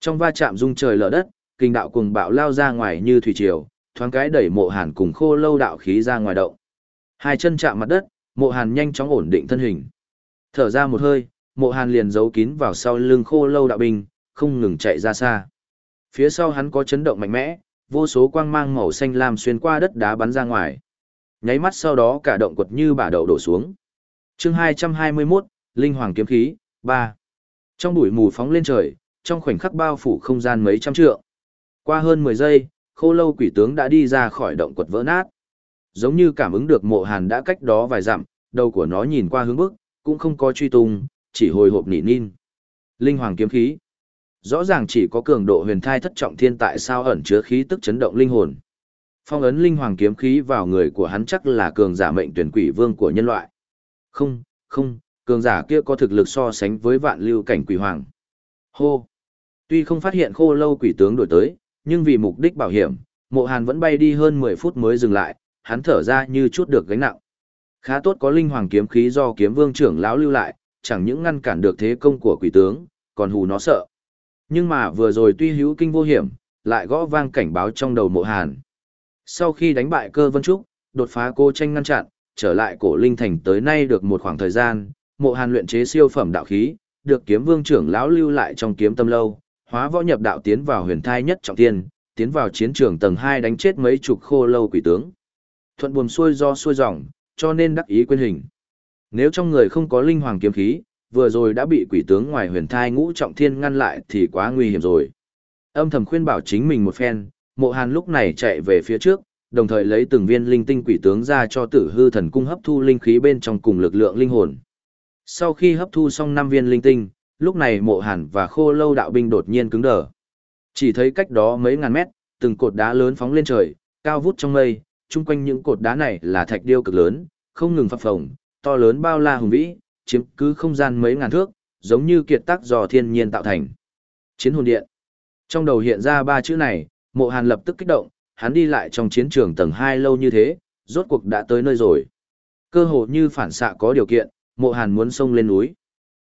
Trong va chạm rung trời lở đất, kinh đạo cuồng bạo lao ra ngoài như thủy triều, thoáng cái đẩy mộ hàn cùng khô lâu đạo khí ra ngoài động. Hai chân chạm mặt đất, mộ hàn nhanh chóng ổn định thân hình. Thở ra một hơi, mộ hàn liền giấu kín vào sau lưng khô lâu đạo binh, không ngừng chạy ra xa. Phía sau hắn có chấn động mạnh mẽ, vô số quang mang màu xanh lam xuyên qua đất đá bắn ra ngoài. Nháy mắt sau đó cả động quật như bả đậu đổ xuống. chương 221, Linh Hoàng Kiếm Khí, 3. Trong bụi mù phóng lên trời, trong khoảnh khắc bao phủ không gian mấy trăm trượng. Qua hơn 10 giây, khô lâu quỷ tướng đã đi ra khỏi động quật vỡ nát. Giống như cảm ứng được mộ hàn đã cách đó vài dặm, đầu của nó nhìn qua hướng bức, cũng không có truy tung, chỉ hồi hộp nỉ nin. Linh Hoàng Kiếm Khí rõ ràng chỉ có cường độ huyền thai thất trọng thiên tại sao ẩn chứa khí tức chấn động linh hồn. Phong ấn linh hoàng kiếm khí vào người của hắn chắc là cường giả mệnh tuyển quỷ vương của nhân loại. Không, không, cường giả kia có thực lực so sánh với vạn lưu cảnh quỷ hoàng. Hô! Tuy không phát hiện khô lâu quỷ tướng đổi tới, nhưng vì mục đích bảo hiểm, mộ hàn vẫn bay đi hơn 10 phút mới dừng lại, hắn thở ra như chút được gánh nặng. Khá tốt có linh hoàng kiếm khí do kiếm vương trưởng lão lưu lại, chẳng những ngăn cản được thế công của quỷ tướng, còn hù nó sợ. Nhưng mà vừa rồi tuy hữu kinh vô hiểm, lại gõ vang cảnh báo trong đầu mộ hàn. Sau khi đánh bại cơ vân trúc, đột phá cô tranh ngăn chặn, trở lại cổ linh thành tới nay được một khoảng thời gian, mộ hàn luyện chế siêu phẩm đạo khí, được kiếm vương trưởng lão lưu lại trong kiếm tâm lâu, hóa võ nhập đạo tiến vào huyền thai nhất trọng tiên, tiến vào chiến trường tầng 2 đánh chết mấy chục khô lâu quỷ tướng. Thuận buồm xuôi do xuôi dòng, cho nên đắc ý quên hình. Nếu trong người không có linh hoàng kiếm khí, vừa rồi đã bị quỷ tướng ngoài huyền thai ngũ trọng thiên ngăn lại thì quá nguy hiểm rồi. Âm thầm khuyên bảo chính mình một phen, mộ hàn lúc này chạy về phía trước, đồng thời lấy từng viên linh tinh quỷ tướng ra cho tử hư thần cung hấp thu linh khí bên trong cùng lực lượng linh hồn. Sau khi hấp thu xong 5 viên linh tinh, lúc này mộ hàn và khô lâu đạo binh đột nhiên cứng đờ. Chỉ thấy cách đó mấy ngàn mét, từng cột đá lớn phóng lên trời, cao vút trong mây, chung quanh những cột đá này là thạch điêu cực lớn, không ngừng phập phồng, to lớn bao la hùng vĩ, chiếm cứ không gian mấy ngàn thước, giống như kiệt tác do thiên nhiên tạo thành. Chiến hồn điện. Trong đầu hiện ra ba chữ này, mộ hàn lập tức kích động, hắn đi lại trong chiến trường tầng 2 lâu như thế, rốt cuộc đã tới nơi rồi. Cơ hồ như phản xạ có điều kiện, mộ hàn muốn xông lên núi.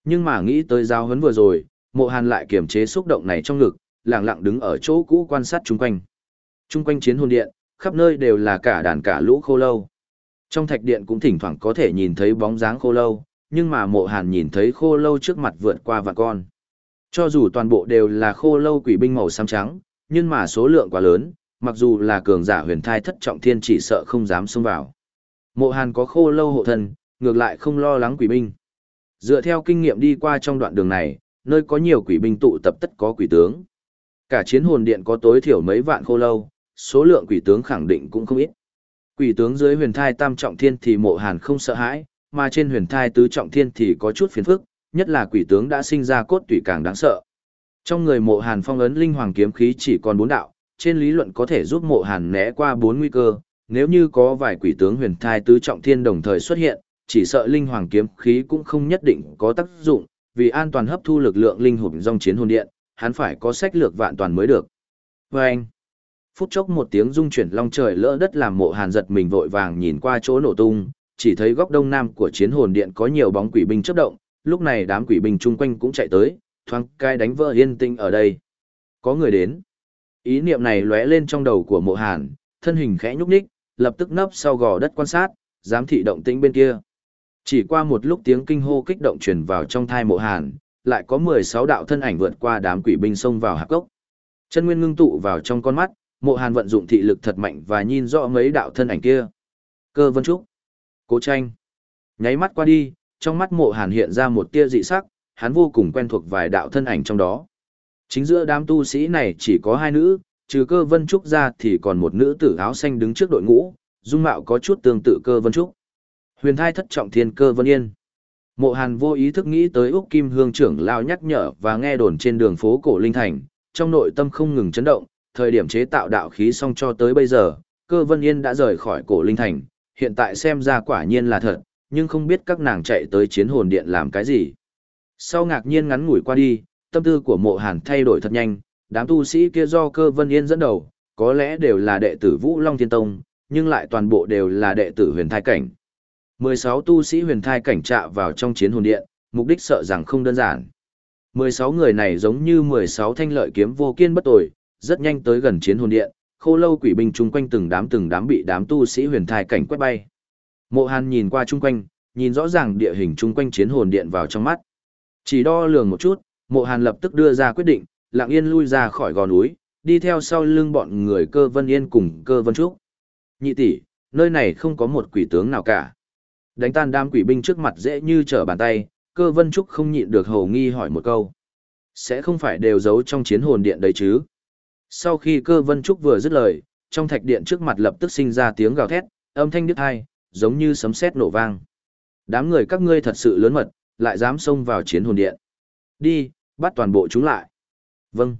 Nhưng mà nghĩ tới giao hấn vừa rồi, mộ hàn lại kiềm chế xúc động này trong ngực, lặng lặng đứng ở chỗ cũ quan sát chung quanh. Chung quanh chiến hồn điện, khắp nơi đều là cả đàn cả lũ khô lâu. Trong thạch điện cũng thỉnh thoảng có thể nhìn thấy bóng dáng khô lâu, nhưng mà mộ hàn nhìn thấy khô lâu trước mặt vượt qua vạn con. Cho dù toàn bộ đều là khô lâu quỷ binh màu xám trắng, nhưng mà số lượng quá lớn, mặc dù là cường giả huyền thai thất trọng thiên chỉ sợ không dám xông vào. Mộ hàn có khô lâu hộ thân, ngược lại không lo lắng quỷ binh. Dựa theo kinh nghiệm đi qua trong đoạn đường này, nơi có nhiều quỷ binh tụ tập tất có quỷ tướng. Cả chiến hồn điện có tối thiểu mấy vạn khô lâu, số lượng quỷ tướng khẳng định cũng không ít. Quỷ tướng dưới huyền thai tam trọng thiên thì mộ hàn không sợ hãi, mà trên huyền thai tứ trọng thiên thì có chút phiền phức, nhất là quỷ tướng đã sinh ra cốt tủy càng đáng sợ. Trong người mộ hàn phong ấn linh hoàng kiếm khí chỉ còn bốn đạo, trên lý luận có thể giúp mộ hàn né qua bốn nguy cơ, nếu như có vài quỷ tướng huyền thai tứ trọng thiên đồng thời xuất hiện, chỉ sợ linh hoàng kiếm khí cũng không nhất định có tác dụng, vì an toàn hấp thu lực lượng linh hồn trong chiến hồn điện, hắn phải có sách lược vạn toàn mới được. Và anh, phút chốc một tiếng rung chuyển long trời lỡ đất làm mộ hàn giật mình vội vàng nhìn qua chỗ nổ tung, chỉ thấy góc đông nam của chiến hồn điện có nhiều bóng quỷ binh chấp động, lúc này đám quỷ binh chung quanh cũng chạy tới, thoáng cai đánh vỡ yên tinh ở đây. Có người đến. Ý niệm này lóe lên trong đầu của mộ hàn, thân hình khẽ nhúc nhích, lập tức nấp sau gò đất quan sát, giám thị động tĩnh bên kia. Chỉ qua một lúc tiếng kinh hô kích động truyền vào trong thai mộ hàn, lại có 16 đạo thân ảnh vượt qua đám quỷ binh xông vào hạp cốc. Chân nguyên ngưng tụ vào trong con mắt, mộ hàn vận dụng thị lực thật mạnh và nhìn rõ mấy đạo thân ảnh kia. Cơ vân trúc. Cố tranh. Nháy mắt qua đi, trong mắt mộ hàn hiện ra một tia dị sắc, hắn vô cùng quen thuộc vài đạo thân ảnh trong đó. Chính giữa đám tu sĩ này chỉ có hai nữ, trừ cơ vân trúc ra thì còn một nữ tử áo xanh đứng trước đội ngũ, dung mạo có chút tương tự cơ vân trúc. Huyền thai thất trọng thiên cơ vân yên. Mộ hàn vô ý thức nghĩ tới Úc Kim Hương trưởng lao nhắc nhở và nghe đồn trên đường phố cổ Linh Thành, trong nội tâm không ngừng chấn động, thời điểm chế tạo đạo khí xong cho tới bây giờ, cơ vân yên đã rời khỏi cổ Linh Thành, hiện tại xem ra quả nhiên là thật, nhưng không biết các nàng chạy tới chiến hồn điện làm cái gì. Sau ngạc nhiên ngắn ngủi qua đi, tâm tư của mộ hàn thay đổi thật nhanh, đám tu sĩ kia do cơ vân yên dẫn đầu, có lẽ đều là đệ tử Vũ Long Thiên Tông, nhưng lại toàn bộ đều là đệ tử huyền thai cảnh. 16 tu sĩ huyền thai cảnh trạ vào trong chiến hồn điện, mục đích sợ rằng không đơn giản. 16 người này giống như 16 thanh lợi kiếm vô kiên bất tồi, rất nhanh tới gần chiến hồn điện, khô lâu quỷ binh chung quanh từng đám từng đám bị đám tu sĩ huyền thai cảnh quét bay. Mộ Hàn nhìn qua chung quanh, nhìn rõ ràng địa hình chung quanh chiến hồn điện vào trong mắt. Chỉ đo lường một chút, Mộ Hàn lập tức đưa ra quyết định, lặng yên lui ra khỏi gò núi, đi theo sau lưng bọn người cơ vân yên cùng cơ vân trúc. Nhị tỷ, nơi này không có một quỷ tướng nào cả. Đánh tan đám quỷ binh trước mặt dễ như trở bàn tay, cơ vân trúc không nhịn được hầu nghi hỏi một câu. Sẽ không phải đều giấu trong chiến hồn điện đấy chứ? Sau khi cơ vân trúc vừa dứt lời, trong thạch điện trước mặt lập tức sinh ra tiếng gào thét, âm thanh đứt hai, giống như sấm sét nổ vang. Đám người các ngươi thật sự lớn mật, lại dám xông vào chiến hồn điện. Đi, bắt toàn bộ chúng lại. Vâng.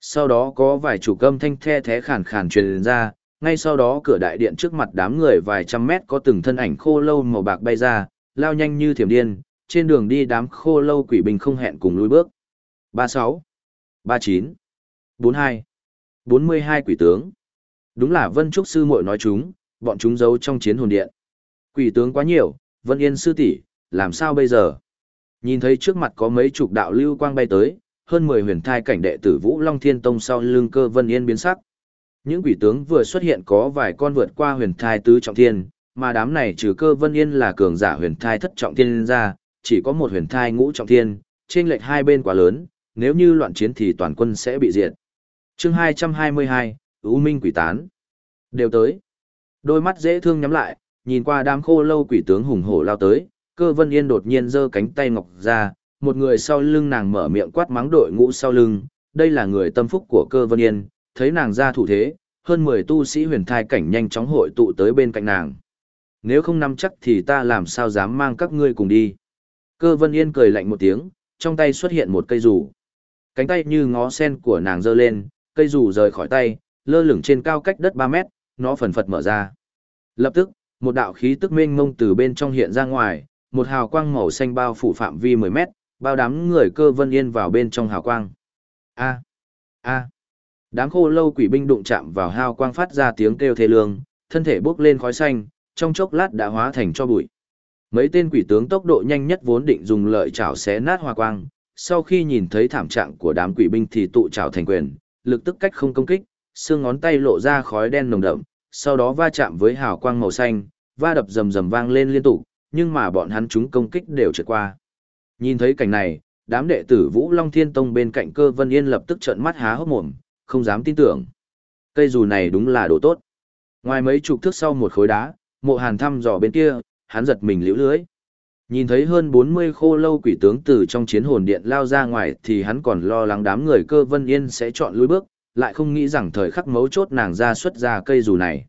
Sau đó có vài chủ cơm thanh the thé khàn khàn truyền ra, ngay sau đó cửa đại điện trước mặt đám người vài trăm mét có từng thân ảnh khô lâu màu bạc bay ra, lao nhanh như thiểm điên, trên đường đi đám khô lâu quỷ binh không hẹn cùng lùi bước. 36, 39, 42, 42 quỷ tướng. Đúng là Vân Trúc sư muội nói chúng, bọn chúng giấu trong chiến hồn điện. Quỷ tướng quá nhiều, Vân Yên sư tỷ, làm sao bây giờ? Nhìn thấy trước mặt có mấy chục đạo lưu quang bay tới, hơn 10 huyền thai cảnh đệ tử Vũ Long Thiên Tông sau lưng cơ Vân Yên biến sắc. Những quỷ tướng vừa xuất hiện có vài con vượt qua huyền thai tứ trọng thiên, mà đám này trừ cơ Vân Yên là cường giả huyền thai thất trọng thiên ra, chỉ có một huyền thai ngũ trọng thiên, trên lệch hai bên quá lớn, nếu như loạn chiến thì toàn quân sẽ bị diệt. Chương 222, U Minh quỷ tán. Đều tới. Đôi mắt dễ thương nhắm lại, nhìn qua đám khô lâu quỷ tướng hùng hổ lao tới, cơ vân yên đột nhiên giơ cánh tay ngọc ra, một người sau lưng nàng mở miệng quát mắng đội ngũ sau lưng, đây là người tâm phúc của cơ vân yên, thấy nàng ra thủ thế, hơn 10 tu sĩ huyền thai cảnh nhanh chóng hội tụ tới bên cạnh nàng. Nếu không nắm chắc thì ta làm sao dám mang các ngươi cùng đi. Cơ vân yên cười lạnh một tiếng, trong tay xuất hiện một cây rủ. Cánh tay như ngó sen của nàng giơ lên, cây rủ rời khỏi tay, lơ lửng trên cao cách đất 3 mét, nó phần phật mở ra. Lập tức, một đạo khí tức mênh mông từ bên trong hiện ra ngoài, một hào quang màu xanh bao phủ phạm vi 10 mét, bao đám người cơ vân yên vào bên trong hào quang. A. A. Đám khô lâu quỷ binh đụng chạm vào hào quang phát ra tiếng kêu thê lương, thân thể bốc lên khói xanh, trong chốc lát đã hóa thành cho bụi. Mấy tên quỷ tướng tốc độ nhanh nhất vốn định dùng lợi chảo xé nát hoa quang, sau khi nhìn thấy thảm trạng của đám quỷ binh thì tụ chảo thành quyền, lực tức cách không công kích, xương ngón tay lộ ra khói đen nồng đậm, sau đó va chạm với hào quang màu xanh, va đập rầm rầm vang lên liên tục, nhưng mà bọn hắn chúng công kích đều trượt qua. Nhìn thấy cảnh này, đám đệ tử Vũ Long Thiên Tông bên cạnh cơ Vân Yên lập tức trợn mắt há hốc mồm, không dám tin tưởng. Cây dù này đúng là đồ tốt. Ngoài mấy chục thước sau một khối đá, mộ hàn thăm dò bên kia, hắn giật mình liễu lưới. Nhìn thấy hơn 40 khô lâu quỷ tướng từ trong chiến hồn điện lao ra ngoài thì hắn còn lo lắng đám người cơ Vân Yên sẽ chọn lối bước, lại không nghĩ rằng thời khắc mấu chốt nàng ra xuất ra cây dù này.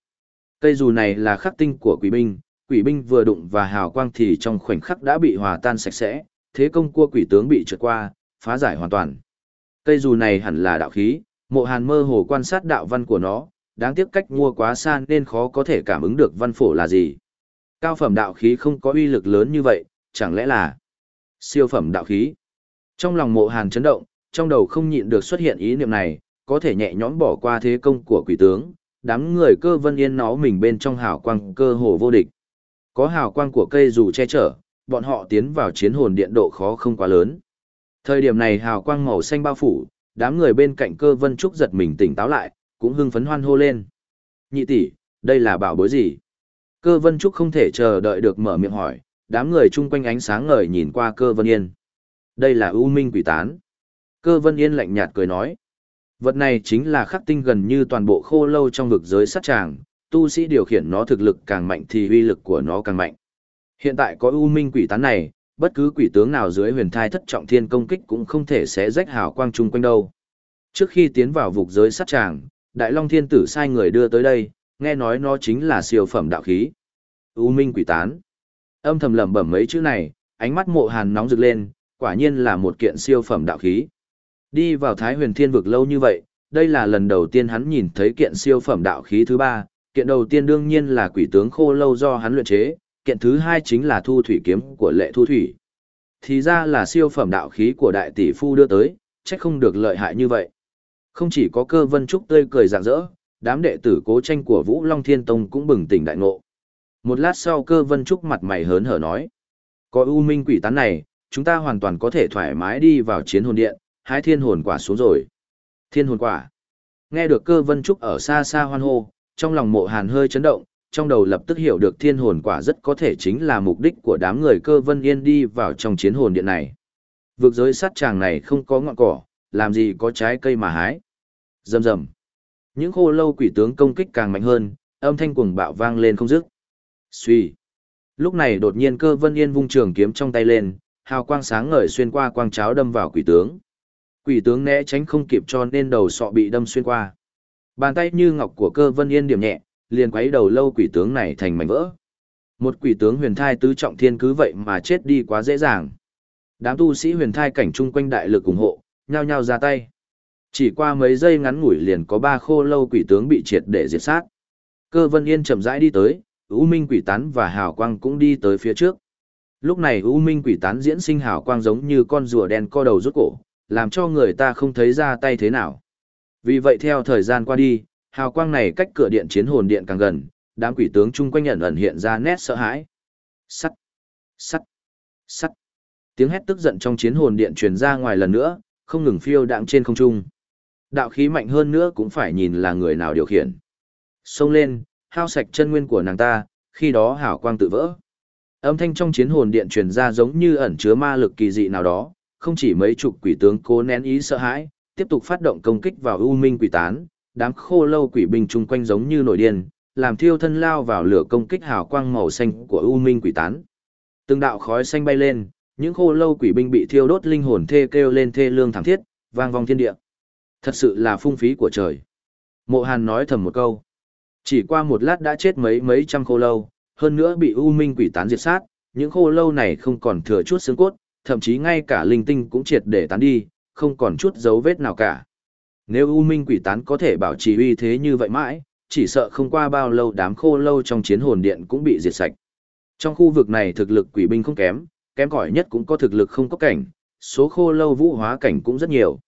Cây dù này là khắc tinh của quỷ binh, quỷ binh vừa đụng và hào quang thì trong khoảnh khắc đã bị hòa tan sạch sẽ, thế công cua quỷ tướng bị trượt qua, phá giải hoàn toàn. Cây dù này hẳn là đạo khí, mộ hàn mơ hồ quan sát đạo văn của nó, đáng tiếc cách mua quá xa nên khó có thể cảm ứng được văn phổ là gì. Cao phẩm đạo khí không có uy lực lớn như vậy, chẳng lẽ là siêu phẩm đạo khí. Trong lòng mộ hàn chấn động, trong đầu không nhịn được xuất hiện ý niệm này, có thể nhẹ nhõm bỏ qua thế công của quỷ tướng, đám người cơ vân yên nó mình bên trong hào quang cơ hồ vô địch. Có hào quang của cây dù che chở, bọn họ tiến vào chiến hồn điện độ khó không quá lớn. Thời điểm này hào quang màu xanh bao phủ, đám người bên cạnh cơ vân trúc giật mình tỉnh táo lại, cũng hưng phấn hoan hô lên. Nhị tỷ, đây là bảo bối gì? Cơ vân trúc không thể chờ đợi được mở miệng hỏi, đám người chung quanh ánh sáng ngời nhìn qua cơ vân yên. Đây là U Minh quỷ tán. Cơ vân yên lạnh nhạt cười nói. Vật này chính là khắc tinh gần như toàn bộ khô lâu trong vực giới sát tràng, tu sĩ điều khiển nó thực lực càng mạnh thì uy lực của nó càng mạnh. Hiện tại có U Minh quỷ tán này, bất cứ quỷ tướng nào dưới huyền thai thất trọng thiên công kích cũng không thể xé rách hào quang chung quanh đâu. Trước khi tiến vào vực giới sát tràng, Đại Long Thiên Tử sai người đưa tới đây, nghe nói nó chính là siêu phẩm đạo khí. U Minh quỷ tán. Âm thầm lẩm bẩm mấy chữ này, ánh mắt mộ hàn nóng rực lên, quả nhiên là một kiện siêu phẩm đạo khí. Đi vào Thái huyền thiên vực lâu như vậy, đây là lần đầu tiên hắn nhìn thấy kiện siêu phẩm đạo khí thứ ba, kiện đầu tiên đương nhiên là quỷ tướng khô lâu do hắn luyện chế, kiện thứ hai chính là thu thủy kiếm của lệ thu thủy. Thì ra là siêu phẩm đạo khí của đại tỷ phu đưa tới, chắc không được lợi hại như vậy. Không chỉ có cơ vân trúc tươi cười rạng rỡ, đám đệ tử cố tranh của Vũ Long Thiên Tông cũng bừng tỉnh đại ngộ. Một lát sau cơ vân trúc mặt mày hớn hở nói. Có u minh quỷ tán này, chúng ta hoàn toàn có thể thoải mái đi vào chiến hồn điện, hái thiên hồn quả xuống rồi. Thiên hồn quả. Nghe được cơ vân trúc ở xa xa hoan hô, trong lòng mộ hàn hơi chấn động, trong đầu lập tức hiểu được thiên hồn quả rất có thể chính là mục đích của đám người cơ vân yên đi vào trong chiến hồn điện này. Vực giới sát tràng này không có ngọn cỏ, làm gì có trái cây mà hái. Rầm rầm. Những khô lâu quỷ tướng công kích càng mạnh hơn, âm thanh cuồng bạo vang lên không dứt. Suy. Lúc này đột nhiên cơ vân yên vung trường kiếm trong tay lên, hào quang sáng ngời xuyên qua quang cháo đâm vào quỷ tướng. Quỷ tướng né tránh không kịp cho nên đầu sọ bị đâm xuyên qua. Bàn tay như ngọc của cơ vân yên điểm nhẹ, liền quấy đầu lâu quỷ tướng này thành mảnh vỡ. Một quỷ tướng huyền thai tứ trọng thiên cứ vậy mà chết đi quá dễ dàng. Đám tu sĩ huyền thai cảnh chung quanh đại lực ủng hộ, nhao nhao ra tay. Chỉ qua mấy giây ngắn ngủi liền có ba khô lâu quỷ tướng bị triệt để diệt sát. Cơ Vân Yên chậm rãi đi tới, U Minh quỷ tán và hào quang cũng đi tới phía trước. Lúc này U Minh quỷ tán diễn sinh hào quang giống như con rùa đen co đầu rút cổ, làm cho người ta không thấy ra tay thế nào. Vì vậy theo thời gian qua đi, hào quang này cách cửa điện chiến hồn điện càng gần, đám quỷ tướng chung quanh nhận ẩn hiện ra nét sợ hãi. Sắt, sắt, sắt. Tiếng hét tức giận trong chiến hồn điện truyền ra ngoài lần nữa, không ngừng phiêu đạm trên không trung. Đạo khí mạnh hơn nữa cũng phải nhìn là người nào điều khiển. Xông lên, hao sạch chân nguyên của nàng ta, khi đó hào quang tự vỡ. Âm thanh trong chiến hồn điện truyền ra giống như ẩn chứa ma lực kỳ dị nào đó, không chỉ mấy chục quỷ tướng cố nén ý sợ hãi, tiếp tục phát động công kích vào U Minh quỷ tán, đám khô lâu quỷ binh chung quanh giống như nổi điên, làm thiêu thân lao vào lửa công kích hào quang màu xanh của U Minh quỷ tán. Từng đạo khói xanh bay lên, những khô lâu quỷ binh bị thiêu đốt linh hồn thê kêu lên thê lương thảm thiết, vang vong thiên địa. Thật sự là phung phí của trời. Mộ Hàn nói thầm một câu. Chỉ qua một lát đã chết mấy mấy trăm khô lâu, hơn nữa bị U Minh quỷ tán diệt sát, những khô lâu này không còn thừa chút xương cốt, thậm chí ngay cả linh tinh cũng triệt để tán đi, không còn chút dấu vết nào cả. Nếu U Minh quỷ tán có thể bảo trì uy thế như vậy mãi, chỉ sợ không qua bao lâu đám khô lâu trong chiến hồn điện cũng bị diệt sạch. Trong khu vực này thực lực quỷ binh không kém, kém cỏi nhất cũng có thực lực không có cảnh, số khô lâu vũ hóa cảnh cũng rất nhiều.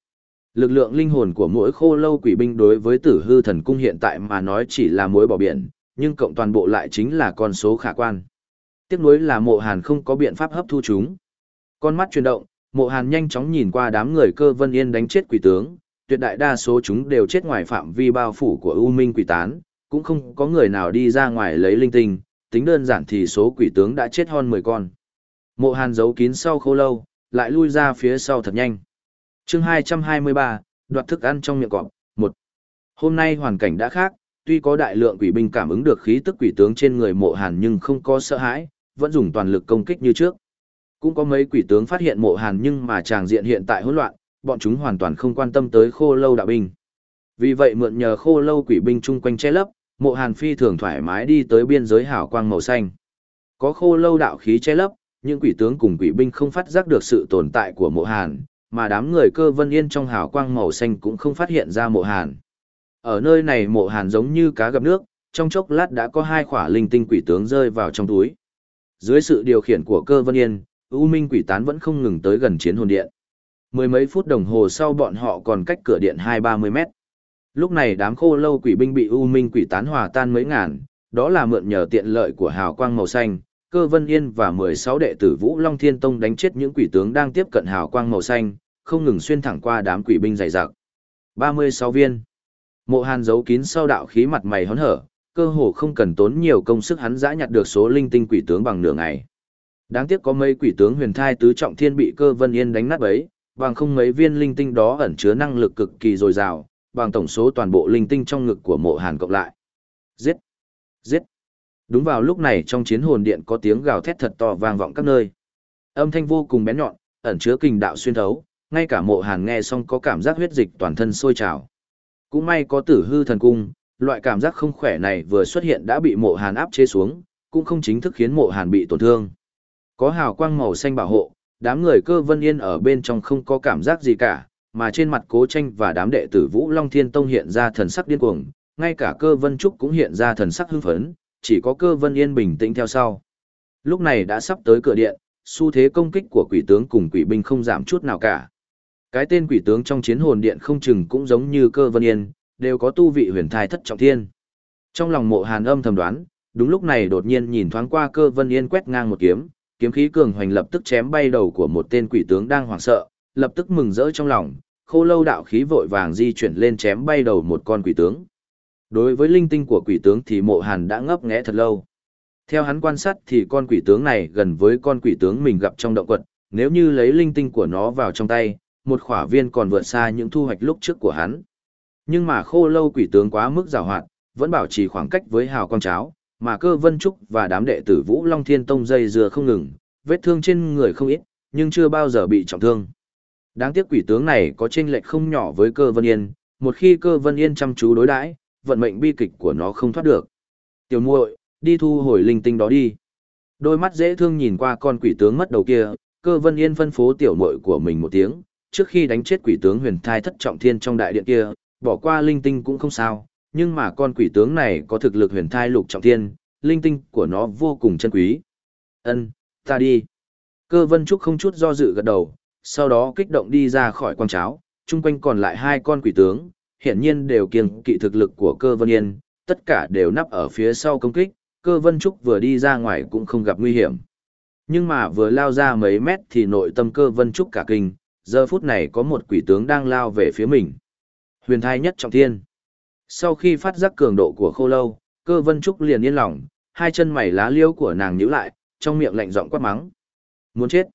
Lực lượng linh hồn của mỗi khô lâu quỷ binh đối với tử hư thần cung hiện tại mà nói chỉ là mối bỏ biển, nhưng cộng toàn bộ lại chính là con số khả quan. Tiếc nuối là mộ hàn không có biện pháp hấp thu chúng. Con mắt chuyển động, mộ hàn nhanh chóng nhìn qua đám người cơ vân yên đánh chết quỷ tướng, tuyệt đại đa số chúng đều chết ngoài phạm vi bao phủ của U Minh quỷ tán, cũng không có người nào đi ra ngoài lấy linh tinh, tính đơn giản thì số quỷ tướng đã chết hơn 10 con. Mộ hàn giấu kín sau khô lâu, lại lui ra phía sau thật nhanh. chương 223, đoạt thức ăn trong miệng cọp, 1. Hôm nay hoàn cảnh đã khác, tuy có đại lượng quỷ binh cảm ứng được khí tức quỷ tướng trên người mộ hàn nhưng không có sợ hãi, vẫn dùng toàn lực công kích như trước. Cũng có mấy quỷ tướng phát hiện mộ hàn nhưng mà tràng diện hiện tại hỗn loạn, bọn chúng hoàn toàn không quan tâm tới khô lâu đạo binh. Vì vậy mượn nhờ khô lâu quỷ binh chung quanh che lấp, mộ hàn phi thường thoải mái đi tới biên giới hảo quang màu xanh. Có khô lâu đạo khí che lấp, những quỷ tướng cùng quỷ binh không phát giác được sự tồn tại của mộ hàn, mà đám người cơ vân yên trong hào quang màu xanh cũng không phát hiện ra mộ hàn. Ở nơi này mộ hàn giống như cá gặp nước, trong chốc lát đã có hai khỏa linh tinh quỷ tướng rơi vào trong túi. Dưới sự điều khiển của cơ vân yên, U Minh quỷ tán vẫn không ngừng tới gần chiến hồn điện. Mười mấy phút đồng hồ sau bọn họ còn cách cửa điện hai ba mươi mét. Lúc này đám khô lâu quỷ binh bị U Minh quỷ tán hòa tan mấy ngàn, đó là mượn nhờ tiện lợi của hào quang màu xanh, cơ vân yên và mười sáu đệ tử Vũ Long Thiên Tông đánh chết những quỷ tướng đang tiếp cận hào quang màu xanh, không ngừng xuyên thẳng qua đám quỷ binh dày dặc. sáu viên. Mộ Hàn giấu kín sau đạo khí mặt mày hớn hở, cơ hồ không cần tốn nhiều công sức hắn giã nhặt được số linh tinh quỷ tướng bằng nửa ngày. Đáng tiếc có mấy quỷ tướng huyền thai tứ trọng thiên bị cơ vân yên đánh nát bấy, bằng không mấy viên linh tinh đó ẩn chứa năng lực cực kỳ dồi dào, bằng tổng số toàn bộ linh tinh trong ngực của mộ hàn cộng lại. Giết! Giết! Đúng vào lúc này trong chiến hồn điện có tiếng gào thét thật to vang vọng các nơi. Âm thanh vô cùng bén nhọn, ẩn chứa kình đạo xuyên thấu, ngay cả mộ hàn nghe xong có cảm giác huyết dịch toàn thân sôi trào. Cũng may có tử hư thần cung, loại cảm giác không khỏe này vừa xuất hiện đã bị mộ hàn áp chế xuống, cũng không chính thức khiến mộ hàn bị tổn thương. Có hào quang màu xanh bảo hộ, đám người cơ vân yên ở bên trong không có cảm giác gì cả, mà trên mặt cố tranh và đám đệ tử Vũ Long Thiên Tông hiện ra thần sắc điên cuồng, ngay cả cơ vân trúc cũng hiện ra thần sắc hưng phấn, chỉ có cơ vân yên bình tĩnh theo sau. Lúc này đã sắp tới cửa điện, xu thế công kích của quỷ tướng cùng quỷ binh không giảm chút nào cả. Cái tên quỷ tướng trong chiến hồn điện không chừng cũng giống như cơ vân yên, đều có tu vị huyền thai thất trọng thiên. Trong lòng mộ hàn âm thầm đoán, đúng lúc này đột nhiên nhìn thoáng qua cơ vân yên quét ngang một kiếm, kiếm khí cường hoành lập tức chém bay đầu của một tên quỷ tướng đang hoảng sợ, lập tức mừng rỡ trong lòng, khô lâu đạo khí vội vàng di chuyển lên chém bay đầu một con quỷ tướng. Đối với linh tinh của quỷ tướng thì mộ hàn đã ngấp nghẽ thật lâu. Theo hắn quan sát thì con quỷ tướng này gần với con quỷ tướng mình gặp trong động quật, nếu như lấy linh tinh của nó vào trong tay, một khỏa viên còn vượt xa những thu hoạch lúc trước của hắn. Nhưng mà khô lâu quỷ tướng quá mức rào hoạt, vẫn bảo trì khoảng cách với hào quang cháo, mà cơ vân trúc và đám đệ tử Vũ Long Thiên Tông dây dừa không ngừng, vết thương trên người không ít, nhưng chưa bao giờ bị trọng thương. Đáng tiếc quỷ tướng này có chênh lệch không nhỏ với cơ vân yên, một khi cơ vân yên chăm chú đối đãi, vận mệnh bi kịch của nó không thoát được. Tiểu muội, đi thu hồi linh tinh đó đi. Đôi mắt dễ thương nhìn qua con quỷ tướng mất đầu kia, cơ vân yên phân phố tiểu muội của mình một tiếng, trước khi đánh chết quỷ tướng huyền thai thất trọng thiên trong đại điện kia, bỏ qua linh tinh cũng không sao, nhưng mà con quỷ tướng này có thực lực huyền thai lục trọng thiên, linh tinh của nó vô cùng chân quý. Ân, ta đi. Cơ vân trúc không chút do dự gật đầu, sau đó kích động đi ra khỏi quang cháo, chung quanh còn lại hai con quỷ tướng, hiện nhiên đều kiêng kỵ thực lực của cơ vân yên, tất cả đều nắp ở phía sau công kích, cơ vân trúc vừa đi ra ngoài cũng không gặp nguy hiểm. Nhưng mà vừa lao ra mấy mét thì nội tâm cơ vân trúc cả kinh, giờ phút này có một quỷ tướng đang lao về phía mình. Huyền thai nhất trọng thiên. Sau khi phát giác cường độ của khô lâu, cơ vân trúc liền yên lòng, hai chân mày lá liêu của nàng nhíu lại, trong miệng lạnh giọng quát mắng. Muốn chết.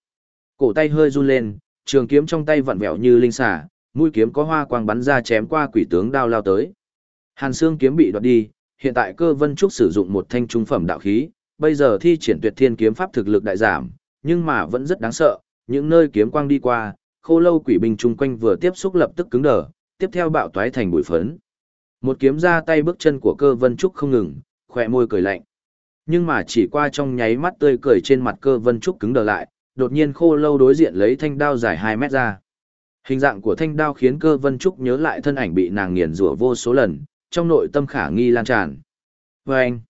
Cổ tay hơi run lên, trường kiếm trong tay vặn vẹo như linh xà, mũi kiếm có hoa quang bắn ra chém qua quỷ tướng đao lao tới. Hàn xương kiếm bị đoạt đi, hiện tại cơ vân trúc sử dụng một thanh trung phẩm đạo khí, bây giờ thi triển tuyệt thiên kiếm pháp thực lực đại giảm, nhưng mà vẫn rất đáng sợ, những nơi kiếm quang đi qua, khô lâu quỷ binh chung quanh vừa tiếp xúc lập tức cứng đờ, tiếp theo bạo toái thành bụi phấn. Một kiếm ra tay bước chân của cơ vân trúc không ngừng, khỏe môi cười lạnh. Nhưng mà chỉ qua trong nháy mắt tươi cười trên mặt cơ vân trúc cứng đờ lại, đột nhiên khô lâu đối diện lấy thanh đao dài 2 mét ra. Hình dạng của thanh đao khiến cơ vân trúc nhớ lại thân ảnh bị nàng nghiền rủa vô số lần, trong nội tâm khả nghi lan tràn. Và anh,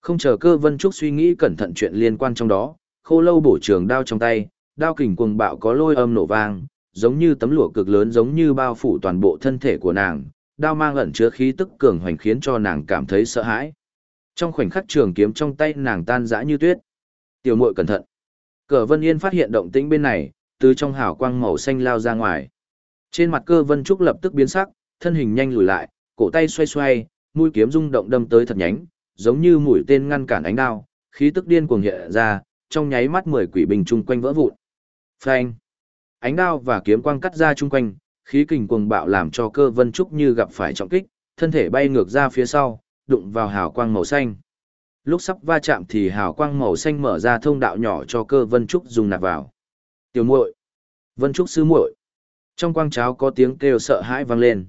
không chờ cơ vân trúc suy nghĩ cẩn thận chuyện liên quan trong đó, khô lâu bổ trường đao trong tay, đao kình cuồng bạo có lôi âm nổ vang, giống như tấm lụa cực lớn giống như bao phủ toàn bộ thân thể của nàng, đao mang ẩn chứa khí tức cường hoành khiến cho nàng cảm thấy sợ hãi. Trong khoảnh khắc trường kiếm trong tay nàng tan rã như tuyết. Tiểu muội cẩn thận. Cờ Vân Yên phát hiện động tĩnh bên này, từ trong hào quang màu xanh lao ra ngoài. Trên mặt cơ Vân Trúc lập tức biến sắc, thân hình nhanh lùi lại, cổ tay xoay xoay, mũi kiếm rung động đâm tới thật nhánh, giống như mũi tên ngăn cản ánh đao, khí tức điên cuồng hiện ra, trong nháy mắt mười quỷ bình chung quanh vỡ vụn. Phanh! Ánh đao và kiếm quang cắt ra chung quanh, khí kình cuồng bạo làm cho cơ Vân Trúc như gặp phải trọng kích, thân thể bay ngược ra phía sau, đụng vào hào quang màu xanh. Lúc sắp va chạm thì hào quang màu xanh mở ra thông đạo nhỏ cho cơ Vân Trúc dùng nạp vào. Tiểu muội, Vân Trúc sư muội. Trong quang cháo có tiếng kêu sợ hãi vang lên.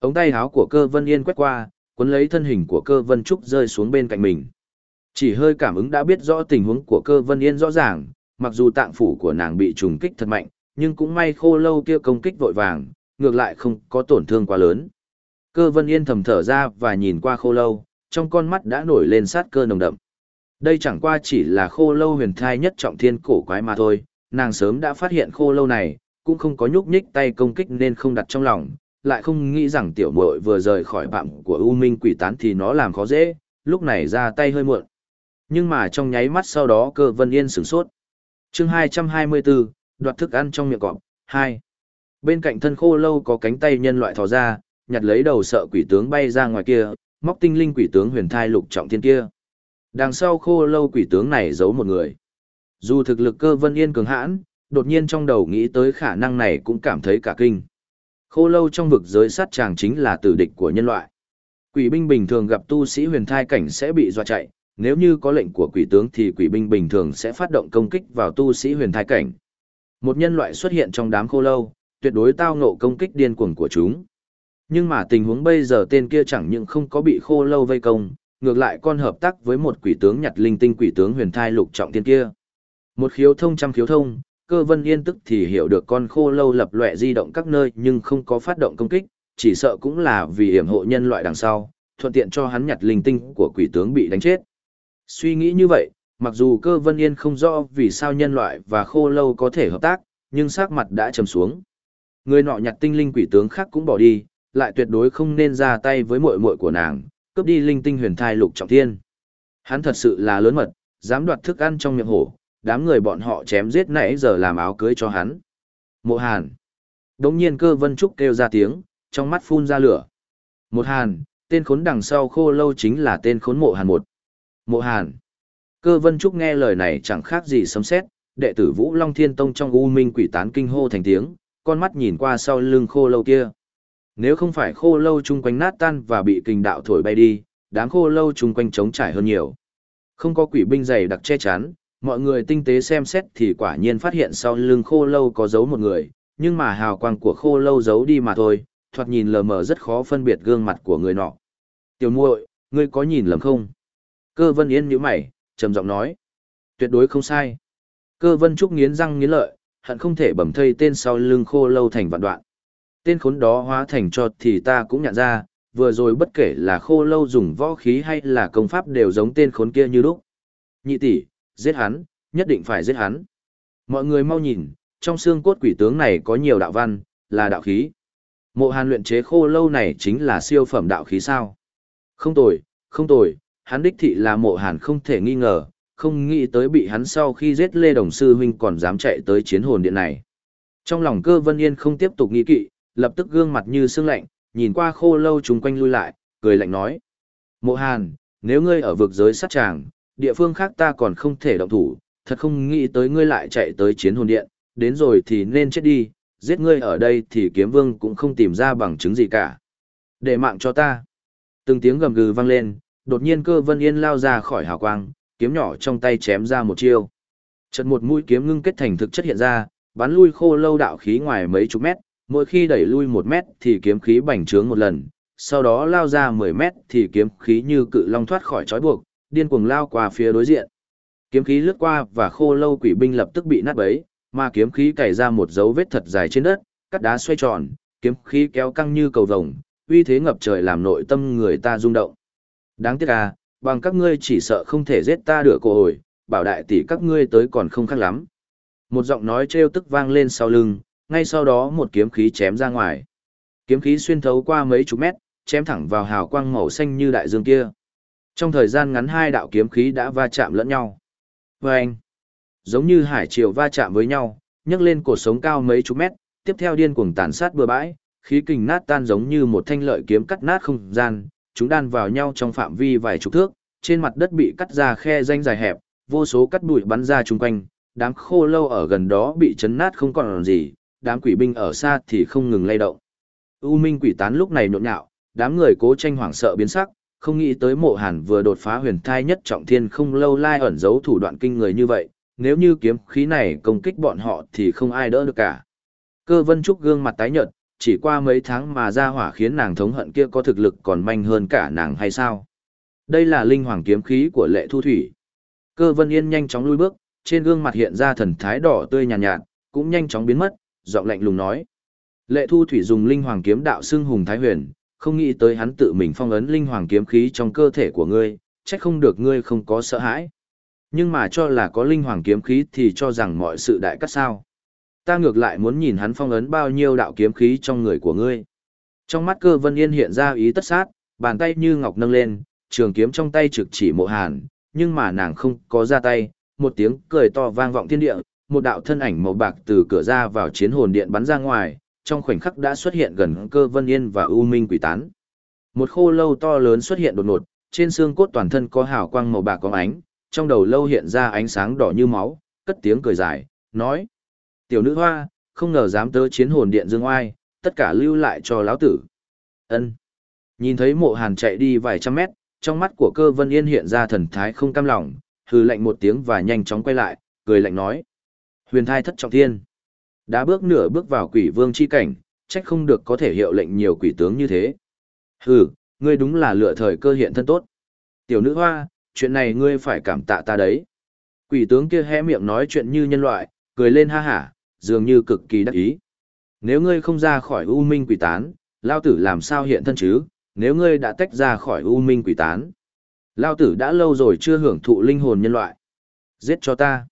Ống tay áo của cơ Vân Yên quét qua, cuốn lấy thân hình của cơ Vân Trúc rơi xuống bên cạnh mình. Chỉ hơi cảm ứng đã biết rõ tình huống của cơ Vân Yên rõ ràng, mặc dù tạng phủ của nàng bị trùng kích thật mạnh, nhưng cũng may khô lâu kia công kích vội vàng, ngược lại không có tổn thương quá lớn. Cơ Vân Yên thầm thở ra và nhìn qua khô lâu, trong con mắt đã nổi lên sát cơ nồng đậm. Đây chẳng qua chỉ là khô lâu huyền thai nhất trọng thiên cổ quái mà thôi, nàng sớm đã phát hiện khô lâu này, cũng không có nhúc nhích tay công kích nên không đặt trong lòng, lại không nghĩ rằng tiểu muội vừa rời khỏi bạm của U Minh quỷ tán thì nó làm khó dễ, lúc này ra tay hơi muộn. Nhưng mà trong nháy mắt sau đó cơ vân yên sửng sốt. chương 224, đoạt thức ăn trong miệng cọp, Hai, Bên cạnh thân khô lâu có cánh tay nhân loại thò ra, nhặt lấy đầu sợ quỷ tướng bay ra ngoài kia, móc tinh linh quỷ tướng huyền thai lục trọng thiên kia. Đằng sau khô lâu quỷ tướng này giấu một người. Dù thực lực cơ vân yên cường hãn, đột nhiên trong đầu nghĩ tới khả năng này cũng cảm thấy cả kinh. Khô lâu trong vực giới sát chàng chính là tử địch của nhân loại. Quỷ binh bình thường gặp tu sĩ huyền thai cảnh sẽ bị dọa chạy, nếu như có lệnh của quỷ tướng thì quỷ binh bình thường sẽ phát động công kích vào tu sĩ huyền thai cảnh. Một nhân loại xuất hiện trong đám khô lâu, tuyệt đối tao ngộ công kích điên cuồng của chúng. Nhưng mà tình huống bây giờ tên kia chẳng những không có bị khô lâu vây công, ngược lại con hợp tác với một quỷ tướng nhặt linh tinh quỷ tướng huyền thai lục trọng tiên kia. Một khiếu thông trăm khiếu thông, cơ vân yên tức thì hiểu được con khô lâu lập lệ di động các nơi nhưng không có phát động công kích, chỉ sợ cũng là vì hiểm hộ nhân loại đằng sau, thuận tiện cho hắn nhặt linh tinh của quỷ tướng bị đánh chết. Suy nghĩ như vậy, mặc dù cơ vân yên không rõ vì sao nhân loại và khô lâu có thể hợp tác, nhưng sắc mặt đã trầm xuống. Người nọ nhặt tinh linh quỷ tướng khác cũng bỏ đi, lại tuyệt đối không nên ra tay với muội muội của nàng, cướp đi linh tinh huyền thai lục trọng thiên. Hắn thật sự là lớn mật, dám đoạt thức ăn trong miệng hổ, đám người bọn họ chém giết nãy giờ làm áo cưới cho hắn. Mộ Hàn. Đống nhiên cơ vân trúc kêu ra tiếng, trong mắt phun ra lửa. Một Hàn, tên khốn đằng sau khô lâu chính là tên khốn mộ Hàn một. Mộ Hàn. Cơ vân trúc nghe lời này chẳng khác gì sấm sét, đệ tử Vũ Long Thiên Tông trong U Minh quỷ tán kinh hô thành tiếng, con mắt nhìn qua sau lưng khô lâu kia. Nếu không phải khô lâu chung quanh nát tan và bị kình đạo thổi bay đi, đám khô lâu chung quanh trống trải hơn nhiều. Không có quỷ binh dày đặc che chắn, mọi người tinh tế xem xét thì quả nhiên phát hiện sau lưng khô lâu có giấu một người, nhưng mà hào quang của khô lâu giấu đi mà thôi, thoạt nhìn lờ mờ rất khó phân biệt gương mặt của người nọ. Tiểu muội, ngươi có nhìn lầm không? Cơ vân yên nhíu mày, trầm giọng nói. Tuyệt đối không sai. Cơ vân trúc nghiến răng nghiến lợi, hận không thể bẩm thây tên sau lưng khô lâu thành vạn đoạn. Tên khốn đó hóa thành cho thì ta cũng nhận ra, vừa rồi bất kể là khô lâu dùng võ khí hay là công pháp đều giống tên khốn kia như lúc. Nhị tỷ, giết hắn, nhất định phải giết hắn. Mọi người mau nhìn, trong xương cốt quỷ tướng này có nhiều đạo văn, là đạo khí. Mộ hàn luyện chế khô lâu này chính là siêu phẩm đạo khí sao? Không tồi, không tồi, hắn đích thị là mộ hàn không thể nghi ngờ, không nghĩ tới bị hắn sau khi giết Lê Đồng Sư Huynh còn dám chạy tới chiến hồn điện này. Trong lòng cơ vân yên không tiếp tục nghĩ kỵ, lập tức gương mặt như sương lạnh, nhìn qua khô lâu chúng quanh lui lại, cười lạnh nói. Mộ Hàn, nếu ngươi ở vực giới sát tràng, địa phương khác ta còn không thể động thủ, thật không nghĩ tới ngươi lại chạy tới chiến hồn điện, đến rồi thì nên chết đi, giết ngươi ở đây thì kiếm vương cũng không tìm ra bằng chứng gì cả. Để mạng cho ta. Từng tiếng gầm gừ vang lên, đột nhiên cơ vân yên lao ra khỏi hào quang, kiếm nhỏ trong tay chém ra một chiêu. Chợt một mũi kiếm ngưng kết thành thực chất hiện ra, bắn lui khô lâu đạo khí ngoài mấy chục mét, mỗi khi đẩy lui một mét thì kiếm khí bành trướng một lần, sau đó lao ra 10 mét thì kiếm khí như cự long thoát khỏi trói buộc, điên cuồng lao qua phía đối diện. Kiếm khí lướt qua và khô lâu quỷ binh lập tức bị nát bấy, mà kiếm khí cày ra một dấu vết thật dài trên đất, cắt đá xoay tròn, kiếm khí kéo căng như cầu vồng, uy thế ngập trời làm nội tâm người ta rung động. Đáng tiếc à, bằng các ngươi chỉ sợ không thể giết ta được cổ hồi, bảo đại tỷ các ngươi tới còn không khác lắm. Một giọng nói trêu tức vang lên sau lưng, ngay sau đó một kiếm khí chém ra ngoài. Kiếm khí xuyên thấu qua mấy chục mét, chém thẳng vào hào quang màu xanh như đại dương kia. Trong thời gian ngắn hai đạo kiếm khí đã va chạm lẫn nhau. Vâng! Giống như hải triều va chạm với nhau, nhấc lên cột sống cao mấy chục mét, tiếp theo điên cuồng tàn sát bừa bãi, khí kình nát tan giống như một thanh lợi kiếm cắt nát không gian, chúng đan vào nhau trong phạm vi vài chục thước, trên mặt đất bị cắt ra khe danh dài hẹp, vô số cắt bụi bắn ra chung quanh, đám khô lâu ở gần đó bị chấn nát không còn gì, đám quỷ binh ở xa thì không ngừng lay động. U Minh quỷ tán lúc này nhộn nhạo, đám người cố tranh hoảng sợ biến sắc, không nghĩ tới mộ hàn vừa đột phá huyền thai nhất trọng thiên không lâu lai ẩn giấu thủ đoạn kinh người như vậy, nếu như kiếm khí này công kích bọn họ thì không ai đỡ được cả. Cơ vân trúc gương mặt tái nhợt, chỉ qua mấy tháng mà ra hỏa khiến nàng thống hận kia có thực lực còn manh hơn cả nàng hay sao? Đây là linh hoàng kiếm khí của lệ thu thủy. Cơ vân yên nhanh chóng lui bước, trên gương mặt hiện ra thần thái đỏ tươi nhàn nhạt, nhạt, cũng nhanh chóng biến mất, giọng lạnh lùng nói. Lệ thu thủy dùng linh hoàng kiếm đạo xưng hùng thái huyền, không nghĩ tới hắn tự mình phong ấn linh hoàng kiếm khí trong cơ thể của ngươi, trách không được ngươi không có sợ hãi. Nhưng mà cho là có linh hoàng kiếm khí thì cho rằng mọi sự đại cắt sao. Ta ngược lại muốn nhìn hắn phong ấn bao nhiêu đạo kiếm khí trong người của ngươi. Trong mắt cơ vân yên hiện ra ý tất sát, bàn tay như ngọc nâng lên, trường kiếm trong tay trực chỉ mộ hàn, nhưng mà nàng không có ra tay, một tiếng cười to vang vọng thiên địa, một đạo thân ảnh màu bạc từ cửa ra vào chiến hồn điện bắn ra ngoài, trong khoảnh khắc đã xuất hiện gần cơ vân yên và u minh quỷ tán. Một khô lâu to lớn xuất hiện đột ngột, trên xương cốt toàn thân có hào quang màu bạc có ánh, trong đầu lâu hiện ra ánh sáng đỏ như máu, cất tiếng cười dài, nói: "Tiểu nữ hoa, không ngờ dám tớ chiến hồn điện dương oai, tất cả lưu lại cho lão tử." Ân. Nhìn thấy Mộ Hàn chạy đi vài trăm mét, trong mắt của Cơ Vân Yên hiện ra thần thái không cam lòng, hừ lạnh một tiếng và nhanh chóng quay lại, cười lạnh nói: Huyền thai thất trọng thiên. Đã bước nửa bước vào quỷ vương chi cảnh, trách không được có thể hiệu lệnh nhiều quỷ tướng như thế. Hừ, ngươi đúng là lựa thời cơ hiện thân tốt. Tiểu nữ hoa, chuyện này ngươi phải cảm tạ ta đấy. Quỷ tướng kia hé miệng nói chuyện như nhân loại, cười lên ha hả, dường như cực kỳ đắc ý. Nếu ngươi không ra khỏi u minh quỷ tán, lao tử làm sao hiện thân chứ, nếu ngươi đã tách ra khỏi u minh quỷ tán. Lao tử đã lâu rồi chưa hưởng thụ linh hồn nhân loại. Giết cho ta.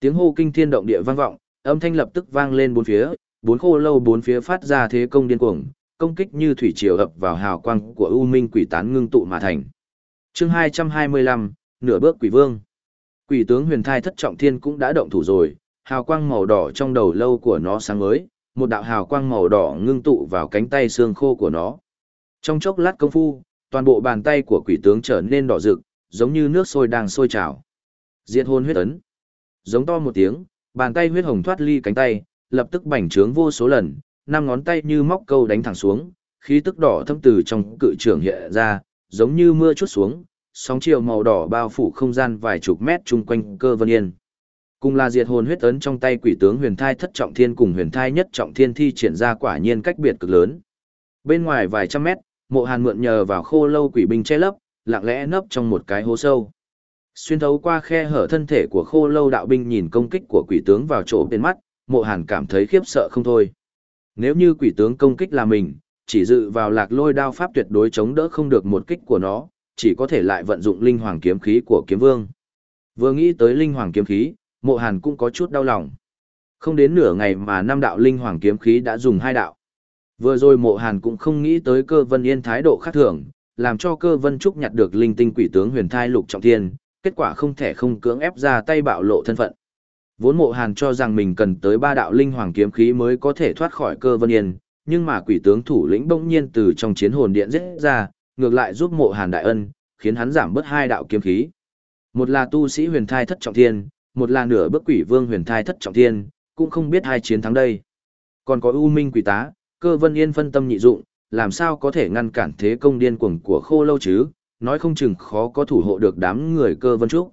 Tiếng hô kinh thiên động địa vang vọng, âm thanh lập tức vang lên bốn phía, bốn khô lâu bốn phía phát ra thế công điên cuồng, công kích như thủy triều ập vào hào quang của U Minh quỷ tán ngưng tụ mà thành. Chương 225, nửa bước quỷ vương. Quỷ tướng huyền thai thất trọng thiên cũng đã động thủ rồi, hào quang màu đỏ trong đầu lâu của nó sáng mới, một đạo hào quang màu đỏ ngưng tụ vào cánh tay xương khô của nó. Trong chốc lát công phu, toàn bộ bàn tay của quỷ tướng trở nên đỏ rực, giống như nước sôi đang sôi trào. Diệt hồn huyết ấn. Giống to một tiếng, bàn tay huyết hồng thoát ly cánh tay, lập tức bành trướng vô số lần, năm ngón tay như móc câu đánh thẳng xuống, khí tức đỏ thâm từ trong cự trường hiện ra, giống như mưa chút xuống, sóng chiều màu đỏ bao phủ không gian vài chục mét chung quanh cơ vân yên. Cùng là diệt hồn huyết ấn trong tay quỷ tướng huyền thai thất trọng thiên cùng huyền thai nhất trọng thiên thi triển ra quả nhiên cách biệt cực lớn. Bên ngoài vài trăm mét, mộ hàn mượn nhờ vào khô lâu quỷ binh che lấp, lặng lẽ nấp trong một cái hố sâu. Xuyên thấu qua khe hở thân thể của khô lâu đạo binh nhìn công kích của quỷ tướng vào chỗ bên mắt, mộ hàn cảm thấy khiếp sợ không thôi. Nếu như quỷ tướng công kích là mình, chỉ dự vào lạc lôi đao pháp tuyệt đối chống đỡ không được một kích của nó, chỉ có thể lại vận dụng linh hoàng kiếm khí của kiếm vương. Vừa nghĩ tới linh hoàng kiếm khí, mộ hàn cũng có chút đau lòng. Không đến nửa ngày mà năm đạo linh hoàng kiếm khí đã dùng hai đạo. Vừa rồi mộ hàn cũng không nghĩ tới cơ vân yên thái độ khác thường, làm cho cơ vân trúc nhặt được linh tinh quỷ tướng huyền thai lục trọng thiên, kết quả không thể không cưỡng ép ra tay bạo lộ thân phận. Vốn mộ hàn cho rằng mình cần tới ba đạo linh hoàng kiếm khí mới có thể thoát khỏi cơ vân yên, nhưng mà quỷ tướng thủ lĩnh bỗng nhiên từ trong chiến hồn điện giết ra, ngược lại giúp mộ hàn đại ân, khiến hắn giảm bớt hai đạo kiếm khí. Một là tu sĩ huyền thai thất trọng thiên, một là nửa bước quỷ vương huyền thai thất trọng thiên, cũng không biết hai chiến thắng đây. Còn có U Minh quỷ tá, cơ vân yên phân tâm nhị dụng, làm sao có thể ngăn cản thế công điên cuồng của khô lâu chứ, nói không chừng khó có thủ hộ được đám người cơ vân trúc.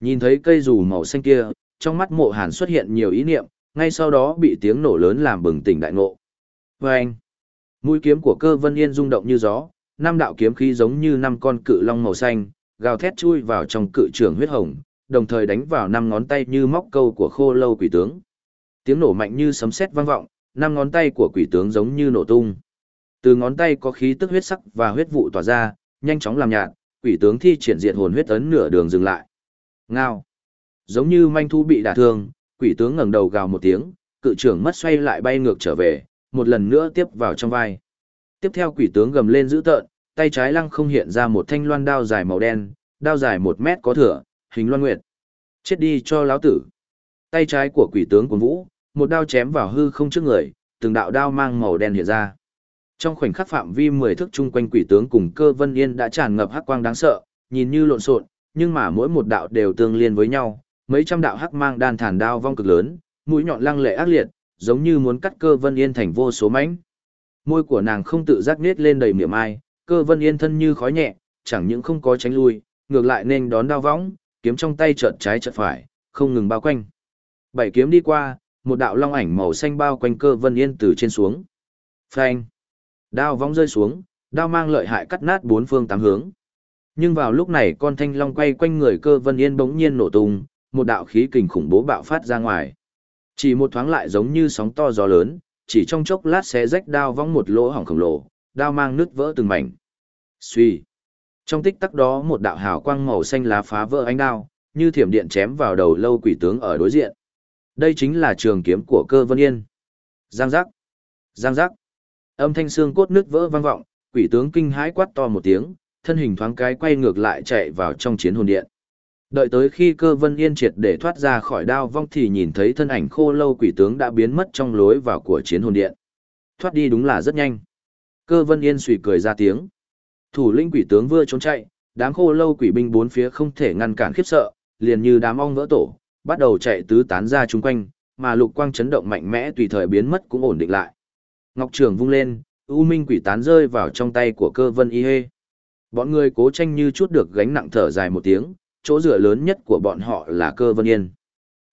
Nhìn thấy cây dù màu xanh kia, trong mắt mộ hàn xuất hiện nhiều ý niệm, ngay sau đó bị tiếng nổ lớn làm bừng tỉnh đại ngộ. Vâng! anh, mũi kiếm của cơ vân yên rung động như gió, năm đạo kiếm khí giống như năm con cự long màu xanh, gào thét chui vào trong cự trường huyết hồng, đồng thời đánh vào năm ngón tay như móc câu của khô lâu quỷ tướng. Tiếng nổ mạnh như sấm sét vang vọng, năm ngón tay của quỷ tướng giống như nổ tung. Từ ngón tay có khí tức huyết sắc và huyết vụ tỏa ra, nhanh chóng làm nhạt, quỷ tướng thi triển diệt hồn huyết ấn nửa đường dừng lại. Ngao. Giống như manh thu bị đả thương, quỷ tướng ngẩng đầu gào một tiếng, cự trưởng mất xoay lại bay ngược trở về, một lần nữa tiếp vào trong vai. Tiếp theo quỷ tướng gầm lên dữ tợn, tay trái lăng không hiện ra một thanh loan đao dài màu đen, đao dài một mét có thửa, hình loan nguyệt. Chết đi cho lão tử. Tay trái của quỷ tướng cuốn vũ, một đao chém vào hư không trước người, từng đạo đao mang màu đen hiện ra. Trong khoảnh khắc phạm vi 10 thước chung quanh quỷ tướng cùng cơ vân yên đã tràn ngập hắc quang đáng sợ, nhìn như lộn xộn, nhưng mà mỗi một đạo đều tương liên với nhau, mấy trăm đạo hắc mang đan thản đao vong cực lớn, mũi nhọn lăng lệ ác liệt, giống như muốn cắt cơ vân yên thành vô số mảnh. Môi của nàng không tự giác nết lên đầy miệng ai, cơ vân yên thân như khói nhẹ, chẳng những không có tránh lui, ngược lại nên đón đao võng, kiếm trong tay chợt trái chợt phải, không ngừng bao quanh. Bảy kiếm đi qua, một đạo long ảnh màu xanh bao quanh cơ vân yên từ trên xuống. Phanh! Đao vong rơi xuống, đao mang lợi hại cắt nát bốn phương tám hướng. Nhưng vào lúc này con thanh long quay quanh người cơ vân yên bỗng nhiên nổ tung, một đạo khí kình khủng bố bạo phát ra ngoài. Chỉ một thoáng lại giống như sóng to gió lớn, chỉ trong chốc lát xé rách đao vong một lỗ hỏng khổng lồ, đao mang nứt vỡ từng mảnh. Suy. Trong tích tắc đó một đạo hào quang màu xanh lá phá vỡ ánh đao, như thiểm điện chém vào đầu lâu quỷ tướng ở đối diện. Đây chính là trường kiếm của cơ vân yên. Giang giác. Giang giác. Âm thanh xương cốt nứt vỡ vang vọng, quỷ tướng kinh hãi quát to một tiếng, thân hình thoáng cái quay ngược lại chạy vào trong chiến hồn điện. Đợi tới khi cơ vân yên triệt để thoát ra khỏi đao vong thì nhìn thấy thân ảnh khô lâu quỷ tướng đã biến mất trong lối vào của chiến hồn điện. Thoát đi đúng là rất nhanh. Cơ vân yên suy cười ra tiếng. Thủ lĩnh quỷ tướng vừa trốn chạy, đám khô lâu quỷ binh bốn phía không thể ngăn cản khiếp sợ, liền như đám ong vỡ tổ, bắt đầu chạy tứ tán ra chung quanh, mà lục quang chấn động mạnh mẽ tùy thời biến mất cũng ổn định lại. Ngọc Trường vung lên, U Minh quỷ tán rơi vào trong tay của cơ vân y hê. Bọn người cố tranh như chút được gánh nặng thở dài một tiếng, chỗ dựa lớn nhất của bọn họ là cơ vân yên.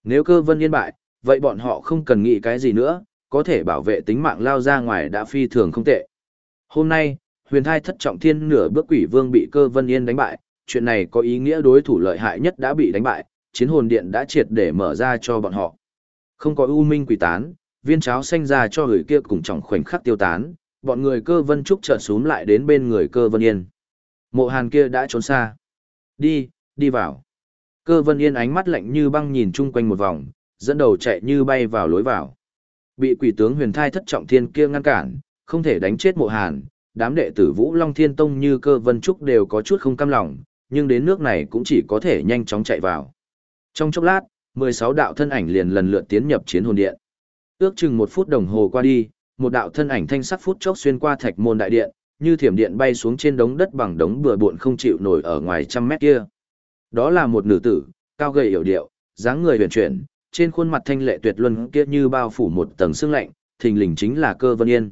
Nếu cơ vân yên bại, vậy bọn họ không cần nghĩ cái gì nữa, có thể bảo vệ tính mạng lao ra ngoài đã phi thường không tệ. Hôm nay, huyền thai thất trọng thiên nửa bước quỷ vương bị cơ vân yên đánh bại, chuyện này có ý nghĩa đối thủ lợi hại nhất đã bị đánh bại, chiến hồn điện đã triệt để mở ra cho bọn họ. Không có ưu minh quỷ tán, viên cháo xanh ra cho người kia cùng trọng khoảnh khắc tiêu tán, bọn người cơ vân trúc chợt xuống lại đến bên người cơ vân yên. Mộ hàn kia đã trốn xa. Đi, đi vào. Cơ vân yên ánh mắt lạnh như băng nhìn chung quanh một vòng, dẫn đầu chạy như bay vào lối vào. Bị quỷ tướng huyền thai thất trọng thiên kia ngăn cản, không thể đánh chết mộ hàn, đám đệ tử Vũ Long Thiên Tông như cơ vân trúc đều có chút không cam lòng, nhưng đến nước này cũng chỉ có thể nhanh chóng chạy vào. Trong chốc lát, 16 đạo thân ảnh liền lần lượt tiến nhập chiến hồn điện. Ước chừng một phút đồng hồ qua đi, một đạo thân ảnh thanh sắc phút chốc xuyên qua thạch môn đại điện, như thiểm điện bay xuống trên đống đất bằng đống bừa bộn không chịu nổi ở ngoài trăm mét kia. Đó là một nữ tử, cao gầy hiểu điệu, dáng người huyền chuyển, trên khuôn mặt thanh lệ tuyệt luân kia như bao phủ một tầng sương lạnh, thình lình chính là cơ vân yên.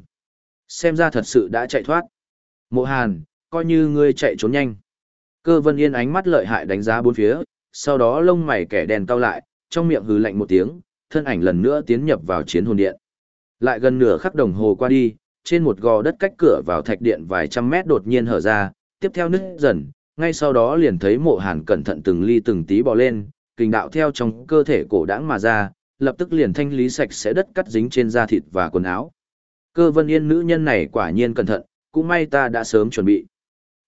Xem ra thật sự đã chạy thoát. Mộ Hàn, coi như ngươi chạy trốn nhanh. Cơ vân yên ánh mắt lợi hại đánh giá bốn phía, sau đó lông mày kẻ đèn cao lại, trong miệng hừ lạnh một tiếng, thân ảnh lần nữa tiến nhập vào chiến hồn điện. Lại gần nửa khắc đồng hồ qua đi, trên một gò đất cách cửa vào thạch điện vài trăm mét đột nhiên hở ra, tiếp theo nứt dần, ngay sau đó liền thấy mộ hàn cẩn thận từng ly từng tí bò lên, kình đạo theo trong cơ thể cổ đãng mà ra, lập tức liền thanh lý sạch sẽ đất cắt dính trên da thịt và quần áo. Cơ vân yên nữ nhân này quả nhiên cẩn thận, cũng may ta đã sớm chuẩn bị.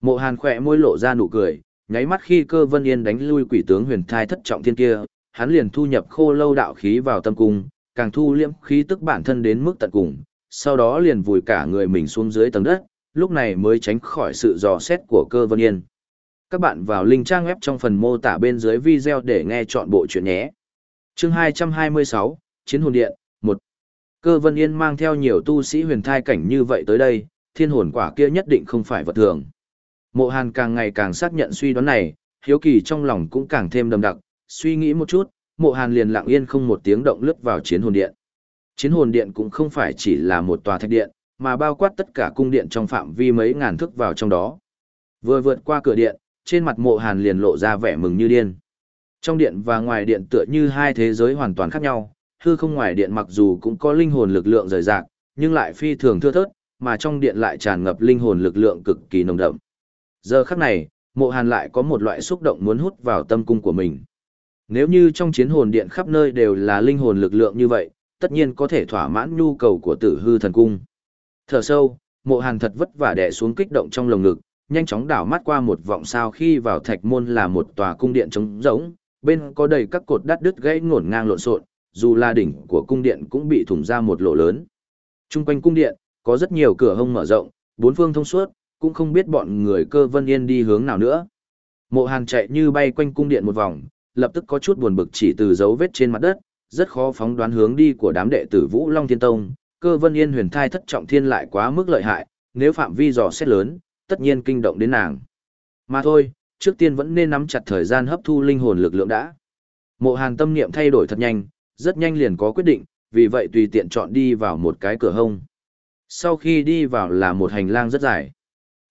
Mộ hàn khỏe môi lộ ra nụ cười, nháy mắt khi cơ vân yên đánh lui quỷ tướng huyền thai thất trọng thiên kia, hắn liền thu nhập khô lâu đạo khí vào tâm cung, càng thu liễm khí tức bản thân đến mức tận cùng, sau đó liền vùi cả người mình xuống dưới tầng đất, lúc này mới tránh khỏi sự dò xét của cơ vân yên. Các bạn vào link trang web trong phần mô tả bên dưới video để nghe chọn bộ chuyện nhé. Chương 226, Chiến hồn điện, Cơ vân yên mang theo nhiều tu sĩ huyền thai cảnh như vậy tới đây, thiên hồn quả kia nhất định không phải vật thường. Mộ Hàn càng ngày càng xác nhận suy đoán này, hiếu kỳ trong lòng cũng càng thêm đậm đặc, suy nghĩ một chút, Mộ Hàn liền lặng yên không một tiếng động lướt vào chiến hồn điện. Chiến hồn điện cũng không phải chỉ là một tòa thạch điện, mà bao quát tất cả cung điện trong phạm vi mấy ngàn thước vào trong đó. Vừa vượt qua cửa điện, trên mặt Mộ Hàn liền lộ ra vẻ mừng như điên. Trong điện và ngoài điện tựa như hai thế giới hoàn toàn khác nhau, hư không ngoài điện mặc dù cũng có linh hồn lực lượng rời rạc, nhưng lại phi thường thưa thớt, mà trong điện lại tràn ngập linh hồn lực lượng cực kỳ nồng đậm. Giờ khắc này, mộ hàn lại có một loại xúc động muốn hút vào tâm cung của mình. Nếu như trong chiến hồn điện khắp nơi đều là linh hồn lực lượng như vậy, tất nhiên có thể thỏa mãn nhu cầu của tử hư thần cung. Thở sâu, mộ hàn thật vất vả đè xuống kích động trong lồng ngực, nhanh chóng đảo mắt qua một vọng sao khi vào thạch môn là một tòa cung điện trống rỗng, bên có đầy các cột đắt đứt gãy ngổn ngang lộn xộn, dù là đỉnh của cung điện cũng bị thủng ra một lỗ lớn. Trung quanh cung điện, có rất nhiều cửa hông mở rộng, bốn phương thông suốt, cũng không biết bọn người cơ vân yên đi hướng nào nữa. Mộ Hàn chạy như bay quanh cung điện một vòng, lập tức có chút buồn bực chỉ từ dấu vết trên mặt đất, rất khó phóng đoán hướng đi của đám đệ tử Vũ Long Thiên Tông, cơ vân yên huyền thai thất trọng thiên lại quá mức lợi hại, nếu phạm vi dò xét lớn, tất nhiên kinh động đến nàng. Mà thôi, trước tiên vẫn nên nắm chặt thời gian hấp thu linh hồn lực lượng đã. Mộ Hàn tâm niệm thay đổi thật nhanh, rất nhanh liền có quyết định, vì vậy tùy tiện chọn đi vào một cái cửa hông. Sau khi đi vào là một hành lang rất dài.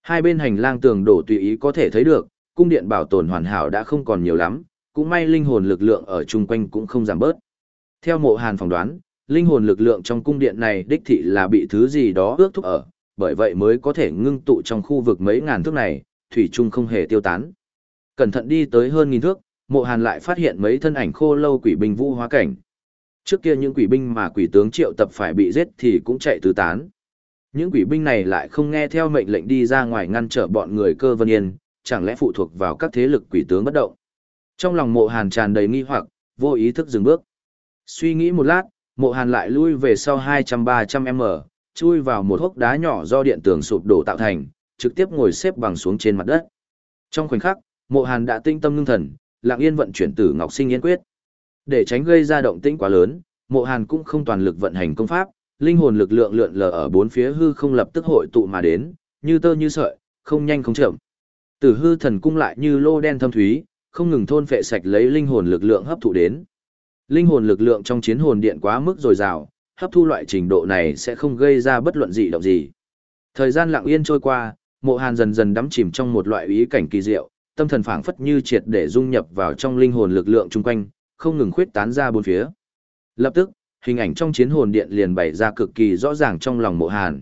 Hai bên hành lang tường đổ tùy ý có thể thấy được, cung điện bảo tồn hoàn hảo đã không còn nhiều lắm, cũng may linh hồn lực lượng ở chung quanh cũng không giảm bớt. Theo mộ hàn phỏng đoán, linh hồn lực lượng trong cung điện này đích thị là bị thứ gì đó ước thúc ở, bởi vậy mới có thể ngưng tụ trong khu vực mấy ngàn thước này, thủy chung không hề tiêu tán. Cẩn thận đi tới hơn nghìn thước, mộ hàn lại phát hiện mấy thân ảnh khô lâu quỷ binh vũ hóa cảnh. Trước kia những quỷ binh mà quỷ tướng triệu tập phải bị giết thì cũng chạy tứ tán. Những quỷ binh này lại không nghe theo mệnh lệnh đi ra ngoài ngăn trở bọn người cơ vân yên, chẳng lẽ phụ thuộc vào các thế lực quỷ tướng bất động. Trong lòng mộ hàn tràn đầy nghi hoặc, vô ý thức dừng bước. Suy nghĩ một lát, mộ hàn lại lui về sau 200-300m, chui vào một hốc đá nhỏ do điện tường sụp đổ tạo thành, trực tiếp ngồi xếp bằng xuống trên mặt đất. Trong khoảnh khắc, mộ hàn đã tinh tâm ngưng thần, lặng yên vận chuyển tử ngọc sinh yên quyết. Để tránh gây ra động tĩnh quá lớn, mộ hàn cũng không toàn lực vận hành công pháp, linh hồn lực lượng lượn lờ ở bốn phía hư không lập tức hội tụ mà đến, như tơ như sợi, không nhanh không chậm. Tử hư thần cung lại như lô đen thâm thúy, không ngừng thôn phệ sạch lấy linh hồn lực lượng hấp thụ đến. Linh hồn lực lượng trong chiến hồn điện quá mức dồi dào, hấp thu loại trình độ này sẽ không gây ra bất luận gì động gì. Thời gian lặng yên trôi qua, Mộ Hàn dần dần đắm chìm trong một loại ý cảnh kỳ diệu, tâm thần phảng phất như triệt để dung nhập vào trong linh hồn lực lượng chung quanh, không ngừng khuyết tán ra bốn phía. Lập tức, hình ảnh trong chiến hồn điện liền bày ra cực kỳ rõ ràng trong lòng mộ hàn.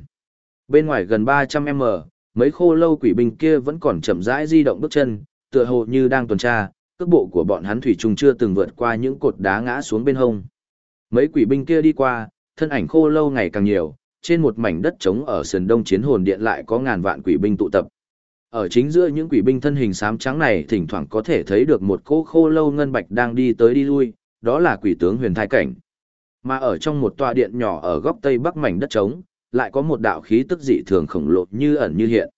Bên ngoài gần 300m, mấy khô lâu quỷ binh kia vẫn còn chậm rãi di động bước chân, tựa hồ như đang tuần tra, cước bộ của bọn hắn thủy chung chưa từng vượt qua những cột đá ngã xuống bên hông. Mấy quỷ binh kia đi qua, thân ảnh khô lâu ngày càng nhiều, trên một mảnh đất trống ở sườn đông chiến hồn điện lại có ngàn vạn quỷ binh tụ tập. Ở chính giữa những quỷ binh thân hình xám trắng này thỉnh thoảng có thể thấy được một cô khô lâu ngân bạch đang đi tới đi lui, đó là quỷ tướng huyền thai cảnh. Mà ở trong một tòa điện nhỏ ở góc tây bắc mảnh đất trống, lại có một đạo khí tức dị thường khổng lồ như ẩn như hiện.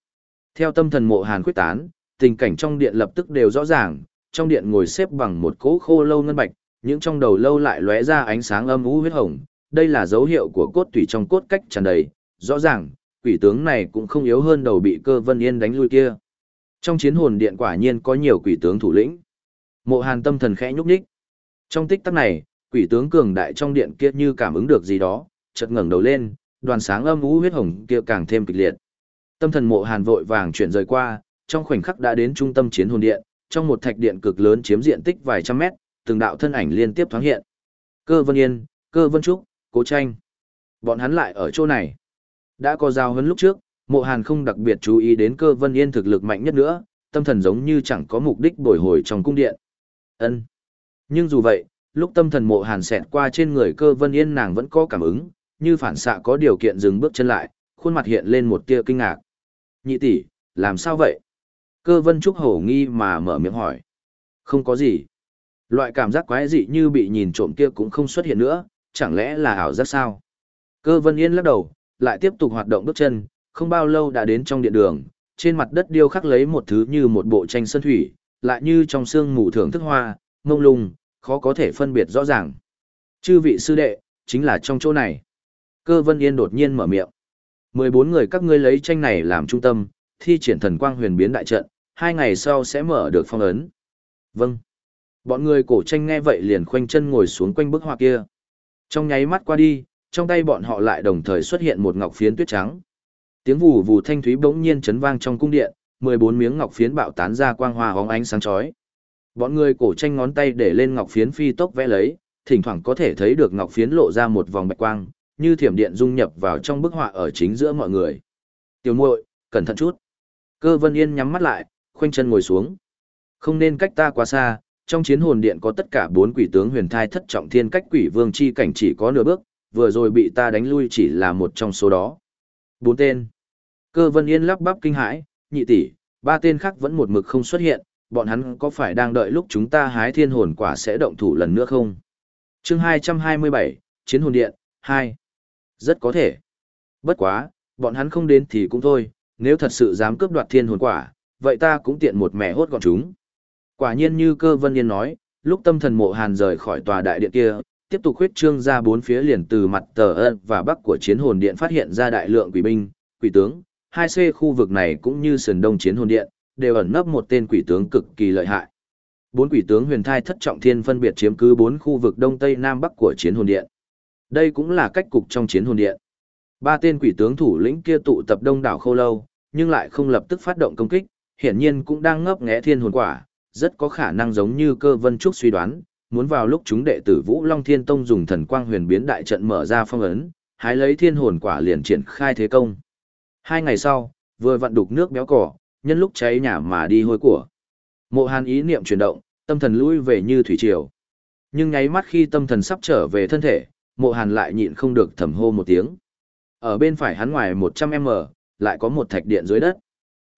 Theo tâm thần mộ hàn quyết tán, tình cảnh trong điện lập tức đều rõ ràng, trong điện ngồi xếp bằng một cỗ khô lâu ngân bạch, những trong đầu lâu lại lóe ra ánh sáng âm u huyết hồng, đây là dấu hiệu của cốt tủy trong cốt cách tràn đầy, rõ ràng, quỷ tướng này cũng không yếu hơn đầu bị cơ vân yên đánh lui kia. Trong chiến hồn điện quả nhiên có nhiều quỷ tướng thủ lĩnh. Mộ Hàn tâm thần khẽ nhúc nhích. Trong tích tắc này, quỷ tướng cường đại trong điện kia như cảm ứng được gì đó, chợt ngẩng đầu lên, đoàn sáng âm u huyết hồng kia càng thêm kịch liệt. Tâm thần Mộ Hàn vội vàng chuyển rời qua, trong khoảnh khắc đã đến trung tâm chiến hồn điện, trong một thạch điện cực lớn chiếm diện tích vài trăm mét, từng đạo thân ảnh liên tiếp thoáng hiện. Cơ Vân Yên, Cơ Vân Trúc, Cố Tranh. Bọn hắn lại ở chỗ này. Đã có giao hấn lúc trước, Mộ Hàn không đặc biệt chú ý đến Cơ Vân Yên thực lực mạnh nhất nữa, tâm thần giống như chẳng có mục đích bồi hồi trong cung điện. Ân. Nhưng dù vậy, lúc tâm thần Mộ Hàn xẹt qua trên người Cơ Vân Yên nàng vẫn có cảm ứng, như phản xạ có điều kiện dừng bước chân lại, khuôn mặt hiện lên một tia kinh ngạc. Nhị tỷ, làm sao vậy? Cơ Vân Trúc hổ nghi mà mở miệng hỏi. Không có gì. Loại cảm giác quái dị như bị nhìn trộm kia cũng không xuất hiện nữa, chẳng lẽ là ảo giác sao? Cơ Vân Yên lắc đầu, lại tiếp tục hoạt động bước chân, không bao lâu đã đến trong điện đường, trên mặt đất điêu khắc lấy một thứ như một bộ tranh sơn thủy, lại như trong sương mù thưởng thức hoa, mông lung, khó có thể phân biệt rõ ràng. Chư vị sư đệ, chính là trong chỗ này. Cơ Vân Yên đột nhiên mở miệng. 14 người các ngươi lấy tranh này làm trung tâm, thi triển thần quang huyền biến đại trận, hai ngày sau sẽ mở được phong ấn. Vâng. Bọn người cổ tranh nghe vậy liền khoanh chân ngồi xuống quanh bức họa kia. Trong nháy mắt qua đi, trong tay bọn họ lại đồng thời xuất hiện một ngọc phiến tuyết trắng. Tiếng vù vù thanh thúy bỗng nhiên chấn vang trong cung điện, 14 miếng ngọc phiến bạo tán ra quang hoa hóng ánh sáng chói. Bọn người cổ tranh ngón tay để lên ngọc phiến phi tốc vẽ lấy, thỉnh thoảng có thể thấy được ngọc phiến lộ ra một vòng bạch quang, như thiểm điện dung nhập vào trong bức họa ở chính giữa mọi người. Tiểu muội, cẩn thận chút. Cơ Vân Yên nhắm mắt lại, khoanh chân ngồi xuống. Không nên cách ta quá xa, trong chiến hồn điện có tất cả bốn quỷ tướng huyền thai thất trọng thiên cách quỷ vương chi cảnh chỉ có nửa bước, vừa rồi bị ta đánh lui chỉ là một trong số đó. Bốn tên. Cơ Vân Yên lắp bắp kinh hãi, nhị tỷ, ba tên khác vẫn một mực không xuất hiện, bọn hắn có phải đang đợi lúc chúng ta hái thiên hồn quả sẽ động thủ lần nữa không? Chương 227, Chiến hồn điện, 2. Rất có thể. Bất quá, bọn hắn không đến thì cũng thôi, nếu thật sự dám cướp đoạt thiên hồn quả, vậy ta cũng tiện một mẹ hốt gọn chúng. Quả nhiên như cơ vân yên nói, lúc tâm thần mộ hàn rời khỏi tòa đại điện kia, tiếp tục huyết trương ra bốn phía liền từ mặt tờ ân và bắc của chiến hồn điện phát hiện ra đại lượng quỷ binh, quỷ tướng, hai c khu vực này cũng như sườn đông chiến hồn điện, đều ẩn nấp một tên quỷ tướng cực kỳ lợi hại. Bốn quỷ tướng huyền thai thất trọng thiên phân biệt chiếm cứ bốn khu vực đông tây nam bắc của chiến hồn điện. Đây cũng là cách cục trong chiến hồn điện. Ba tên quỷ tướng thủ lĩnh kia tụ tập đông đảo khâu lâu, nhưng lại không lập tức phát động công kích, hiển nhiên cũng đang ngấp nghé thiên hồn quả, rất có khả năng giống như cơ vân trúc suy đoán, muốn vào lúc chúng đệ tử Vũ Long Thiên Tông dùng thần quang huyền biến đại trận mở ra phong ấn, hái lấy thiên hồn quả liền triển khai thế công. Hai ngày sau, vừa vặn đục nước béo cỏ, nhân lúc cháy nhà mà đi hôi của. Mộ Hàn ý niệm chuyển động, tâm thần lui về như thủy triều. Nhưng nháy mắt khi tâm thần sắp trở về thân thể, Mộ Hàn lại nhịn không được thầm hô một tiếng. Ở bên phải hắn ngoài 100m, lại có một thạch điện dưới đất.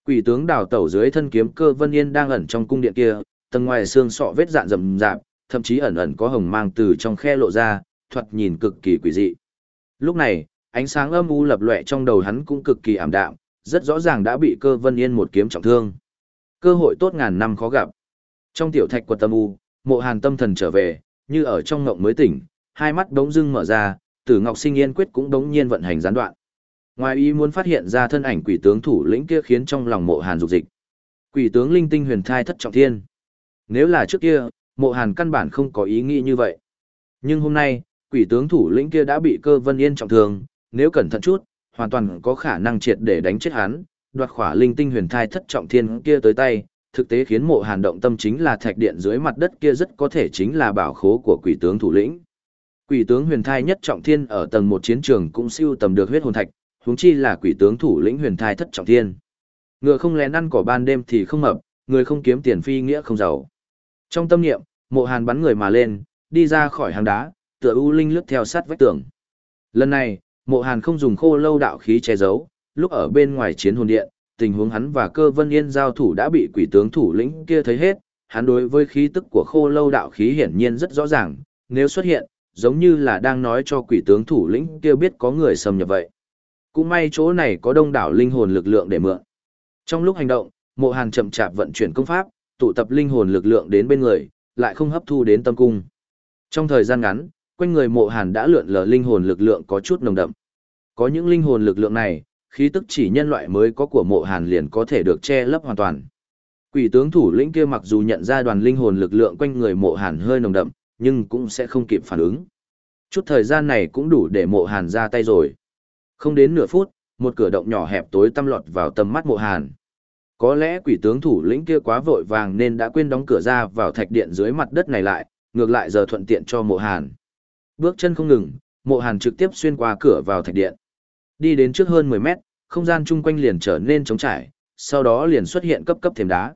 Quỷ tướng đào tẩu dưới thân kiếm cơ vân yên đang ẩn trong cung điện kia, tầng ngoài xương sọ vết dạn rầm rạp, thậm chí ẩn ẩn có hồng mang từ trong khe lộ ra, thoạt nhìn cực kỳ quỷ dị. Lúc này, ánh sáng âm u lập lòe trong đầu hắn cũng cực kỳ ảm đạm, rất rõ ràng đã bị cơ vân yên một kiếm trọng thương. Cơ hội tốt ngàn năm khó gặp. Trong tiểu thạch quật tâm u, mộ hàn tâm thần trở về, như ở trong ngộng mới tỉnh, hai mắt đống dưng mở ra, tử ngọc sinh yên quyết cũng đống nhiên vận hành gián đoạn. Ngoài ý muốn phát hiện ra thân ảnh quỷ tướng thủ lĩnh kia khiến trong lòng mộ hàn dục dịch. Quỷ tướng linh tinh huyền thai thất trọng thiên. Nếu là trước kia, mộ hàn căn bản không có ý nghĩ như vậy. Nhưng hôm nay, quỷ tướng thủ lĩnh kia đã bị cơ vân yên trọng thương, nếu cẩn thận chút, hoàn toàn có khả năng triệt để đánh chết hắn, đoạt khỏa linh tinh huyền thai thất trọng thiên kia tới tay, thực tế khiến mộ hàn động tâm chính là thạch điện dưới mặt đất kia rất có thể chính là bảo khố của quỷ tướng thủ lĩnh. Quỷ tướng huyền thai nhất trọng thiên ở tầng một chiến trường cũng siêu tầm được huyết hồn thạch, huống chi là quỷ tướng thủ lĩnh huyền thai thất trọng thiên. Ngựa không lén ăn cỏ ban đêm thì không mập, người không kiếm tiền phi nghĩa không giàu. Trong tâm niệm, mộ hàn bắn người mà lên, đi ra khỏi hang đá, tựa u linh lướt theo sát vách tường. Lần này, mộ hàn không dùng khô lâu đạo khí che giấu, lúc ở bên ngoài chiến hồn điện, tình huống hắn và cơ vân yên giao thủ đã bị quỷ tướng thủ lĩnh kia thấy hết, hắn đối với khí tức của khô lâu đạo khí hiển nhiên rất rõ ràng, nếu xuất hiện, giống như là đang nói cho quỷ tướng thủ lĩnh kia biết có người xâm nhập vậy. Cũng may chỗ này có đông đảo linh hồn lực lượng để mượn. Trong lúc hành động, mộ hàn chậm chạp vận chuyển công pháp, tụ tập linh hồn lực lượng đến bên người, lại không hấp thu đến tâm cung. Trong thời gian ngắn, quanh người mộ hàn đã lượn lờ linh hồn lực lượng có chút nồng đậm. Có những linh hồn lực lượng này, khí tức chỉ nhân loại mới có của mộ hàn liền có thể được che lấp hoàn toàn. Quỷ tướng thủ lĩnh kia mặc dù nhận ra đoàn linh hồn lực lượng quanh người mộ hàn hơi nồng đậm, nhưng cũng sẽ không kịp phản ứng. Chút thời gian này cũng đủ để mộ hàn ra tay rồi. Không đến nửa phút, một cửa động nhỏ hẹp tối tăm lọt vào tầm mắt mộ hàn. Có lẽ quỷ tướng thủ lĩnh kia quá vội vàng nên đã quên đóng cửa ra vào thạch điện dưới mặt đất này lại, ngược lại giờ thuận tiện cho mộ hàn. Bước chân không ngừng, mộ hàn trực tiếp xuyên qua cửa vào thạch điện. Đi đến trước hơn 10 mét, không gian chung quanh liền trở nên trống trải, sau đó liền xuất hiện cấp cấp thềm đá.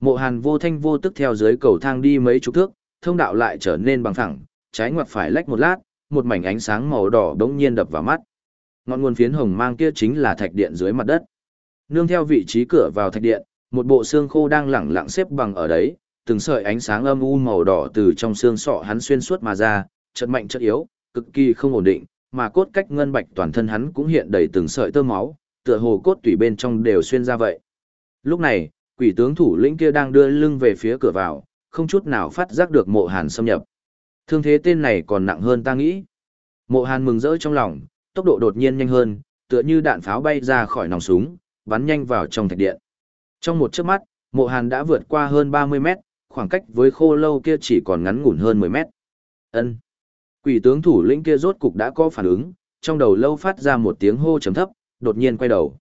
Mộ hàn vô thanh vô tức theo dưới cầu thang đi mấy chục thước, thông đạo lại trở nên bằng thẳng trái ngoặt phải lách một lát, một mảnh ánh sáng màu đỏ đống nhiên đập vào mắt. Ngọn nguồn phiến hồng mang kia chính là thạch điện dưới mặt đất. Nương theo vị trí cửa vào thạch điện, một bộ xương khô đang lẳng lặng xếp bằng ở đấy, từng sợi ánh sáng âm u màu đỏ từ trong xương sọ hắn xuyên suốt mà ra, chợt mạnh chợt yếu, cực kỳ không ổn định, mà cốt cách ngân bạch toàn thân hắn cũng hiện đầy từng sợi tơ máu, tựa hồ cốt tủy bên trong đều xuyên ra vậy. Lúc này, quỷ tướng thủ lĩnh kia đang đưa lưng về phía cửa vào, không chút nào phát giác được mộ hàn xâm nhập. Thương thế tên này còn nặng hơn ta nghĩ. Mộ hàn mừng rỡ trong lòng, tốc độ đột nhiên nhanh hơn, tựa như đạn pháo bay ra khỏi nòng súng, bắn nhanh vào trong thạch điện. Trong một chớp mắt, mộ hàn đã vượt qua hơn 30 mét, khoảng cách với khô lâu kia chỉ còn ngắn ngủn hơn 10 mét. ân Quỷ tướng thủ lĩnh kia rốt cục đã có phản ứng, trong đầu lâu phát ra một tiếng hô chấm thấp, đột nhiên quay đầu.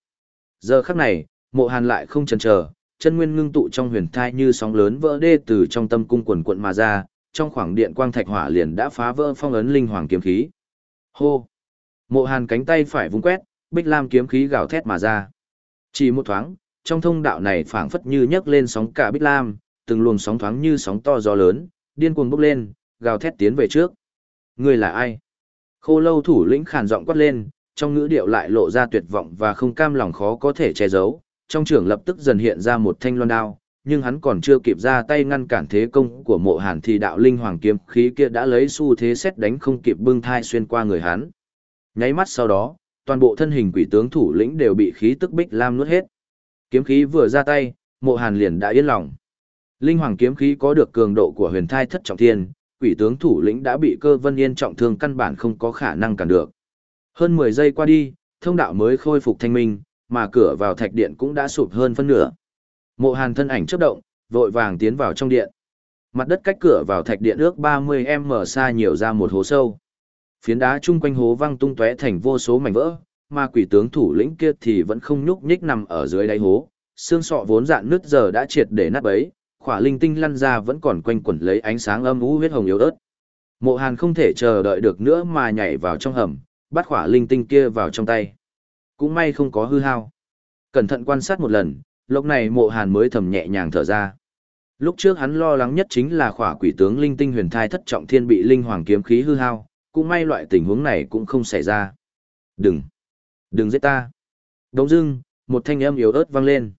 Giờ khắc này, mộ hàn lại không chần chờ, chân nguyên ngưng tụ trong huyền thai như sóng lớn vỡ đê từ trong tâm cung quần quận mà ra, trong khoảng điện quang thạch hỏa liền đã phá vỡ phong ấn linh hoàng kiếm khí. Hô! Mộ hàn cánh tay phải vung quét, bích lam kiếm khí gào thét mà ra. Chỉ một thoáng, trong thông đạo này phảng phất như nhấc lên sóng cả bích lam, từng luồng sóng thoáng như sóng to gió lớn, điên cuồng bốc lên, gào thét tiến về trước. Người là ai? Khô lâu thủ lĩnh khàn giọng quát lên, trong ngữ điệu lại lộ ra tuyệt vọng và không cam lòng khó có thể che giấu. Trong trường lập tức dần hiện ra một thanh loan đao, nhưng hắn còn chưa kịp ra tay ngăn cản thế công của mộ hàn thì đạo linh hoàng kiếm khí kia đã lấy xu thế xét đánh không kịp bưng thai xuyên qua người hắn. Nháy mắt sau đó, toàn bộ thân hình quỷ tướng thủ lĩnh đều bị khí tức bích lam nuốt hết. Kiếm khí vừa ra tay, mộ hàn liền đã yên lòng. Linh hoàng kiếm khí có được cường độ của huyền thai thất trọng thiên, quỷ tướng thủ lĩnh đã bị cơ vân yên trọng thương căn bản không có khả năng cản được. Hơn 10 giây qua đi, thông đạo mới khôi phục thanh minh, mà cửa vào thạch điện cũng đã sụp hơn phân nửa. Mộ Hàn thân ảnh chớp động, vội vàng tiến vào trong điện. Mặt đất cách cửa vào thạch điện ước 30m xa nhiều ra một hố sâu. Phiến đá chung quanh hố văng tung tóe thành vô số mảnh vỡ, mà quỷ tướng thủ lĩnh kia thì vẫn không nhúc nhích nằm ở dưới đáy hố, xương sọ vốn dạn nứt giờ đã triệt để nát bấy, khỏa linh tinh lăn ra vẫn còn quanh quẩn lấy ánh sáng âm u huyết hồng yếu ớt. Mộ Hàn không thể chờ đợi được nữa mà nhảy vào trong hầm, bắt khỏa linh tinh kia vào trong tay. Cũng may không có hư hao. Cẩn thận quan sát một lần, lúc này Mộ Hàn mới thầm nhẹ nhàng thở ra. Lúc trước hắn lo lắng nhất chính là khỏa quỷ tướng linh tinh huyền thai thất trọng thiên bị linh hoàng kiếm khí hư hao, cũng may loại tình huống này cũng không xảy ra. Đừng! Đừng giết ta! Đống dưng, một thanh âm yếu ớt vang lên.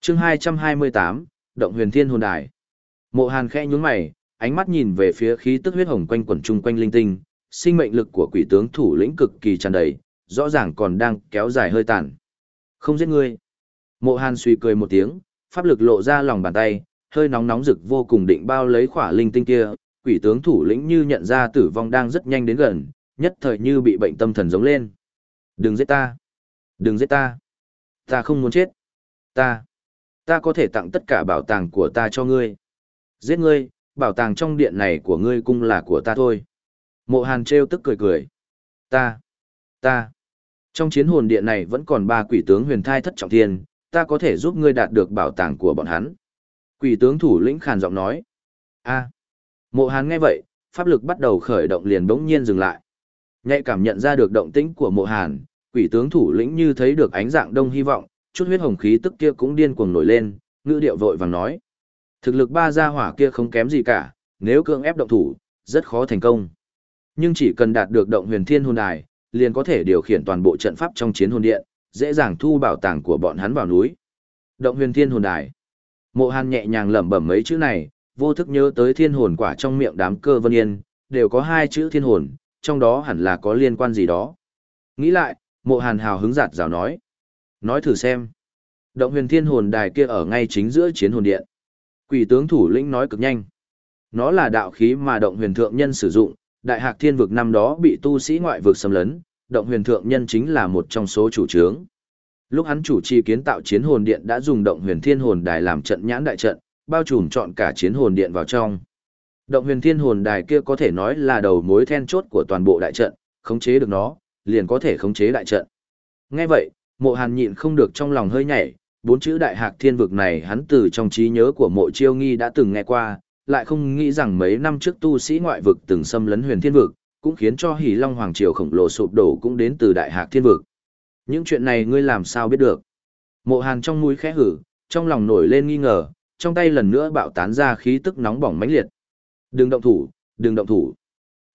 chương 228, Động huyền thiên hồn đài. Mộ hàn khẽ nhún mày, ánh mắt nhìn về phía khí tức huyết hồng quanh quẩn chung quanh linh tinh, sinh mệnh lực của quỷ tướng thủ lĩnh cực kỳ tràn đầy, rõ ràng còn đang kéo dài hơi tàn. Không giết ngươi. Mộ hàn suy cười một tiếng, pháp lực lộ ra lòng bàn tay, hơi nóng nóng rực vô cùng định bao lấy khỏa linh tinh kia, quỷ tướng thủ lĩnh như nhận ra tử vong đang rất nhanh đến gần, nhất thời như bị bệnh tâm thần giống lên. Đừng giết ta! Đừng giết ta! Ta không muốn chết! Ta! Ta có thể tặng tất cả bảo tàng của ta cho ngươi. Giết ngươi, bảo tàng trong điện này của ngươi cũng là của ta thôi. Mộ hàn trêu tức cười cười. Ta! Ta! Trong chiến hồn điện này vẫn còn ba quỷ tướng huyền thai thất trọng thiên, ta có thể giúp ngươi đạt được bảo tàng của bọn hắn. Quỷ tướng thủ lĩnh khàn giọng nói. a Mộ Hàn nghe vậy, pháp lực bắt đầu khởi động liền bỗng nhiên dừng lại. Nhạy cảm nhận ra được động tĩnh của Mộ Hàn, quỷ tướng thủ lĩnh như thấy được ánh dạng đông hy vọng, chút huyết hồng khí tức kia cũng điên cuồng nổi lên, ngữ điệu vội vàng nói: "Thực lực ba gia hỏa kia không kém gì cả, nếu cưỡng ép động thủ, rất khó thành công. Nhưng chỉ cần đạt được động huyền thiên hồn đài, liền có thể điều khiển toàn bộ trận pháp trong chiến hồn điện, dễ dàng thu bảo tàng của bọn hắn vào núi." Động huyền thiên hồn đài. Mộ Hàn nhẹ nhàng lẩm bẩm mấy chữ này, vô thức nhớ tới thiên hồn quả trong miệng đám cơ vân yên, đều có hai chữ thiên hồn, trong đó hẳn là có liên quan gì đó. Nghĩ lại, mộ hàn hào hứng giạt rào nói. Nói thử xem. Động huyền thiên hồn đài kia ở ngay chính giữa chiến hồn điện. Quỷ tướng thủ lĩnh nói cực nhanh. Nó là đạo khí mà động huyền thượng nhân sử dụng, đại hạc thiên vực năm đó bị tu sĩ ngoại vực xâm lấn, động huyền thượng nhân chính là một trong số chủ trướng. Lúc hắn chủ trì kiến tạo chiến hồn điện đã dùng động huyền thiên hồn đài làm trận nhãn đại trận, bao trùm chọn cả chiến hồn điện vào trong. Động huyền thiên hồn đài kia có thể nói là đầu mối then chốt của toàn bộ đại trận, khống chế được nó, liền có thể khống chế đại trận. Nghe vậy, mộ hàn nhịn không được trong lòng hơi nhảy, bốn chữ đại hạc thiên vực này hắn từ trong trí nhớ của mộ chiêu nghi đã từng nghe qua, lại không nghĩ rằng mấy năm trước tu sĩ ngoại vực từng xâm lấn huyền thiên vực, cũng khiến cho hỉ long hoàng triều khổng lồ sụp đổ cũng đến từ đại hạc thiên vực. Những chuyện này ngươi làm sao biết được? Mộ hàn trong mũi khẽ hử, trong lòng nổi lên nghi ngờ, trong tay lần nữa bạo tán ra khí tức nóng bỏng mãnh liệt. Đừng động thủ, đừng động thủ.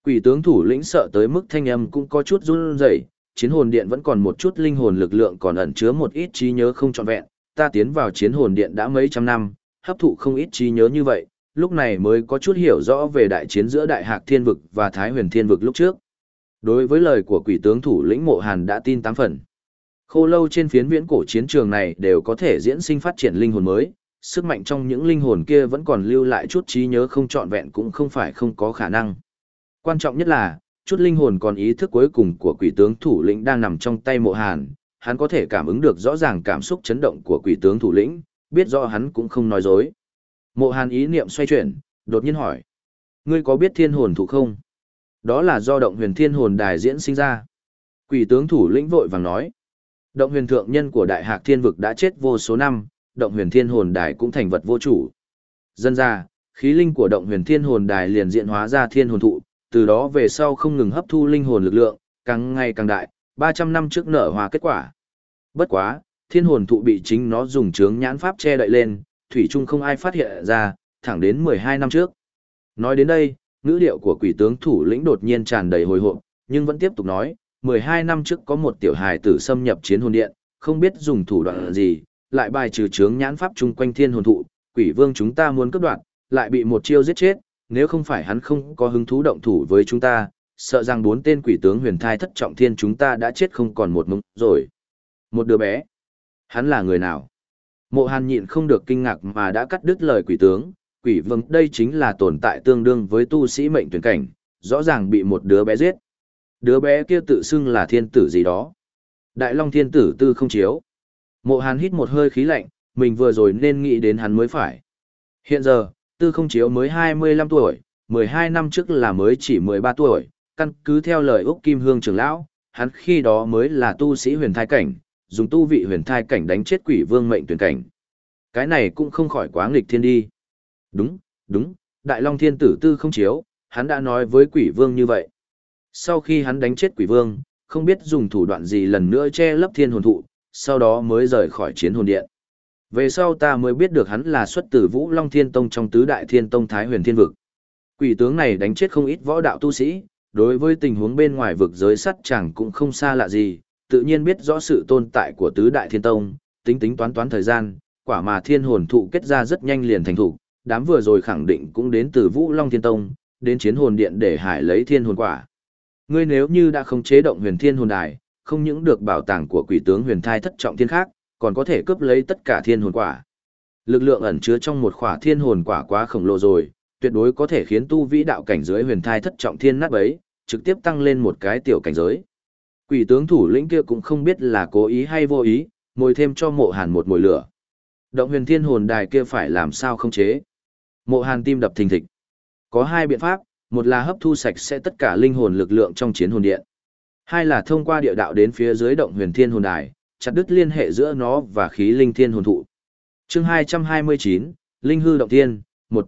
Quỷ tướng thủ lĩnh sợ tới mức thanh âm cũng có chút run rẩy, chiến hồn điện vẫn còn một chút linh hồn lực lượng còn ẩn chứa một ít trí nhớ không trọn vẹn, ta tiến vào chiến hồn điện đã mấy trăm năm, hấp thụ không ít trí nhớ như vậy, lúc này mới có chút hiểu rõ về đại chiến giữa đại hạc thiên vực và thái huyền thiên vực lúc trước. Đối với lời của quỷ tướng thủ lĩnh mộ hàn đã tin tám phần. Khô lâu trên phiến viễn cổ chiến trường này đều có thể diễn sinh phát triển linh hồn mới, sức mạnh trong những linh hồn kia vẫn còn lưu lại chút trí nhớ không trọn vẹn cũng không phải không có khả năng. Quan trọng nhất là, chút linh hồn còn ý thức cuối cùng của quỷ tướng thủ lĩnh đang nằm trong tay mộ hàn, hắn có thể cảm ứng được rõ ràng cảm xúc chấn động của quỷ tướng thủ lĩnh, biết rõ hắn cũng không nói dối. Mộ hàn ý niệm xoay chuyển, đột nhiên hỏi. Ngươi có biết thiên hồn thủ không? Đó là do động huyền thiên hồn đài diễn sinh ra. Quỷ tướng thủ lĩnh vội vàng nói. Động huyền thượng nhân của đại hạc thiên vực đã chết vô số năm, động huyền thiên hồn đài cũng thành vật vô chủ. Dân ra, khí linh của động huyền thiên hồn đài liền diện hóa ra thiên hồn thụ, từ đó về sau không ngừng hấp thu linh hồn lực lượng, càng ngày càng đại, 300 năm trước nở hoa kết quả. Bất quá, thiên hồn thụ bị chính nó dùng chướng nhãn pháp che đậy lên, thủy chung không ai phát hiện ra, thẳng đến 12 năm trước. Nói đến đây, ngữ điệu của quỷ tướng thủ lĩnh đột nhiên tràn đầy hồi hộp, nhưng vẫn tiếp tục nói, 12 năm trước có một tiểu hài tử xâm nhập chiến hồn điện, không biết dùng thủ đoạn gì, lại bài trừ chướng nhãn pháp chung quanh thiên hồn thụ, quỷ vương chúng ta muốn cướp đoạt, lại bị một chiêu giết chết, nếu không phải hắn không có hứng thú động thủ với chúng ta, sợ rằng bốn tên quỷ tướng huyền thai thất trọng thiên chúng ta đã chết không còn một mống rồi. Một đứa bé. Hắn là người nào? Mộ hàn nhịn không được kinh ngạc mà đã cắt đứt lời quỷ tướng, quỷ vương đây chính là tồn tại tương đương với tu sĩ mệnh tuyển cảnh, rõ ràng bị một đứa bé giết. Đứa bé kia tự xưng là thiên tử gì đó. Đại Long thiên tử tư không chiếu. Mộ hàn hít một hơi khí lạnh, mình vừa rồi nên nghĩ đến hắn mới phải. Hiện giờ, tư không chiếu mới 25 tuổi, 12 năm trước là mới chỉ 13 tuổi, căn cứ theo lời Úc Kim Hương trưởng lão, hắn khi đó mới là tu sĩ huyền thai cảnh, dùng tu vị huyền thai cảnh đánh chết quỷ vương mệnh tuyển cảnh. Cái này cũng không khỏi quá nghịch thiên đi. Đúng, đúng, Đại Long Thiên Tử Tư không chiếu, hắn đã nói với quỷ vương như vậy. Sau khi hắn đánh chết quỷ vương, không biết dùng thủ đoạn gì lần nữa che lấp thiên hồn thụ, sau đó mới rời khỏi chiến hồn điện. Về sau ta mới biết được hắn là xuất từ Vũ Long Thiên Tông trong tứ đại thiên tông Thái huyền thiên vực. Quỷ tướng này đánh chết không ít võ đạo tu sĩ, đối với tình huống bên ngoài vực giới sắt chẳng cũng không xa lạ gì, tự nhiên biết rõ sự tồn tại của tứ đại thiên tông, tính tính toán toán thời gian, quả mà thiên hồn thụ kết ra rất nhanh liền thành thủ, đám vừa rồi khẳng định cũng đến từ Vũ Long Thiên Tông, đến chiến hồn điện để hải lấy thiên hồn quả. Ngươi nếu như đã không chế động huyền thiên hồn đài, không những được bảo tàng của quỷ tướng huyền thai thất trọng thiên khác, còn có thể cướp lấy tất cả thiên hồn quả. Lực lượng ẩn chứa trong một khỏa thiên hồn quả quá khổng lồ rồi, tuyệt đối có thể khiến tu vĩ đạo cảnh giới huyền thai thất trọng thiên nát bấy, trực tiếp tăng lên một cái tiểu cảnh giới. Quỷ tướng thủ lĩnh kia cũng không biết là cố ý hay vô ý, mồi thêm cho mộ hàn một mồi lửa. Động huyền thiên hồn đài kia phải làm sao không chế. Mộ hàn tim đập thình thịch. Có hai biện pháp, một là hấp thu sạch sẽ tất cả linh hồn lực lượng trong chiến hồn điện. Hai là thông qua địa đạo đến phía dưới động huyền thiên hồn đài, chặt đứt liên hệ giữa nó và khí linh thiên hồn thụ. chương 229, Linh hư động thiên, một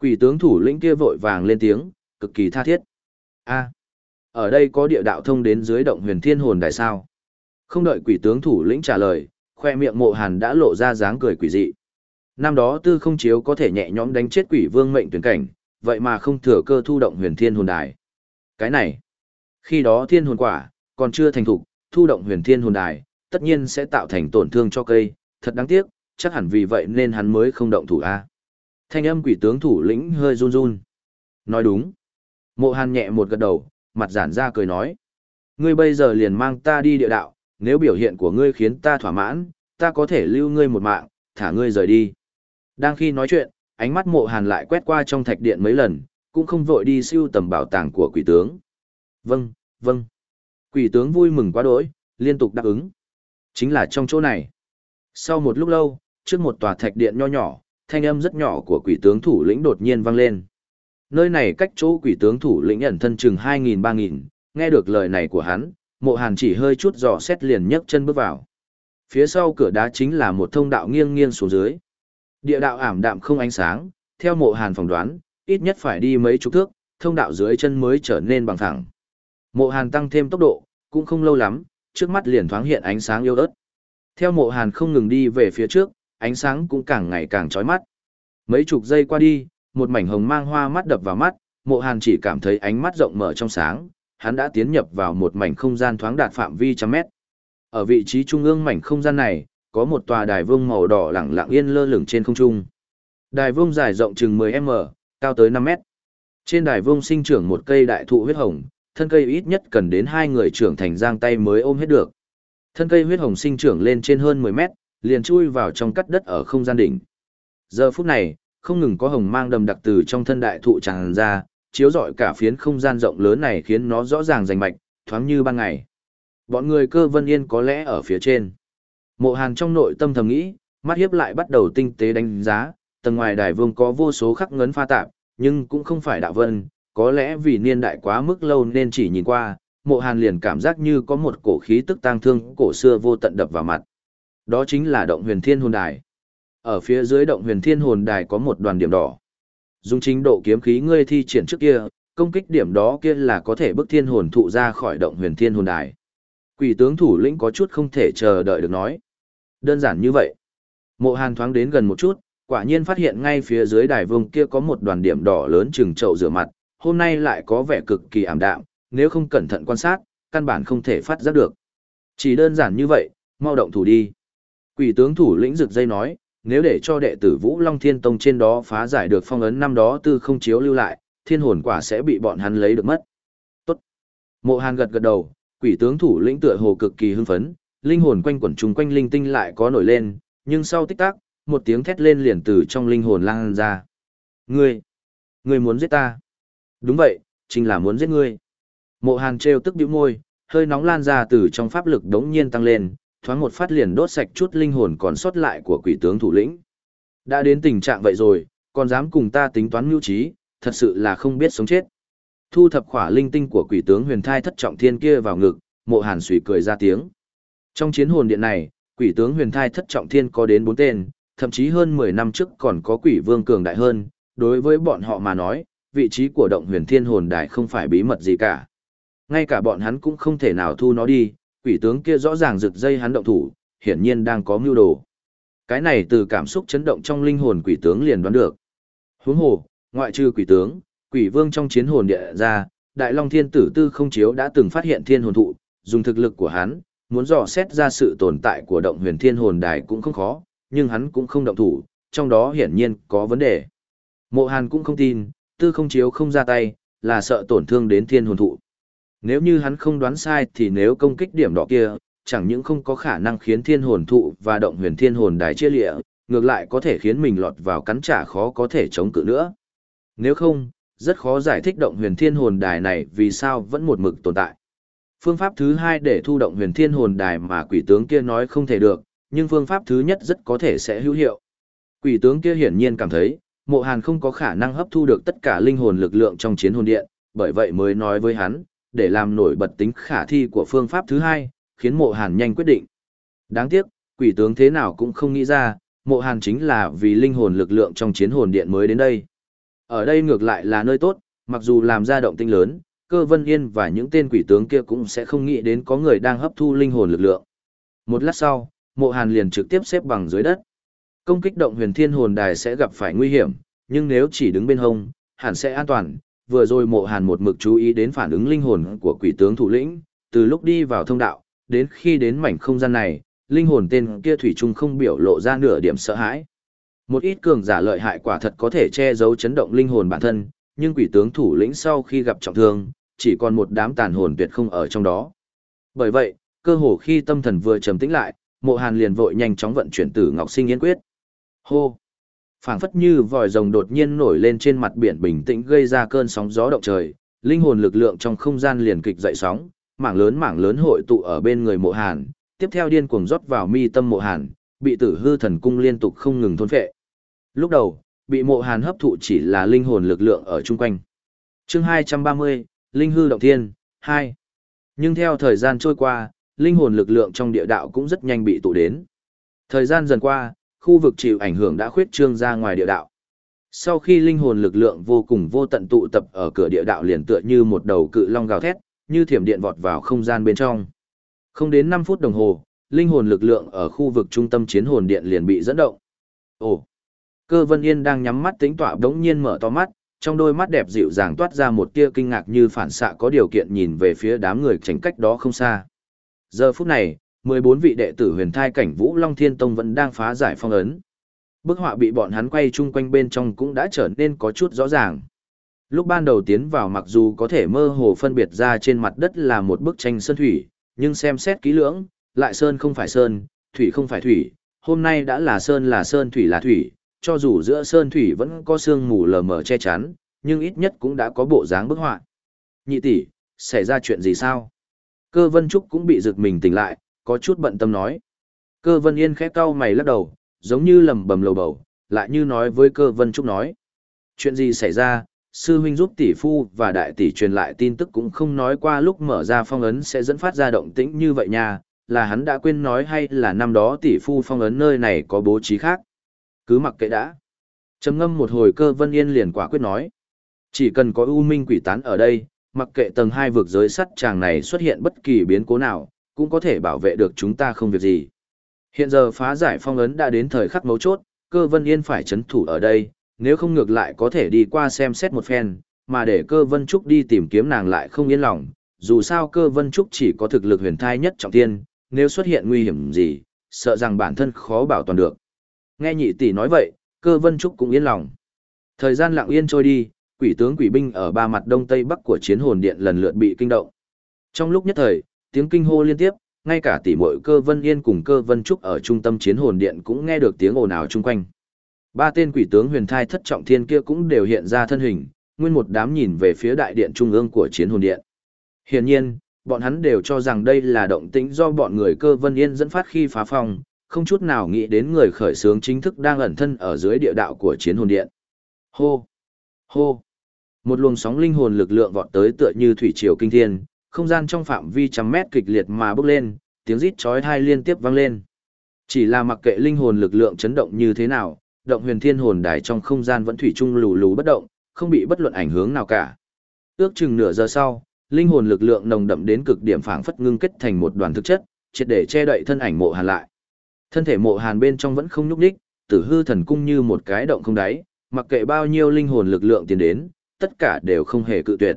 Quỷ tướng thủ lĩnh kia vội vàng lên tiếng, cực kỳ tha thiết. a ở đây có địa đạo thông đến dưới động huyền thiên hồn đài sao? Không đợi quỷ tướng thủ lĩnh trả lời, khoe miệng mộ hàn đã lộ ra dáng cười quỷ dị. Năm đó tư không chiếu có thể nhẹ nhõm đánh chết quỷ vương mệnh tuyển cảnh, vậy mà không thừa cơ thu động huyền thiên hồn đài. Cái này, khi đó thiên hồn quả, còn chưa thành thục, thu động huyền thiên hồn đài, tất nhiên sẽ tạo thành tổn thương cho cây, thật đáng tiếc, chắc hẳn vì vậy nên hắn mới không động thủ A. Thanh âm quỷ tướng thủ lĩnh hơi run run. Nói đúng. Mộ hàn nhẹ một gật đầu, mặt giản ra cười nói. Ngươi bây giờ liền mang ta đi địa đạo, nếu biểu hiện của ngươi khiến ta thỏa mãn, ta có thể lưu ngươi một mạng, thả ngươi rời đi. Đang khi nói chuyện, ánh mắt mộ hàn lại quét qua trong thạch điện mấy lần, cũng không vội đi siêu tầm bảo tàng của quỷ tướng. Vâng, vâng. Quỷ tướng vui mừng quá đỗi, liên tục đáp ứng. Chính là trong chỗ này. Sau một lúc lâu, trước một tòa thạch điện nho nhỏ, thanh âm rất nhỏ của quỷ tướng thủ lĩnh đột nhiên vang lên. Nơi này cách chỗ quỷ tướng thủ lĩnh ẩn thân chừng 2.000-3.000, nghe được lời này của hắn, mộ hàn chỉ hơi chút dò xét liền nhấc chân bước vào. Phía sau cửa đá chính là một thông đạo nghiêng nghiêng xuống dưới. Địa đạo ảm đạm không ánh sáng, theo mộ hàn phỏng đoán, ít nhất phải đi mấy chục thước, thông đạo dưới chân mới trở nên bằng thẳng. Mộ hàn tăng thêm tốc độ, cũng không lâu lắm, trước mắt liền thoáng hiện ánh sáng yêu ớt. Theo mộ hàn không ngừng đi về phía trước, ánh sáng cũng càng ngày càng chói mắt. Mấy chục giây qua đi, một mảnh hồng mang hoa mắt đập vào mắt, mộ hàn chỉ cảm thấy ánh mắt rộng mở trong sáng, hắn đã tiến nhập vào một mảnh không gian thoáng đạt phạm vi trăm mét. Ở vị trí trung ương mảnh không gian này, có một tòa đài vương màu đỏ lẳng lặng yên lơ lửng trên không trung. Đài vương dài rộng chừng 10m, cao tới 5m. Trên đài vương sinh trưởng một cây đại thụ huyết hồng, thân cây ít nhất cần đến hai người trưởng thành giang tay mới ôm hết được. Thân cây huyết hồng sinh trưởng lên trên hơn 10 mét, liền chui vào trong cắt đất ở không gian đỉnh. Giờ phút này, không ngừng có hồng mang đầm đặc từ trong thân đại thụ tràn ra, chiếu rọi cả phiến không gian rộng lớn này khiến nó rõ ràng rành mạch, thoáng như ban ngày. Bọn người cơ vân yên có lẽ ở phía trên. Mộ hàn trong nội tâm thầm nghĩ, mắt hiếp lại bắt đầu tinh tế đánh giá, tầng ngoài đài vương có vô số khắc ngấn pha tạp, nhưng cũng không phải đạo vân, có lẽ vì niên đại quá mức lâu nên chỉ nhìn qua, mộ hàn liền cảm giác như có một cổ khí tức tang thương cổ xưa vô tận đập vào mặt. Đó chính là động huyền thiên hồn đài. Ở phía dưới động huyền thiên hồn đài có một đoàn điểm đỏ. Dùng chính độ kiếm khí ngươi thi triển trước kia, công kích điểm đó kia là có thể bức thiên hồn thụ ra khỏi động huyền thiên hồn đài. Quỷ tướng thủ lĩnh có chút không thể chờ đợi được nói. Đơn giản như vậy. Mộ hàn thoáng đến gần một chút, quả nhiên phát hiện ngay phía dưới đài vương kia có một đoàn điểm đỏ lớn chừng chậu rửa mặt, hôm nay lại có vẻ cực kỳ ảm đạm, nếu không cẩn thận quan sát, căn bản không thể phát giác được. Chỉ đơn giản như vậy, mau động thủ đi. Quỷ tướng thủ lĩnh rực dây nói, nếu để cho đệ tử Vũ Long Thiên Tông trên đó phá giải được phong ấn năm đó tư không chiếu lưu lại, thiên hồn quả sẽ bị bọn hắn lấy được mất. Tốt. Mộ Hàn gật gật đầu, quỷ tướng thủ lĩnh tựa hồ cực kỳ hưng phấn, linh hồn quanh quẩn trùng quanh linh tinh lại có nổi lên, nhưng sau tích tắc, một tiếng thét lên liền từ trong linh hồn lan ra. Ngươi, ngươi muốn giết ta? Đúng vậy, chính là muốn giết ngươi. Mộ Hàn trêu tức bĩu môi, hơi nóng lan ra từ trong pháp lực đống nhiên tăng lên, thoáng một phát liền đốt sạch chút linh hồn còn sót lại của quỷ tướng thủ lĩnh. Đã đến tình trạng vậy rồi, còn dám cùng ta tính toán mưu trí, thật sự là không biết sống chết. Thu thập khỏa linh tinh của quỷ tướng huyền thai thất trọng thiên kia vào ngực, mộ hàn sủi cười ra tiếng. Trong chiến hồn điện này, quỷ tướng huyền thai thất trọng thiên có đến 4 tên, thậm chí hơn 10 năm trước còn có quỷ vương cường đại hơn, đối với bọn họ mà nói, vị trí của động huyền thiên hồn đài không phải bí mật gì cả. Ngay cả bọn hắn cũng không thể nào thu nó đi, quỷ tướng kia rõ ràng rực dây hắn động thủ, hiển nhiên đang có mưu đồ. Cái này từ cảm xúc chấn động trong linh hồn quỷ tướng liền đoán được. Huống hồ, ngoại trừ quỷ tướng, quỷ vương trong chiến hồn địa ra, Đại Long Thiên Tử Tư không chiếu đã từng phát hiện thiên hồn thụ, dùng thực lực của hắn, muốn dò xét ra sự tồn tại của động huyền thiên hồn đài cũng không khó, nhưng hắn cũng không động thủ, trong đó hiển nhiên có vấn đề. Mộ Hàn cũng không tin, Tư không chiếu không ra tay, là sợ tổn thương đến thiên hồn thụ. Nếu như hắn không đoán sai thì nếu công kích điểm đỏ kia, chẳng những không có khả năng khiến thiên hồn thụ và động huyền thiên hồn đài chia lịa, ngược lại có thể khiến mình lọt vào cắn trả khó có thể chống cự nữa. Nếu không, rất khó giải thích động huyền thiên hồn đài này vì sao vẫn một mực tồn tại. Phương pháp thứ hai để thu động huyền thiên hồn đài mà quỷ tướng kia nói không thể được, nhưng phương pháp thứ nhất rất có thể sẽ hữu hiệu. Quỷ tướng kia hiển nhiên cảm thấy, mộ hàn không có khả năng hấp thu được tất cả linh hồn lực lượng trong chiến hồn điện, bởi vậy mới nói với hắn, để làm nổi bật tính khả thi của phương pháp thứ hai, khiến mộ hàn nhanh quyết định. Đáng tiếc, quỷ tướng thế nào cũng không nghĩ ra, mộ hàn chính là vì linh hồn lực lượng trong chiến hồn điện mới đến đây. Ở đây ngược lại là nơi tốt, mặc dù làm ra động tinh lớn, cơ vân yên và những tên quỷ tướng kia cũng sẽ không nghĩ đến có người đang hấp thu linh hồn lực lượng. Một lát sau, mộ hàn liền trực tiếp xếp bằng dưới đất. Công kích động huyền thiên hồn đài sẽ gặp phải nguy hiểm, nhưng nếu chỉ đứng bên hông, hẳn sẽ an toàn, vừa rồi mộ hàn một mực chú ý đến phản ứng linh hồn của quỷ tướng thủ lĩnh, từ lúc đi vào thông đạo, đến khi đến mảnh không gian này, linh hồn tên kia thủy chung không biểu lộ ra nửa điểm sợ hãi. Một ít cường giả lợi hại quả thật có thể che giấu chấn động linh hồn bản thân, nhưng quỷ tướng thủ lĩnh sau khi gặp trọng thương, chỉ còn một đám tàn hồn tuyệt không ở trong đó. Bởi vậy, cơ hồ khi tâm thần vừa trầm tĩnh lại, Mộ Hàn liền vội nhanh chóng vận chuyển Tử Ngọc Sinh yến Quyết. Hô. phảng phất như vòi rồng đột nhiên nổi lên trên mặt biển bình tĩnh gây ra cơn sóng gió động trời, linh hồn lực lượng trong không gian liền kịch dậy sóng, mảng lớn mảng lớn hội tụ ở bên người mộ hàn, tiếp theo điên cuồng rót vào mi tâm mộ hàn, bị tử hư thần cung liên tục không ngừng thôn phệ. Lúc đầu, bị mộ hàn hấp thụ chỉ là linh hồn lực lượng ở chung quanh. chương 230, Linh hư động thiên, 2. Nhưng theo thời gian trôi qua, linh hồn lực lượng trong địa đạo cũng rất nhanh bị tụ đến. Thời gian dần qua, khu vực chịu ảnh hưởng đã khuyết trương ra ngoài địa đạo. Sau khi linh hồn lực lượng vô cùng vô tận tụ tập ở cửa địa đạo liền tựa như một đầu cự long gào thét, như thiểm điện vọt vào không gian bên trong. Không đến 5 phút đồng hồ, linh hồn lực lượng ở khu vực trung tâm chiến hồn điện liền bị dẫn động. Ồ! Cơ Vân Yên đang nhắm mắt tính tọa đống nhiên mở to mắt, trong đôi mắt đẹp dịu dàng toát ra một tia kinh ngạc như phản xạ có điều kiện nhìn về phía đám người tránh cách đó không xa. Giờ phút này, 14 vị đệ tử huyền thai cảnh Vũ Long Thiên Tông vẫn đang phá giải phong ấn. Bức họa bị bọn hắn quay chung quanh bên trong cũng đã trở nên có chút rõ ràng. Lúc ban đầu tiến vào mặc dù có thể mơ hồ phân biệt ra trên mặt đất là một bức tranh sơn thủy, nhưng xem xét kỹ lưỡng, lại sơn không phải sơn, thủy không phải thủy, hôm nay đã là sơn là sơn thủy là thủy, cho dù giữa sơn thủy vẫn có sương mù lờ mờ che chắn, nhưng ít nhất cũng đã có bộ dáng bức họa. Nhị tỷ, xảy ra chuyện gì sao? Cơ vân trúc cũng bị giật mình tỉnh lại, có chút bận tâm nói. Cơ vân yên khẽ cau mày lắc đầu, giống như lầm bầm lầu bầu, lại như nói với cơ vân trúc nói. Chuyện gì xảy ra, sư huynh giúp tỷ phu và đại tỷ truyền lại tin tức cũng không nói qua lúc mở ra phong ấn sẽ dẫn phát ra động tĩnh như vậy nha, là hắn đã quên nói hay là năm đó tỷ phu phong ấn nơi này có bố trí khác. Cứ mặc kệ đã. trầm ngâm một hồi cơ vân yên liền quả quyết nói. Chỉ cần có U Minh quỷ tán ở đây, mặc kệ tầng hai vực giới sắt chàng này xuất hiện bất kỳ biến cố nào, cũng có thể bảo vệ được chúng ta không việc gì. Hiện giờ phá giải phong ấn đã đến thời khắc mấu chốt, cơ vân yên phải chấn thủ ở đây, nếu không ngược lại có thể đi qua xem xét một phen, mà để cơ vân trúc đi tìm kiếm nàng lại không yên lòng, dù sao cơ vân trúc chỉ có thực lực huyền thai nhất trọng tiên, nếu xuất hiện nguy hiểm gì, sợ rằng bản thân khó bảo toàn được. Nghe nhị tỷ nói vậy, cơ vân trúc cũng yên lòng. Thời gian lặng yên trôi đi, quỷ tướng quỷ binh ở ba mặt đông tây bắc của chiến hồn điện lần lượt bị kinh động. Trong lúc nhất thời, tiếng kinh hô liên tiếp, ngay cả tỷ muội cơ vân yên cùng cơ vân trúc ở trung tâm chiến hồn điện cũng nghe được tiếng ồn ào chung quanh. Ba tên quỷ tướng huyền thai thất trọng thiên kia cũng đều hiện ra thân hình, nguyên một đám nhìn về phía đại điện trung ương của chiến hồn điện. Hiển nhiên, bọn hắn đều cho rằng đây là động tĩnh do bọn người cơ vân yên dẫn phát khi phá phòng, không chút nào nghĩ đến người khởi xướng chính thức đang ẩn thân ở dưới địa đạo của chiến hồn điện. Hô! Hô! Một luồng sóng linh hồn lực lượng vọt tới tựa như thủy triều kinh thiên, không gian trong phạm vi trăm mét kịch liệt mà bốc lên, tiếng rít chói tai liên tiếp vang lên. Chỉ là mặc kệ linh hồn lực lượng chấn động như thế nào, động huyền thiên hồn đài trong không gian vẫn thủy chung lù lù bất động, không bị bất luận ảnh hưởng nào cả. Ước chừng nửa giờ sau, linh hồn lực lượng nồng đậm đến cực điểm phảng phất ngưng kết thành một đoàn thực chất, triệt để che đậy thân ảnh mộ hàn lại. Thân thể mộ hàn bên trong vẫn không nhúc nhích, tử hư thần cung như một cái động không đáy, mặc kệ bao nhiêu linh hồn lực lượng tiến đến, tất cả đều không hề cự tuyệt.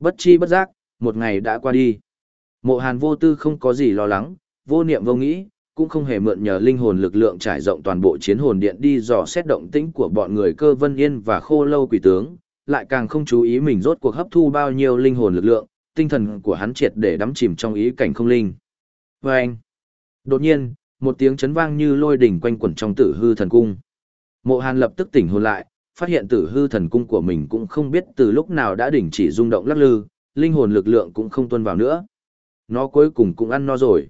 Bất chi bất giác, một ngày đã qua đi. Mộ hàn vô tư không có gì lo lắng, vô niệm vô nghĩ, cũng không hề mượn nhờ linh hồn lực lượng trải rộng toàn bộ chiến hồn điện đi dò xét động tĩnh của bọn người cơ vân yên và khô lâu quỷ tướng, lại càng không chú ý mình rốt cuộc hấp thu bao nhiêu linh hồn lực lượng, tinh thần của hắn triệt để đắm chìm trong ý cảnh không linh. Và anh, đột nhiên, một tiếng chấn vang như lôi đỉnh quanh quẩn trong tử hư thần cung. Mộ hàn lập tức tỉnh hồn lại, phát hiện tử hư thần cung của mình cũng không biết từ lúc nào đã đỉnh chỉ rung động lắc lư, linh hồn lực lượng cũng không tuân vào nữa. Nó cuối cùng cũng ăn no rồi.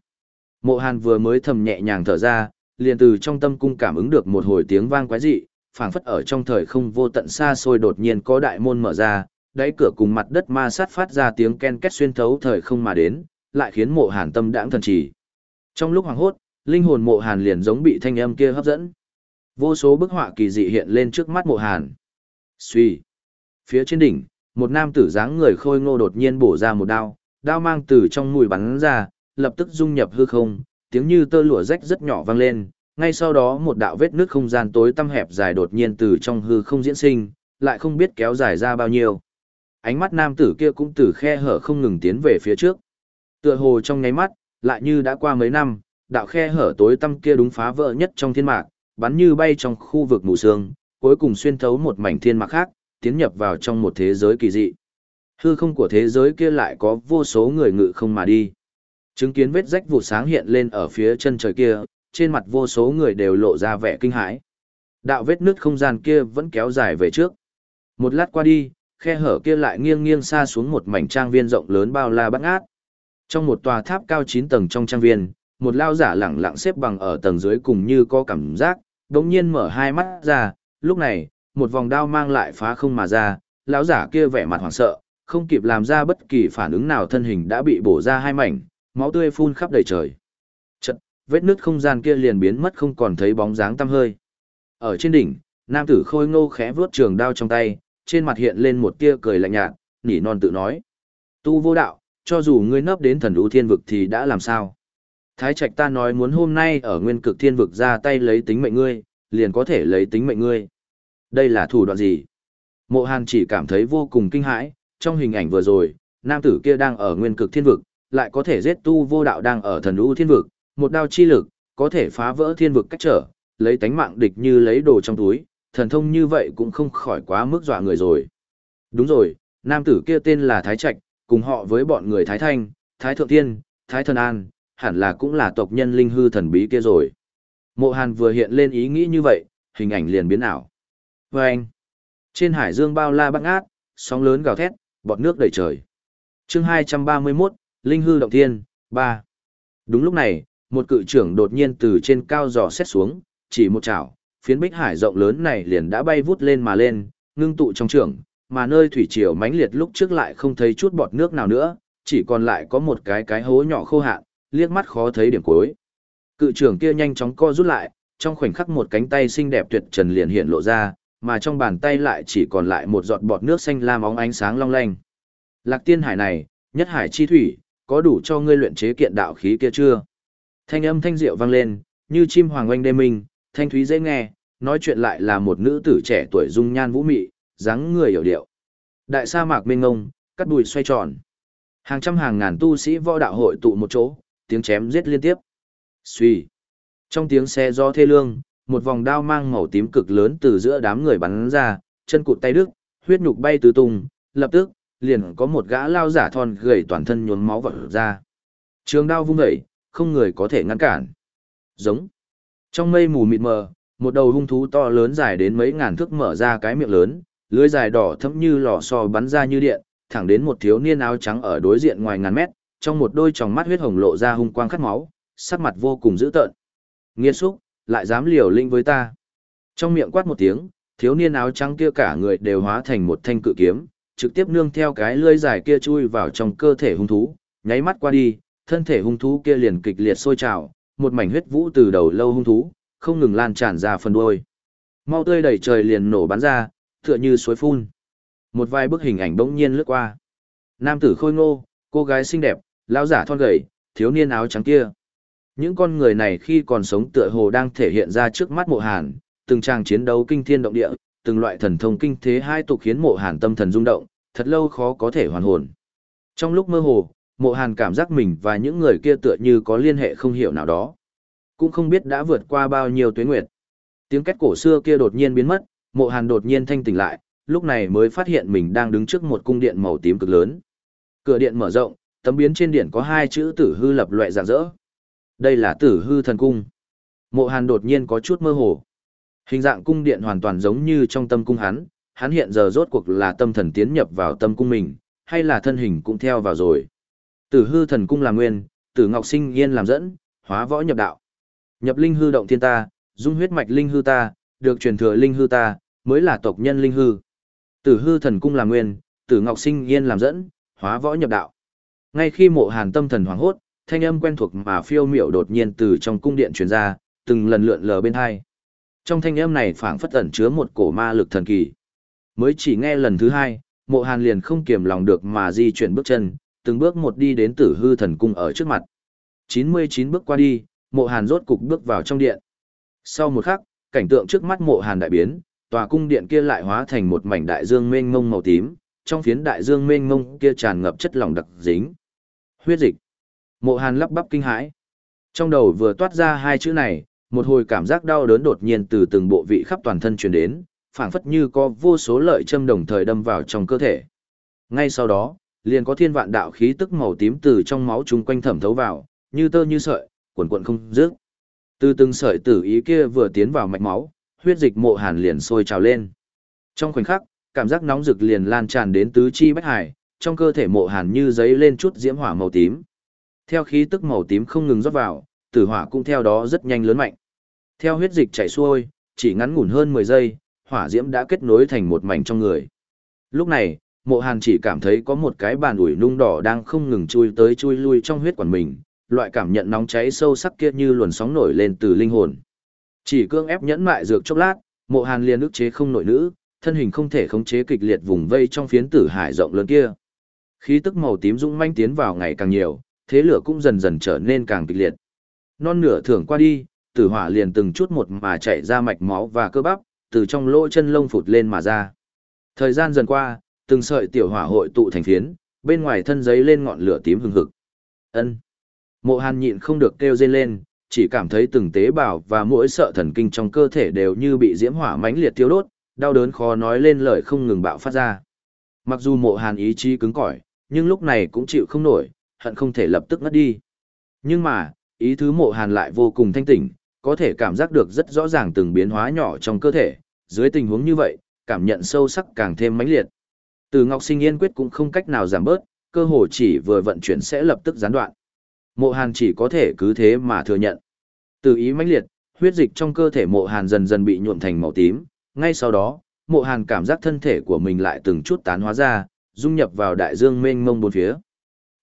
Mộ Hàn vừa mới thầm nhẹ nhàng thở ra, liền từ trong tâm cung cảm ứng được một hồi tiếng vang quái dị, phảng phất ở trong thời không vô tận xa xôi đột nhiên có đại môn mở ra, đáy cửa cùng mặt đất ma sát phát ra tiếng ken két xuyên thấu thời không mà đến, lại khiến Mộ Hàn tâm đãng thần trì. Trong lúc hoàng hốt, linh hồn Mộ Hàn liền giống bị thanh âm kia hấp dẫn. Vô số bức họa kỳ dị hiện lên trước mắt Mộ Hàn. Suy. Phía trên đỉnh, một nam tử dáng người khôi ngô đột nhiên bổ ra một đao, đao mang từ trong mùi bắn ra, lập tức dung nhập hư không, tiếng như tơ lụa rách rất nhỏ vang lên, ngay sau đó một đạo vết nước không gian tối tăm hẹp dài đột nhiên từ trong hư không diễn sinh, lại không biết kéo dài ra bao nhiêu. Ánh mắt nam tử kia cũng từ khe hở không ngừng tiến về phía trước. Tựa hồ trong nháy mắt, lại như đã qua mấy năm, đạo khe hở tối tăm kia đúng phá vỡ nhất trong thiên mạc, bắn như bay trong khu vực mù sương, cuối cùng xuyên thấu một mảnh thiên mạc khác, tiến nhập vào trong một thế giới kỳ dị. Hư không của thế giới kia lại có vô số người ngự không mà đi. Chứng kiến vết rách vụ sáng hiện lên ở phía chân trời kia, trên mặt vô số người đều lộ ra vẻ kinh hãi. Đạo vết nứt không gian kia vẫn kéo dài về trước. Một lát qua đi, khe hở kia lại nghiêng nghiêng xa xuống một mảnh trang viên rộng lớn bao la bát ngát. Trong một tòa tháp cao 9 tầng trong trang viên, một lao giả lẳng lặng xếp bằng ở tầng dưới cùng như có cảm giác, đống nhiên mở hai mắt ra, lúc này, một vòng đao mang lại phá không mà ra, lão giả kia vẻ mặt hoảng sợ, không kịp làm ra bất kỳ phản ứng nào thân hình đã bị bổ ra hai mảnh, máu tươi phun khắp đầy trời. Chật, vết nứt không gian kia liền biến mất không còn thấy bóng dáng tăm hơi. Ở trên đỉnh, nam tử khôi ngô khẽ vướt trường đao trong tay, trên mặt hiện lên một tia cười lạnh nhạt, nỉ non tự nói. Tu vô đạo, cho dù ngươi nấp đến thần đũ thiên vực thì đã làm sao? Thái Trạch ta nói muốn hôm nay ở nguyên cực thiên vực ra tay lấy tính mệnh ngươi, liền có thể lấy tính mệnh ngươi. Đây là thủ đoạn gì? Mộ Hàn chỉ cảm thấy vô cùng kinh hãi, trong hình ảnh vừa rồi, nam tử kia đang ở nguyên cực thiên vực, lại có thể giết tu vô đạo đang ở thần ưu thiên vực, một đao chi lực, có thể phá vỡ thiên vực cách trở, lấy tánh mạng địch như lấy đồ trong túi, thần thông như vậy cũng không khỏi quá mức dọa người rồi. Đúng rồi, nam tử kia tên là Thái Trạch, cùng họ với bọn người Thái Thanh, Thái Thượng Tiên, Thái Thần An, hẳn là cũng là tộc nhân linh hư thần bí kia rồi. Mộ Hàn vừa hiện lên ý nghĩ như vậy, hình ảnh liền biến ảo. Và anh, trên hải dương bao la băng ác, sóng lớn gào thét, bọt nước đầy trời. chương 231, Linh hư động thiên, 3. Đúng lúc này, một cự trưởng đột nhiên từ trên cao giò xét xuống, chỉ một chảo, phiến bích hải rộng lớn này liền đã bay vút lên mà lên, ngưng tụ trong trường, mà nơi thủy triều mãnh liệt lúc trước lại không thấy chút bọt nước nào nữa, chỉ còn lại có một cái cái hố nhỏ khô hạn, liếc mắt khó thấy điểm cuối. Cự trưởng kia nhanh chóng co rút lại, trong khoảnh khắc một cánh tay xinh đẹp tuyệt trần liền hiện lộ ra, mà trong bàn tay lại chỉ còn lại một giọt bọt nước xanh lam óng ánh sáng long lanh. Lạc tiên hải này, nhất hải chi thủy, có đủ cho ngươi luyện chế kiện đạo khí kia chưa? Thanh âm thanh diệu vang lên, như chim hoàng oanh đê minh, thanh thúy dễ nghe, nói chuyện lại là một nữ tử trẻ tuổi dung nhan vũ mị, dáng người hiểu điệu. Đại sa mạc mênh ngông, cắt đùi xoay tròn. Hàng trăm hàng ngàn tu sĩ võ đạo hội tụ một chỗ, tiếng chém giết liên tiếp. Xuy. Trong tiếng xe do thê lương, một vòng đao mang màu tím cực lớn từ giữa đám người bắn ra, chân cụt tay đứt, huyết nhục bay tứ tung, lập tức, liền có một gã lao giả thon gầy toàn thân nhuốm máu vọt ra. Trường đao vung dậy, không người có thể ngăn cản. Giống. Trong mây mù mịt mờ, một đầu hung thú to lớn dài đến mấy ngàn thước mở ra cái miệng lớn, lưới dài đỏ thẫm như lò xo bắn ra như điện, thẳng đến một thiếu niên áo trắng ở đối diện ngoài ngàn mét, trong một đôi tròng mắt huyết hồng lộ ra hung quang khát máu, sắc mặt vô cùng dữ tợn. Nghiên xúc, lại dám liều linh với ta. Trong miệng quát một tiếng, thiếu niên áo trắng kia cả người đều hóa thành một thanh cự kiếm, trực tiếp nương theo cái lưỡi dài kia chui vào trong cơ thể hung thú, nháy mắt qua đi, thân thể hung thú kia liền kịch liệt sôi trào, một mảnh huyết vũ từ đầu lâu hung thú, không ngừng lan tràn ra phần đuôi. Mau tươi đầy trời liền nổ bắn ra, tựa như suối phun. Một vài bức hình ảnh bỗng nhiên lướt qua. Nam tử khôi ngô, cô gái xinh đẹp, lão giả thon gầy, thiếu niên áo trắng kia. Những con người này khi còn sống tựa hồ đang thể hiện ra trước mắt mộ hàn, từng tràng chiến đấu kinh thiên động địa, từng loại thần thông kinh thế hai tục khiến mộ hàn tâm thần rung động, thật lâu khó có thể hoàn hồn. Trong lúc mơ hồ, mộ hàn cảm giác mình và những người kia tựa như có liên hệ không hiểu nào đó. Cũng không biết đã vượt qua bao nhiêu tuyến nguyệt. Tiếng két cổ xưa kia đột nhiên biến mất, mộ hàn đột nhiên thanh tỉnh lại, lúc này mới phát hiện mình đang đứng trước một cung điện màu tím cực lớn. Cửa điện mở rộng, tấm biến trên điện có hai chữ tử hư lập loại rạng rỡ. Đây là tử hư thần cung. Mộ hàn đột nhiên có chút mơ hồ. Hình dạng cung điện hoàn toàn giống như trong tâm cung hắn, hắn hiện giờ rốt cuộc là tâm thần tiến nhập vào tâm cung mình, hay là thân hình cũng theo vào rồi. Tử hư thần cung là nguyên, tử ngọc sinh yên làm dẫn, hóa võ nhập đạo. Nhập linh hư động thiên ta, dung huyết mạch linh hư ta, được truyền thừa linh hư ta, mới là tộc nhân linh hư. Tử hư thần cung là nguyên, tử ngọc sinh yên làm dẫn, hóa võ nhập đạo. Ngay khi mộ hàn tâm thần hoảng hốt, thanh âm quen thuộc mà phiêu miểu đột nhiên từ trong cung điện truyền ra, từng lần lượn lờ bên hai. Trong thanh âm này phảng phất ẩn chứa một cổ ma lực thần kỳ. Mới chỉ nghe lần thứ hai, mộ hàn liền không kiềm lòng được mà di chuyển bước chân, từng bước một đi đến tử hư thần cung ở trước mặt. 99 bước qua đi, mộ hàn rốt cục bước vào trong điện. Sau một khắc, cảnh tượng trước mắt mộ hàn đại biến, tòa cung điện kia lại hóa thành một mảnh đại dương mênh mông màu tím, trong phiến đại dương mênh mông kia tràn ngập chất lỏng đặc dính. Huyết dịch. Mộ hàn lắp bắp kinh hãi. Trong đầu vừa toát ra hai chữ này, một hồi cảm giác đau đớn đột nhiên từ từng bộ vị khắp toàn thân truyền đến, phảng phất như có vô số lợi châm đồng thời đâm vào trong cơ thể. Ngay sau đó, liền có thiên vạn đạo khí tức màu tím từ trong máu chúng quanh thẩm thấu vào, như tơ như sợi, cuộn cuộn không dứt. Từ từng sợi tử ý kia vừa tiến vào mạch máu, huyết dịch mộ hàn liền sôi trào lên. Trong khoảnh khắc, cảm giác nóng rực liền lan tràn đến tứ chi bách hải, trong cơ thể mộ hàn như giấy lên chút diễm hỏa màu tím. Theo khí tức màu tím không ngừng rót vào, tử hỏa cũng theo đó rất nhanh lớn mạnh. Theo huyết dịch chảy xuôi, chỉ ngắn ngủn hơn 10 giây, hỏa diễm đã kết nối thành một mảnh trong người. Lúc này, mộ hàn chỉ cảm thấy có một cái bàn ủi nung đỏ đang không ngừng chui tới chui lui trong huyết quản mình, loại cảm nhận nóng cháy sâu sắc kia như luồn sóng nổi lên từ linh hồn. Chỉ cương ép nhẫn mại dược chốc lát, mộ hàn liền ức chế không nổi nữ, thân hình không thể khống chế kịch liệt vùng vây trong phiến tử hải rộng lớn kia. Khí tức màu tím dũng manh tiến vào ngày càng nhiều, thế lửa cũng dần dần trở nên càng kịch liệt. Non nửa thưởng qua đi, tử hỏa liền từng chút một mà chạy ra mạch máu và cơ bắp, từ trong lỗ chân lông phụt lên mà ra. Thời gian dần qua, từng sợi tiểu hỏa hội tụ thành phiến, bên ngoài thân giấy lên ngọn lửa tím hừng hực. Ân. Mộ Hàn nhịn không được kêu rên lên, chỉ cảm thấy từng tế bào và mỗi sợ thần kinh trong cơ thể đều như bị diễm hỏa mãnh liệt tiêu đốt, đau đớn khó nói lên lời không ngừng bạo phát ra. Mặc dù Mộ Hàn ý chí cứng cỏi, nhưng lúc này cũng chịu không nổi, hận không thể lập tức ngất đi. Nhưng mà, ý thứ Mộ Hàn lại vô cùng thanh tỉnh, có thể cảm giác được rất rõ ràng từng biến hóa nhỏ trong cơ thể, dưới tình huống như vậy, cảm nhận sâu sắc càng thêm mãnh liệt. Từ Ngọc Sinh Yên quyết cũng không cách nào giảm bớt, cơ hồ chỉ vừa vận chuyển sẽ lập tức gián đoạn. Mộ Hàn chỉ có thể cứ thế mà thừa nhận. Từ ý mãnh liệt, huyết dịch trong cơ thể Mộ Hàn dần dần bị nhuộm thành màu tím, ngay sau đó, Mộ Hàn cảm giác thân thể của mình lại từng chút tán hóa ra, dung nhập vào đại dương mênh mông bốn phía.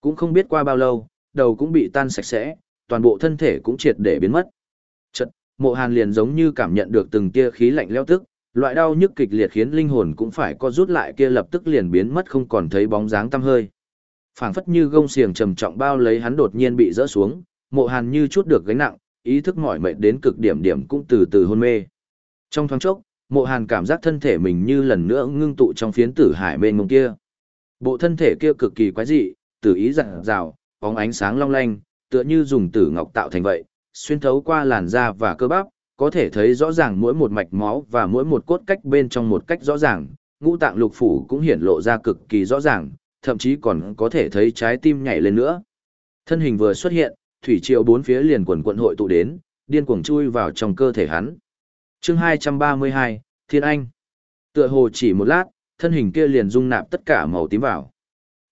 Cũng không biết qua bao lâu, đầu cũng bị tan sạch sẽ, toàn bộ thân thể cũng triệt để biến mất. Chật, Mộ Hàn liền giống như cảm nhận được từng tia khí lạnh leo tức, loại đau nhức kịch liệt khiến linh hồn cũng phải co rút lại kia lập tức liền biến mất không còn thấy bóng dáng tăm hơi. Phảng phất như gông xiềng trầm trọng bao lấy hắn đột nhiên bị rỡ xuống mộ hàn như chút được gánh nặng ý thức mỏi mệt đến cực điểm điểm cũng từ từ hôn mê. Trong thoáng chốc mộ hàn cảm giác thân thể mình như lần nữa ngưng tụ trong phiến tử hải mênh mông kia. Bộ thân thể kia cực kỳ quái dị tử ý dặn rào bóng ánh sáng long lanh tựa như dùng tử ngọc tạo thành vậy xuyên thấu qua làn da và cơ bắp có thể thấy rõ ràng mỗi một mạch máu và mỗi một cốt cách bên trong một cách rõ ràng, ngũ tạng lục phủ cũng hiển lộ ra cực kỳ rõ ràng, thậm chí còn có thể thấy trái tim nhảy lên nữa. Thân hình vừa xuất hiện, thủy triều bốn phía liền quần quận hội tụ đến, điên cuồng chui vào trong cơ thể hắn. Chương 232, Thiên Anh. Tựa hồ chỉ một lát, thân hình kia liền dung nạp tất cả màu tím vào.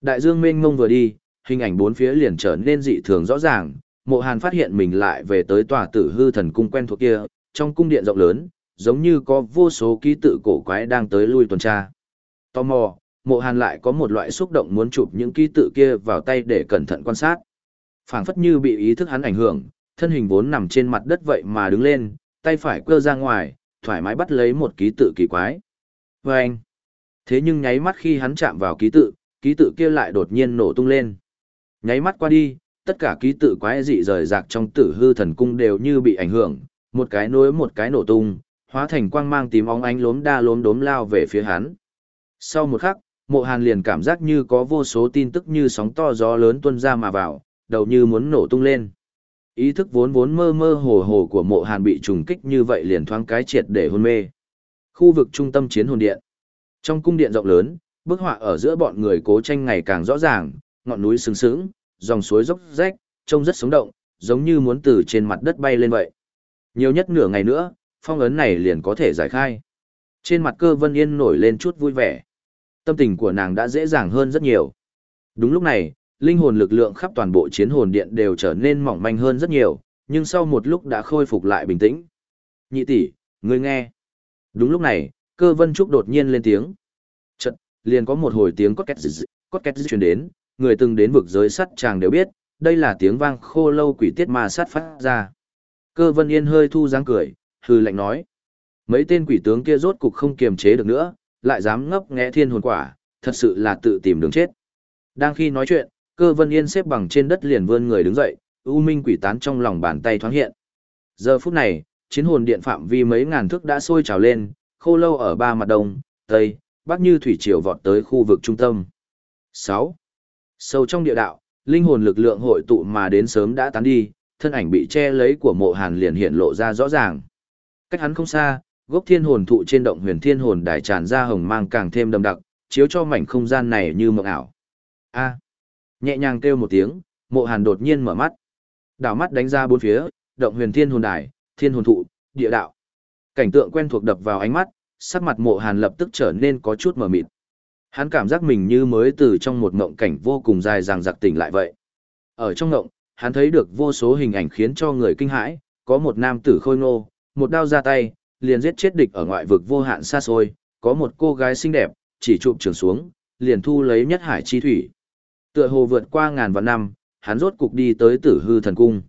Đại dương mênh mông vừa đi, hình ảnh bốn phía liền trở nên dị thường rõ ràng, Mộ Hàn phát hiện mình lại về tới tòa tử hư thần cung quen thuộc kia, trong cung điện rộng lớn, giống như có vô số ký tự cổ quái đang tới lui tuần tra. Tò mò, mộ hàn lại có một loại xúc động muốn chụp những ký tự kia vào tay để cẩn thận quan sát. phảng phất như bị ý thức hắn ảnh hưởng, thân hình vốn nằm trên mặt đất vậy mà đứng lên, tay phải quơ ra ngoài, thoải mái bắt lấy một ký tự kỳ quái. Và anh, thế nhưng nháy mắt khi hắn chạm vào ký tự, ký tự kia lại đột nhiên nổ tung lên. Nháy mắt qua đi, tất cả ký tự quái dị rời rạc trong tử hư thần cung đều như bị ảnh hưởng, một cái nối một cái nổ tung, hóa thành quang mang tím óng ánh lốm đa lốm đốm lao về phía hắn. Sau một khắc, mộ hàn liền cảm giác như có vô số tin tức như sóng to gió lớn tuôn ra mà vào, đầu như muốn nổ tung lên. Ý thức vốn vốn mơ mơ hồ hồ của mộ hàn bị trùng kích như vậy liền thoáng cái triệt để hôn mê. Khu vực trung tâm chiến hồn điện. Trong cung điện rộng lớn, bức họa ở giữa bọn người cố tranh ngày càng rõ ràng, ngọn núi sừng sững, dòng suối dốc rách, trông rất sống động, giống như muốn từ trên mặt đất bay lên vậy. Nhiều nhất nửa ngày nữa, phong ấn này liền có thể giải khai. Trên mặt cơ vân yên nổi lên chút vui vẻ. Tâm tình của nàng đã dễ dàng hơn rất nhiều. Đúng lúc này, linh hồn lực lượng khắp toàn bộ chiến hồn điện đều trở nên mỏng manh hơn rất nhiều, nhưng sau một lúc đã khôi phục lại bình tĩnh. Nhị tỷ, ngươi nghe. Đúng lúc này, cơ vân trúc đột nhiên lên tiếng. Liền có một hồi tiếng cốt két dị, cốt két dị truyền đến, người từng đến vực giới sắt chàng đều biết, đây là tiếng vang khô lâu quỷ tiết ma sát phát ra. Cơ vân yên hơi thu dáng cười, hư lạnh nói. Mấy tên quỷ tướng kia rốt cục không kiềm chế được nữa, lại dám ngấp nghé thiên hồn quả, thật sự là tự tìm đường chết. Đang khi nói chuyện, cơ vân yên xếp bằng trên đất liền vươn người đứng dậy, u minh quỷ tán trong lòng bàn tay thoáng hiện. Giờ phút này, chiến hồn điện phạm vi mấy ngàn thước đã sôi trào lên, khô lâu ở ba mặt đông, tây, bắc như thủy triều vọt tới khu vực trung tâm. 6. Sâu trong địa đạo, linh hồn lực lượng hội tụ mà đến sớm đã tán đi, thân ảnh bị che lấy của mộ hàn liền hiện lộ ra rõ ràng. Cách hắn không xa, gốc thiên hồn thụ trên động huyền thiên hồn đài tràn ra hồng mang càng thêm đậm đặc, chiếu cho mảnh không gian này như mộng ảo. A. Nhẹ nhàng kêu một tiếng, mộ hàn đột nhiên mở mắt. Đảo mắt đánh ra bốn phía, động huyền thiên hồn đài, thiên hồn thụ, địa đạo. Cảnh tượng quen thuộc đập vào ánh mắt, sắc mặt mộ hàn lập tức trở nên có chút mờ mịt. Hắn cảm giác mình như mới từ trong một ngộng cảnh vô cùng dài dàng giặc tỉnh lại vậy. Ở trong ngộng, hắn thấy được vô số hình ảnh khiến cho người kinh hãi, có một nam tử khôi ngô, một đao ra tay, liền giết chết địch ở ngoại vực vô hạn xa xôi, có một cô gái xinh đẹp, chỉ chụp trường xuống, liền thu lấy nhất hải chi thủy. Tựa hồ vượt qua ngàn vạn năm, hắn rốt cục đi tới tử hư thần cung.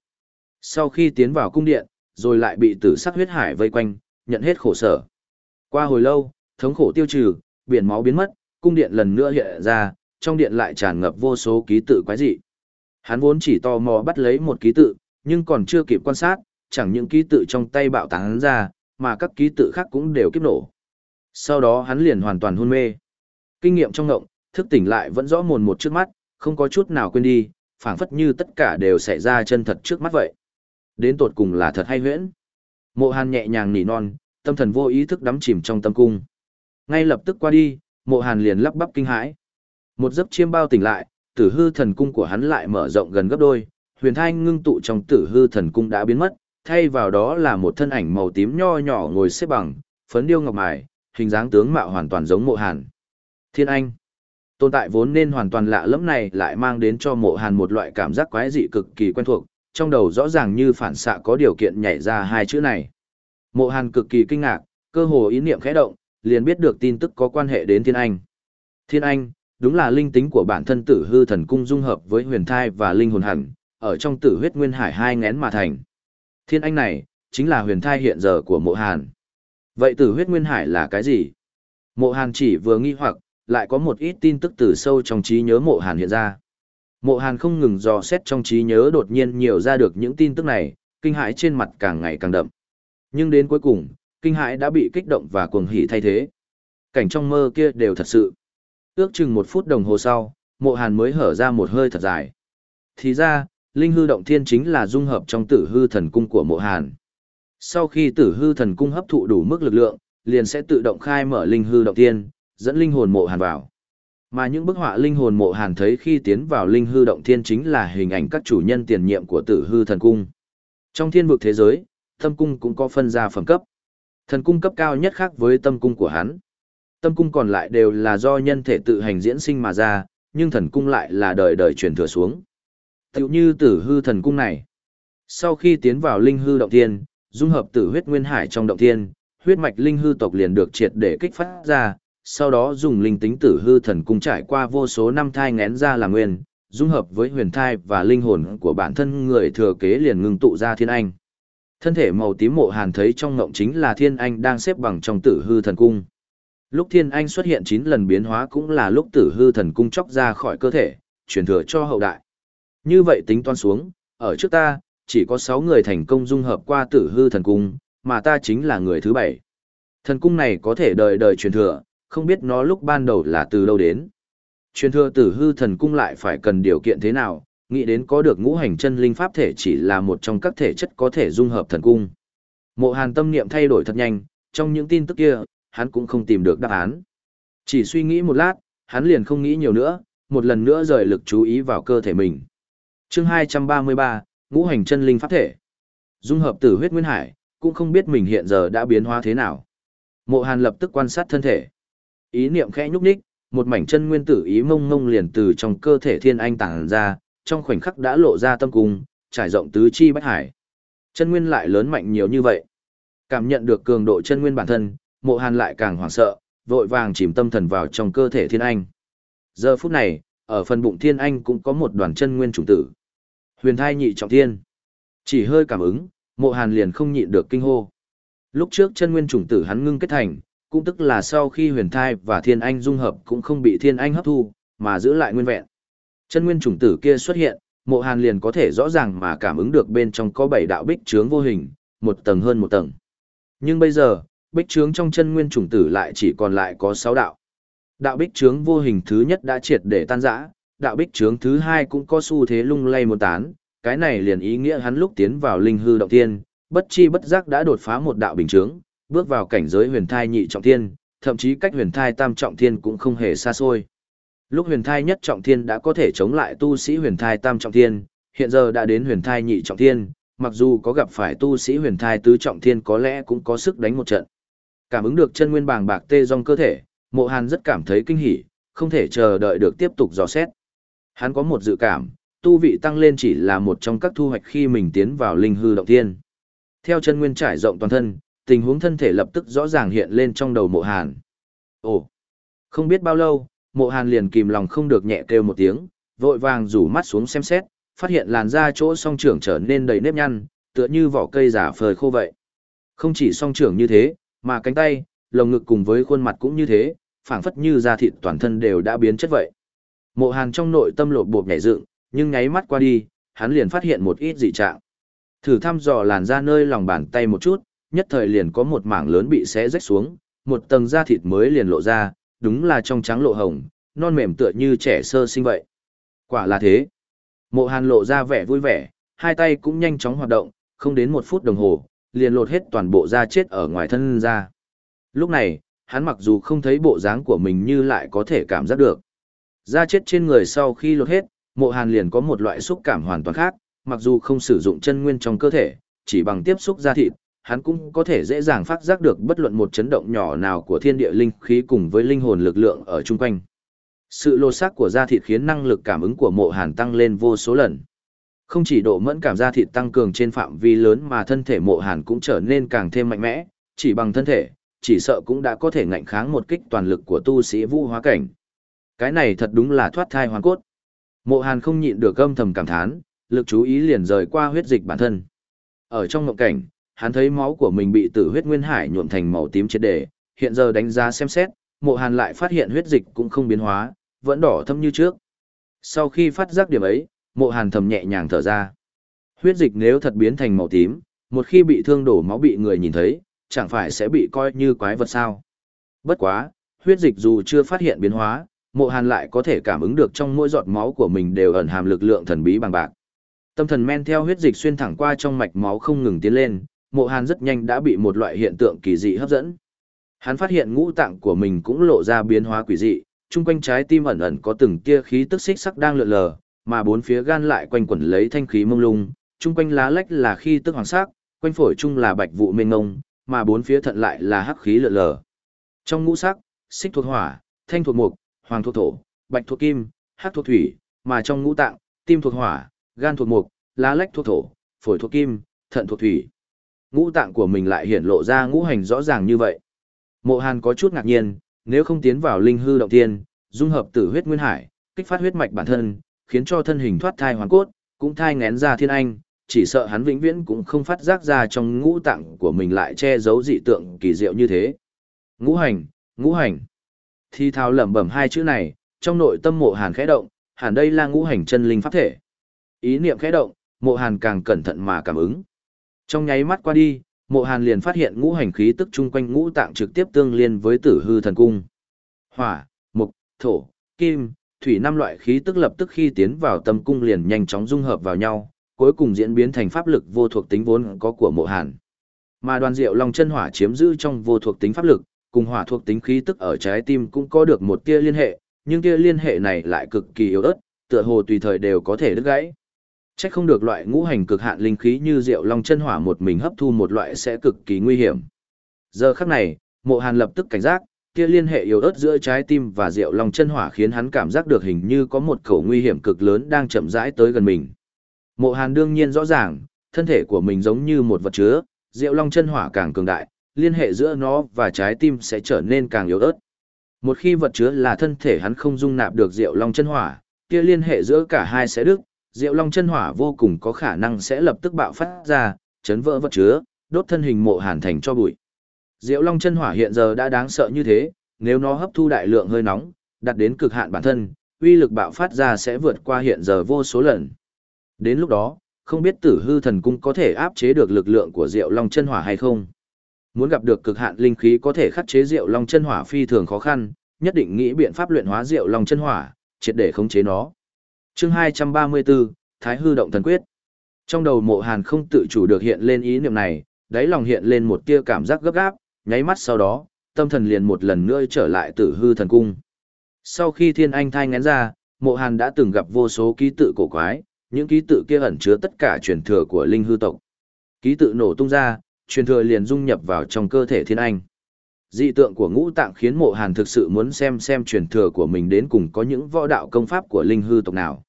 Sau khi tiến vào cung điện, rồi lại bị tử sắc huyết hải vây quanh, nhận hết khổ sở. Qua hồi lâu, thống khổ tiêu trừ, biển máu biến mất, cung điện lần nữa hiện ra, trong điện lại tràn ngập vô số ký tự quái dị. Hắn vốn chỉ tò mò bắt lấy một ký tự, nhưng còn chưa kịp quan sát, chẳng những ký tự trong tay bạo tán ra, mà các ký tự khác cũng đều kiếp nổ. Sau đó hắn liền hoàn toàn hôn mê. Kinh nghiệm trong ngộng, thức tỉnh lại vẫn rõ mồn một trước mắt, không có chút nào quên đi, phảng phất như tất cả đều xảy ra chân thật trước mắt vậy. Đến tột cùng là thật hay huyễn. Mộ Hàn nhẹ nhàng nỉ non, tâm thần vô ý thức đắm chìm trong tâm cung. Ngay lập tức qua đi, Mộ Hàn liền lắp bắp kinh hãi. Một giấc chiêm bao tỉnh lại, tử hư thần cung của hắn lại mở rộng gần gấp đôi, huyền thai ngưng tụ trong tử hư thần cung đã biến mất, thay vào đó là một thân ảnh màu tím nho nhỏ ngồi xếp bằng, phấn điêu ngọc mài, hình dáng tướng mạo hoàn toàn giống Mộ Hàn. Thiên Anh Tồn tại vốn nên hoàn toàn lạ lẫm này lại mang đến cho Mộ Hàn một loại cảm giác quái dị cực kỳ quen thuộc, trong đầu rõ ràng như phản xạ có điều kiện nhảy ra hai chữ này. Mộ Hàn cực kỳ kinh ngạc, cơ hồ ý niệm khẽ động, liền biết được tin tức có quan hệ đến Thiên Anh. Thiên Anh, đúng là linh tính của bản thân tử hư thần cung dung hợp với huyền thai và linh hồn hẳn, ở trong tử huyết nguyên hải hai ngén mà thành. Thiên Anh này, chính là huyền thai hiện giờ của mộ Hàn. Vậy tử huyết nguyên hải là cái gì? Mộ Hàn chỉ vừa nghi hoặc, lại có một ít tin tức từ sâu trong trí nhớ mộ Hàn hiện ra. Mộ Hàn không ngừng dò xét trong trí nhớ đột nhiên nhiều ra được những tin tức này, kinh hãi trên mặt càng ngày càng đậm. Nhưng đến cuối cùng, kinh hãi đã bị kích động và cuồng hỉ thay thế. Cảnh trong mơ kia đều thật sự. Ước chừng một phút đồng hồ sau, mộ hàn mới hở ra một hơi thật dài. Thì ra, linh hư động thiên chính là dung hợp trong tử hư thần cung của mộ hàn. Sau khi tử hư thần cung hấp thụ đủ mức lực lượng, liền sẽ tự động khai mở linh hư động thiên, dẫn linh hồn mộ hàn vào. Mà những bức họa linh hồn mộ hàn thấy khi tiến vào linh hư động thiên chính là hình ảnh các chủ nhân tiền nhiệm của tử hư thần cung. Trong thiên vực thế giới, tâm cung cũng có phân ra phẩm cấp. Thần cung cấp cao nhất khác với tâm cung của hắn. Tâm cung còn lại đều là do nhân thể tự hành diễn sinh mà ra, nhưng thần cung lại là đời đời truyền thừa xuống. Tiểu như tử hư thần cung này. Sau khi tiến vào linh hư động thiên, dung hợp tử huyết nguyên hải trong động thiên, huyết mạch linh hư tộc liền được triệt để kích phát ra, sau đó dùng linh tính tử hư thần cung trải qua vô số năm thai ngén ra là nguyên, dung hợp với huyền thai và linh hồn của bản thân người thừa kế liền ngưng tụ ra thiên anh. Thân thể màu tím mộ hàn thấy trong ngộng chính là thiên anh đang xếp bằng trong tử hư thần cung. Lúc thiên anh xuất hiện 9 lần biến hóa cũng là lúc tử hư thần cung chóc ra khỏi cơ thể, truyền thừa cho hậu đại. Như vậy tính toán xuống, ở trước ta, chỉ có 6 người thành công dung hợp qua tử hư thần cung, mà ta chính là người thứ 7. Thần cung này có thể đời đời truyền thừa, không biết nó lúc ban đầu là từ đâu đến. Truyền thừa tử hư thần cung lại phải cần điều kiện thế nào, nghĩ đến có được ngũ hành chân linh pháp thể chỉ là một trong các thể chất có thể dung hợp thần cung. Mộ Hàn tâm niệm thay đổi thật nhanh, trong những tin tức kia, hắn cũng không tìm được đáp án. Chỉ suy nghĩ một lát, hắn liền không nghĩ nhiều nữa, một lần nữa rời lực chú ý vào cơ thể mình. chương 233, ngũ hành chân linh pháp thể. Dung hợp tử huyết nguyên hải, cũng không biết mình hiện giờ đã biến hóa thế nào. Mộ Hàn lập tức quan sát thân thể. Ý niệm khẽ nhúc nhích, một mảnh chân nguyên tử ý mông mông liền từ trong cơ thể thiên anh tàng ra, trong khoảnh khắc đã lộ ra tâm cung, trải rộng tứ chi bách hải. Chân nguyên lại lớn mạnh nhiều như vậy. Cảm nhận được cường độ chân nguyên bản thân, mộ hàn lại càng hoảng sợ, vội vàng chìm tâm thần vào trong cơ thể thiên anh. Giờ phút này, ở phần bụng thiên anh cũng có một đoàn chân nguyên chủng tử. Huyền thai nhị trọng thiên. Chỉ hơi cảm ứng, mộ hàn liền không nhịn được kinh hô. Lúc trước chân nguyên chủng tử hắn ngưng kết thành, cũng tức là sau khi huyền thai và thiên anh dung hợp cũng không bị thiên anh hấp thu, mà giữ lại nguyên vẹn. Chân nguyên chủng tử kia xuất hiện, mộ hàn liền có thể rõ ràng mà cảm ứng được bên trong có bảy đạo bích trướng vô hình, một tầng hơn một tầng. Nhưng bây giờ, bích trướng trong chân nguyên chủng tử lại chỉ còn lại có sáu đạo. Đạo bích trướng vô hình thứ nhất đã triệt để tan rã, đạo bích trướng thứ hai cũng có xu thế lung lay một tán, cái này liền ý nghĩa hắn lúc tiến vào linh hư động tiên, bất chi bất giác đã đột phá một đạo bình trướng, bước vào cảnh giới huyền thai nhị trọng thiên, thậm chí cách huyền thai tam trọng thiên cũng không hề xa xôi. Lúc huyền thai nhất trọng thiên đã có thể chống lại tu sĩ huyền thai tam trọng thiên, hiện giờ đã đến huyền thai nhị trọng thiên, mặc dù có gặp phải tu sĩ huyền thai tứ trọng thiên có lẽ cũng có sức đánh một trận. Cảm ứng được chân nguyên bàng bạc tê trong cơ thể, mộ hàn rất cảm thấy kinh hỉ, không thể chờ đợi được tiếp tục dò xét. Hắn có một dự cảm, tu vị tăng lên chỉ là một trong các thu hoạch khi mình tiến vào linh hư động thiên. Theo chân nguyên trải rộng toàn thân, tình huống thân thể lập tức rõ ràng hiện lên trong đầu mộ hàn. Ồ, không biết bao lâu, mộ hàn liền kìm lòng không được nhẹ kêu một tiếng, vội vàng rủ mắt xuống xem xét, phát hiện làn da chỗ song trưởng trở nên đầy nếp nhăn, tựa như vỏ cây giả phơi khô vậy. Không chỉ song trưởng như thế, mà cánh tay, lồng ngực cùng với khuôn mặt cũng như thế, phảng phất như da thịt toàn thân đều đã biến chất vậy. Mộ Hàn trong nội tâm lột bột nhảy dựng, nhưng nháy mắt qua đi, hắn liền phát hiện một ít dị trạng. Thử thăm dò làn da nơi lòng bàn tay một chút, nhất thời liền có một mảng lớn bị xé rách xuống, một tầng da thịt mới liền lộ ra, đúng là trong trắng lộ hồng, non mềm tựa như trẻ sơ sinh vậy. Quả là thế. Mộ Hàn lộ ra vẻ vui vẻ, hai tay cũng nhanh chóng hoạt động, không đến một phút đồng hồ, liền lột hết toàn bộ da chết ở ngoài thân ra. Lúc này, hắn mặc dù không thấy bộ dáng của mình như lại có thể cảm giác được. Da chết trên người sau khi lột hết, mộ hàn liền có một loại xúc cảm hoàn toàn khác, mặc dù không sử dụng chân nguyên trong cơ thể, chỉ bằng tiếp xúc da thịt, hắn cũng có thể dễ dàng phát giác được bất luận một chấn động nhỏ nào của thiên địa linh khí cùng với linh hồn lực lượng ở chung quanh. Sự lột xác của da thịt khiến năng lực cảm ứng của mộ hàn tăng lên vô số lần. Không chỉ độ mẫn cảm da thịt tăng cường trên phạm vi lớn mà thân thể mộ hàn cũng trở nên càng thêm mạnh mẽ, chỉ bằng thân thể, chỉ sợ cũng đã có thể ngạnh kháng một kích toàn lực của tu sĩ vũ hóa cảnh. Cái này thật đúng là thoát thai hoàn cốt. Mộ hàn không nhịn được âm thầm cảm thán, lực chú ý liền rời qua huyết dịch bản thân. Ở trong mộng cảnh, hắn thấy máu của mình bị tử huyết nguyên hải nhuộm thành màu tím chết đề, hiện giờ đánh giá xem xét, mộ hàn lại phát hiện huyết dịch cũng không biến hóa, vẫn đỏ thâm như trước. Sau khi phát giác điểm ấy, mộ hàn thầm nhẹ nhàng thở ra. Huyết dịch nếu thật biến thành màu tím, một khi bị thương đổ máu bị người nhìn thấy, chẳng phải sẽ bị coi như quái vật sao. Bất quá, huyết dịch dù chưa phát hiện biến hóa, mộ hàn lại có thể cảm ứng được trong mỗi giọt máu của mình đều ẩn hàm lực lượng thần bí bằng bạc. Tâm thần men theo huyết dịch xuyên thẳng qua trong mạch máu không ngừng tiến lên, mộ hàn rất nhanh đã bị một loại hiện tượng kỳ dị hấp dẫn. Hắn phát hiện ngũ tạng của mình cũng lộ ra biến hóa quỷ dị, chung quanh trái tim ẩn ẩn có từng tia khí tức xích sắc đang lượn lờ, mà bốn phía gan lại quanh quẩn lấy thanh khí mông lung, chung quanh lá lách là khí tức hoàng sắc, quanh phổi chung là bạch vụ mênh ngông, mà bốn phía thận lại là hắc khí lượn lờ. Trong ngũ sắc, xích thuộc hỏa, thanh thuộc mục, hoàng thuộc thổ, bạch thuộc kim, hắc thuộc thủy, mà trong ngũ tạng, tim thuộc hỏa, gan thuộc mục, lá lách thuộc thổ, phổi thuộc kim, thận thuộc thủy. Ngũ tạng của mình lại hiện lộ ra ngũ hành rõ ràng như vậy. Mộ Hàn có chút ngạc nhiên, nếu không tiến vào linh hư động tiên, dung hợp tử huyết nguyên hải, kích phát huyết mạch bản thân, khiến cho thân hình thoát thai hoàn cốt, cũng thai ngén ra thiên anh, chỉ sợ hắn vĩnh viễn cũng không phát giác ra trong ngũ tạng của mình lại che giấu dị tượng kỳ diệu như thế. Ngũ hành, ngũ hành. Thi thao lẩm bẩm hai chữ này, trong nội tâm mộ hàn khẽ động, hẳn đây là ngũ hành chân linh pháp thể. Ý niệm khẽ động, mộ hàn càng cẩn thận mà cảm ứng. Trong nháy mắt qua đi, mộ hàn liền phát hiện ngũ hành khí tức chung quanh ngũ tạng trực tiếp tương liên với tử hư thần cung. Hỏa, mục, thổ, kim, thủy năm loại khí tức lập tức khi tiến vào tâm cung liền nhanh chóng dung hợp vào nhau, cuối cùng diễn biến thành pháp lực vô thuộc tính vốn có của mộ hàn. Mà đoàn diệu long chân hỏa chiếm giữ trong vô thuộc tính pháp lực, cùng hỏa thuộc tính khí tức ở trái tim cũng có được một tia liên hệ, nhưng tia liên hệ này lại cực kỳ yếu ớt, tựa hồ tùy thời đều có thể đứt gãy. Chắc không được loại ngũ hành cực hạn linh khí như diệu long chân hỏa một mình hấp thu một loại sẽ cực kỳ nguy hiểm. Giờ khắc này, Mộ Hàn lập tức cảnh giác, kia liên hệ yếu ớt giữa trái tim và diệu long chân hỏa khiến hắn cảm giác được hình như có một khẩu nguy hiểm cực lớn đang chậm rãi tới gần mình. Mộ Hàn đương nhiên rõ ràng, thân thể của mình giống như một vật chứa, Diệu Long chân hỏa càng cường đại, liên hệ giữa nó và trái tim sẽ trở nên càng yếu ớt. Một khi vật chứa là thân thể hắn không dung nạp được Diệu Long chân hỏa, kia liên hệ giữa cả hai sẽ đứt, Diệu Long chân hỏa vô cùng có khả năng sẽ lập tức bạo phát ra, chấn vỡ vật chứa, đốt thân hình Mộ Hàn thành cho bụi. Diệu Long chân hỏa hiện giờ đã đáng sợ như thế, nếu nó hấp thu đại lượng hơi nóng, đạt đến cực hạn bản thân, uy lực bạo phát ra sẽ vượt qua hiện giờ vô số lần. Đến lúc đó, không biết tử hư thần cung có thể áp chế được lực lượng của Diệu Long chân hỏa hay không. Muốn gặp được cực hạn linh khí có thể khắc chế Diệu Long chân hỏa phi thường khó khăn, nhất định nghĩ biện pháp luyện hóa Diệu Long chân hỏa, triệt để khống chế nó. Chương 234, Thái hư động thần quyết. Trong đầu Mộ Hàn không tự chủ được hiện lên ý niệm này, đáy lòng hiện lên một tia cảm giác gấp gáp, nháy mắt sau đó, tâm thần liền một lần nữa trở lại tử hư thần cung. Sau khi thiên anh thai ngén ra, Mộ Hàn đã từng gặp vô số ký tự cổ quái, những ký tự kia ẩn chứa tất cả truyền thừa của linh hư tộc, Ký tự nổ tung ra, truyền thừa liền dung nhập vào trong cơ thể thiên anh. Dị tượng của ngũ tạng khiến mộ hàn thực sự muốn xem xem truyền thừa của mình đến cùng có những võ đạo công pháp của linh hư tộc nào.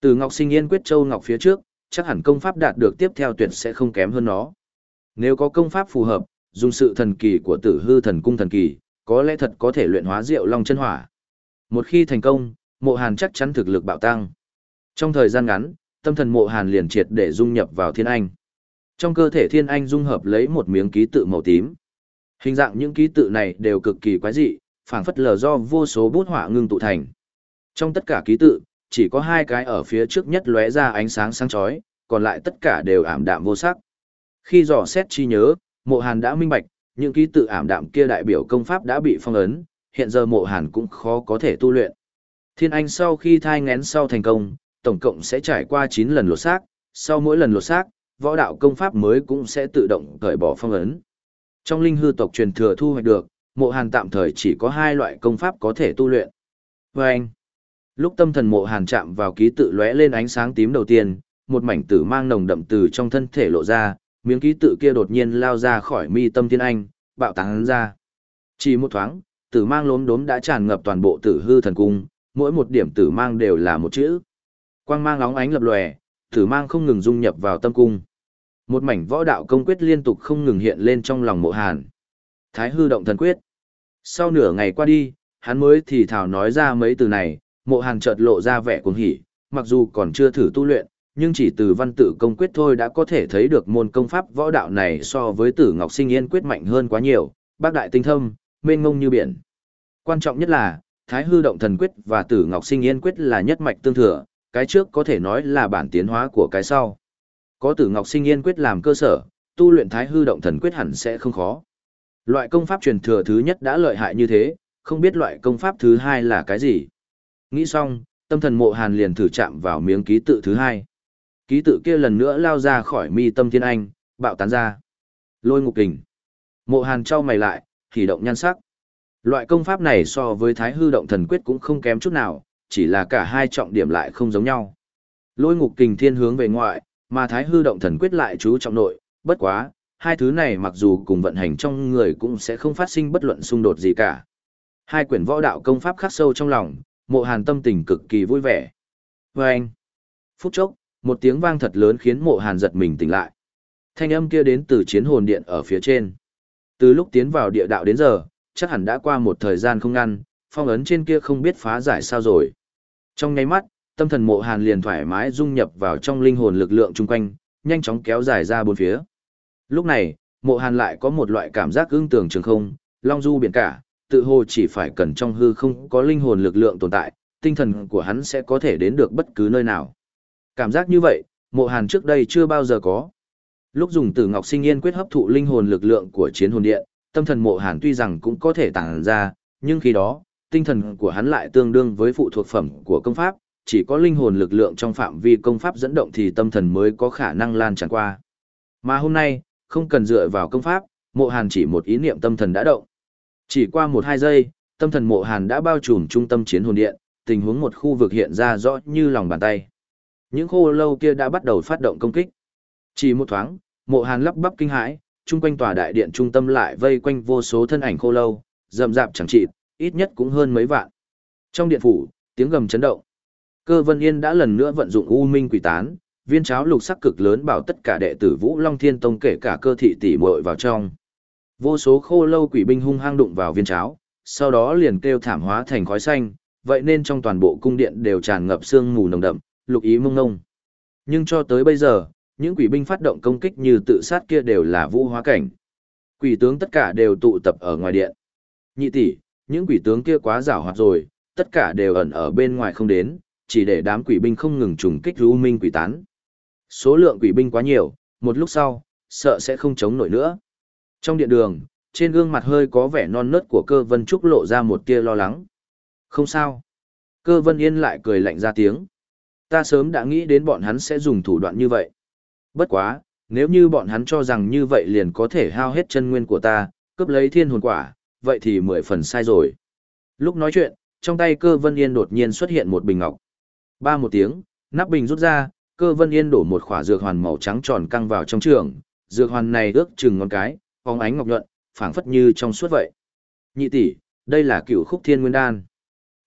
Từ Ngọc Sinh Yên Quyết Châu Ngọc phía trước, chắc hẳn công pháp đạt được tiếp theo tuyệt sẽ không kém hơn nó. Nếu có công pháp phù hợp, dùng sự thần kỳ của tử hư thần cung thần kỳ, có lẽ thật có thể luyện hóa rượu long chân hỏa. Một khi thành công, mộ hàn chắc chắn thực lực bạo tăng. Trong thời gian ngắn, tâm thần mộ hàn liền triệt để dung nhập vào thiên anh. Trong cơ thể thiên anh dung hợp lấy một miếng ký tự màu tím. Hình dạng những ký tự này đều cực kỳ quái dị, phảng phất lờ do vô số bút họa ngưng tụ thành. Trong tất cả ký tự, chỉ có hai cái ở phía trước nhất lóe ra ánh sáng sáng chói, còn lại tất cả đều ảm đạm vô sắc. Khi dò xét chi nhớ, mộ hàn đã minh bạch, những ký tự ảm đạm kia đại biểu công pháp đã bị phong ấn, hiện giờ mộ hàn cũng khó có thể tu luyện. Thiên Anh sau khi thai ngén sau thành công, tổng cộng sẽ trải qua 9 lần lột xác, sau mỗi lần lột xác, võ đạo công pháp mới cũng sẽ tự động cởi bỏ phong ấn. Trong linh hư tộc truyền thừa thu hoạch được, mộ hàn tạm thời chỉ có hai loại công pháp có thể tu luyện. Và anh, lúc tâm thần mộ hàn chạm vào ký tự lóe lên ánh sáng tím đầu tiên, một mảnh tử mang nồng đậm từ trong thân thể lộ ra, miếng ký tự kia đột nhiên lao ra khỏi mi tâm thiên anh, bạo tán ra. Chỉ một thoáng, tử mang lốm đốm đã tràn ngập toàn bộ tử hư thần cung, mỗi một điểm tử mang đều là một chữ. Quang mang óng ánh lập lòe, tử mang không ngừng dung nhập vào tâm cung. Một mảnh võ đạo công quyết liên tục không ngừng hiện lên trong lòng mộ hàn. Thái hư động thần quyết. Sau nửa ngày qua đi, hắn mới thì thảo nói ra mấy từ này, mộ hàn chợt lộ ra vẻ cuồng hỉ, mặc dù còn chưa thử tu luyện, nhưng chỉ từ văn tự công quyết thôi đã có thể thấy được môn công pháp võ đạo này so với tử ngọc sinh yên quyết mạnh hơn quá nhiều, bác đại tinh thâm, mênh ngông như biển. Quan trọng nhất là, Thái hư động thần quyết và tử ngọc sinh yên quyết là nhất mạch tương thừa, cái trước có thể nói là bản tiến hóa của cái sau. Có tử ngọc sinh yên quyết làm cơ sở, tu luyện thái hư động thần quyết hẳn sẽ không khó. Loại công pháp truyền thừa thứ nhất đã lợi hại như thế, không biết loại công pháp thứ hai là cái gì. Nghĩ xong, tâm thần mộ hàn liền thử chạm vào miếng ký tự thứ hai. Ký tự kia lần nữa lao ra khỏi mi tâm thiên anh, bạo tán ra. Lôi ngục kình. Mộ hàn trao mày lại, thì động nhan sắc. Loại công pháp này so với thái hư động thần quyết cũng không kém chút nào, chỉ là cả hai trọng điểm lại không giống nhau. Lôi ngục kình thiên hướng về ngoại, mà thái hư động thần quyết lại chú trọng nội, bất quá, hai thứ này mặc dù cùng vận hành trong người cũng sẽ không phát sinh bất luận xung đột gì cả. Hai quyển võ đạo công pháp khắc sâu trong lòng, mộ hàn tâm tình cực kỳ vui vẻ. Và anh, phút chốc, một tiếng vang thật lớn khiến mộ hàn giật mình tỉnh lại. Thanh âm kia đến từ chiến hồn điện ở phía trên. Từ lúc tiến vào địa đạo đến giờ, chắc hẳn đã qua một thời gian không ngăn, phong ấn trên kia không biết phá giải sao rồi. Trong nháy mắt, tâm thần mộ hàn liền thoải mái dung nhập vào trong linh hồn lực lượng chung quanh, nhanh chóng kéo dài ra bốn phía. Lúc này, mộ hàn lại có một loại cảm giác ưng tường trường không, long du biển cả, tự hồ chỉ phải cần trong hư không có linh hồn lực lượng tồn tại, tinh thần của hắn sẽ có thể đến được bất cứ nơi nào. Cảm giác như vậy, mộ hàn trước đây chưa bao giờ có. Lúc dùng tử ngọc sinh yên quyết hấp thụ linh hồn lực lượng của chiến hồn điện, tâm thần mộ hàn tuy rằng cũng có thể tàng ra, nhưng khi đó, tinh thần của hắn lại tương đương với phụ thuộc phẩm của công pháp, chỉ có linh hồn lực lượng trong phạm vi công pháp dẫn động thì tâm thần mới có khả năng lan tràn qua. Mà hôm nay, không cần dựa vào công pháp, mộ hàn chỉ một ý niệm tâm thần đã động. Chỉ qua một hai giây, tâm thần mộ hàn đã bao trùm trung tâm chiến hồn điện, tình huống một khu vực hiện ra rõ như lòng bàn tay. Những khô lâu kia đã bắt đầu phát động công kích. Chỉ một thoáng, mộ hàn lắp bắp kinh hãi, chung quanh tòa đại điện trung tâm lại vây quanh vô số thân ảnh khô lâu, rậm rạp chẳng chịt, ít nhất cũng hơn mấy vạn. Trong điện phủ, tiếng gầm chấn động. Cơ Vân Yên đã lần nữa vận dụng U Minh Quỷ Tán, viên cháo lục sắc cực lớn bảo tất cả đệ tử Vũ Long Thiên Tông kể cả cơ thị tỷ muội vào trong. Vô số khô lâu quỷ binh hung hăng đụng vào viên cháo, sau đó liền kêu thảm hóa thành khói xanh, vậy nên trong toàn bộ cung điện đều tràn ngập sương mù nồng đậm, lục ý mông ngông. Nhưng cho tới bây giờ, những quỷ binh phát động công kích như tự sát kia đều là vũ hóa cảnh. Quỷ tướng tất cả đều tụ tập ở ngoài điện. Nhị tỷ, những quỷ tướng kia quá giảo hoạt rồi, tất cả đều ẩn ở bên ngoài không đến, chỉ để đám quỷ binh không ngừng trùng kích U Minh quỷ tán. Số lượng quỷ binh quá nhiều, một lúc sau, sợ sẽ không chống nổi nữa. Trong điện đường, trên gương mặt hơi có vẻ non nớt của cơ vân trúc lộ ra một tia lo lắng. Không sao. Cơ vân yên lại cười lạnh ra tiếng. Ta sớm đã nghĩ đến bọn hắn sẽ dùng thủ đoạn như vậy. Bất quá, nếu như bọn hắn cho rằng như vậy liền có thể hao hết chân nguyên của ta, cướp lấy thiên hồn quả, vậy thì mười phần sai rồi. Lúc nói chuyện, trong tay cơ vân yên đột nhiên xuất hiện một bình ngọc. Ba một tiếng, nắp bình rút ra, cơ vân yên đổ một khỏa dược hoàn màu trắng tròn căng vào trong trường, dược hoàn này ước chừng ngón cái, phóng ánh ngọc nhuận, phảng phất như trong suốt vậy. Nhị tỷ, đây là cựu khúc thiên nguyên đan.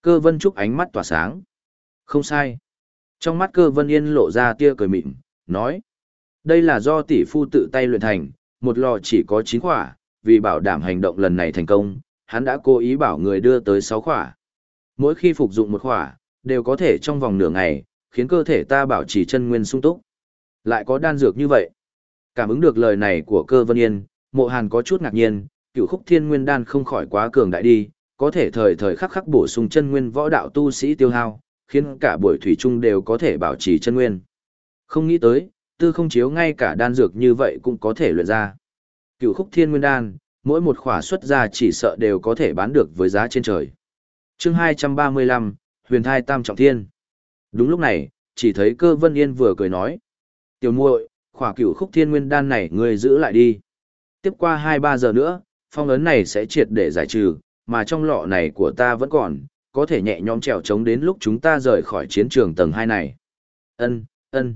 Cơ vân trúc ánh mắt tỏa sáng. Không sai. Trong mắt cơ vân yên lộ ra tia cười mịn, nói. Đây là do tỷ phu tự tay luyện thành, một lò chỉ có 9 khỏa, vì bảo đảm hành động lần này thành công, hắn đã cố ý bảo người đưa tới 6 khỏa. Mỗi khi phục dụng một khỏa, đều có thể trong vòng nửa ngày, khiến cơ thể ta bảo trì chân nguyên sung túc. Lại có đan dược như vậy. Cảm ứng được lời này của cơ vân yên, mộ hàn có chút ngạc nhiên, cựu khúc thiên nguyên đan không khỏi quá cường đại đi, có thể thời thời khắc khắc bổ sung chân nguyên võ đạo tu sĩ tiêu hao, khiến cả buổi thủy chung đều có thể bảo trì chân nguyên. Không nghĩ tới, tư không chiếu ngay cả đan dược như vậy cũng có thể luyện ra. Cựu khúc thiên nguyên đan, mỗi một khỏa xuất ra chỉ sợ đều có thể bán được với giá trên trời. chương 235, huyền thai tam trọng thiên. Đúng lúc này, chỉ thấy cơ vân yên vừa cười nói. Tiểu muội, khỏa cửu khúc thiên nguyên đan này ngươi giữ lại đi. Tiếp qua 2-3 giờ nữa, phong ấn này sẽ triệt để giải trừ, mà trong lọ này của ta vẫn còn, có thể nhẹ nhõm trèo trống đến lúc chúng ta rời khỏi chiến trường tầng 2 này. Ân, ân.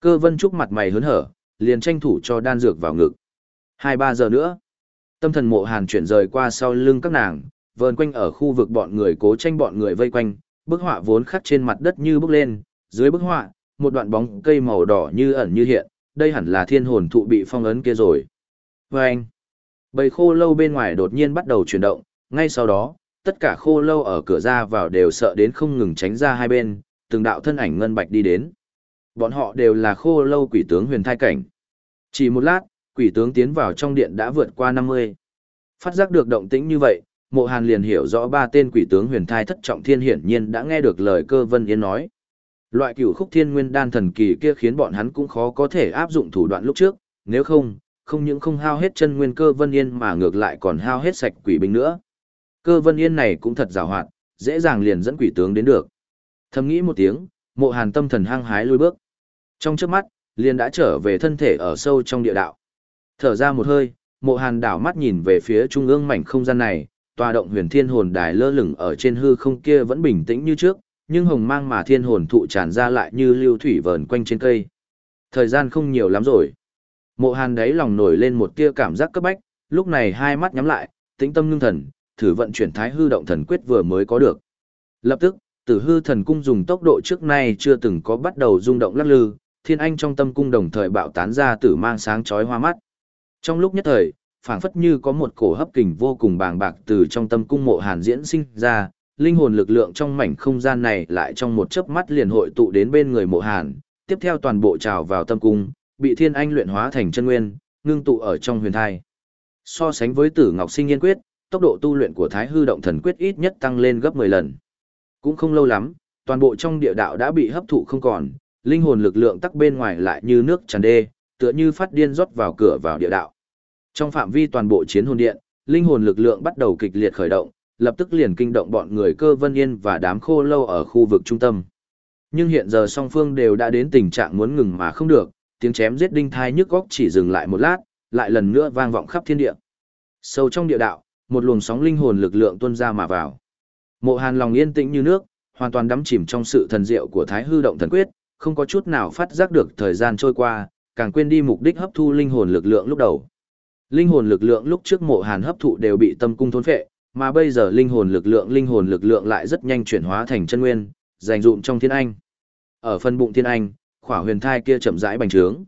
Cơ vân trúc mặt mày hớn hở, liền tranh thủ cho đan dược vào ngực. 2-3 giờ nữa, tâm thần mộ hàn chuyển rời qua sau lưng các nàng, vờn quanh ở khu vực bọn người cố tranh bọn người vây quanh, bức họa vốn khắc trên mặt đất như bước lên, dưới bức họa, một đoạn bóng cây màu đỏ như ẩn như hiện, đây hẳn là thiên hồn thụ bị phong ấn kia rồi. Và anh, bầy khô lâu bên ngoài đột nhiên bắt đầu chuyển động, ngay sau đó, tất cả khô lâu ở cửa ra vào đều sợ đến không ngừng tránh ra hai bên, từng đạo thân ảnh ngân bạch đi đến. Bọn họ đều là khô lâu quỷ tướng huyền thai cảnh. Chỉ một lát, quỷ tướng tiến vào trong điện đã vượt qua 50. Phát giác được động tĩnh như vậy, mộ hàn liền hiểu rõ ba tên quỷ tướng huyền thai thất trọng thiên hiển nhiên đã nghe được lời cơ vân yên nói. Loại cửu khúc thiên nguyên đan thần kỳ kia khiến bọn hắn cũng khó có thể áp dụng thủ đoạn lúc trước, nếu không, không những không hao hết chân nguyên cơ vân yên mà ngược lại còn hao hết sạch quỷ binh nữa. Cơ vân yên này cũng thật rào hoạt, dễ dàng liền dẫn quỷ tướng đến được. Thầm nghĩ một tiếng, mộ hàn tâm thần hăng hái lùi bước. Trong trước mắt, liền đã trở về thân thể ở sâu trong địa đạo. Thở ra một hơi, mộ hàn đảo mắt nhìn về phía trung ương mảnh không gian này, tòa động huyền thiên hồn đài lơ lửng ở trên hư không kia vẫn bình tĩnh như trước, nhưng hồng mang mà thiên hồn thụ tràn ra lại như lưu thủy vờn quanh trên cây. Thời gian không nhiều lắm rồi. Mộ hàn đáy lòng nổi lên một tia cảm giác cấp bách, lúc này hai mắt nhắm lại, tĩnh tâm ngưng thần, thử vận chuyển thái hư động thần quyết vừa mới có được. Lập tức, tử hư thần cung dùng tốc độ trước nay chưa từng có bắt đầu rung động lắc lư, thiên anh trong tâm cung đồng thời bạo tán ra tử mang sáng chói hoa mắt. Trong lúc nhất thời, phảng phất như có một cổ hấp kình vô cùng bàng bạc từ trong tâm cung mộ hàn diễn sinh ra, linh hồn lực lượng trong mảnh không gian này lại trong một chớp mắt liền hội tụ đến bên người mộ hàn, tiếp theo toàn bộ trào vào tâm cung, bị thiên anh luyện hóa thành chân nguyên, ngưng tụ ở trong huyền thai. So sánh với tử ngọc sinh yên quyết, tốc độ tu luyện của thái hư động thần quyết ít nhất tăng lên gấp 10 lần. Cũng không lâu lắm, toàn bộ trong địa đạo đã bị hấp thụ không còn, linh hồn lực lượng tắc bên ngoài lại như nước tràn đê, tựa như phát điên rót vào cửa vào địa đạo. Trong phạm vi toàn bộ chiến hồn điện, linh hồn lực lượng bắt đầu kịch liệt khởi động, lập tức liền kinh động bọn người cơ vân yên và đám khô lâu ở khu vực trung tâm. Nhưng hiện giờ song phương đều đã đến tình trạng muốn ngừng mà không được, tiếng chém giết đinh thai nhức góc chỉ dừng lại một lát, lại lần nữa vang vọng khắp thiên địa. Sâu trong địa đạo, một luồng sóng linh hồn lực lượng tuôn ra mà vào. Mộ Hàn lòng yên tĩnh như nước, hoàn toàn đắm chìm trong sự thần diệu của Thái Hư động thần quyết, không có chút nào phát giác được thời gian trôi qua, càng quên đi mục đích hấp thu linh hồn lực lượng lúc đầu. Linh hồn lực lượng lúc trước Mộ Hàn hấp thụ đều bị tâm cung thôn phệ, mà bây giờ linh hồn lực lượng linh hồn lực lượng lại rất nhanh chuyển hóa thành chân nguyên, dành dụm trong thiên anh. Ở phân bụng thiên anh, khỏa huyền thai kia chậm rãi bành trướng.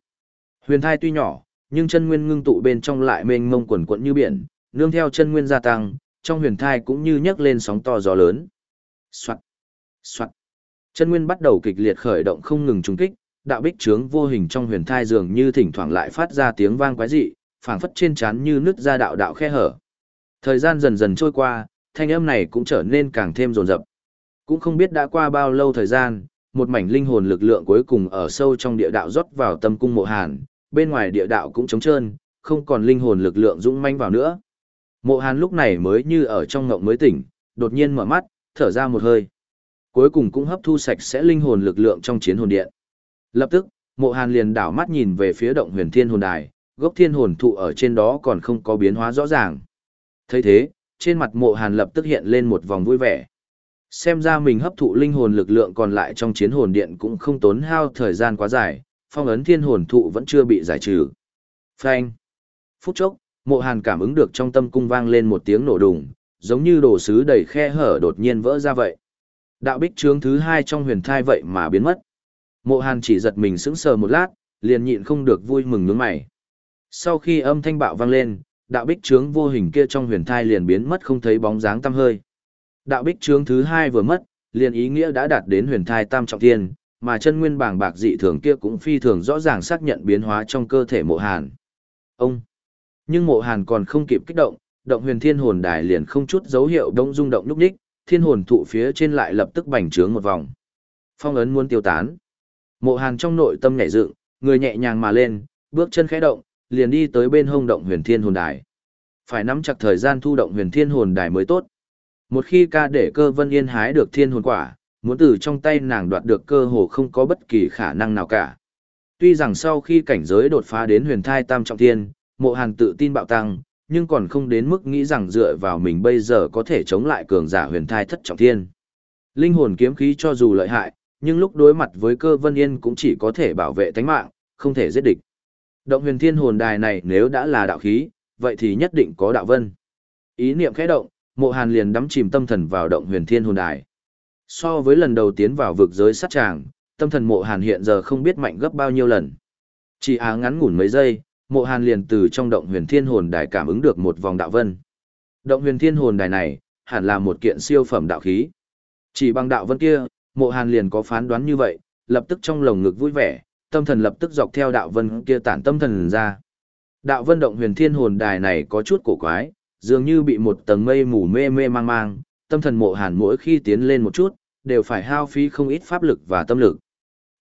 Huyền thai tuy nhỏ, nhưng chân nguyên ngưng tụ bên trong lại mênh mông quần quận như biển, nương theo chân nguyên gia tăng, trong huyền thai cũng như nhấc lên sóng to gió lớn. Soạt, soạt. Chân nguyên bắt đầu kịch liệt khởi động không ngừng trùng kích, đạo bích trướng vô hình trong huyền thai dường như thỉnh thoảng lại phát ra tiếng vang quái dị, phảng phất trên trán như nứt ra đạo đạo khe hở. Thời gian dần dần trôi qua, thanh âm này cũng trở nên càng thêm rồn rập. Cũng không biết đã qua bao lâu thời gian, một mảnh linh hồn lực lượng cuối cùng ở sâu trong địa đạo rót vào tâm cung mộ hàn, bên ngoài địa đạo cũng trống trơn, không còn linh hồn lực lượng dũng manh vào nữa. Mộ hàn lúc này mới như ở trong ngộng mới tỉnh, đột nhiên mở mắt, thở ra một hơi. Cuối cùng cũng hấp thu sạch sẽ linh hồn lực lượng trong chiến hồn điện. Lập tức, mộ hàn liền đảo mắt nhìn về phía động huyền thiên hồn đài, gốc thiên hồn thụ ở trên đó còn không có biến hóa rõ ràng thấy thế, trên mặt mộ hàn lập tức hiện lên một vòng vui vẻ. Xem ra mình hấp thụ linh hồn lực lượng còn lại trong chiến hồn điện cũng không tốn hao thời gian quá dài, phong ấn thiên hồn thụ vẫn chưa bị giải trừ. Phanh. Phút chốc, mộ hàn cảm ứng được trong tâm cung vang lên một tiếng nổ đùng, giống như đồ sứ đầy khe hở đột nhiên vỡ ra vậy. Đạo bích trướng thứ hai trong huyền thai vậy mà biến mất. Mộ hàn chỉ giật mình sững sờ một lát, liền nhịn không được vui mừng nhướng mày. Sau khi âm thanh bạo vang lên, đạo bích trướng vô hình kia trong huyền thai liền biến mất không thấy bóng dáng tăm hơi. Đạo bích trướng thứ hai vừa mất, liền ý nghĩa đã đạt đến huyền thai tam trọng thiên, mà chân nguyên bảng bạc dị thường kia cũng phi thường rõ ràng xác nhận biến hóa trong cơ thể mộ hàn. Ông! Nhưng mộ hàn còn không kịp kích động, động huyền thiên hồn đài liền không chút dấu hiệu đông rung động núp đích, thiên hồn thụ phía trên lại lập tức bành trướng một vòng. Phong ấn muốn tiêu tán. Mộ hàn trong nội tâm nhảy dựng, người nhẹ nhàng mà lên, bước chân khẽ động, liền đi tới bên hông động huyền thiên hồn đài. Phải nắm chặt thời gian thu động huyền thiên hồn đài mới tốt. Một khi ca để cơ vân yên hái được thiên hồn quả, muốn từ trong tay nàng đoạt được cơ hồ không có bất kỳ khả năng nào cả. Tuy rằng sau khi cảnh giới đột phá đến huyền thai tam trọng thiên, mộ hàn tự tin bạo tăng, nhưng còn không đến mức nghĩ rằng dựa vào mình bây giờ có thể chống lại cường giả huyền thai thất trọng thiên. Linh hồn kiếm khí cho dù lợi hại, nhưng lúc đối mặt với cơ vân yên cũng chỉ có thể bảo vệ tánh mạng, không thể giết địch. Động huyền thiên hồn đài này nếu đã là đạo khí, vậy thì nhất định có đạo vân. Ý niệm khẽ động, mộ hàn liền đắm chìm tâm thần vào động huyền thiên hồn đài. So với lần đầu tiến vào vực giới sát tràng, tâm thần mộ hàn hiện giờ không biết mạnh gấp bao nhiêu lần. Chỉ á ngắn ngủn mấy giây, mộ hàn liền từ trong động huyền thiên hồn đài cảm ứng được một vòng đạo vân. Động huyền thiên hồn đài này, hẳn là một kiện siêu phẩm đạo khí. Chỉ bằng đạo vân kia, mộ hàn liền có phán đoán như vậy, lập tức trong lồng ngực vui vẻ, tâm thần lập tức dọc theo đạo vân kia tản tâm thần ra. Đạo vân động huyền thiên hồn đài này có chút cổ quái, dường như bị một tầng mây mù mê mê mang mang, tâm thần mộ hàn mỗi khi tiến lên một chút, đều phải hao phí không ít pháp lực và tâm lực.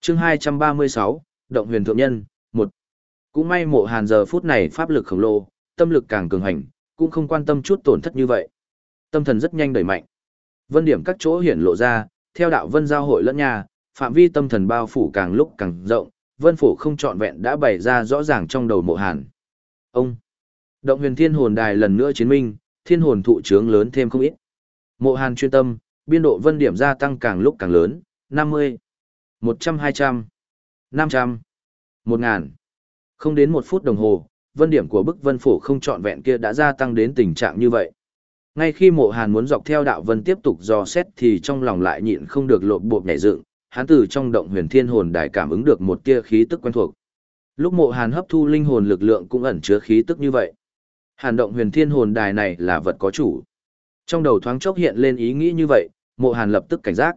chương 236, Động huyền thượng nhân, 1. Cũng may mộ hàn giờ phút này pháp lực khổng lồ, tâm lực càng cường hành, cũng không quan tâm chút tổn thất như vậy. Tâm thần rất nhanh đẩy mạnh. Vân điểm các chỗ hiển lộ ra, theo đạo vân giao hội lẫn nhà, phạm vi tâm thần bao phủ càng lúc càng rộng, vân phủ không trọn vẹn đã bày ra rõ ràng trong đầu mộ hàn. Ông! Động huyền thiên hồn đài lần nữa chiến minh, thiên hồn thụ trướng lớn thêm không ít. Mộ hàn chuyên tâm, biên độ vân điểm gia tăng càng lúc càng lớn, 50, 100 200, 500, 1000. Không đến một phút đồng hồ, vân điểm của bức vân phủ không trọn vẹn kia đã gia tăng đến tình trạng như vậy. Ngay khi mộ hàn muốn dọc theo đạo vân tiếp tục dò xét thì trong lòng lại nhịn không được lộp bộp nhảy dựng, hắn từ trong động huyền thiên hồn đài cảm ứng được một tia khí tức quen thuộc. Lúc mộ hàn hấp thu linh hồn lực lượng cũng ẩn chứa khí tức như vậy. Hàn động huyền thiên hồn đài này là vật có chủ. Trong đầu thoáng chốc hiện lên ý nghĩ như vậy, mộ hàn lập tức cảnh giác.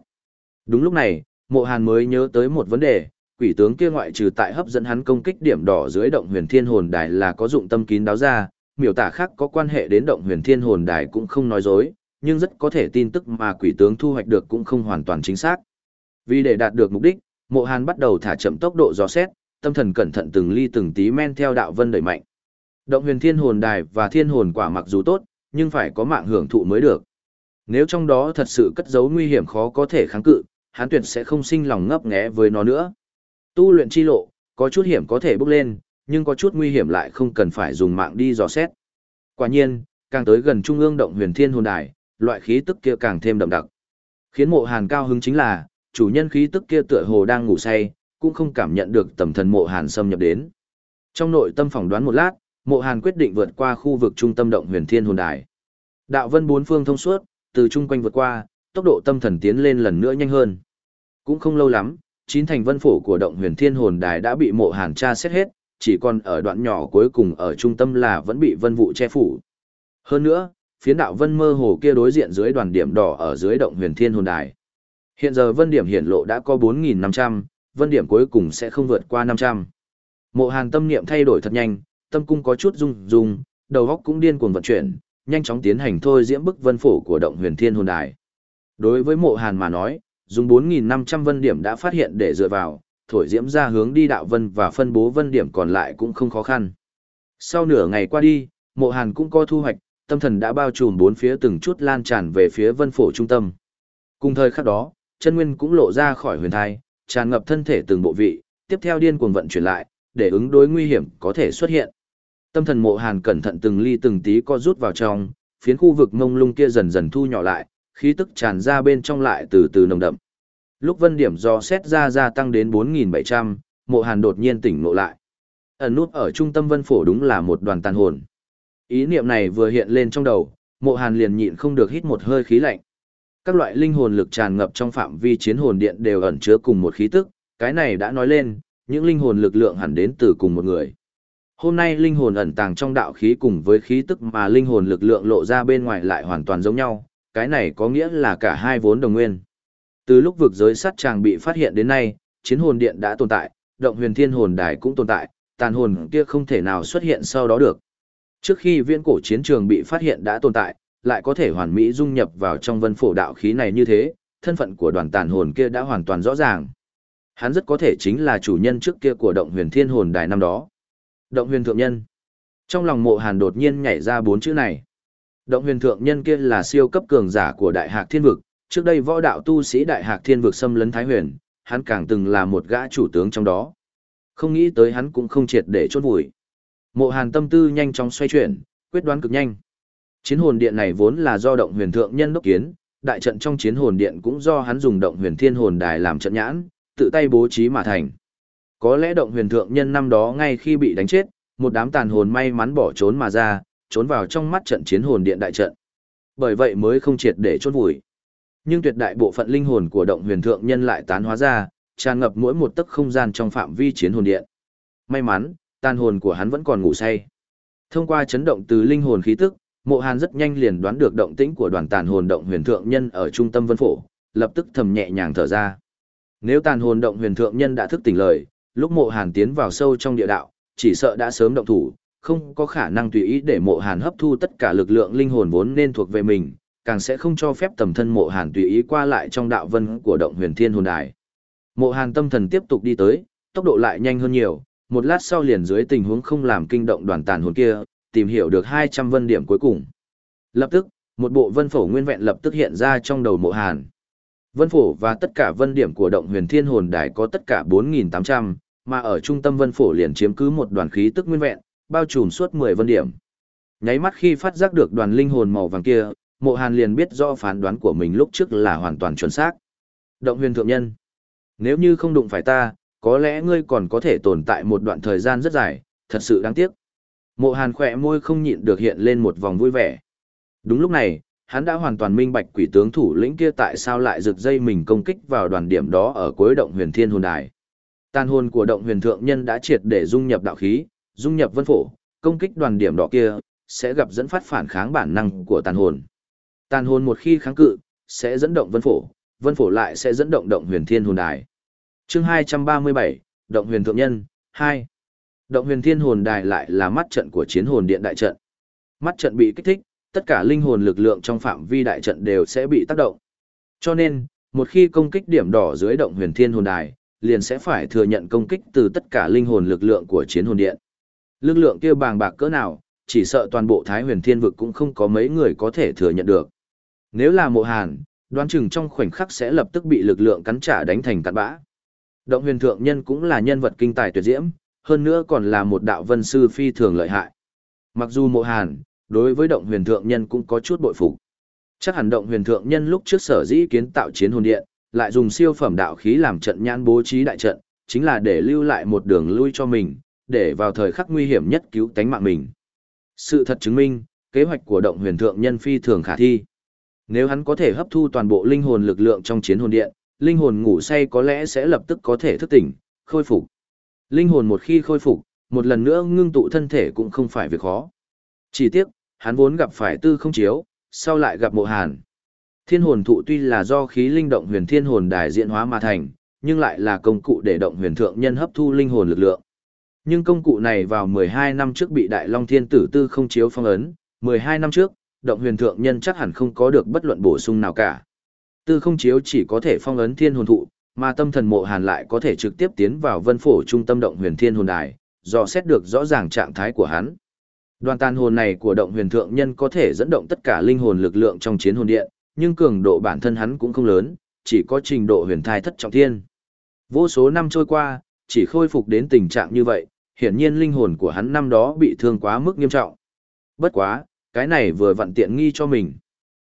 Đúng lúc này, mộ hàn mới nhớ tới một vấn đề, quỷ tướng kia ngoại trừ tại hấp dẫn hắn công kích điểm đỏ dưới động huyền thiên hồn đài là có dụng tâm kín đáo ra, miểu tả khác có quan hệ đến động huyền thiên hồn đài cũng không nói dối, nhưng rất có thể tin tức mà quỷ tướng thu hoạch được cũng không hoàn toàn chính xác. Vì để đạt được mục đích, mộ hàn bắt đầu thả chậm tốc độ dò xét, tâm thần cẩn thận từng ly từng tí men theo đạo vân đẩy mạnh. Động huyền thiên hồn đài và thiên hồn quả mặc dù tốt, nhưng phải có mạng hưởng thụ mới được. Nếu trong đó thật sự cất giấu nguy hiểm khó có thể kháng cự, hắn tuyệt sẽ không sinh lòng ngấp nghé với nó nữa. Tu luyện chi lộ, có chút hiểm có thể bước lên, nhưng có chút nguy hiểm lại không cần phải dùng mạng đi dò xét. Quả nhiên, càng tới gần trung ương động huyền thiên hồn đài, loại khí tức kia càng thêm đậm đặc. Khiến mộ hàn cao hứng chính là, chủ nhân khí tức kia tựa hồ đang ngủ say, cũng không cảm nhận được tầm thần mộ hàn xâm nhập đến. Trong nội tâm phỏng đoán một lát, mộ hàn quyết định vượt qua khu vực trung tâm động huyền thiên hồn đài. Đạo vân bốn phương thông suốt, từ chung quanh vượt qua, tốc độ tâm thần tiến lên lần nữa nhanh hơn. Cũng không lâu lắm, chín thành vân phổ của động huyền thiên hồn đài đã bị mộ hàn tra xét hết, chỉ còn ở đoạn nhỏ cuối cùng ở trung tâm là vẫn bị vân vụ che phủ. Hơn nữa, phiến đạo vân mơ hồ kia đối diện dưới đoàn điểm đỏ ở dưới động huyền thiên hồn đài. Hiện giờ vân điểm hiển lộ đã có 4.500, vân điểm cuối cùng sẽ không vượt qua 500. Mộ hàn tâm niệm thay đổi thật nhanh, tâm cung có chút rung rung, đầu óc cũng điên cuồng vận chuyển, nhanh chóng tiến hành thôi diễm bức vân phổ của động huyền thiên hồn đài. Đối với mộ hàn mà nói, dùng 4.500 vân điểm đã phát hiện để dựa vào, thổi diễm ra hướng đi đạo vân và phân bố vân điểm còn lại cũng không khó khăn. Sau nửa ngày qua đi, mộ hàn cũng có thu hoạch, tâm thần đã bao trùm bốn phía từng chút lan tràn về phía vân phổ trung tâm. Cùng thời khắc đó, chân nguyên cũng lộ ra khỏi huyền thai, tràn ngập thân thể từng bộ vị, tiếp theo điên cuồng vận chuyển lại, để ứng đối nguy hiểm có thể xuất hiện. Tâm thần mộ hàn cẩn thận từng ly từng tí co rút vào trong, phiến khu vực mông lung kia dần dần thu nhỏ lại, khí tức tràn ra bên trong lại từ từ nồng đậm. Lúc vân điểm do xét ra gia tăng đến 4.700, mộ hàn đột nhiên tỉnh ngộ lại. Ẩn nút ở trung tâm vân phổ đúng là một đoàn tàn hồn. Ý niệm này vừa hiện lên trong đầu, mộ hàn liền nhịn không được hít một hơi khí lạnh. Các loại linh hồn lực tràn ngập trong phạm vi chiến hồn điện đều ẩn chứa cùng một khí tức, cái này đã nói lên, những linh hồn lực lượng hẳn đến từ cùng một người. Hôm nay linh hồn ẩn tàng trong đạo khí cùng với khí tức mà linh hồn lực lượng lộ ra bên ngoài lại hoàn toàn giống nhau, cái này có nghĩa là cả hai vốn đồng nguyên. Từ lúc vực giới sát tràng bị phát hiện đến nay, chiến hồn điện đã tồn tại, động huyền thiên hồn đài cũng tồn tại, tàn hồn kia không thể nào xuất hiện sau đó được. Trước khi viễn cổ chiến trường bị phát hiện đã tồn tại, lại có thể hoàn mỹ dung nhập vào trong vân phổ đạo khí này như thế, thân phận của đoàn tàn hồn kia đã hoàn toàn rõ ràng. Hắn rất có thể chính là chủ nhân trước kia của động huyền thiên hồn đài năm đó. Động huyền thượng nhân. Trong lòng mộ hàn đột nhiên nhảy ra bốn chữ này. Động huyền thượng nhân kia là siêu cấp cường giả của đại hạc thiên vực, trước đây võ đạo tu sĩ đại hạc thiên vực xâm lấn thái huyền, hắn càng từng là một gã chủ tướng trong đó. Không nghĩ tới hắn cũng không triệt để chốt vùi. Mộ hàn tâm tư nhanh chóng xoay chuyển, quyết đoán cực nhanh. Chiến hồn điện này vốn là do động huyền thượng nhân đốc kiến, đại trận trong chiến hồn điện cũng do hắn dùng động huyền thiên hồn đài làm trận nhãn, tự tay bố trí mà thành. Có lẽ động huyền thượng nhân năm đó ngay khi bị đánh chết, một đám tàn hồn may mắn bỏ trốn mà ra, trốn vào trong mắt trận chiến hồn điện đại trận. Bởi vậy mới không triệt để chốt vùi. Nhưng tuyệt đại bộ phận linh hồn của động huyền thượng nhân lại tán hóa ra, tràn ngập mỗi một tấc không gian trong phạm vi chiến hồn điện. May mắn, tàn hồn của hắn vẫn còn ngủ say. Thông qua chấn động từ linh hồn khí tức, Mộ Hàn rất nhanh liền đoán được động tĩnh của đoàn tàn hồn động huyền thượng nhân ở trung tâm vân phổ, lập tức thầm nhẹ nhàng thở ra. Nếu tàn hồn động huyền thượng nhân đã thức tỉnh lời, lúc Mộ Hàn tiến vào sâu trong địa đạo, chỉ sợ đã sớm động thủ, không có khả năng tùy ý để Mộ Hàn hấp thu tất cả lực lượng linh hồn vốn nên thuộc về mình, càng sẽ không cho phép tầm thân Mộ Hàn tùy ý qua lại trong đạo vân của động huyền thiên hồn đài. Mộ Hàn tâm thần tiếp tục đi tới, tốc độ lại nhanh hơn nhiều, một lát sau liền dưới tình huống không làm kinh động đoàn tàn hồn kia, tìm hiểu được 200 vân điểm cuối cùng. Lập tức, một bộ vân phổ nguyên vẹn lập tức hiện ra trong đầu Mộ Hàn. Vân phổ và tất cả vân điểm của động huyền thiên hồn đài có tất cả 4.800, mà ở trung tâm vân phổ liền chiếm cứ một đoàn khí tức nguyên vẹn, bao trùm suốt 10 vân điểm. Nháy mắt khi phát giác được đoàn linh hồn màu vàng kia, Mộ Hàn liền biết rõ phán đoán của mình lúc trước là hoàn toàn chuẩn xác. Động huyền thượng nhân. Nếu như không đụng phải ta, có lẽ ngươi còn có thể tồn tại một đoạn thời gian rất dài, thật sự đáng tiếc. Mộ hàn khỏe môi không nhịn được hiện lên một vòng vui vẻ. Đúng lúc này, hắn đã hoàn toàn minh bạch quỷ tướng thủ lĩnh kia tại sao lại rực dây mình công kích vào đoàn điểm đó ở cuối động huyền thiên hồn đài. Tàn hồn của động huyền thượng nhân đã triệt để dung nhập đạo khí, dung nhập vân phổ, công kích đoàn điểm đỏ kia, sẽ gặp dẫn phát phản kháng bản năng của tàn hồn. Tàn hồn một khi kháng cự, sẽ dẫn động vân phổ, vân phổ lại sẽ dẫn động động huyền thiên hồn đài. chương 237, động huyền thượng nhân, 2. Động huyền thiên hồn đài lại là mắt trận của chiến hồn điện đại trận. Mắt trận bị kích thích, tất cả linh hồn lực lượng trong phạm vi đại trận đều sẽ bị tác động. Cho nên, một khi công kích điểm đỏ dưới động huyền thiên hồn đài, liền sẽ phải thừa nhận công kích từ tất cả linh hồn lực lượng của chiến hồn điện. Lực lượng kia bàng bạc cỡ nào, chỉ sợ toàn bộ Thái Huyền Thiên vực cũng không có mấy người có thể thừa nhận được. Nếu là Mộ Hàn, đoán chừng trong khoảnh khắc sẽ lập tức bị lực lượng cắn trả đánh thành cặn bã. Động huyền thượng nhân cũng là nhân vật kinh tài tuyệt diễm, hơn nữa còn là một đạo vân sư phi thường lợi hại. Mặc dù mộ hàn, đối với động huyền thượng nhân cũng có chút bội phục. Chắc hẳn động huyền thượng nhân lúc trước sở dĩ kiến tạo chiến hồn điện, lại dùng siêu phẩm đạo khí làm trận nhãn bố trí đại trận, chính là để lưu lại một đường lui cho mình, để vào thời khắc nguy hiểm nhất cứu tánh mạng mình. Sự thật chứng minh, kế hoạch của động huyền thượng nhân phi thường khả thi. Nếu hắn có thể hấp thu toàn bộ linh hồn lực lượng trong chiến hồn điện, linh hồn ngủ say có lẽ sẽ lập tức có thể thức tỉnh, khôi phục. Linh hồn một khi khôi phục, một lần nữa ngưng tụ thân thể cũng không phải việc khó. Chỉ tiếc, hắn vốn gặp phải tư không chiếu, sau lại gặp mộ hàn. Thiên hồn thụ tuy là do khí linh động huyền thiên hồn đài diễn hóa mà thành, nhưng lại là công cụ để động huyền thượng nhân hấp thu linh hồn lực lượng. Nhưng công cụ này vào 12 năm trước bị Đại Long Thiên Tử Tư không chiếu phong ấn, 12 năm trước, động huyền thượng nhân chắc hẳn không có được bất luận bổ sung nào cả. Tư không chiếu chỉ có thể phong ấn thiên hồn thụ, mà tâm thần mộ hàn lại có thể trực tiếp tiến vào vân phổ trung tâm động huyền thiên hồn đài, dò xét được rõ ràng trạng thái của hắn. Đoàn tàn hồn này của động huyền thượng nhân có thể dẫn động tất cả linh hồn lực lượng trong chiến hồn điện, nhưng cường độ bản thân hắn cũng không lớn, chỉ có trình độ huyền thai thất trọng thiên. Vô số năm trôi qua, chỉ khôi phục đến tình trạng như vậy, hiển nhiên linh hồn của hắn năm đó bị thương quá mức nghiêm trọng. Bất quá, cái này vừa vặn tiện nghi cho mình.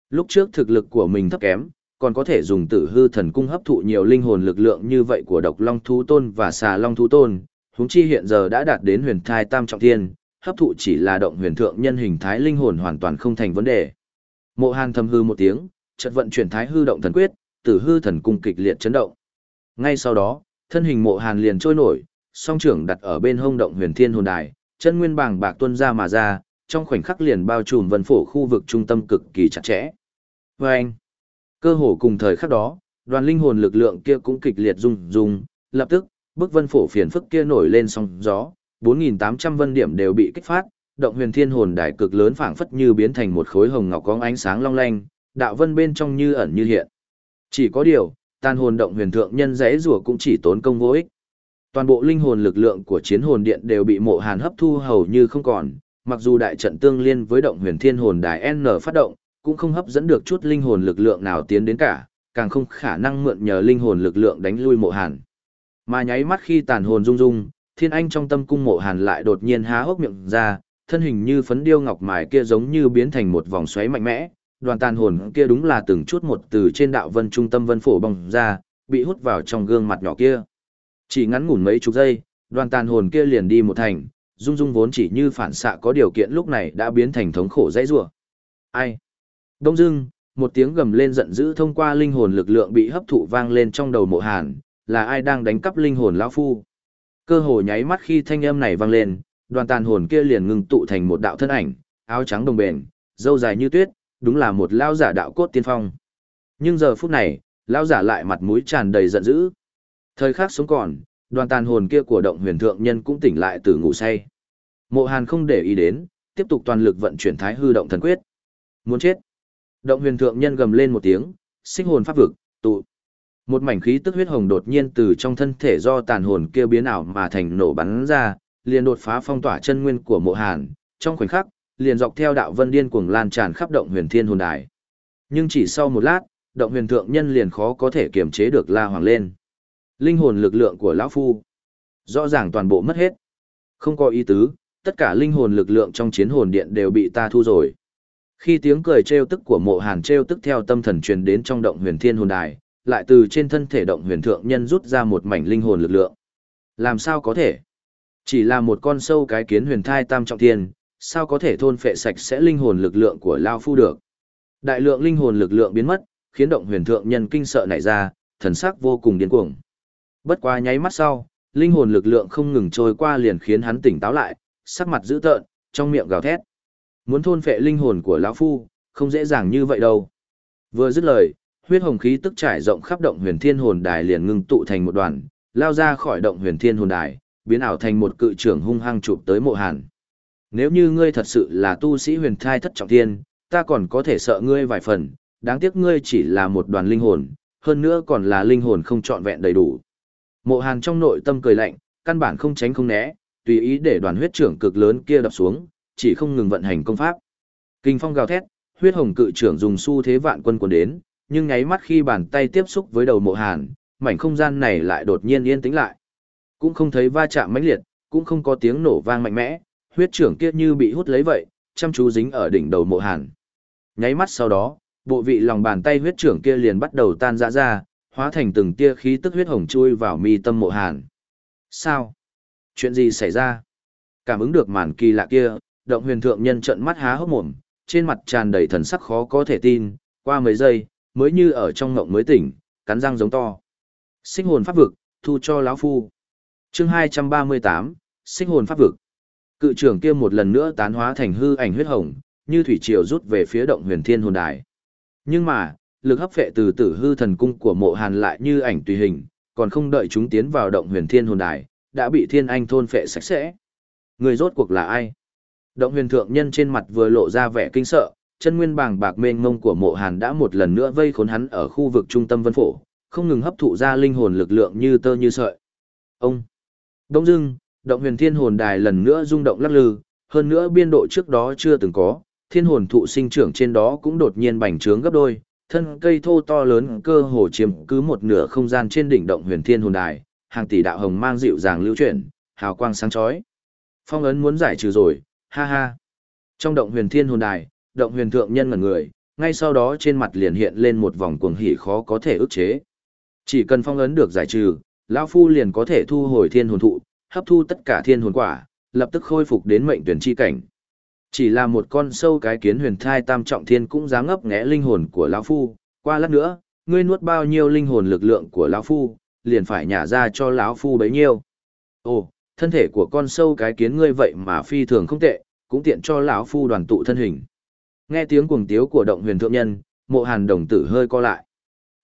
Lúc trước thực lực của mình thấp kém, còn có thể dùng tử hư thần cung hấp thụ nhiều linh hồn lực lượng như vậy của độc long thú tôn và xà long thú tôn, huống chi hiện giờ đã đạt đến huyền thai tam trọng thiên, hấp thụ chỉ là động huyền thượng nhân hình thái linh hồn hoàn toàn không thành vấn đề. Mộ Hàn thầm hư một tiếng, chợt vận chuyển thái hư động thần quyết, tử hư thần cung kịch liệt chấn động. Ngay sau đó, thân hình Mộ Hàn liền trôi nổi, song trưởng đặt ở bên hông động huyền thiên hồn đài, chân nguyên bàng bạc tuôn ra mà ra, trong khoảnh khắc liền bao trùm vân phổ khu vực trung tâm cực kỳ chặt chẽ. Và cơ hồ cùng thời khắc đó, đoàn linh hồn lực lượng kia cũng kịch liệt rung rung, lập tức, bức vân phổ phiền phức kia nổi lên sóng gió, 4.800 vân điểm đều bị kích phát, động huyền thiên hồn đài cực lớn phảng phất như biến thành một khối hồng ngọc có ánh sáng long lanh, đạo vân bên trong như ẩn như hiện. Chỉ có điều, tan hồn động huyền thượng nhân rẽ rùa cũng chỉ tốn công vô ích. Toàn bộ linh hồn lực lượng của chiến hồn điện đều bị mộ hàn hấp thu hầu như không còn, mặc dù đại trận tương liên với động huyền thiên hồn đài N phát động, cũng không hấp dẫn được chút linh hồn lực lượng nào tiến đến cả, càng không khả năng mượn nhờ linh hồn lực lượng đánh lui mộ hàn. Mà nháy mắt khi tàn hồn rung rung, thiên anh trong tâm cung mộ hàn lại đột nhiên há hốc miệng ra, thân hình như phấn điêu ngọc mài kia giống như biến thành một vòng xoáy mạnh mẽ, đoàn tàn hồn kia đúng là từng chút một từ trên đạo vân trung tâm vân phổ bong ra, bị hút vào trong gương mặt nhỏ kia. Chỉ ngắn ngủn mấy chục giây, đoàn tàn hồn kia liền đi một thành, dung dung vốn chỉ như phản xạ có điều kiện lúc này đã biến thành thống khổ dãy rủa. Ai? Đông dưng, một tiếng gầm lên giận dữ thông qua linh hồn lực lượng bị hấp thụ vang lên trong đầu mộ hàn, là ai đang đánh cắp linh hồn lão phu. Cơ hồ nháy mắt khi thanh âm này vang lên, đoàn tàn hồn kia liền ngừng tụ thành một đạo thân ảnh, áo trắng đồng bền, dâu dài như tuyết, đúng là một lao giả đạo cốt tiên phong. Nhưng giờ phút này, lao giả lại mặt mũi tràn đầy giận dữ. Thời khắc sống còn, đoàn tàn hồn kia của động huyền thượng nhân cũng tỉnh lại từ ngủ say. Mộ Hàn không để ý đến, tiếp tục toàn lực vận chuyển thái hư động thần quyết. Muốn chết. Động huyền thượng nhân gầm lên một tiếng, sinh hồn pháp vực, tụ. Một mảnh khí tức huyết hồng đột nhiên từ trong thân thể do tàn hồn kia biến ảo mà thành nổ bắn ra, liền đột phá phong tỏa chân nguyên của Mộ Hàn, trong khoảnh khắc, liền dọc theo đạo vân điên cuồng lan tràn khắp động huyền thiên hồn đài. Nhưng chỉ sau một lát, động huyền thượng nhân liền khó có thể kiềm chế được la hoàng lên. Linh hồn lực lượng của lão phu, rõ ràng toàn bộ mất hết. Không có ý tứ, tất cả linh hồn lực lượng trong chiến hồn điện đều bị ta thu rồi. Khi tiếng cười trêu tức của mộ hàn trêu tức theo tâm thần truyền đến trong động huyền thiên hồn đài, lại từ trên thân thể động huyền thượng nhân rút ra một mảnh linh hồn lực lượng. Làm sao có thể? Chỉ là một con sâu cái kiến huyền thai tam trọng thiên, sao có thể thôn phệ sạch sẽ linh hồn lực lượng của Lao Phu được? Đại lượng linh hồn lực lượng biến mất, khiến động huyền thượng nhân kinh sợ nảy ra, thần sắc vô cùng điên cuồng. Bất quá nháy mắt sau, linh hồn lực lượng không ngừng trôi qua liền khiến hắn tỉnh táo lại, sắc mặt dữ tợn, trong miệng gào thét. Muốn thôn phệ linh hồn của lão phu, không dễ dàng như vậy đâu. Vừa dứt lời, huyết hồng khí tức trải rộng khắp động huyền thiên hồn đài liền ngưng tụ thành một đoàn, lao ra khỏi động huyền thiên hồn đài, biến ảo thành một cự trưởng hung hăng chụp tới mộ hàn. Nếu như ngươi thật sự là tu sĩ huyền thai thất trọng thiên, ta còn có thể sợ ngươi vài phần, đáng tiếc ngươi chỉ là một đoàn linh hồn, hơn nữa còn là linh hồn không trọn vẹn đầy đủ. Mộ hàn trong nội tâm cười lạnh, căn bản không tránh không né, tùy ý để đoàn huyết trưởng cực lớn kia đập xuống, chỉ không ngừng vận hành công pháp. Kinh phong gào thét, huyết hồng cự trưởng dùng xu thế vạn quân cuốn đến, nhưng nháy mắt khi bàn tay tiếp xúc với đầu mộ hàn, mảnh không gian này lại đột nhiên yên tĩnh lại. Cũng không thấy va chạm mãnh liệt, cũng không có tiếng nổ vang mạnh mẽ, huyết trưởng kia như bị hút lấy vậy, chăm chú dính ở đỉnh đầu mộ hàn. Nháy mắt sau đó, bộ vị lòng bàn tay huyết trưởng kia liền bắt đầu tan rã ra, hóa thành từng tia khí tức huyết hồng chui vào mi tâm mộ hàn. Sao? Chuyện gì xảy ra? Cảm ứng được màn kỳ lạ kia, động huyền thượng nhân trận mắt há hốc mồm, trên mặt tràn đầy thần sắc khó có thể tin, qua mấy giây, mới như ở trong ngộng mới tỉnh, cắn răng giống to. Sinh hồn pháp vực, thu cho lão phu. Chương 238, Sinh hồn pháp vực. Cự trưởng kia một lần nữa tán hóa thành hư ảnh huyết hồng, như thủy triều rút về phía động huyền thiên hồn đài. Nhưng mà, lực hấp phệ từ tử hư thần cung của mộ hàn lại như ảnh tùy hình, còn không đợi chúng tiến vào động huyền thiên hồn đài, đã bị thiên anh thôn phệ sạch sẽ. Người rốt cuộc là ai? Động huyền thượng nhân trên mặt vừa lộ ra vẻ kinh sợ, chân nguyên bàng bạc mênh mông của mộ hàn đã một lần nữa vây khốn hắn ở khu vực trung tâm vân phổ, không ngừng hấp thụ ra linh hồn lực lượng như tơ như sợi. Ông! Đông dưng, động huyền thiên hồn đài lần nữa rung động lắc lư, hơn nữa biên độ trước đó chưa từng có, thiên hồn thụ sinh trưởng trên đó cũng đột nhiên bành trướng gấp đôi, thân cây thô to lớn cơ hồ chiếm cứ một nửa không gian trên đỉnh động huyền thiên hồn đài, hàng tỷ đạo hồng mang dịu dàng lưu chuyển, hào quang sáng chói. Phong ấn muốn giải trừ rồi, ha ha. Trong động huyền thiên hồn đài, động huyền thượng nhân ngẩn người, ngay sau đó trên mặt liền hiện lên một vòng cuồng hỉ khó có thể ức chế. Chỉ cần phong ấn được giải trừ, lão phu liền có thể thu hồi thiên hồn thụ, hấp thu tất cả thiên hồn quả, lập tức khôi phục đến mệnh tuyển chi cảnh. Chỉ là một con sâu cái kiến huyền thai tam trọng thiên cũng dám ngấp nghé linh hồn của lão phu, qua lát nữa, ngươi nuốt bao nhiêu linh hồn lực lượng của lão phu, liền phải nhả ra cho lão phu bấy nhiêu. Ồ, thân thể của con sâu cái kiến ngươi vậy mà phi thường không tệ, cũng tiện cho lão phu đoàn tụ thân hình. Nghe tiếng cuồng tiếu của động huyền thượng nhân, mộ hàn đồng tử hơi co lại.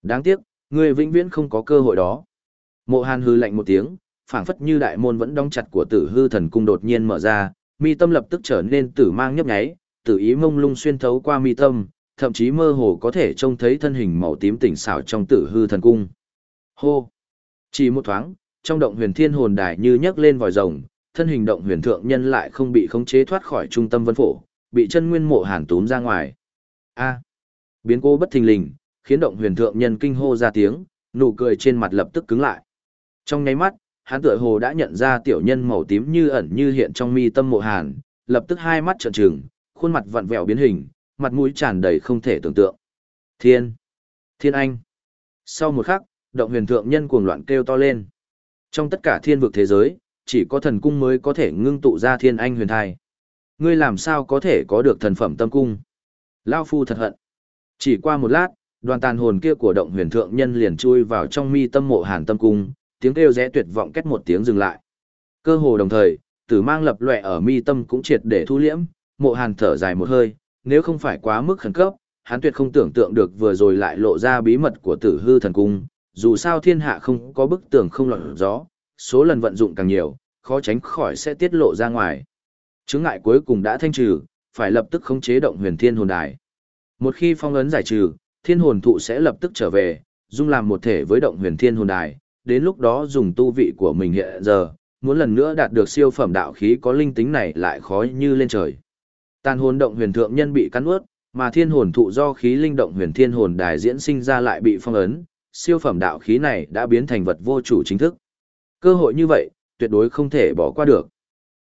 Đáng tiếc, người vĩnh viễn không có cơ hội đó. Mộ hàn hư lạnh một tiếng, phảng phất như đại môn vẫn đóng chặt của tử hư thần cung đột nhiên mở ra, mi tâm lập tức trở nên tử mang nhấp nháy, tử ý mông lung xuyên thấu qua mi tâm, thậm chí mơ hồ có thể trông thấy thân hình màu tím tỉnh xảo trong tử hư thần cung. Hô! Chỉ một thoáng, trong động huyền thiên hồn đài như nhấc lên vòi rồng, thân hình động huyền thượng nhân lại không bị khống chế thoát khỏi trung tâm vân phổ, bị chân nguyên mộ hàn túm ra ngoài. A! Biến cố bất thình lình, khiến động huyền thượng nhân kinh hô ra tiếng, nụ cười trên mặt lập tức cứng lại. Trong nháy mắt, hắn tựa hồ đã nhận ra tiểu nhân màu tím như ẩn như hiện trong mi tâm mộ hàn, lập tức hai mắt trợn trừng, khuôn mặt vặn vẹo biến hình, mặt mũi tràn đầy không thể tưởng tượng. Thiên! Thiên Anh! Sau một khắc, động huyền thượng nhân cuồng loạn kêu to lên. Trong tất cả thiên vực thế giới, chỉ có thần cung mới có thể ngưng tụ ra thiên anh huyền thai. Ngươi làm sao có thể có được thần phẩm tâm cung? Lao phu thật hận. Chỉ qua một lát, đoàn tàn hồn kia của động huyền thượng nhân liền chui vào trong mi tâm mộ hàn tâm cung, tiếng kêu rẽ tuyệt vọng kết một tiếng dừng lại. Cơ hồ đồng thời, tử mang lập lòe ở mi tâm cũng triệt để thu liễm, mộ hàn thở dài một hơi, nếu không phải quá mức khẩn cấp, hắn tuyệt không tưởng tượng được vừa rồi lại lộ ra bí mật của tử hư thần cung, dù sao thiên hạ không có bức tường không lọt gió, số lần vận dụng càng nhiều, khó tránh khỏi sẽ tiết lộ ra ngoài. Chứng ngại cuối cùng đã thanh trừ, phải lập tức khống chế động huyền thiên hồn đài. Một khi phong ấn giải trừ, thiên hồn thụ sẽ lập tức trở về, dung làm một thể với động huyền thiên hồn đài, đến lúc đó dùng tu vị của mình hiện giờ, muốn lần nữa đạt được siêu phẩm đạo khí có linh tính này lại khó như lên trời. Tàn hồn động huyền thượng nhân bị cắn ướt, mà thiên hồn thụ do khí linh động huyền thiên hồn đài diễn sinh ra lại bị phong ấn, siêu phẩm đạo khí này đã biến thành vật vô chủ chính thức. Cơ hội như vậy, tuyệt đối không thể bỏ qua được.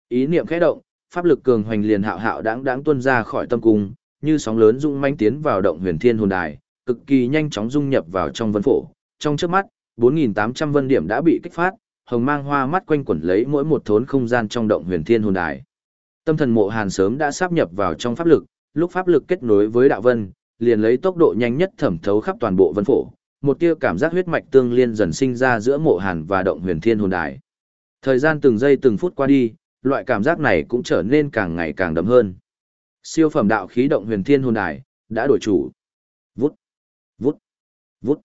Ý niệm khẽ động, pháp lực cường hoành liền hạo hạo đáng đáng tuôn ra khỏi tâm cung, như sóng lớn rung manh tiến vào động huyền thiên hồn đài, cực kỳ nhanh chóng dung nhập vào trong vân phổ. Trong chớp mắt, 4.800 vân điểm đã bị kích phát, hồng mang hoa mắt quanh quẩn lấy mỗi một thốn không gian trong động huyền thiên hồn đài. Tâm thần mộ hàn sớm đã sáp nhập vào trong pháp lực, lúc pháp lực kết nối với đạo vân, liền lấy tốc độ nhanh nhất thẩm thấu khắp toàn bộ vân phổ, một tia cảm giác huyết mạch tương liên dần sinh ra giữa mộ hàn và động huyền thiên hồn đài. Thời gian từng giây từng phút qua đi, loại cảm giác này cũng trở nên càng ngày càng đậm hơn. Siêu phẩm đạo khí động huyền thiên hồn đài, đã đổi chủ. Vút, vút, vút.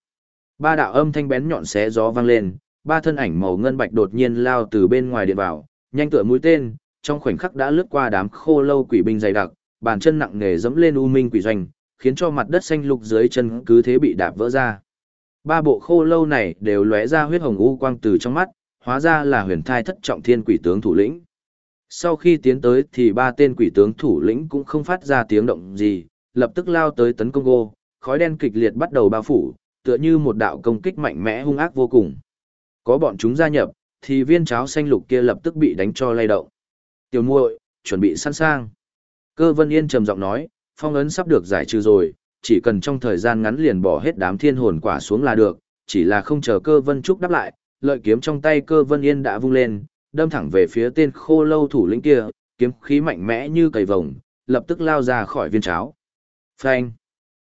Ba đạo âm thanh bén nhọn xé gió vang lên, ba thân ảnh màu ngân bạch đột nhiên lao từ bên ngoài điện vào, nhanh tựa mũi tên, trong khoảnh khắc đã lướt qua đám khô lâu quỷ binh dày đặc, bàn chân nặng nề dẫm lên u minh quỷ doanh, khiến cho mặt đất xanh lục dưới chân cứ thế bị đạp vỡ ra. Ba bộ khô lâu này đều lóe ra huyết hồng u quang từ trong mắt, hóa ra là huyền thai thất trọng thiên quỷ tướng thủ lĩnh. Sau khi tiến tới thì ba tên quỷ tướng thủ lĩnh cũng không phát ra tiếng động gì, lập tức lao tới tấn công gô khói đen kịch liệt bắt đầu bao phủ, tựa như một đạo công kích mạnh mẽ hung ác vô cùng. Có bọn chúng gia nhập, thì viên cháo xanh lục kia lập tức bị đánh cho lay động. Tiểu muội, chuẩn bị sẵn sàng. Cơ Vân Yên trầm giọng nói, phong ấn sắp được giải trừ rồi, chỉ cần trong thời gian ngắn liền bỏ hết đám thiên hồn quả xuống là được, chỉ là không chờ cơ Vân Trúc đáp lại, lợi kiếm trong tay cơ Vân Yên đã vung lên, đâm thẳng về phía tên khô lâu thủ lĩnh kia, kiếm khí mạnh mẽ như cầy vồng, lập tức lao ra khỏi viên cháo. Phanh!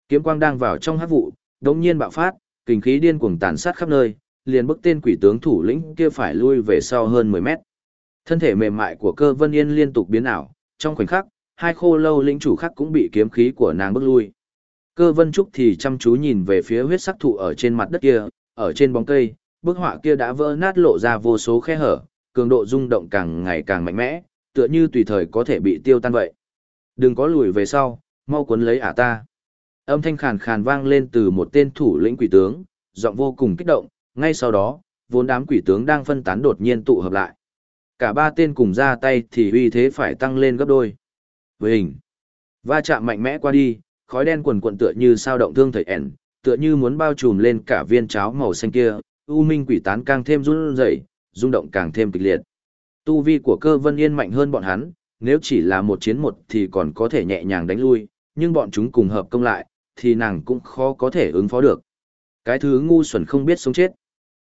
Kiếm quang đang vào trong hắc vụ, đống nhiên bạo phát, kình khí điên cuồng tàn sát khắp nơi, liền bức tên quỷ tướng thủ lĩnh kia phải lui về sau hơn 10 mét. Thân thể mềm mại của cơ vân yên liên tục biến ảo, trong khoảnh khắc, hai khô lâu lĩnh chủ khác cũng bị kiếm khí của nàng bức lui. Cơ vân trúc thì chăm chú nhìn về phía huyết sắc thụ ở trên mặt đất kia, ở trên bóng cây, bức họa kia đã vỡ nát lộ ra vô số khe hở, cường độ rung động càng ngày càng mạnh mẽ, tựa như tùy thời có thể bị tiêu tan vậy. Đừng có lùi về sau, mau cuốn lấy ả ta. Âm thanh khàn khàn vang lên từ một tên thủ lĩnh quỷ tướng, giọng vô cùng kích động, ngay sau đó, vốn đám quỷ tướng đang phân tán đột nhiên tụ hợp lại. Cả ba tên cùng ra tay thì uy thế phải tăng lên gấp đôi. Với hình, va chạm mạnh mẽ qua đi, khói đen quần quận tựa như sao động thương thầy ẻn, tựa như muốn bao trùm lên cả viên cháo màu xanh kia, u minh quỷ tán càng thêm run rẩy, rung động càng thêm kịch liệt. Tu vi của cơ vân yên mạnh hơn bọn hắn, nếu chỉ là một chiến một thì còn có thể nhẹ nhàng đánh lui, nhưng bọn chúng cùng hợp công lại, thì nàng cũng khó có thể ứng phó được. Cái thứ ngu xuẩn không biết sống chết.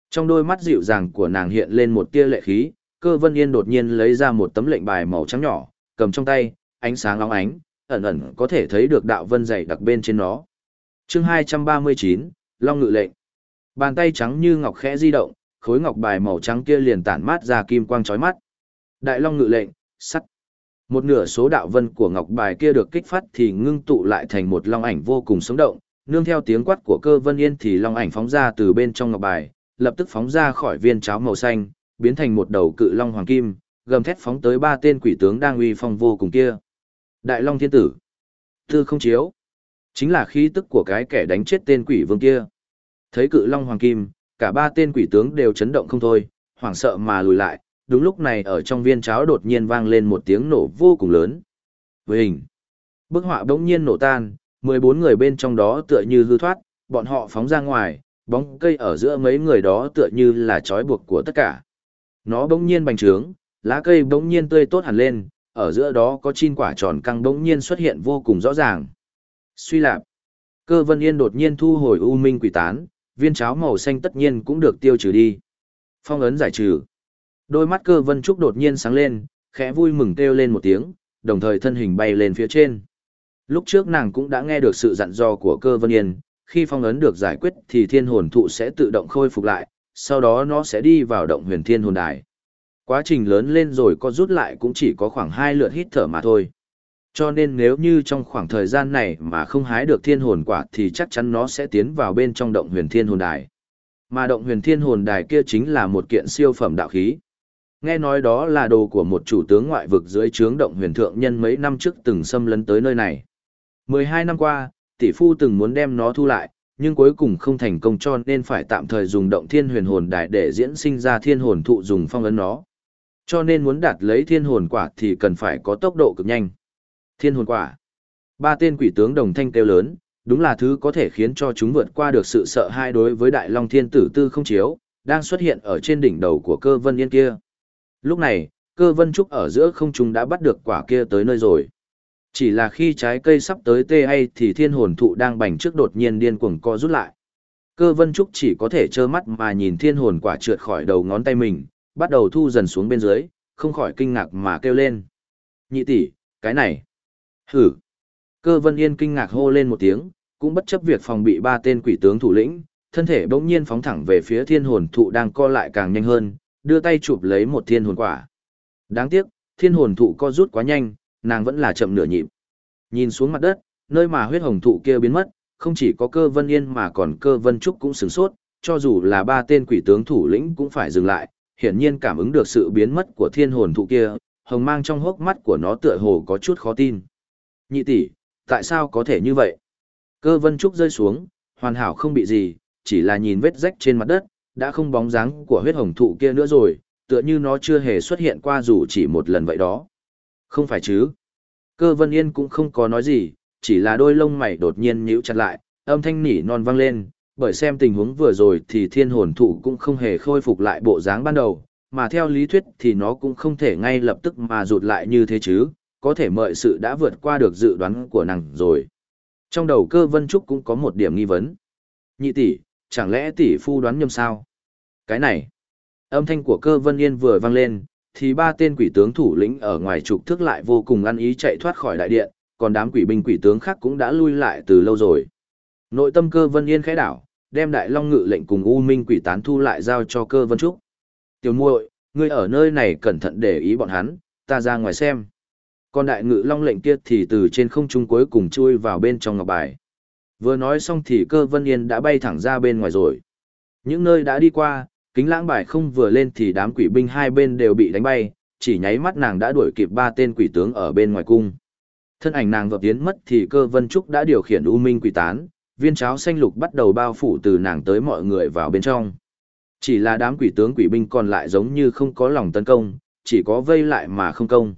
Trong đôi mắt dịu dàng của nàng hiện lên một tia lệ khí, cơ vân yên đột nhiên lấy ra một tấm lệnh bài màu trắng nhỏ, cầm trong tay, ánh sáng óng ánh, ẩn ẩn có thể thấy được đạo vân dày đặc bên trên nó. chương 239, Long Ngự lệnh. Bàn tay trắng như ngọc khẽ di động, khối ngọc bài màu trắng kia liền tản mát ra kim quang chói mắt. Đại Long Ngự lệnh, sắt. Một nửa số đạo vân của ngọc bài kia được kích phát thì ngưng tụ lại thành một long ảnh vô cùng sống động, nương theo tiếng quát của cơ vân yên thì long ảnh phóng ra từ bên trong ngọc bài, lập tức phóng ra khỏi viên cháo màu xanh, biến thành một đầu cự long hoàng kim, gầm thét phóng tới ba tên quỷ tướng đang uy phong vô cùng kia. Đại Long Thiên Tử. Tư không chiếu. Chính là khí tức của cái kẻ đánh chết tên quỷ vương kia. Thấy cự long hoàng kim, cả ba tên quỷ tướng đều chấn động không thôi, hoảng sợ mà lùi lại. Đúng lúc này ở trong viên cháo đột nhiên vang lên một tiếng nổ vô cùng lớn. Với hình. Bức họa bỗng nhiên nổ tan, 14 người bên trong đó tựa như hư thoát, bọn họ phóng ra ngoài, bóng cây ở giữa mấy người đó tựa như là trói buộc của tất cả. Nó bỗng nhiên bành trướng, lá cây bỗng nhiên tươi tốt hẳn lên, ở giữa đó có chín quả tròn căng bỗng nhiên xuất hiện vô cùng rõ ràng. Suy lạp. Cơ vân yên đột nhiên thu hồi u minh quỷ tán, viên cháo màu xanh tất nhiên cũng được tiêu trừ đi. Phong ấn giải trừ. Đôi mắt cơ vân trúc đột nhiên sáng lên, khẽ vui mừng kêu lên một tiếng, đồng thời thân hình bay lên phía trên. Lúc trước nàng cũng đã nghe được sự dặn dò của cơ vân yên, khi phong ấn được giải quyết thì thiên hồn thụ sẽ tự động khôi phục lại, sau đó nó sẽ đi vào động huyền thiên hồn đài. Quá trình lớn lên rồi có rút lại cũng chỉ có khoảng hai lượt hít thở mà thôi. Cho nên nếu như trong khoảng thời gian này mà không hái được thiên hồn quả thì chắc chắn nó sẽ tiến vào bên trong động huyền thiên hồn đài. Mà động huyền thiên hồn đài kia chính là một kiện siêu phẩm đạo khí. Nghe nói đó là đồ của một chủ tướng ngoại vực dưới trướng động huyền thượng nhân mấy năm trước từng xâm lấn tới nơi này. 12 năm qua, tỷ phu từng muốn đem nó thu lại, nhưng cuối cùng không thành công cho nên phải tạm thời dùng động thiên huyền hồn đài để diễn sinh ra thiên hồn thụ dùng phong ấn nó. Cho nên muốn đạt lấy thiên hồn quả thì cần phải có tốc độ cực nhanh. Thiên hồn quả. Ba tên quỷ tướng đồng thanh kêu lớn, đúng là thứ có thể khiến cho chúng vượt qua được sự sợ hãi đối với đại long thiên tử tư không chiếu, đang xuất hiện ở trên đỉnh đầu của cơ vân yên kia. Lúc này, cơ vân trúc ở giữa không trung đã bắt được quả kia tới nơi rồi. Chỉ là khi trái cây sắp tới tê hay thì thiên hồn thụ đang bành trước đột nhiên điên cuồng co rút lại. Cơ vân trúc chỉ có thể trơ mắt mà nhìn thiên hồn quả trượt khỏi đầu ngón tay mình, bắt đầu thu dần xuống bên dưới, không khỏi kinh ngạc mà kêu lên. Nhị tỷ, cái này. Hử. Cơ vân yên kinh ngạc hô lên một tiếng, cũng bất chấp việc phòng bị ba tên quỷ tướng thủ lĩnh, thân thể bỗng nhiên phóng thẳng về phía thiên hồn thụ đang co lại càng nhanh hơn, đưa tay chụp lấy một thiên hồn quả. Đáng tiếc, thiên hồn thụ co rút quá nhanh, nàng vẫn là chậm nửa nhịp. Nhìn xuống mặt đất, nơi mà huyết hồng thụ kia biến mất, không chỉ có cơ vân yên mà còn cơ vân trúc cũng sửng sốt, cho dù là ba tên quỷ tướng thủ lĩnh cũng phải dừng lại, hiển nhiên cảm ứng được sự biến mất của thiên hồn thụ kia, hồng mang trong hốc mắt của nó tựa hồ có chút khó tin. Nhị tỷ, tại sao có thể như vậy? Cơ vân trúc rơi xuống, hoàn hảo không bị gì, chỉ là nhìn vết rách trên mặt đất, đã không bóng dáng của huyết hồng thụ kia nữa rồi, tựa như nó chưa hề xuất hiện qua dù chỉ một lần vậy đó. Không phải chứ? Cơ vân yên cũng không có nói gì, chỉ là đôi lông mày đột nhiên nhíu chặt lại, âm thanh nỉ non vang lên, bởi xem tình huống vừa rồi thì thiên hồn thụ cũng không hề khôi phục lại bộ dáng ban đầu, mà theo lý thuyết thì nó cũng không thể ngay lập tức mà rụt lại như thế chứ, có thể mọi sự đã vượt qua được dự đoán của nàng rồi. Trong đầu cơ vân trúc cũng có một điểm nghi vấn. Nhị tỷ, chẳng lẽ tỷ phu đoán nhầm sao? Cái này, âm thanh của cơ vân yên vừa vang lên, thì ba tên quỷ tướng thủ lĩnh ở ngoài trục thước lại vô cùng ăn ý chạy thoát khỏi đại điện, còn đám quỷ binh quỷ tướng khác cũng đã lui lại từ lâu rồi. Nội tâm cơ vân yên khẽ đảo, đem đại long ngự lệnh cùng u minh quỷ tán thu lại giao cho cơ vân trúc. Tiểu muội, ngươi ở nơi này cẩn thận để ý bọn hắn, ta ra ngoài xem. Còn đại ngự long lệnh kia thì từ trên không trung cuối cùng chui vào bên trong ngọc bài. Vừa nói xong thì cơ vân yên đã bay thẳng ra bên ngoài rồi. Những nơi đã đi qua, kính lãng bài không vừa lên thì đám quỷ binh hai bên đều bị đánh bay, chỉ nháy mắt nàng đã đuổi kịp ba tên quỷ tướng ở bên ngoài cung. Thân ảnh nàng vập tiến mất thì cơ vân trúc đã điều khiển u minh quỷ tán, viên cháo xanh lục bắt đầu bao phủ từ nàng tới mọi người vào bên trong. Chỉ là đám quỷ tướng quỷ binh còn lại giống như không có lòng tấn công, chỉ có vây lại mà không công.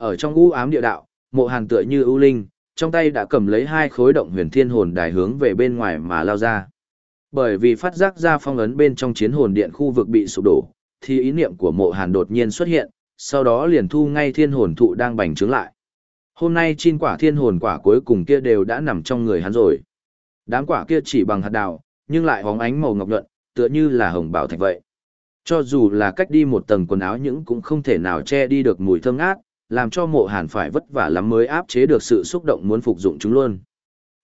Ở trong u ám địa đạo, mộ hàn tựa như ưu linh, trong tay đã cầm lấy hai khối động huyền thiên hồn đài hướng về bên ngoài mà lao ra. Bởi vì phát giác ra phong ấn bên trong chiến hồn điện khu vực bị sụp đổ, thì ý niệm của mộ hàn đột nhiên xuất hiện, sau đó liền thu ngay thiên hồn thụ đang bành trướng lại. Hôm nay chín quả thiên hồn quả cuối cùng kia đều đã nằm trong người hắn rồi. Đám quả kia chỉ bằng hạt đào, nhưng lại hóng ánh màu ngọc nhuận, tựa như là hồng bảo thạch vậy. Cho dù là cách đi một tầng quần áo những cũng không thể nào che đi được mùi thơm ngát, làm cho mộ hàn phải vất vả lắm mới áp chế được sự xúc động muốn phục dụng chúng luôn.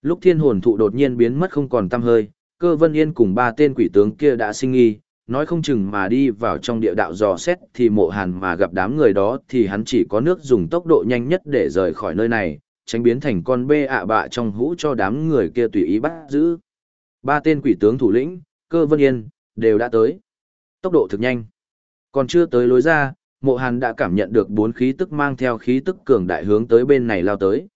Lúc thiên hồn thụ đột nhiên biến mất không còn tăm hơi, cơ vân yên cùng ba tên quỷ tướng kia đã sinh nghi, nói không chừng mà đi vào trong địa đạo dò xét thì mộ hàn mà gặp đám người đó thì hắn chỉ có nước dùng tốc độ nhanh nhất để rời khỏi nơi này, tránh biến thành con bê ạ bạ trong hũ cho đám người kia tùy ý bắt giữ. Ba tên quỷ tướng thủ lĩnh, cơ vân yên, đều đã tới. Tốc độ thực nhanh. Còn chưa tới lối ra, mộ hàn đã cảm nhận được bốn khí tức mang theo khí tức cường đại hướng tới bên này lao tới.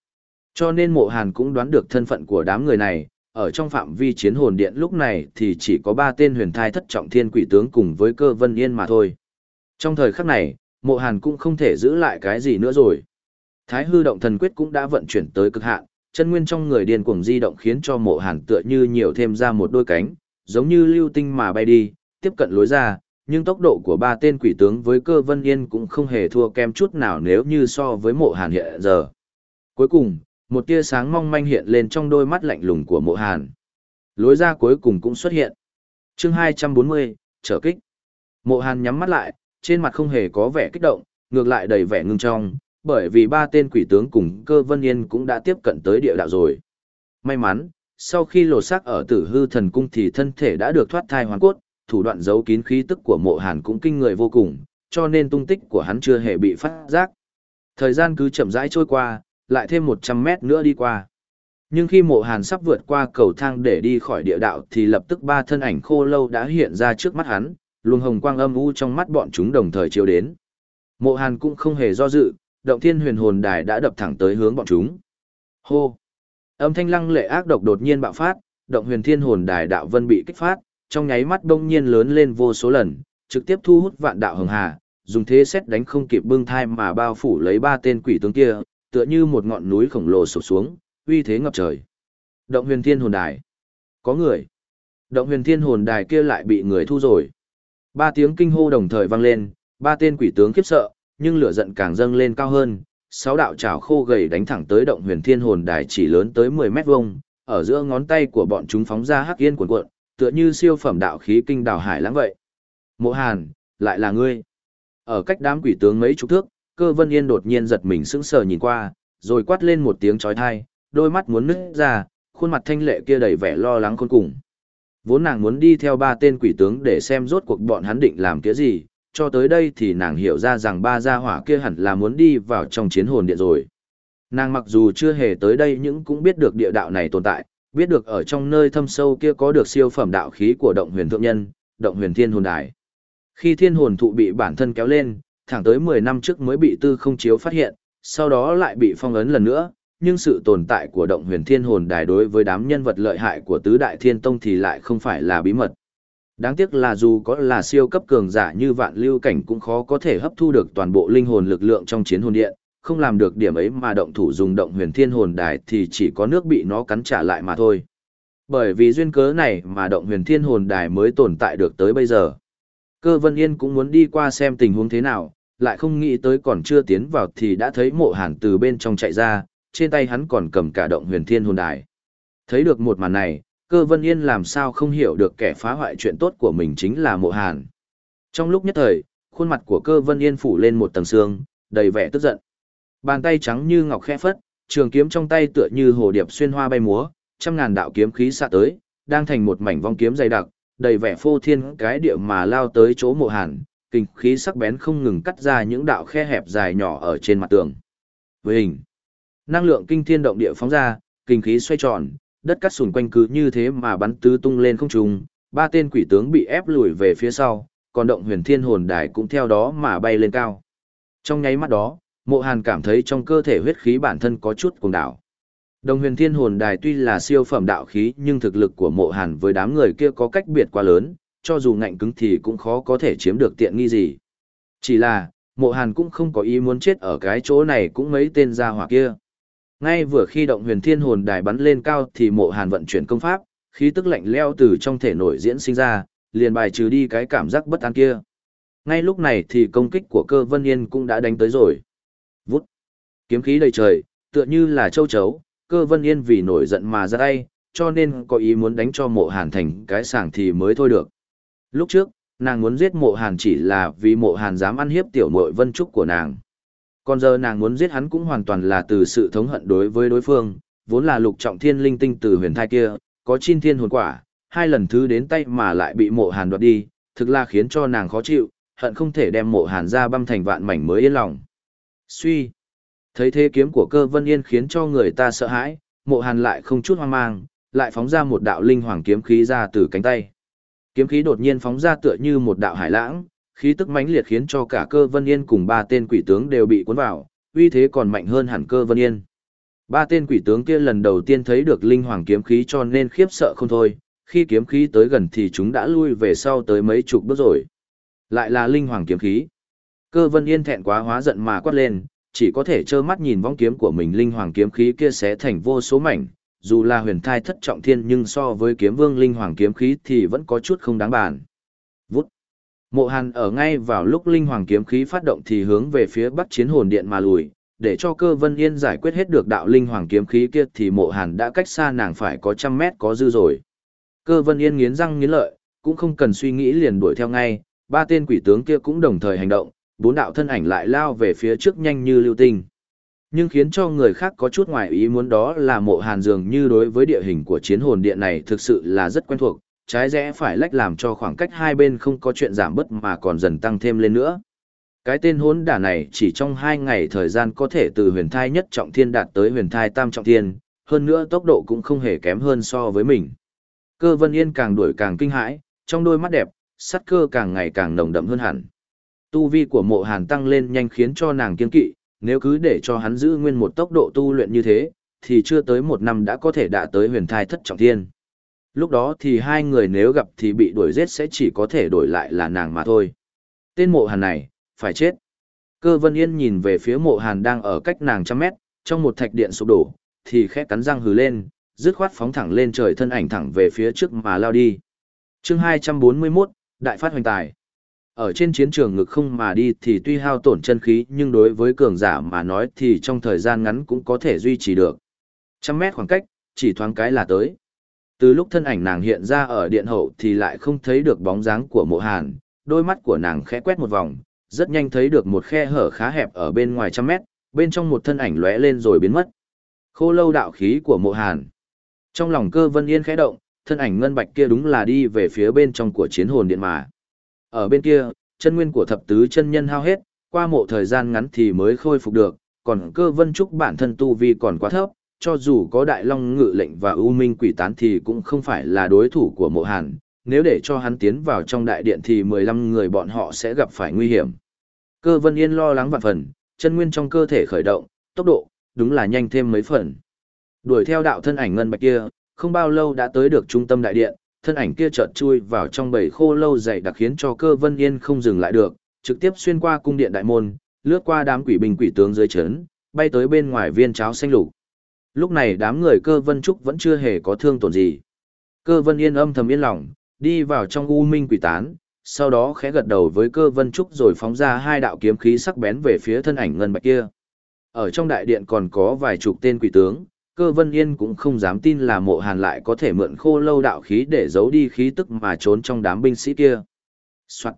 Cho nên mộ hàn cũng đoán được thân phận của đám người này, ở trong phạm vi chiến hồn điện lúc này thì chỉ có ba tên huyền thai thất trọng thiên quỷ tướng cùng với cơ vân yên mà thôi. Trong thời khắc này, mộ hàn cũng không thể giữ lại cái gì nữa rồi. Thái hư động thần quyết cũng đã vận chuyển tới cực hạn, chân nguyên trong người điên cuồng di động khiến cho mộ hàn tựa như nhiều thêm ra một đôi cánh, giống như lưu tinh mà bay đi, tiếp cận lối ra, nhưng tốc độ của ba tên quỷ tướng với cơ vân yên cũng không hề thua kém chút nào nếu như so với mộ hàn hiện giờ. Cuối cùng, một tia sáng mong manh hiện lên trong đôi mắt lạnh lùng của mộ hàn. Lối ra cuối cùng cũng xuất hiện. chương 240, trở kích. Mộ hàn nhắm mắt lại, trên mặt không hề có vẻ kích động, ngược lại đầy vẻ ngưng trong, bởi vì ba tên quỷ tướng cùng cơ vân yên cũng đã tiếp cận tới địa đạo rồi. May mắn, sau khi lột xác ở tử hư thần cung thì thân thể đã được thoát thai hoàn cốt, thủ đoạn giấu kín khí tức của mộ hàn cũng kinh người vô cùng, cho nên tung tích của hắn chưa hề bị phát giác. Thời gian cứ chậm rãi trôi qua, lại thêm 100 mét nữa đi qua. Nhưng khi mộ hàn sắp vượt qua cầu thang để đi khỏi địa đạo thì lập tức ba thân ảnh khô lâu đã hiện ra trước mắt hắn, luồng hồng quang âm u trong mắt bọn chúng đồng thời chiếu đến. Mộ hàn cũng không hề do dự, động thiên huyền hồn đài đã đập thẳng tới hướng bọn chúng. Hô! Âm thanh lăng lệ ác độc đột nhiên bạo phát, động huyền thiên hồn đài đạo vân bị kích phát, trong nháy mắt đông nhiên lớn lên vô số lần, trực tiếp thu hút vạn đạo hồng hà, dùng thế xét đánh không kịp bưng thai mà bao phủ lấy ba tên quỷ tướng kia, tựa như một ngọn núi khổng lồ sụp xuống, uy thế ngập trời. Động huyền thiên hồn đài. Có người. Động huyền thiên hồn đài kia lại bị người thu rồi. Ba tiếng kinh hô đồng thời vang lên, ba tên quỷ tướng khiếp sợ, nhưng lửa giận càng dâng lên cao hơn. Sáu đạo chảo khô gầy đánh thẳng tới động huyền thiên hồn đài chỉ lớn tới 10 mét vuông, ở giữa ngón tay của bọn chúng phóng ra hắc yên cuộn cuộn, tựa như siêu phẩm đạo khí kinh đào hải lãng vậy. Mộ Hàn, lại là ngươi. Ở cách đám quỷ tướng mấy chục thước, cơ vân yên đột nhiên giật mình sững sờ nhìn qua, rồi quát lên một tiếng chói tai, đôi mắt muốn nứt ra, khuôn mặt thanh lệ kia đầy vẻ lo lắng khôn cùng. Vốn nàng muốn đi theo ba tên quỷ tướng để xem rốt cuộc bọn hắn định làm cái gì, cho tới đây thì nàng hiểu ra rằng ba gia hỏa kia hẳn là muốn đi vào trong chiến hồn điện rồi. Nàng mặc dù chưa hề tới đây nhưng cũng biết được địa đạo này tồn tại, biết được ở trong nơi thâm sâu kia có được siêu phẩm đạo khí của động huyền thượng nhân, động huyền thiên hồn đài. Khi thiên hồn thụ bị bản thân kéo lên, thẳng tới 10 năm trước mới bị tư không chiếu phát hiện, sau đó lại bị phong ấn lần nữa, nhưng sự tồn tại của động huyền thiên hồn đài đối với đám nhân vật lợi hại của tứ đại thiên tông thì lại không phải là bí mật. Đáng tiếc là dù có là siêu cấp cường giả như vạn lưu cảnh cũng khó có thể hấp thu được toàn bộ linh hồn lực lượng trong chiến hồn điện, không làm được điểm ấy mà động thủ dùng động huyền thiên hồn đài thì chỉ có nước bị nó cắn trả lại mà thôi. Bởi vì duyên cớ này mà động huyền thiên hồn đài mới tồn tại được tới bây giờ. Cơ Vân Yên cũng muốn đi qua xem tình huống thế nào, lại không nghĩ tới còn chưa tiến vào thì đã thấy mộ hàn từ bên trong chạy ra, trên tay hắn còn cầm cả động huyền thiên hồn đài. Thấy được một màn này, cơ Vân Yên làm sao không hiểu được kẻ phá hoại chuyện tốt của mình chính là mộ hàn. Trong lúc nhất thời, khuôn mặt của cơ Vân Yên phủ lên một tầng xương, đầy vẻ tức giận. Bàn tay trắng như ngọc khẽ phất, trường kiếm trong tay tựa như hồ điệp xuyên hoa bay múa, trăm ngàn đạo kiếm khí xạ tới, đang thành một mảnh vong kiếm dày đặc, đầy vẻ phô thiên cái địa mà lao tới chỗ mộ hàn, kinh khí sắc bén không ngừng cắt ra những đạo khe hẹp dài nhỏ ở trên mặt tường. Với hình, năng lượng kinh thiên động địa phóng ra, kinh khí xoay tròn, đất cắt xung quanh cứ như thế mà bắn tứ tung lên không trung, ba tên quỷ tướng bị ép lùi về phía sau, còn động huyền thiên hồn đài cũng theo đó mà bay lên cao. Trong nháy mắt đó, Mộ Hàn cảm thấy trong cơ thể huyết khí bản thân có chút cuồng đảo. Đồng huyền thiên hồn đài tuy là siêu phẩm đạo khí nhưng thực lực của mộ hàn với đám người kia có cách biệt quá lớn, cho dù ngạnh cứng thì cũng khó có thể chiếm được tiện nghi gì. Chỉ là, mộ hàn cũng không có ý muốn chết ở cái chỗ này cũng mấy tên gia hỏa kia. Ngay vừa khi động huyền thiên hồn đài bắn lên cao thì mộ hàn vận chuyển công pháp, khí tức lạnh leo từ trong thể nổi diễn sinh ra, liền bài trừ đi cái cảm giác bất an kia. Ngay lúc này thì công kích của cơ vân yên cũng đã đánh tới rồi. Vút. Kiếm khí đầy trời, tựa như là châu chấu, cơ vân yên vì nổi giận mà ra tay, cho nên có ý muốn đánh cho mộ hàn thành cái sảng thì mới thôi được. Lúc trước, Nàng muốn giết mộ hàn chỉ là vì mộ hàn dám ăn hiếp tiểu mội vân trúc của nàng. Còn giờ nàng muốn giết hắn cũng hoàn toàn là từ sự thống hận đối với đối phương, vốn là lục trọng thiên linh tinh từ huyền thai kia, có chin thiên hồn quả, hai lần thứ đến tay mà lại bị mộ hàn đoạt đi, thực là khiến cho nàng khó chịu, hận không thể đem mộ hàn ra băm thành vạn mảnh mới yên lòng. Suy. Thấy thế kiếm của cơ vân yên khiến cho người ta sợ hãi, mộ hàn lại không chút hoang mang, lại phóng ra một đạo linh hoàng kiếm khí ra từ cánh tay. Kiếm khí đột nhiên phóng ra tựa như một đạo hải lãng, khí tức mãnh liệt khiến cho cả cơ vân yên cùng ba tên quỷ tướng đều bị cuốn vào, uy thế còn mạnh hơn hẳn cơ vân yên. Ba tên quỷ tướng kia lần đầu tiên thấy được linh hoàng kiếm khí cho nên khiếp sợ không thôi, khi kiếm khí tới gần thì chúng đã lui về sau tới mấy chục bước rồi. Lại là linh hoàng kiếm khí. Cơ vân yên thẹn quá hóa giận mà quát lên, chỉ có thể trơ mắt nhìn vong kiếm của mình linh hoàng kiếm khí kia sẽ thành vô số mảnh, dù là huyền thai thất trọng thiên nhưng so với kiếm vương linh hoàng kiếm khí thì vẫn có chút không đáng bàn. Vút. Mộ Hàn ở ngay vào lúc linh hoàng kiếm khí phát động thì hướng về phía bắc chiến hồn điện mà lùi, để cho cơ vân yên giải quyết hết được đạo linh hoàng kiếm khí kia thì mộ Hàn đã cách xa nàng phải có trăm mét có dư rồi. Cơ vân yên nghiến răng nghiến lợi, cũng không cần suy nghĩ liền đuổi theo ngay, ba tên quỷ tướng kia cũng đồng thời hành động, bốn đạo thân ảnh lại lao về phía trước nhanh như lưu tinh. Nhưng khiến cho người khác có chút ngoài ý muốn đó là mộ hàn dường như đối với địa hình của chiến hồn điện này thực sự là rất quen thuộc, trái rẽ phải lách làm cho khoảng cách hai bên không có chuyện giảm bớt mà còn dần tăng thêm lên nữa. Cái tên hốn đả này chỉ trong hai ngày thời gian có thể từ huyền thai nhất trọng thiên đạt tới huyền thai tam trọng thiên, hơn nữa tốc độ cũng không hề kém hơn so với mình. Cơ vân yên càng đuổi càng kinh hãi, trong đôi mắt đẹp, sắt cơ càng ngày càng nồng đậm hơn hẳn. Tu vi của mộ hàn tăng lên nhanh khiến cho nàng kiên kỵ, nếu cứ để cho hắn giữ nguyên một tốc độ tu luyện như thế, thì chưa tới một năm đã có thể đạt tới huyền thai thất trọng thiên. Lúc đó thì hai người nếu gặp thì bị đuổi giết sẽ chỉ có thể đổi lại là nàng mà thôi. Tên mộ hàn này, phải chết. Cơ vân yên nhìn về phía mộ hàn đang ở cách nàng trăm mét, trong một thạch điện sụp đổ, thì khẽ cắn răng hừ lên, dứt khoát phóng thẳng lên trời thân ảnh thẳng về phía trước mà lao đi. chương 241, Đại phát hoành tài. Ở trên chiến trường ngực không mà đi thì tuy hao tổn chân khí nhưng đối với cường giả mà nói thì trong thời gian ngắn cũng có thể duy trì được. Trăm mét khoảng cách, chỉ thoáng cái là tới. Từ lúc thân ảnh nàng hiện ra ở điện hậu thì lại không thấy được bóng dáng của mộ hàn, đôi mắt của nàng khẽ quét một vòng, rất nhanh thấy được một khe hở khá hẹp ở bên ngoài trăm mét, bên trong một thân ảnh lóe lên rồi biến mất. Khô lâu đạo khí của mộ hàn. Trong lòng cơ vân yên khẽ động, thân ảnh ngân bạch kia đúng là đi về phía bên trong của chiến hồn điện mà. Ở bên kia, chân nguyên của thập tứ chân nhân hao hết, qua một thời gian ngắn thì mới khôi phục được, còn cơ vân trúc bản thân tu vi còn quá thấp, cho dù có đại long ngự lệnh và ưu minh quỷ tán thì cũng không phải là đối thủ của mộ hàn, nếu để cho hắn tiến vào trong đại điện thì 15 người bọn họ sẽ gặp phải nguy hiểm. Cơ vân yên lo lắng vạn phần, chân nguyên trong cơ thể khởi động, tốc độ, đúng là nhanh thêm mấy phần. Đuổi theo đạo thân ảnh ngân bạch kia, không bao lâu đã tới được trung tâm đại điện, thân ảnh kia chợt chui vào trong bầy khô lâu dày đặc khiến cho cơ vân yên không dừng lại được, trực tiếp xuyên qua cung điện đại môn, lướt qua đám quỷ binh quỷ tướng dưới trấn, bay tới bên ngoài viên cháo xanh lục. Lúc này đám người cơ vân trúc vẫn chưa hề có thương tổn gì. Cơ vân yên âm thầm yên lòng, đi vào trong u minh quỷ tán, sau đó khẽ gật đầu với cơ vân trúc rồi phóng ra hai đạo kiếm khí sắc bén về phía thân ảnh ngân bạch kia. Ở trong đại điện còn có vài chục tên quỷ tướng, cơ vân yên cũng không dám tin là mộ hàn lại có thể mượn khô lâu đạo khí để giấu đi khí tức mà trốn trong đám binh sĩ kia. Soạn.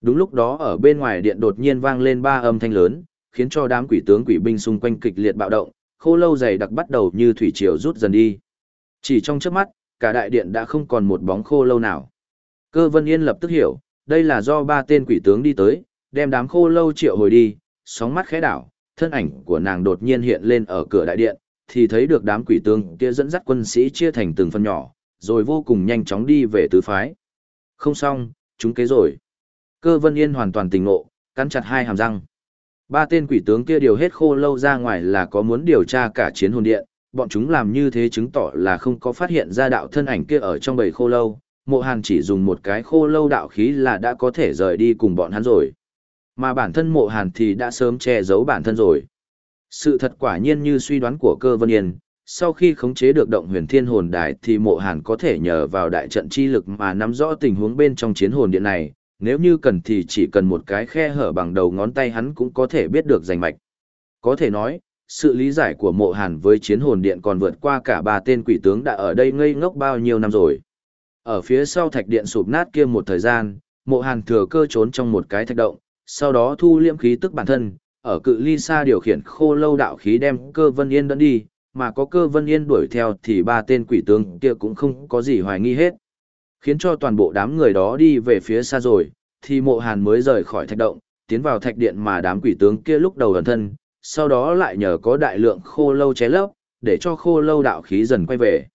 Đúng lúc đó ở bên ngoài điện đột nhiên vang lên ba âm thanh lớn, khiến cho đám quỷ tướng quỷ binh xung quanh kịch liệt bạo động, khô lâu dày đặc bắt đầu như thủy triều rút dần đi. Chỉ trong chớp mắt, cả đại điện đã không còn một bóng khô lâu nào. Cơ Vân Yên lập tức hiểu, đây là do ba tên quỷ tướng đi tới, đem đám khô lâu triệu hồi đi, sóng mắt khẽ đảo, thân ảnh của nàng đột nhiên hiện lên ở cửa đại điện, thì thấy được đám quỷ tướng kia dẫn dắt quân sĩ chia thành từng phần nhỏ, rồi vô cùng nhanh chóng đi về tứ phái. Không xong, chúng kế rồi. Cơ Vân Yên hoàn toàn tỉnh ngộ, cắn chặt hai hàm răng. Ba tên quỷ tướng kia điều hết khô lâu ra ngoài là có muốn điều tra cả chiến hồn điện, bọn chúng làm như thế chứng tỏ là không có phát hiện ra đạo thân ảnh kia ở trong bầy khô lâu, mộ hàn chỉ dùng một cái khô lâu đạo khí là đã có thể rời đi cùng bọn hắn rồi. Mà bản thân mộ hàn thì đã sớm che giấu bản thân rồi. Sự thật quả nhiên như suy đoán của cơ vân yên, sau khi khống chế được động huyền thiên hồn đài thì mộ hàn có thể nhờ vào đại trận chi lực mà nắm rõ tình huống bên trong chiến hồn điện này, nếu như cần thì chỉ cần một cái khe hở bằng đầu ngón tay hắn cũng có thể biết được rành mạch. Có thể nói, sự lý giải của mộ hàn với chiến hồn điện còn vượt qua cả ba tên quỷ tướng đã ở đây ngây ngốc bao nhiêu năm rồi. Ở phía sau thạch điện sụp nát kia một thời gian, mộ hàn thừa cơ trốn trong một cái thạch động, sau đó thu liễm khí tức bản thân, ở cự ly xa điều khiển khô lâu đạo khí đem cơ vân yên dẫn đi, mà có cơ vân yên đuổi theo thì ba tên quỷ tướng kia cũng không có gì hoài nghi hết. Khiến cho toàn bộ đám người đó đi về phía xa rồi, thì mộ hàn mới rời khỏi thạch động, tiến vào thạch điện mà đám quỷ tướng kia lúc đầu ẩn thân, sau đó lại nhờ có đại lượng khô lâu ché lấp, để cho khô lâu đạo khí dần quay về.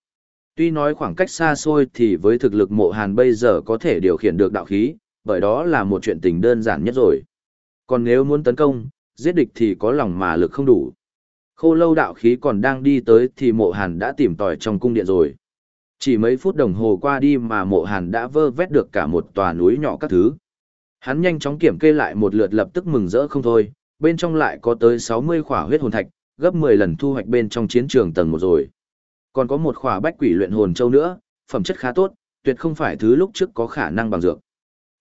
Tuy nói khoảng cách xa xôi thì với thực lực mộ hàn bây giờ có thể điều khiển được đạo khí, bởi đó là một chuyện tình đơn giản nhất rồi. Còn nếu muốn tấn công, giết địch thì có lòng mà lực không đủ. Khô lâu đạo khí còn đang đi tới thì mộ hàn đã tìm tòi trong cung điện rồi. Chỉ mấy phút đồng hồ qua đi mà mộ hàn đã vơ vét được cả một tòa núi nhỏ các thứ. Hắn nhanh chóng kiểm kê lại một lượt lập tức mừng rỡ không thôi, bên trong lại có tới 60 khỏa huyết hồn thạch, gấp 10 lần thu hoạch bên trong chiến trường tầng một rồi. Còn có một khỏa bách quỷ luyện hồn châu nữa, phẩm chất khá tốt, tuyệt không phải thứ lúc trước có khả năng bằng dược.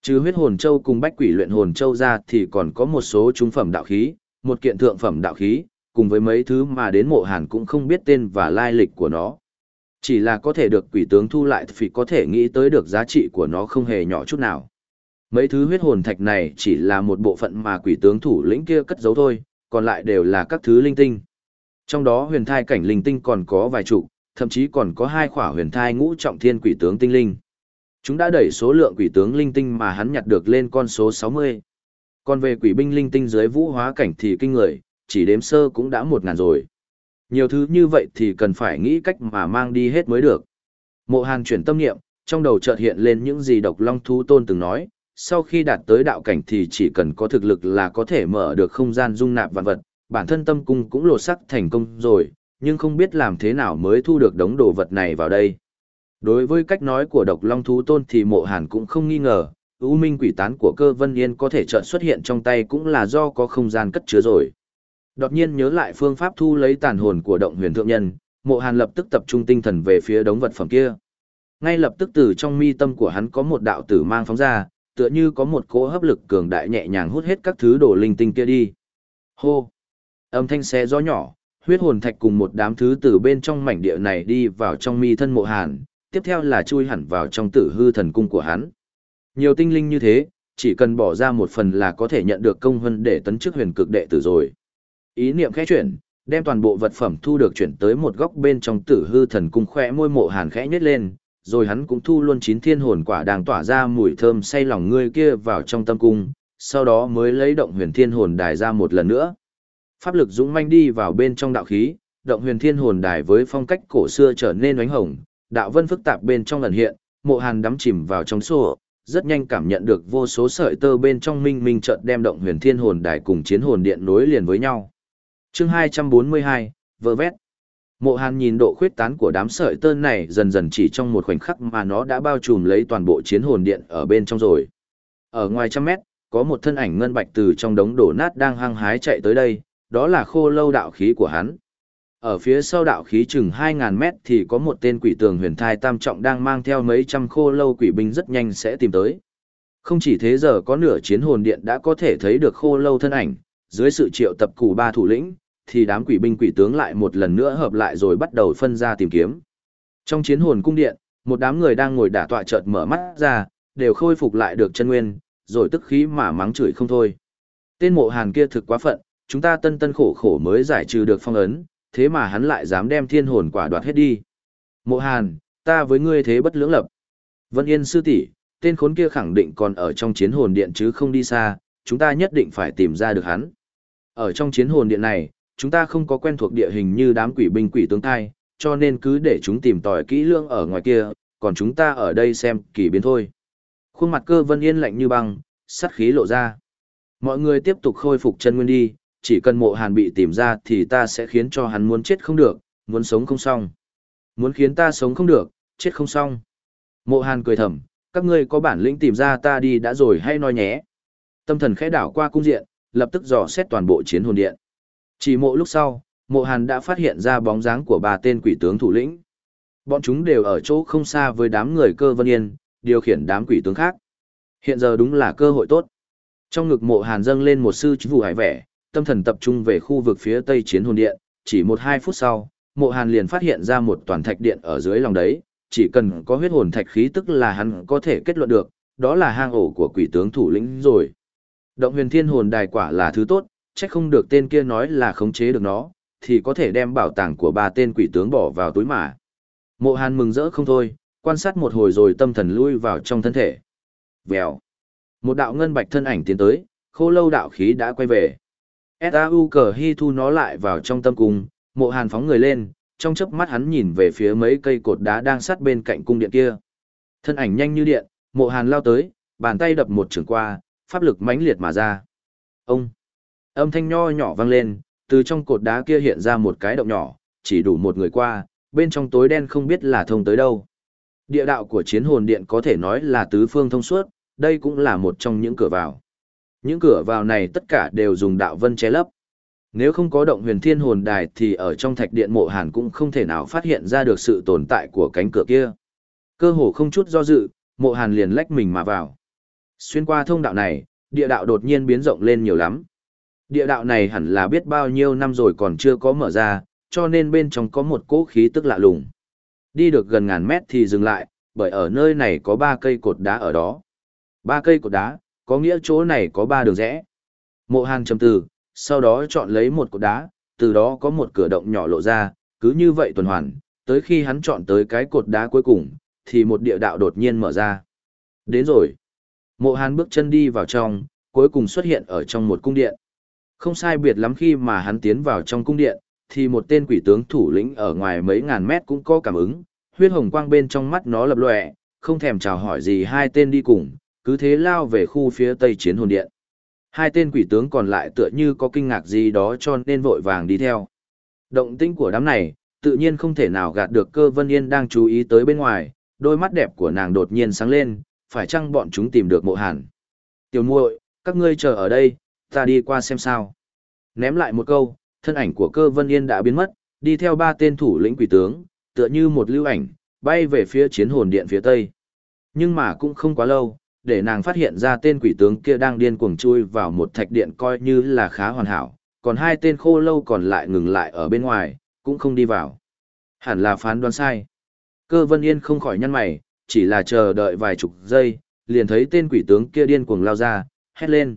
Trừ huyết hồn châu cùng bách quỷ luyện hồn châu ra thì còn có một số trung phẩm đạo khí, một kiện thượng phẩm đạo khí, cùng với mấy thứ mà đến mộ hàn cũng không biết tên và lai lịch của nó. Chỉ là có thể được quỷ tướng thu lại thì có thể nghĩ tới được giá trị của nó không hề nhỏ chút nào. Mấy thứ huyết hồn thạch này chỉ là một bộ phận mà quỷ tướng thủ lĩnh kia cất giấu thôi, còn lại đều là các thứ linh tinh. Trong đó huyền thai cảnh linh tinh còn có vài trụ, thậm chí còn có hai khỏa huyền thai ngũ trọng thiên quỷ tướng tinh linh. Chúng đã đẩy số lượng quỷ tướng linh tinh mà hắn nhặt được lên con số 60. Còn về quỷ binh linh tinh dưới vũ hóa cảnh thì kinh người, chỉ đếm sơ cũng đã một ngàn rồi. Nhiều thứ như vậy thì cần phải nghĩ cách mà mang đi hết mới được. Mộ Hàn chuyển tâm niệm, trong đầu chợt hiện lên những gì độc long thú tôn từng nói, sau khi đạt tới đạo cảnh thì chỉ cần có thực lực là có thể mở được không gian dung nạp vạn vật, bản thân tâm cung cũng lột sắc thành công rồi, nhưng không biết làm thế nào mới thu được đống đồ vật này vào đây. Đối với cách nói của độc long thú tôn thì mộ hàn cũng không nghi ngờ, ưu minh quỷ tán của cơ vân yên có thể chợt xuất hiện trong tay cũng là do có không gian cất chứa rồi. Đột nhiên nhớ lại phương pháp thu lấy tàn hồn của động huyền thượng nhân, mộ hàn lập tức tập trung tinh thần về phía đống vật phẩm kia. Ngay lập tức từ trong mi tâm của hắn có một đạo tử mang phóng ra, tựa như có một cỗ hấp lực cường đại nhẹ nhàng hút hết các thứ đồ linh tinh kia đi. Hô! Âm thanh xe gió nhỏ, huyết hồn thạch cùng một đám thứ từ bên trong mảnh địa này đi vào trong mi thân mộ hàn, tiếp theo là chui hẳn vào trong tử hư thần cung của hắn. Nhiều tinh linh như thế, chỉ cần bỏ ra một phần là có thể nhận được công hân để tấn chức huyền cực đệ tử rồi. Ý niệm khẽ chuyển, đem toàn bộ vật phẩm thu được chuyển tới một góc bên trong tử hư thần cung khẽ môi mộ hàn khẽ nhếch lên, rồi hắn cũng thu luôn chín thiên hồn quả đang tỏa ra mùi thơm say lòng ngươi kia vào trong tâm cung, sau đó mới lấy động huyền thiên hồn đài ra một lần nữa. Pháp lực dũng manh đi vào bên trong đạo khí, động huyền thiên hồn đài với phong cách cổ xưa trở nên ánh hồng, đạo vân phức tạp bên trong lần hiện, mộ hàn đắm chìm vào trong sổ, rất nhanh cảm nhận được vô số sợi tơ bên trong minh minh chợt đem động huyền thiên hồn đài cùng chiến hồn điện nối liền với nhau. chương 242, vơ vét. Mộ Hàn nhìn độ khuyết tán của đám sợi tơ này dần dần chỉ trong một khoảnh khắc mà nó đã bao trùm lấy toàn bộ chiến hồn điện ở bên trong rồi. Ở ngoài trăm mét, có một thân ảnh ngân bạch từ trong đống đổ nát đang hăng hái chạy tới đây, đó là khô lâu đạo khí của hắn. Ở phía sau đạo khí chừng 2.000 mét thì có một tên quỷ tường huyền thai tam trọng đang mang theo mấy trăm khô lâu quỷ binh rất nhanh sẽ tìm tới. Không chỉ thế giờ có nửa chiến hồn điện đã có thể thấy được khô lâu thân ảnh, dưới sự triệu tập củ ba thủ lĩnh, thì đám quỷ binh quỷ tướng lại một lần nữa hợp lại rồi bắt đầu phân ra tìm kiếm. Trong chiến hồn cung điện, một đám người đang ngồi đả tọa chợt mở mắt ra, đều khôi phục lại được chân nguyên, rồi tức khí mà mắng chửi không thôi. Tên mộ hàn kia thực quá phận, chúng ta tân tân khổ khổ mới giải trừ được phong ấn, thế mà hắn lại dám đem thiên hồn quả đoạt hết đi. Mộ hàn, ta với ngươi thế bất lưỡng lập. Vân Yên sư tỷ, tên khốn kia khẳng định còn ở trong chiến hồn điện chứ không đi xa, chúng ta nhất định phải tìm ra được hắn. Ở trong chiến hồn điện này, chúng ta không có quen thuộc địa hình như đám quỷ binh quỷ tướng thai, cho nên cứ để chúng tìm tòi kỹ lưỡng ở ngoài kia, còn chúng ta ở đây xem kỳ biến thôi. Khuôn mặt cơ vân yên lạnh như băng, sắt khí lộ ra. Mọi người tiếp tục khôi phục chân nguyên đi, chỉ cần mộ hàn bị tìm ra thì ta sẽ khiến cho hắn muốn chết không được, muốn sống không xong. Muốn khiến ta sống không được, chết không xong. Mộ hàn cười thầm, các ngươi có bản lĩnh tìm ra ta đi đã rồi hay nói nhé. Tâm thần khẽ đảo qua cung diện, lập tức dò xét toàn bộ chiến hồn điện. Chỉ mộ lúc sau, mộ hàn đã phát hiện ra bóng dáng của ba tên quỷ tướng thủ lĩnh. Bọn chúng đều ở chỗ không xa với đám người cơ vân yên, điều khiển đám quỷ tướng khác. Hiện giờ đúng là cơ hội tốt. Trong ngực mộ hàn dâng lên một sư vụ hải vẻ, tâm thần tập trung về khu vực phía tây chiến hồn điện, chỉ một hai phút sau, mộ hàn liền phát hiện ra một toàn thạch điện ở dưới lòng đấy, chỉ cần có huyết hồn thạch khí tức là hắn có thể kết luận được, đó là hang ổ của quỷ tướng thủ lĩnh rồi. Động huyền thiên hồn đài quả là thứ tốt, chắc không được tên kia nói là khống chế được nó, thì có thể đem bảo tàng của ba tên quỷ tướng bỏ vào túi mà. Mộ hàn mừng rỡ không thôi, quan sát một hồi rồi tâm thần lui vào trong thân thể. Vèo. Một đạo ngân bạch thân ảnh tiến tới, khô lâu đạo khí đã quay về. SAU cờ hy thu nó lại vào trong tâm cung, mộ hàn phóng người lên, trong chớp mắt hắn nhìn về phía mấy cây cột đá đang sát bên cạnh cung điện kia. Thân ảnh nhanh như điện, mộ hàn lao tới, bàn tay đập một trường qua, pháp lực mãnh liệt mà ra. Ông! Âm thanh nho nhỏ vang lên, từ trong cột đá kia hiện ra một cái động nhỏ, chỉ đủ một người qua, bên trong tối đen không biết là thông tới đâu. Địa đạo của chiến hồn điện có thể nói là tứ phương thông suốt, đây cũng là một trong những cửa vào. Những cửa vào này tất cả đều dùng đạo vân che lấp. Nếu không có động huyền thiên hồn đài thì ở trong thạch điện mộ hàn cũng không thể nào phát hiện ra được sự tồn tại của cánh cửa kia. Cơ hồ không chút do dự, mộ hàn liền lách mình mà vào. Xuyên qua thông đạo này, địa đạo đột nhiên biến rộng lên nhiều lắm. Địa đạo này hẳn là biết bao nhiêu năm rồi còn chưa có mở ra, cho nên bên trong có một cỗ khí tức lạ lùng. Đi được gần ngàn mét thì dừng lại, bởi ở nơi này có ba cây cột đá ở đó. Ba cây cột đá, có nghĩa chỗ này có ba đường rẽ. Mộ Hàn trầm từ, sau đó chọn lấy một cột đá, từ đó có một cửa động nhỏ lộ ra, cứ như vậy tuần hoàn, tới khi hắn chọn tới cái cột đá cuối cùng, thì một địa đạo đột nhiên mở ra. Đến rồi. Mộ Hàn bước chân đi vào trong, cuối cùng xuất hiện ở trong một cung điện. Không sai biệt lắm khi mà hắn tiến vào trong cung điện, thì một tên quỷ tướng thủ lĩnh ở ngoài mấy ngàn mét cũng có cảm ứng, huyết hồng quang bên trong mắt nó lập lòe, không thèm chào hỏi gì hai tên đi cùng, cứ thế lao về khu phía tây chiến hồn điện. Hai tên quỷ tướng còn lại tựa như có kinh ngạc gì đó cho nên vội vàng đi theo. Động tĩnh của đám này, tự nhiên không thể nào gạt được cơ vân yên đang chú ý tới bên ngoài, đôi mắt đẹp của nàng đột nhiên sáng lên, phải chăng bọn chúng tìm được mộ hàn. Tiểu muội, các ngươi chờ ở đây, ta đi qua xem sao. Ném lại một câu, thân ảnh của cơ vân yên đã biến mất, đi theo ba tên thủ lĩnh quỷ tướng, tựa như một lưu ảnh, bay về phía chiến hồn điện phía tây. Nhưng mà cũng không quá lâu, để nàng phát hiện ra tên quỷ tướng kia đang điên cuồng chui vào một thạch điện coi như là khá hoàn hảo, còn hai tên khô lâu còn lại ngừng lại ở bên ngoài, cũng không đi vào. Hẳn là phán đoán sai. Cơ vân yên không khỏi nhăn mày, chỉ là chờ đợi vài chục giây, liền thấy tên quỷ tướng kia điên cuồng lao ra, hét lên.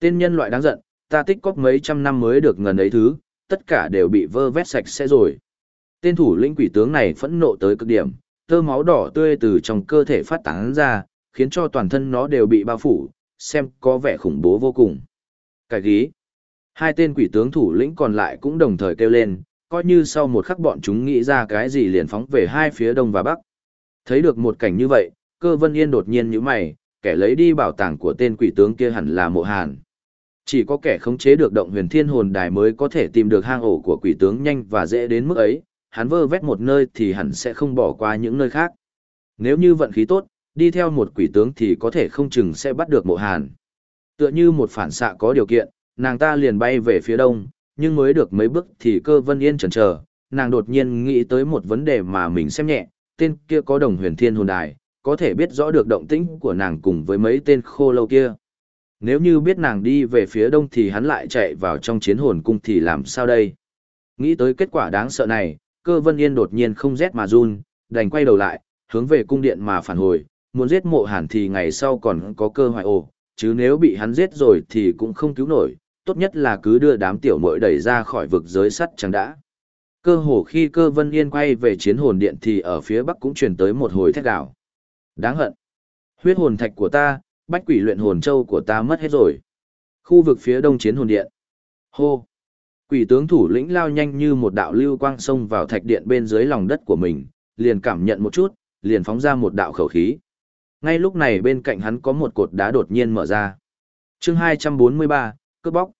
Tên nhân loại đáng giận, ta tích cóp mấy trăm năm mới được ngần ấy thứ, tất cả đều bị vơ vét sạch sẽ rồi. Tên thủ lĩnh quỷ tướng này phẫn nộ tới cực điểm, tơ máu đỏ tươi từ trong cơ thể phát tán ra, khiến cho toàn thân nó đều bị bao phủ, xem có vẻ khủng bố vô cùng. Cái gí. Hai tên quỷ tướng thủ lĩnh còn lại cũng đồng thời kêu lên, coi như sau một khắc bọn chúng nghĩ ra cái gì liền phóng về hai phía đông và bắc. Thấy được một cảnh như vậy, cơ vân yên đột nhiên như mày, kẻ lấy đi bảo tàng của tên quỷ tướng kia hẳn là mộ hàn. Chỉ có kẻ khống chế được động huyền thiên hồn đài mới có thể tìm được hang ổ của quỷ tướng nhanh và dễ đến mức ấy, hắn vơ vét một nơi thì hẳn sẽ không bỏ qua những nơi khác. Nếu như vận khí tốt, đi theo một quỷ tướng thì có thể không chừng sẽ bắt được mộ hàn. Tựa như một phản xạ có điều kiện, nàng ta liền bay về phía đông, nhưng mới được mấy bước thì cơ vân yên chần chờ, nàng đột nhiên nghĩ tới một vấn đề mà mình xem nhẹ, tên kia có đồng huyền thiên hồn đài, có thể biết rõ được động tĩnh của nàng cùng với mấy tên khô lâu kia. Nếu như biết nàng đi về phía đông thì hắn lại chạy vào trong chiến hồn cung thì làm sao đây? Nghĩ tới kết quả đáng sợ này, cơ vân yên đột nhiên không rét mà run, đành quay đầu lại, hướng về cung điện mà phản hồi, muốn giết mộ hàn thì ngày sau còn có cơ hoại ồ, chứ nếu bị hắn giết rồi thì cũng không cứu nổi, tốt nhất là cứ đưa đám tiểu mội đẩy ra khỏi vực giới sắt chẳng đã. Cơ hồ khi cơ vân yên quay về chiến hồn điện thì ở phía bắc cũng truyền tới một hồi thét đảo. Đáng hận. Huyết hồn thạch của ta, bách quỷ luyện hồn châu của ta mất hết rồi. Khu vực phía đông chiến hồn điện. Hô. Quỷ tướng thủ lĩnh lao nhanh như một đạo lưu quang xông vào thạch điện bên dưới lòng đất của mình, liền cảm nhận một chút, liền phóng ra một đạo khẩu khí. Ngay lúc này bên cạnh hắn có một cột đá đột nhiên mở ra. chương 243, cướp bóc.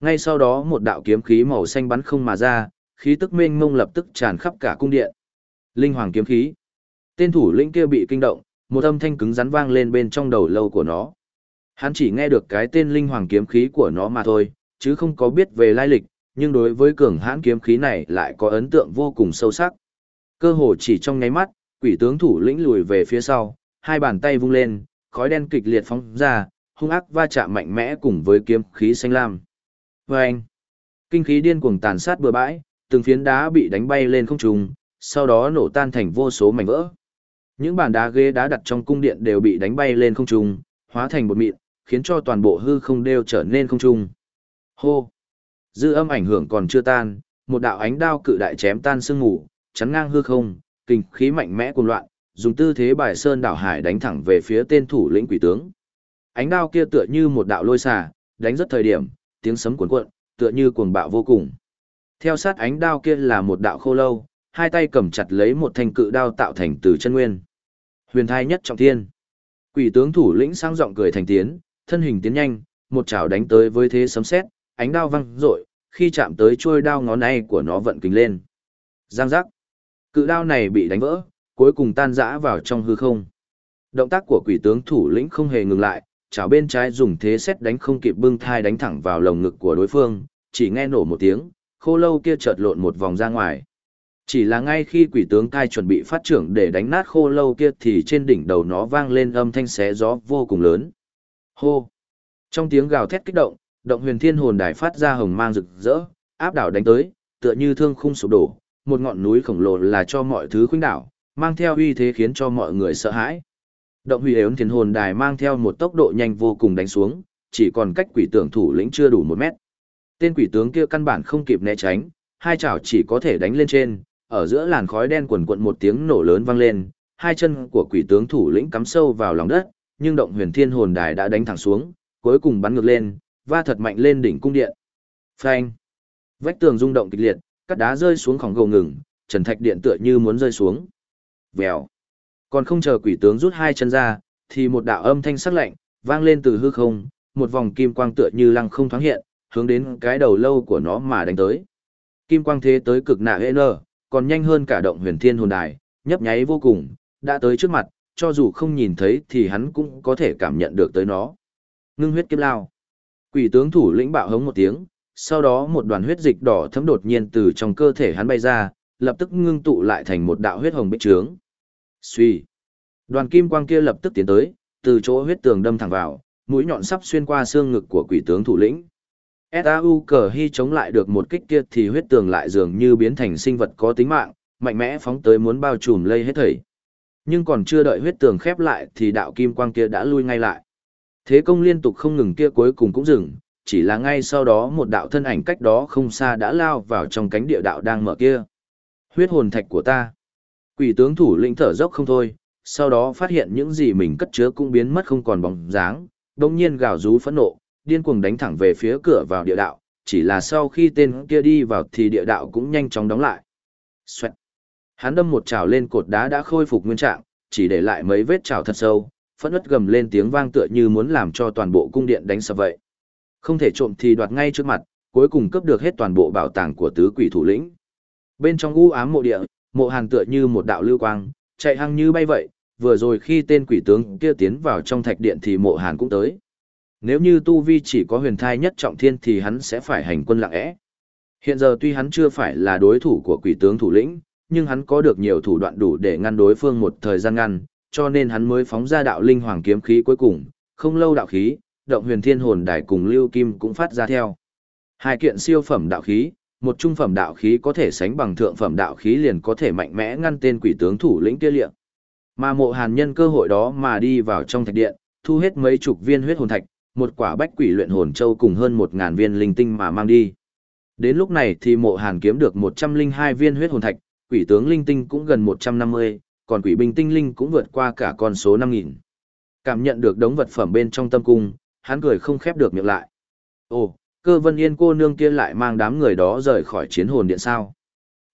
Ngay sau đó một đạo kiếm khí màu xanh bắn không mà ra, khí tức mênh mông lập tức tràn khắp cả cung điện. Linh hoàng kiếm khí. Tên thủ lĩnh kia bị kinh động, một âm thanh cứng rắn vang lên bên trong đầu lâu của nó. Hắn chỉ nghe được cái tên linh hoàng kiếm khí của nó mà thôi, chứ không có biết về lai lịch, nhưng đối với cường hãn kiếm khí này lại có ấn tượng vô cùng sâu sắc. Cơ hồ chỉ trong nháy mắt, quỷ tướng thủ lĩnh lùi về phía sau, hai bàn tay vung lên, khói đen kịch liệt phóng ra, hung ác va chạm mạnh mẽ cùng với kiếm khí xanh lam. Vâng! Kinh khí điên cuồng tàn sát bừa bãi, từng phiến đá bị đánh bay lên không trung, sau đó nổ tan thành vô số mảnh vỡ. Những bàn đá ghế đá đặt trong cung điện đều bị đánh bay lên không trung, hóa thành bột mịn, khiến cho toàn bộ hư không đều trở nên không trung. Hô! Dư âm ảnh hưởng còn chưa tan, một đạo ánh đao cự đại chém tan sương mù, chắn ngang hư không, kinh khí mạnh mẽ cuồng loạn, dùng tư thế bài sơn đảo hải đánh thẳng về phía tên thủ lĩnh quỷ tướng. Ánh đao kia tựa như một đạo lôi xà, đánh rất thời điểm, tiếng sấm cuốn cuộn, tựa như cuồng bạo vô cùng. Theo sát ánh đao kia là một đạo khô lâu, hai tay cầm chặt lấy một thanh cự đao tạo thành từ chân nguyên. Huyền thai nhất trọng thiên. Quỷ tướng thủ lĩnh sang giọng cười thành tiếng thân hình tiến nhanh, một chảo đánh tới với thế sấm sét, ánh đao văng rội, khi chạm tới chuôi đao ngón này của nó vận kính lên. Giang giác. Cự đao này bị đánh vỡ, cuối cùng tan rã vào trong hư không. Động tác của quỷ tướng thủ lĩnh không hề ngừng lại, chảo bên trái dùng thế xét đánh không kịp bưng thai đánh thẳng vào lồng ngực của đối phương, chỉ nghe nổ một tiếng, khô lâu kia chợt lộn một vòng ra ngoài. Chỉ là ngay khi quỷ tướng thai chuẩn bị phát trưởng để đánh nát khô lâu kia thì trên đỉnh đầu nó vang lên âm thanh xé gió vô cùng lớn. Hô! Trong tiếng gào thét kích động, động huyền thiên hồn đài phát ra hồng mang rực rỡ, áp đảo đánh tới, tựa như thương khung sụp đổ, một ngọn núi khổng lồ là cho mọi thứ khuynh đảo, mang theo uy thế khiến cho mọi người sợ hãi. Động hủy ếu thiên hồn đài mang theo một tốc độ nhanh vô cùng đánh xuống, chỉ còn cách quỷ tưởng thủ lĩnh chưa đủ một mét. Tên quỷ tướng kia căn bản không kịp né tránh, hai chảo chỉ có thể đánh lên trên, ở giữa làn khói đen quần quận một tiếng nổ lớn vang lên, hai chân của quỷ tướng thủ lĩnh cắm sâu vào lòng đất, nhưng động huyền thiên hồn đài đã đánh thẳng xuống, cuối cùng bắn ngược lên, va thật mạnh lên đỉnh cung điện. Phanh! Vách tường rung động kịch liệt, cắt đá rơi xuống khổng gầu ngừng, trần thạch điện tựa như muốn rơi xuống. Vèo! Còn không chờ quỷ tướng rút hai chân ra, thì một đạo âm thanh sắc lạnh, vang lên từ hư không, một vòng kim quang tựa như lăng không thoáng hiện, hướng đến cái đầu lâu của nó mà đánh tới. Kim quang thế tới cực nạ hệ nở, còn nhanh hơn cả động huyền thiên hồn đài, nhấp nháy vô cùng, đã tới trước mặt, cho dù không nhìn thấy thì hắn cũng có thể cảm nhận được tới nó. Ngưng huyết kiếp lao. Quỷ tướng thủ lĩnh bạo hống một tiếng, sau đó một đoàn huyết dịch đỏ thấm đột nhiên từ trong cơ thể hắn bay ra, lập tức ngưng tụ lại thành một đạo huyết hồng bích trướng. Suy. Đoàn kim quang kia lập tức tiến tới, từ chỗ huyết tường đâm thẳng vào, mũi nhọn sắp xuyên qua xương ngực của quỷ tướng thủ lĩnh. S.A.U. cờ hy chống lại được một kích kia thì huyết tường lại dường như biến thành sinh vật có tính mạng, mạnh mẽ phóng tới muốn bao trùm lây hết thảy. Nhưng còn chưa đợi huyết tường khép lại thì đạo kim quang kia đã lui ngay lại. Thế công liên tục không ngừng kia cuối cùng cũng dừng, chỉ là ngay sau đó một đạo thân ảnh cách đó không xa đã lao vào trong cánh địa đạo đang mở kia. Huyết hồn thạch của ta. Quỷ tướng thủ lĩnh thở dốc không thôi, sau đó phát hiện những gì mình cất chứa cũng biến mất không còn bóng dáng, đồng nhiên gào rú phẫn nộ, điên cuồng đánh thẳng về phía cửa vào địa đạo, chỉ là sau khi tên kia đi vào thì địa đạo cũng nhanh chóng đóng lại. Xoẹt. Hắn đâm một chảo lên cột đá đã khôi phục nguyên trạng, chỉ để lại mấy vết chảo thật sâu, phẫn ức gầm lên tiếng vang tựa như muốn làm cho toàn bộ cung điện đánh sập vậy. Không thể trộm thì đoạt ngay trước mặt, cuối cùng cướp được hết toàn bộ bảo tàng của tứ quỷ thủ lĩnh. Bên trong u ám mộ địa, mộ hàn tựa như một đạo lưu quang, chạy hăng như bay vậy, vừa rồi khi tên quỷ tướng kia tiến vào trong thạch điện thì mộ hàn cũng tới. Nếu như Tu Vi chỉ có huyền thai nhất trọng thiên thì hắn sẽ phải hành quân lặng lẽ. Hiện giờ tuy hắn chưa phải là đối thủ của quỷ tướng thủ lĩnh, nhưng hắn có được nhiều thủ đoạn đủ để ngăn đối phương một thời gian ngăn, cho nên hắn mới phóng ra đạo linh hoàng kiếm khí cuối cùng, không lâu đạo khí, động huyền thiên hồn đài cùng lưu kim cũng phát ra theo. Hai kiện siêu phẩm đạo khí, một trung phẩm đạo khí có thể sánh bằng thượng phẩm đạo khí liền có thể mạnh mẽ ngăn tên quỷ tướng thủ lĩnh kia liệng. Mà mộ hàn nhân cơ hội đó mà đi vào trong thạch điện, thu hết mấy chục viên huyết hồn thạch, một quả bách quỷ luyện hồn châu cùng hơn một ngàn viên linh tinh mà mang đi. Đến lúc này thì mộ hàn kiếm được một trăm linh hai viên huyết hồn thạch, quỷ tướng linh tinh cũng gần một trăm năm mươi, còn quỷ binh tinh linh cũng vượt qua cả con số năm nghìn. Cảm nhận được đống vật phẩm bên trong tâm cung, hắn cười không khép được miệng lại. Ồ, cơ vân yên cô nương kia lại mang đám người đó rời khỏi chiến hồn điện sao.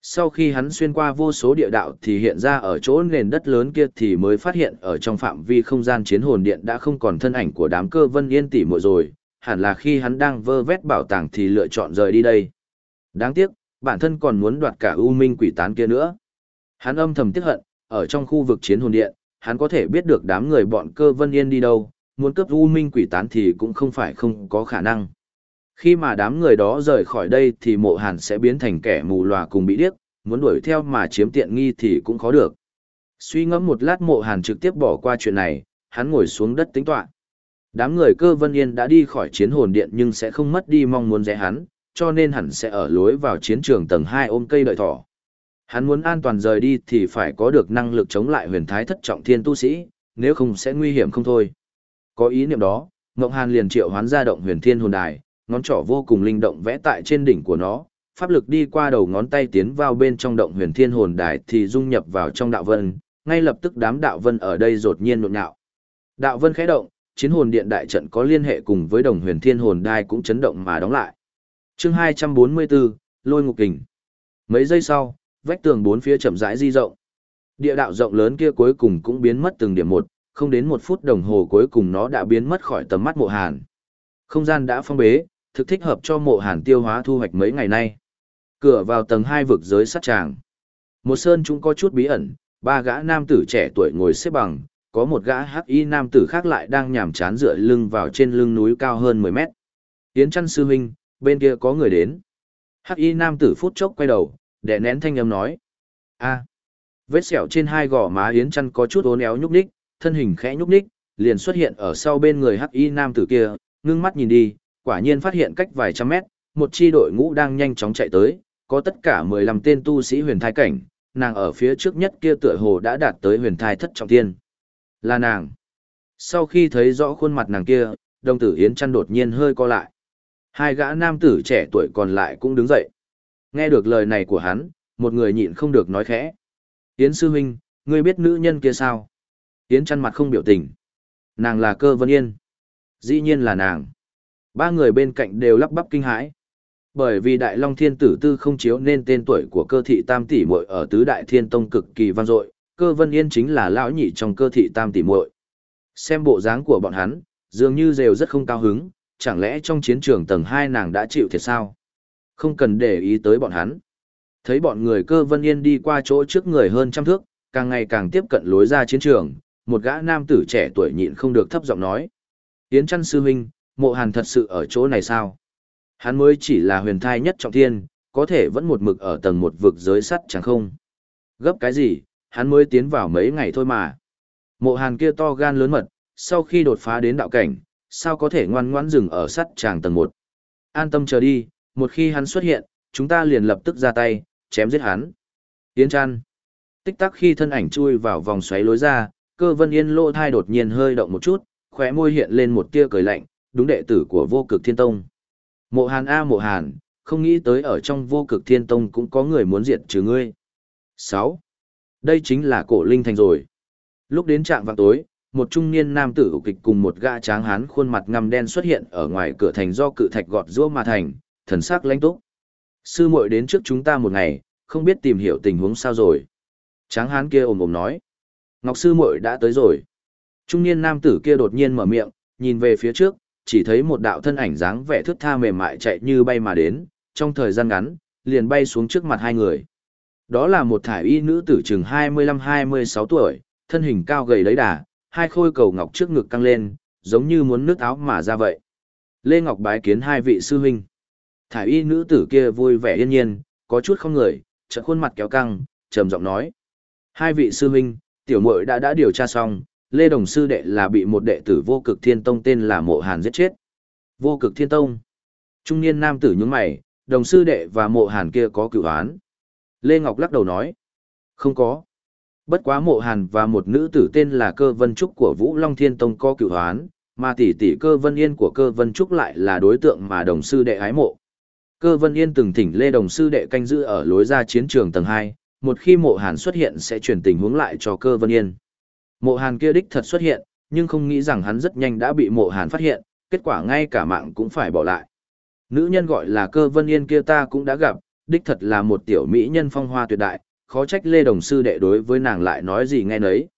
Sau khi hắn xuyên qua vô số địa đạo thì hiện ra ở chỗ nền đất lớn kia thì mới phát hiện ở trong phạm vi không gian chiến hồn điện đã không còn thân ảnh của đám cơ vân yên tỷ muội rồi, hẳn là khi hắn đang vơ vét bảo tàng thì lựa chọn rời đi đây. Đáng tiếc, bản thân còn muốn đoạt cả U Minh quỷ tán kia nữa. Hắn âm thầm tiếc hận, ở trong khu vực chiến hồn điện, hắn có thể biết được đám người bọn cơ vân yên đi đâu, muốn cướp U Minh quỷ tán thì cũng không phải không có khả năng. Khi mà đám người đó rời khỏi đây thì mộ hàn sẽ biến thành kẻ mù lòa cùng bị điếc, muốn đuổi theo mà chiếm tiện nghi thì cũng khó được. Suy ngẫm một lát mộ hàn trực tiếp bỏ qua chuyện này, hắn ngồi xuống đất tính toán. Đám người cơ vân yên đã đi khỏi chiến hồn điện nhưng sẽ không mất đi mong muốn rẽ hắn, cho nên hẳn sẽ ở lối vào chiến trường tầng 2 ôm cây đợi thỏ. Hắn muốn an toàn rời đi thì phải có được năng lực chống lại huyền thái thất trọng thiên tu sĩ, nếu không sẽ nguy hiểm không thôi. Có ý niệm đó, Ngọc Hàn liền triệu hoán ra động huyền thiên hồn đài, ngón trỏ vô cùng linh động vẽ tại trên đỉnh của nó, pháp lực đi qua đầu ngón tay tiến vào bên trong động huyền thiên hồn đài thì dung nhập vào trong đạo vân, ngay lập tức đám đạo vân ở đây rột nhiên nhộn nhạo. Đạo vân khẽ động, chiến hồn điện đại trận có liên hệ cùng với đồng huyền thiên hồn đài cũng chấn động mà đóng lại. Chương 244, Lôi ngục kình. Mấy giây sau, vách tường bốn phía chậm rãi di rộng. Địa đạo rộng lớn kia cuối cùng cũng biến mất từng điểm một, không đến một phút đồng hồ cuối cùng nó đã biến mất khỏi tầm mắt mộ hàn. Không gian đã phong bế, thực thích hợp cho mộ hàn tiêu hóa thu hoạch mấy ngày nay. Cửa vào tầng hai vực giới sát tràng. Một sơn chúng có chút bí ẩn, ba gã nam tử trẻ tuổi ngồi xếp bằng, có một gã hắc y nam tử khác lại đang nhảm chán dựa lưng vào trên lưng núi cao hơn 10 mét. Yến chăn sư huynh, bên kia có người đến. Hắc y nam tử phút chốc quay đầu, đè nén thanh âm nói. a vết sẹo trên hai gò má Yến chăn có chút ốn éo nhúc nhích, thân hình khẽ nhúc nhích, liền xuất hiện ở sau bên người hắc y nam tử kia, ngưng mắt nhìn đi, quả nhiên phát hiện cách vài trăm mét, một chi đội ngũ đang nhanh chóng chạy tới, có tất cả 15 tên tu sĩ huyền thai cảnh, nàng ở phía trước nhất kia tựa hồ đã đạt tới huyền thai thất trọng thiên. Là nàng. Sau khi thấy rõ khuôn mặt nàng kia, đồng tử Yến chăn đột nhiên hơi co lại. Hai gã nam tử trẻ tuổi còn lại cũng đứng dậy. Nghe được lời này của hắn, một người nhịn không được nói khẽ. Yến sư huynh, ngươi biết nữ nhân kia sao? Yến chăn mặt không biểu tình. Nàng là cơ vân yên. Dĩ nhiên là nàng. Ba người bên cạnh đều lắp bắp kinh hãi. Bởi vì Đại Long Thiên Tử Tư không chiếu nên tên tuổi của cơ thị tam tỷ muội ở tứ Đại Thiên Tông cực kỳ vang dội, cơ vân yên chính là lão nhị trong cơ thị tam tỷ muội. Xem bộ dáng của bọn hắn, dường như đều rất không cao hứng, chẳng lẽ trong chiến trường tầng hai nàng đã chịu thiệt sao? Không cần để ý tới bọn hắn. Thấy bọn người cơ vân yên đi qua chỗ trước người hơn trăm thước, càng ngày càng tiếp cận lối ra chiến trường, một gã nam tử trẻ tuổi nhịn không được thấp giọng nói. Yến chăn sư huynh, mộ hàn thật sự ở chỗ này sao? Hắn mới chỉ là huyền thai nhất trọng thiên, có thể vẫn một mực ở tầng một vực giới sắt chẳng không? Gấp cái gì, hắn mới tiến vào mấy ngày thôi mà. Mộ hàn kia to gan lớn mật, sau khi đột phá đến đạo cảnh, sao có thể ngoan ngoãn dừng ở sắt tràng tầng một? An tâm chờ đi, một khi hắn xuất hiện, chúng ta liền lập tức ra tay, chém giết hắn. Yến chăn. Tích tắc khi thân ảnh chui vào vòng xoáy lối ra, cơ vân yên lộ thai đột nhiên hơi động một chút, khóe môi hiện lên một tia cười lạnh, đúng đệ tử của vô cực thiên tông. Mộ hàn A mộ hàn, không nghĩ tới ở trong vô cực thiên tông cũng có người muốn diệt trừ ngươi. 6. Đây chính là cổ linh thành rồi. Lúc đến trạng vào tối, một trung niên nam tử kịch cùng một gã tráng hán khuôn mặt ngăm đen xuất hiện ở ngoài cửa thành do cự thạch gọt rũa mà thành, thần sắc lãnh túc. Sư muội đến trước chúng ta một ngày, không biết tìm hiểu tình huống sao rồi. Tráng hán kia ồm ồm nói. Ngọc sư muội đã tới rồi. Trung niên nam tử kia đột nhiên mở miệng, nhìn về phía trước, chỉ thấy một đạo thân ảnh dáng vẻ thướt tha mềm mại chạy như bay mà đến, trong thời gian ngắn, liền bay xuống trước mặt hai người. Đó là một thải y nữ tử chừng 25-26 tuổi, thân hình cao gầy lấy đà, hai khôi cầu ngọc trước ngực căng lên, giống như muốn nước áo mà ra vậy. Lê Ngọc bái kiến hai vị sư huynh. Thải y nữ tử kia vui vẻ yên nhiên, có chút không người, chợt khuôn mặt kéo căng, trầm giọng nói. Hai vị sư huynh, tiểu muội đã đã điều tra xong, Lê Đồng Sư Đệ là bị một đệ tử vô cực thiên tông tên là Mộ Hàn giết chết. Vô cực thiên tông. Trung niên nam tử nhướng mày, Đồng Sư Đệ và Mộ Hàn kia có cựu án. Lê Ngọc lắc đầu nói. Không có. Bất quá Mộ Hàn và một nữ tử tên là Cơ Vân Trúc của Vũ Long Thiên Tông có cựu án, mà tỷ tỷ Cơ Vân Yên của Cơ Vân Trúc lại là đối tượng mà Đồng Sư Đệ ái mộ. Cơ Vân Yên từng thỉnh Lê Đồng Sư Đệ canh giữ ở lối ra chiến trường tầng 2, một khi Mộ Hàn xuất hiện sẽ truyền tình huống lại cho Cơ Vân Yên. Mộ Hàn kia đích thật xuất hiện, nhưng không nghĩ rằng hắn rất nhanh đã bị Mộ Hàn phát hiện, kết quả ngay cả mạng cũng phải bỏ lại. Nữ nhân gọi là cơ vân yên kia ta cũng đã gặp, đích thật là một tiểu mỹ nhân phong hoa tuyệt đại, khó trách Lê Đồng Sư Đệ đối với nàng lại nói gì nghe nấy.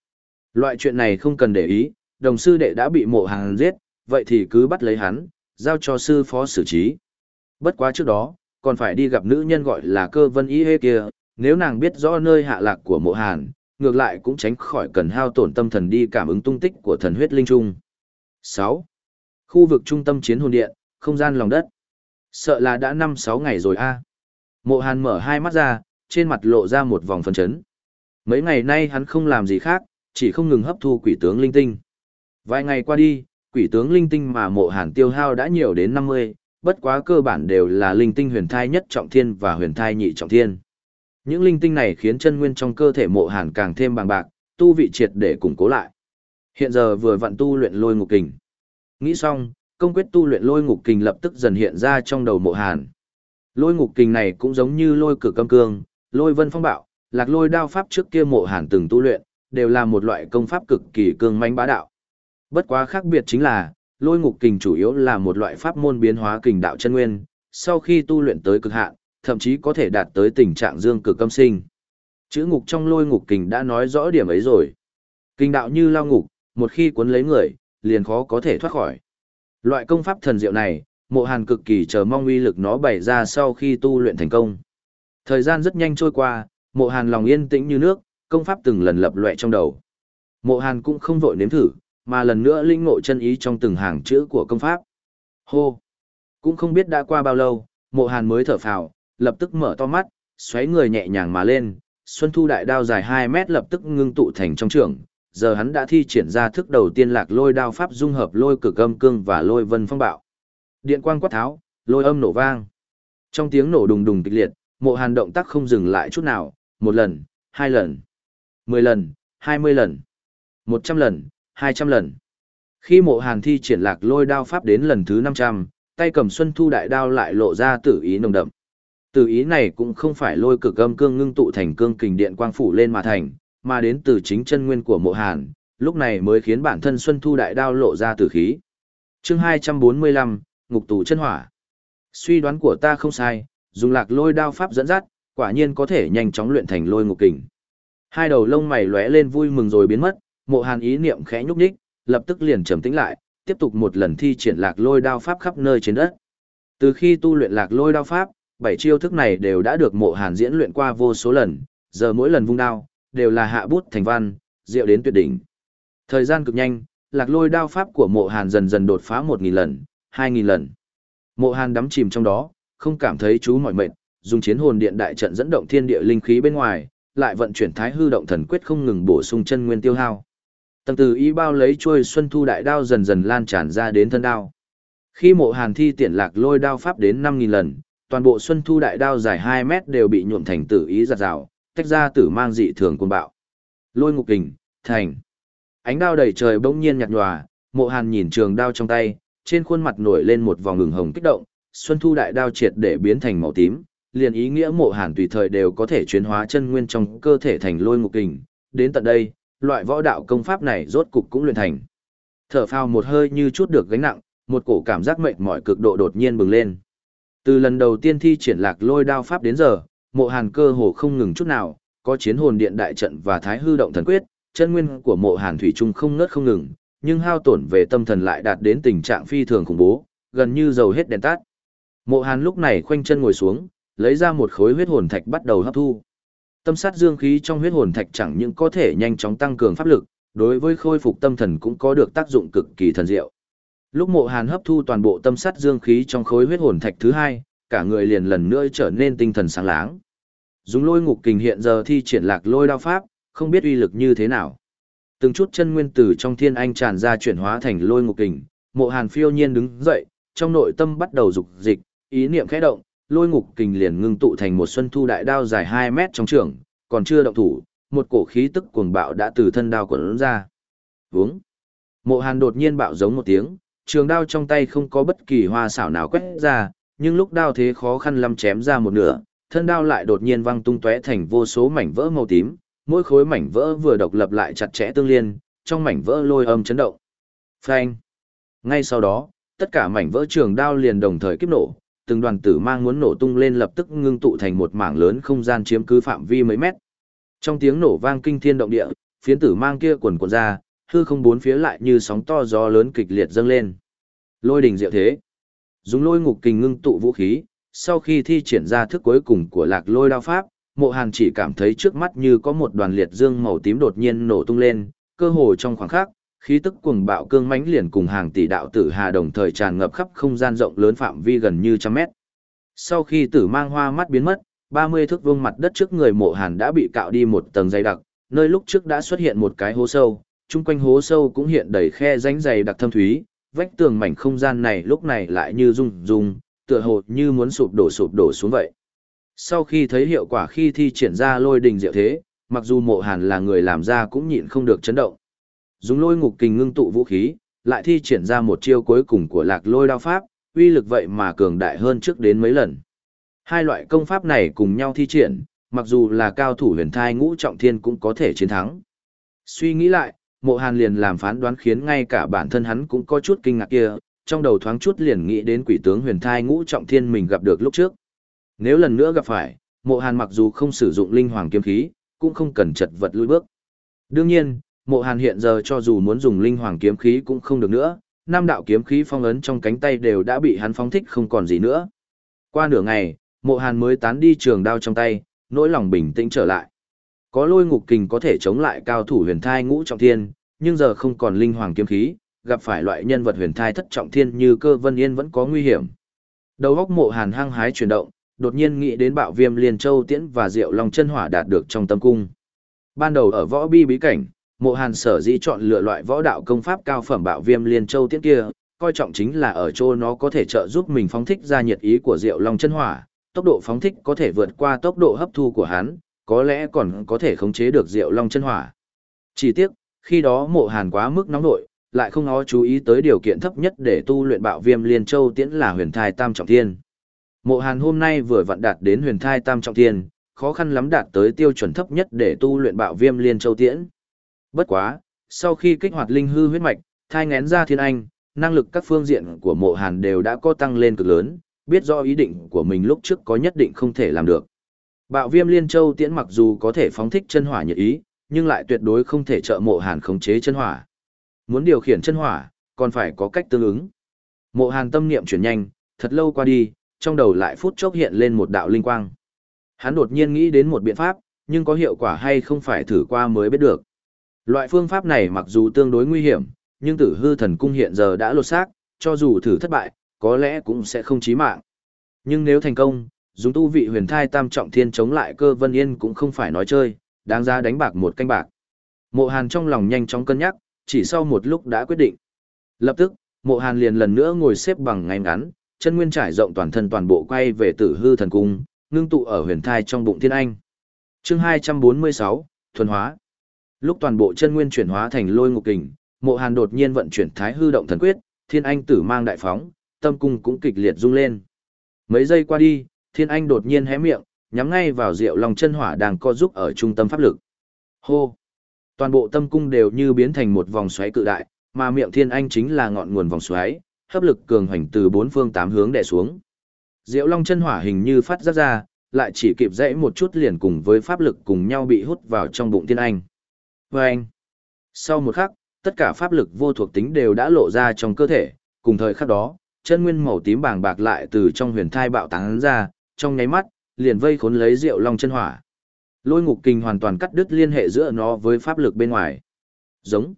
Loại chuyện này không cần để ý, Đồng Sư Đệ đã bị Mộ Hàn giết, vậy thì cứ bắt lấy hắn, giao cho sư phó xử trí. Bất quá trước đó, còn phải đi gặp nữ nhân gọi là cơ vân Y hê kia, nếu nàng biết rõ nơi hạ lạc của mộ hàn, ngược lại cũng tránh khỏi cần hao tổn tâm thần đi cảm ứng tung tích của thần huyết linh trung. 6. Khu vực trung tâm chiến hồn điện, không gian lòng đất. Sợ là đã 5-6 ngày rồi a. Mộ Hàn mở hai mắt ra, trên mặt lộ ra một vòng phấn chấn. Mấy ngày nay hắn không làm gì khác, chỉ không ngừng hấp thu quỷ tướng linh tinh. Vài ngày qua đi, quỷ tướng linh tinh mà mộ Hàn tiêu hao đã nhiều đến 50, bất quá cơ bản đều là linh tinh huyền thai nhất trọng thiên và huyền thai nhị trọng thiên. Những linh tinh này khiến chân nguyên trong cơ thể mộ hàn càng thêm bằng bạc, tu vị triệt để củng cố lại. Hiện giờ vừa vặn tu luyện lôi ngục kình. Nghĩ xong, công quyết tu luyện lôi ngục kình lập tức dần hiện ra trong đầu mộ hàn. Lôi ngục kình này cũng giống như lôi cử câm cương, lôi vân phong bạo, lạc lôi đao pháp trước kia mộ hàn từng tu luyện, đều là một loại công pháp cực kỳ cương manh bá đạo. Bất quá khác biệt chính là, lôi ngục kình chủ yếu là một loại pháp môn biến hóa kình đạo chân nguyên, sau khi tu luyện tới cực hạn, thậm chí có thể đạt tới tình trạng dương cực âm sinh. Chữ ngục trong lôi ngục kình đã nói rõ điểm ấy rồi. Kinh đạo như lao ngục, một khi cuốn lấy người, liền khó có thể thoát khỏi. Loại công pháp thần diệu này, mộ hàn cực kỳ chờ mong uy lực nó bày ra sau khi tu luyện thành công. Thời gian rất nhanh trôi qua, mộ hàn lòng yên tĩnh như nước, công pháp từng lần lập lệ trong đầu. Mộ hàn cũng không vội nếm thử, mà lần nữa linh ngộ chân ý trong từng hàng chữ của công pháp. Hô! Cũng không biết đã qua bao lâu, mộ hàn mới thở phào, lập tức mở to mắt, xoáy người nhẹ nhàng mà lên, Xuân Thu đại đao dài 2 mét lập tức ngưng tụ thành trong trường, giờ hắn đã thi triển ra thức đầu tiên lạc lôi đao pháp dung hợp lôi cực âm cương và lôi vân phong bạo. Điện quang quát tháo, lôi âm nổ vang. Trong tiếng nổ đùng đùng kịch liệt, mộ hàn động tác không dừng lại chút nào, một lần, hai lần, mười lần, hai mươi lần, một trăm lần, hai trăm lần. Khi mộ hàn thi triển lạc lôi đao pháp đến lần thứ năm trăm, tay cầm xuân thu đại đao lại lộ ra tử ý nồng đậm từ ý này cũng không phải lôi cực âm cương ngưng tụ thành cương kình điện quang phủ lên mà thành, mà đến từ chính chân nguyên của mộ hàn, lúc này mới khiến bản thân xuân thu đại đao lộ ra tử khí. chương hai trăm bốn mươi lăm ngục tù chân hỏa. Suy đoán của ta không sai, dùng lạc lôi đao pháp dẫn dắt, quả nhiên có thể nhanh chóng luyện thành lôi ngục kình. Hai đầu lông mày lóe lên vui mừng rồi biến mất, mộ hàn ý niệm khẽ nhúc nhích, lập tức liền trầm tĩnh lại, tiếp tục một lần thi triển lạc lôi đao pháp khắp nơi trên đất. Từ khi tu luyện lạc lôi đao pháp, bảy chiêu thức này đều đã được mộ hàn diễn luyện qua vô số lần, giờ mỗi lần vung đao, đều là hạ bút thành văn, diệu đến tuyệt đỉnh. Thời gian cực nhanh, lạc lôi đao pháp của mộ hàn dần dần đột phá 1.000 lần, 2.000 lần. Mộ hàn đắm chìm trong đó, không cảm thấy chú mỏi mệt, dùng chiến hồn điện đại trận dẫn động thiên địa linh khí bên ngoài, lại vận chuyển thái hư động thần quyết không ngừng bổ sung chân nguyên tiêu hao. Tầng từ ý bao lấy chuôi xuân thu đại đao dần dần lan tràn ra đến thân đao. Khi mộ hàn thi tiện lạc lôi đao pháp đến 5.000 lần, toàn bộ xuân thu đại đao dài 2 mét đều bị nhuộm thành tử ý giặt rào, tách ra tử mang dị thường cuồng bạo. Lôi ngục kình, thành. Ánh đao đầy trời bỗng nhiên nhạt nhòa, mộ hàn nhìn trường đao trong tay, trên khuôn mặt nổi lên một vòng ngừng hồng kích động, xuân thu đại đao triệt để biến thành màu tím, liền ý nghĩa mộ hàn tùy thời đều có thể chuyển hóa chân nguyên trong cơ thể thành lôi ngục kình. Đến tận đây, loại võ đạo công pháp này rốt cục cũng luyện thành. Thở phào một hơi như chút được gánh nặng, một cổ cảm giác mệt mỏi cực độ đột nhiên bừng lên. Từ lần đầu tiên thi triển lạc lôi đao pháp đến giờ, mộ hàn cơ hồ không ngừng chút nào, có chiến hồn điện đại trận và thái hư động thần quyết, chân nguyên của mộ hàn thủy trung không ngớt không ngừng, nhưng hao tổn về tâm thần lại đạt đến tình trạng phi thường khủng bố, gần như dầu hết đèn tắt. Mộ hàn lúc này khoanh chân ngồi xuống, lấy ra một khối huyết hồn thạch bắt đầu hấp thu. Tâm sát dương khí trong huyết hồn thạch chẳng những có thể nhanh chóng tăng cường pháp lực, đối với khôi phục tâm thần cũng có được tác dụng cực kỳ thần diệu. Lúc mộ hàn hấp thu toàn bộ tâm sắt dương khí trong khối huyết hồn thạch thứ hai, cả người liền lần nữa trở nên tinh thần sáng láng. Dùng lôi ngục kình hiện giờ thi triển lạc lôi đao pháp, không biết uy lực như thế nào. Từng chút chân nguyên tử trong thiên anh tràn ra chuyển hóa thành lôi ngục kình, mộ hàn phiêu nhiên đứng dậy, trong nội tâm bắt đầu dục dịch, ý niệm khẽ động, lôi ngục kình liền ngưng tụ thành một xuân thu đại đao dài 2 mét trong trường, còn chưa động thủ, một cổ khí tức cuồng bạo đã từ thân đao quẩn ra. Vướng. Mộ hàn đột nhiên bạo giống một tiếng, trường đao trong tay không có bất kỳ hoa xảo nào quét ra, nhưng lúc đao thế khó khăn lắm chém ra một nửa, thân đao lại đột nhiên văng tung tóe thành vô số mảnh vỡ màu tím, mỗi khối mảnh vỡ vừa độc lập lại chặt chẽ tương liên, trong mảnh vỡ lôi âm chấn động. Phanh. Ngay sau đó, tất cả mảnh vỡ trường đao liền đồng thời kiếp nổ, từng đoàn tử mang muốn nổ tung lên lập tức ngưng tụ thành một mảng lớn không gian chiếm cứ phạm vi mấy mét. Trong tiếng nổ vang kinh thiên động địa, phiến tử mang kia quần quần ra, hư không bốn phía lại như sóng to gió lớn kịch liệt dâng lên. Lôi đình diệu thế. Dùng lôi ngục kình ngưng tụ vũ khí, sau khi thi triển ra thức cuối cùng của lạc lôi đao pháp, mộ hàn chỉ cảm thấy trước mắt như có một đoàn liệt dương màu tím đột nhiên nổ tung lên, cơ hồ trong khoảng khắc, khí tức cuồng bạo cương mãnh liền cùng hàng tỷ đạo tử hà đồng thời tràn ngập khắp không gian rộng lớn phạm vi gần như trăm mét. Sau khi tử mang hoa mắt biến mất, 30 thước vuông mặt đất trước người mộ hàn đã bị cạo đi một tầng dày đặc, nơi lúc trước đã xuất hiện một cái hố sâu, chung quanh hố sâu cũng hiện đầy khe rãnh dày đặc thâm thúy, vách tường mảnh không gian này lúc này lại như rung rung, tựa hồ như muốn sụp đổ sụp đổ xuống vậy. Sau khi thấy hiệu quả khi thi triển ra lôi đình diệu thế, mặc dù mộ hàn là người làm ra cũng nhịn không được chấn động. Dùng lôi ngục kình ngưng tụ vũ khí, lại thi triển ra một chiêu cuối cùng của lạc lôi đao pháp, uy lực vậy mà cường đại hơn trước đến mấy lần. Hai loại công pháp này cùng nhau thi triển, mặc dù là cao thủ huyền thai ngũ trọng thiên cũng có thể chiến thắng. Suy nghĩ lại, mộ hàn liền làm phán đoán khiến ngay cả bản thân hắn cũng có chút kinh ngạc kia, trong đầu thoáng chút liền nghĩ đến quỷ tướng huyền thai ngũ trọng thiên mình gặp được lúc trước. Nếu lần nữa gặp phải, mộ hàn mặc dù không sử dụng linh hoàng kiếm khí, cũng không cần chật vật lùi bước. Đương nhiên, mộ hàn hiện giờ cho dù muốn dùng linh hoàng kiếm khí cũng không được nữa, Nam đạo kiếm khí phong ấn trong cánh tay đều đã bị hắn phóng thích không còn gì nữa. Qua nửa ngày, mộ hàn mới tán đi trường đao trong tay, nỗi lòng bình tĩnh trở lại. Có lôi ngục kình có thể chống lại cao thủ huyền thai ngũ trọng thiên, nhưng giờ không còn linh hoàng kiếm khí, gặp phải loại nhân vật huyền thai thất trọng thiên như cơ vân yên vẫn có nguy hiểm. Đầu góc mộ hàn hăng hái chuyển động, đột nhiên nghĩ đến bạo viêm liên châu tiễn và diệu long chân hỏa đạt được trong tâm cung. Ban đầu ở võ bi bí cảnh, mộ hàn sở dĩ chọn lựa loại võ đạo công pháp cao phẩm bạo viêm liên châu tiễn kia, coi trọng chính là ở chỗ nó có thể trợ giúp mình phóng thích ra nhiệt ý của diệu long chân hỏa, tốc độ phóng thích có thể vượt qua tốc độ hấp thu của hắn, có lẽ còn có thể khống chế được diệu long chân hỏa. Chỉ tiếc, khi đó mộ hàn quá mức nóng nội, lại không có chú ý tới điều kiện thấp nhất để tu luyện bạo viêm liên châu tiễn là huyền thai tam trọng thiên. Mộ hàn hôm nay vừa vặn đạt đến huyền thai tam trọng thiên, khó khăn lắm đạt tới tiêu chuẩn thấp nhất để tu luyện bạo viêm liên châu tiễn. Bất quá, sau khi kích hoạt linh hư huyết mạch, thai ngén ra thiên anh, năng lực các phương diện của mộ hàn đều đã có tăng lên cực lớn, biết rõ ý định của mình lúc trước có nhất định không thể làm được. Bạo viêm liên châu tiễn mặc dù có thể phóng thích chân hỏa nhiệt ý, nhưng lại tuyệt đối không thể trợ mộ hàn khống chế chân hỏa. Muốn điều khiển chân hỏa, còn phải có cách tương ứng. Mộ hàn tâm niệm chuyển nhanh, thật lâu qua đi, trong đầu lại phút chốc hiện lên một đạo linh quang. Hắn đột nhiên nghĩ đến một biện pháp, nhưng có hiệu quả hay không phải thử qua mới biết được. Loại phương pháp này mặc dù tương đối nguy hiểm, nhưng tử hư thần cung hiện giờ đã lột xác, cho dù thử thất bại, có lẽ cũng sẽ không chí mạng. Nhưng nếu thành công, dùng tu vị huyền thai tam trọng thiên chống lại cơ vân yên cũng không phải nói chơi, đáng ra đánh bạc một canh bạc. Mộ Hàn trong lòng nhanh chóng cân nhắc, chỉ sau một lúc đã quyết định. Lập tức, Mộ Hàn liền lần nữa ngồi xếp bằng ngay ngắn, chân nguyên trải rộng toàn thân toàn bộ quay về tử hư thần cung, ngưng tụ ở huyền thai trong bụng thiên anh. chương 246, thuần hóa. Lúc toàn bộ chân nguyên chuyển hóa thành lôi ngục kình, Mộ Hàn đột nhiên vận chuyển thái hư động thần quyết, thiên anh tử mang đại phóng, tâm cung cũng kịch liệt rung lên. Mấy giây qua đi, thiên anh đột nhiên hé miệng, nhắm ngay vào rượu lòng chân hỏa đang co giúp ở trung tâm pháp lực. Hô! Toàn bộ tâm cung đều như biến thành một vòng xoáy cự đại, mà miệng thiên anh chính là ngọn nguồn vòng xoáy, hấp lực cường hành từ bốn phương tám hướng đè xuống. Diệu Long chân hỏa hình như phát ra ra, lại chỉ kịp dãy một chút liền cùng với pháp lực cùng nhau bị hút vào trong bụng thiên anh. Và anh! Sau một khắc, tất cả pháp lực vô thuộc tính đều đã lộ ra trong cơ thể, cùng thời khắc đó, chân nguyên màu tím bàng bạc lại từ trong huyền thai bạo tán ra, trong nháy mắt, liền vây khốn lấy Diệu Long chân hỏa. Lôi ngục kinh hoàn toàn cắt đứt liên hệ giữa nó với pháp lực bên ngoài. Giống.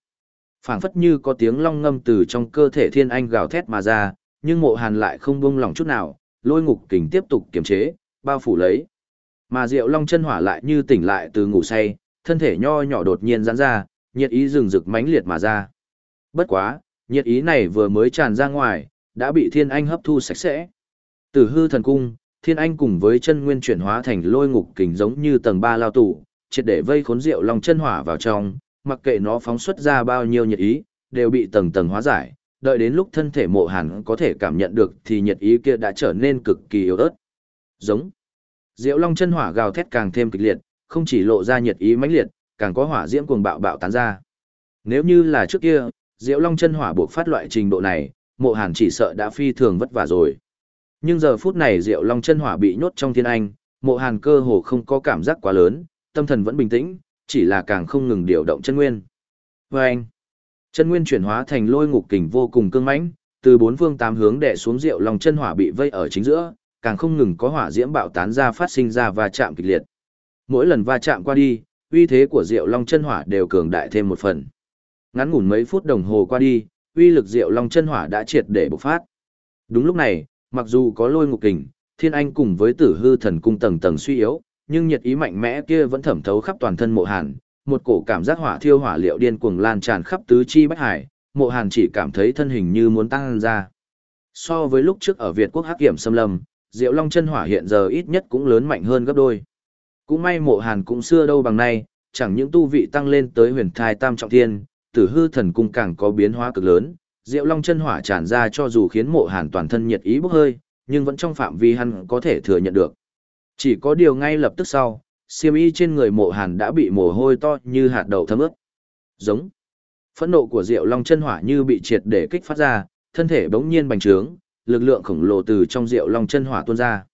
phảng phất như có tiếng long ngâm từ trong cơ thể thiên anh gào thét mà ra, nhưng mộ hàn lại không buông lỏng chút nào, lôi ngục kình tiếp tục kiềm chế, bao phủ lấy. Mà Diệu Long chân hỏa lại như tỉnh lại từ ngủ say, thân thể nho nhỏ đột nhiên giãn ra, nhiệt ý rừng rực mãnh liệt mà ra. Bất quá, nhiệt ý này vừa mới tràn ra ngoài, đã bị Thiên Anh hấp thu sạch sẽ. Từ hư thần cung, Thiên Anh cùng với chân nguyên chuyển hóa thành lôi ngục kình giống như tầng ba lao tù, triệt để vây khốn Diệu Long chân hỏa vào trong, mặc kệ nó phóng xuất ra bao nhiêu nhiệt ý, đều bị tầng tầng hóa giải, đợi đến lúc thân thể mộ hàn có thể cảm nhận được thì nhiệt ý kia đã trở nên cực kỳ yếu ớt. Giống. Diệu Long chân hỏa gào thét càng thêm kịch liệt, không chỉ lộ ra nhiệt ý mãnh liệt, càng có hỏa diễm cuồng bạo bạo tán ra. Nếu như là trước kia, Diệu Long chân hỏa buộc phát loại trình độ này, mộ hàn chỉ sợ đã phi thường vất vả rồi. Nhưng giờ phút này Diệu Long chân hỏa bị nhốt trong thiên anh, mộ hàn cơ hồ không có cảm giác quá lớn, tâm thần vẫn bình tĩnh, chỉ là càng không ngừng điều động chân nguyên. Và anh, chân nguyên chuyển hóa thành lôi ngục kình vô cùng cương mãnh, từ bốn phương tám hướng đè xuống Diệu Long chân hỏa bị vây ở chính giữa, càng không ngừng có hỏa diễm bạo tán ra phát sinh ra và chạm kịch liệt. Mỗi lần va chạm qua đi, uy thế của Diệu Long chân hỏa đều cường đại thêm một phần. Ngắn ngủn mấy phút đồng hồ qua đi, uy lực Diệu Long chân hỏa đã triệt để bộc phát. Đúng lúc này, mặc dù có lôi ngục kình, Thiên Anh cùng với Tử Hư Thần cung tầng tầng suy yếu, nhưng nhiệt ý mạnh mẽ kia vẫn thẩm thấu khắp toàn thân Mộ Hàn, một cổ cảm giác hỏa thiêu hỏa liệu điên cuồng lan tràn khắp tứ chi bách hải, Mộ Hàn chỉ cảm thấy thân hình như muốn tăng ra. So với lúc trước ở Việt quốc hắc kiểm xâm lâm, Diệu Long chân hỏa hiện giờ ít nhất cũng lớn mạnh hơn gấp đôi. Cũng may mộ hàn cũng xưa đâu bằng nay, chẳng những tu vị tăng lên tới huyền thai tam trọng thiên, tử hư thần cung càng có biến hóa cực lớn, Diệu Long chân hỏa tràn ra cho dù khiến mộ hàn toàn thân nhiệt ý bốc hơi, nhưng vẫn trong phạm vi hắn có thể thừa nhận được. Chỉ có điều ngay lập tức sau, siêm y trên người mộ hàn đã bị mồ hôi to như hạt đậu thấm ướt. Giống. Phẫn nộ của Diệu Long chân hỏa như bị triệt để kích phát ra, thân thể bỗng nhiên bành trướng, lực lượng khổng lồ từ trong Diệu Long chân hỏa tuôn ra.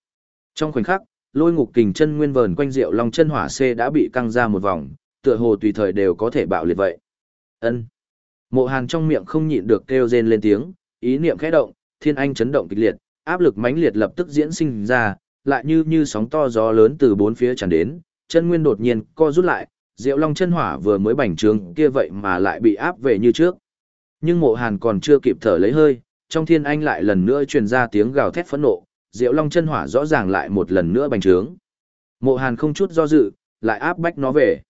Trong khoảnh khắc, lôi ngục kình chân nguyên vờn quanh Diệu Long chân hỏa C đã bị căng ra một vòng, tựa hồ tùy thời đều có thể bạo liệt vậy. Ân. Mộ Hàn trong miệng không nhịn được kêu rên lên tiếng, ý niệm khẽ động, thiên anh chấn động kịch liệt, áp lực mãnh liệt lập tức diễn sinh ra, lại như như sóng to gió lớn từ bốn phía tràn đến, chân nguyên đột nhiên co rút lại, Diệu Long chân hỏa vừa mới bành trướng kia vậy mà lại bị áp về như trước. Nhưng Mộ Hàn còn chưa kịp thở lấy hơi, trong thiên anh lại lần nữa truyền ra tiếng gào thét phẫn nộ, Diệu Long chân hỏa rõ ràng lại một lần nữa bành trướng. Mộ Hàn không chút do dự, lại áp bách nó về.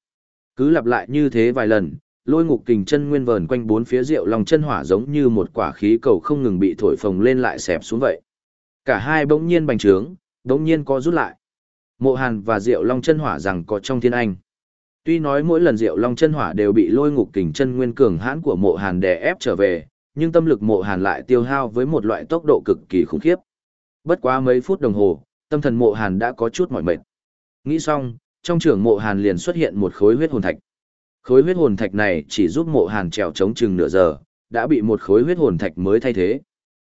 Cứ lặp lại như thế vài lần, lôi ngục kình chân nguyên vờn quanh bốn phía Diệu Long chân hỏa giống như một quả khí cầu không ngừng bị thổi phồng lên lại xẹp xuống vậy. Cả hai bỗng nhiên bành trướng, bỗng nhiên có rút lại. Mộ Hàn và Diệu Long chân hỏa rằng có trong thiên anh. Tuy nói mỗi lần Diệu Long chân hỏa đều bị lôi ngục kình chân nguyên cường hãn của Mộ Hàn đè ép trở về, nhưng tâm lực Mộ Hàn lại tiêu hao với một loại tốc độ cực kỳ khủng khiếp. Bất quá mấy phút đồng hồ, tâm thần Mộ Hàn đã có chút mỏi mệt. Nghĩ xong, trong trường Mộ Hàn liền xuất hiện một khối huyết hồn thạch. Khối huyết hồn thạch này chỉ giúp Mộ Hàn trèo chống chừng nửa giờ, đã bị một khối huyết hồn thạch mới thay thế.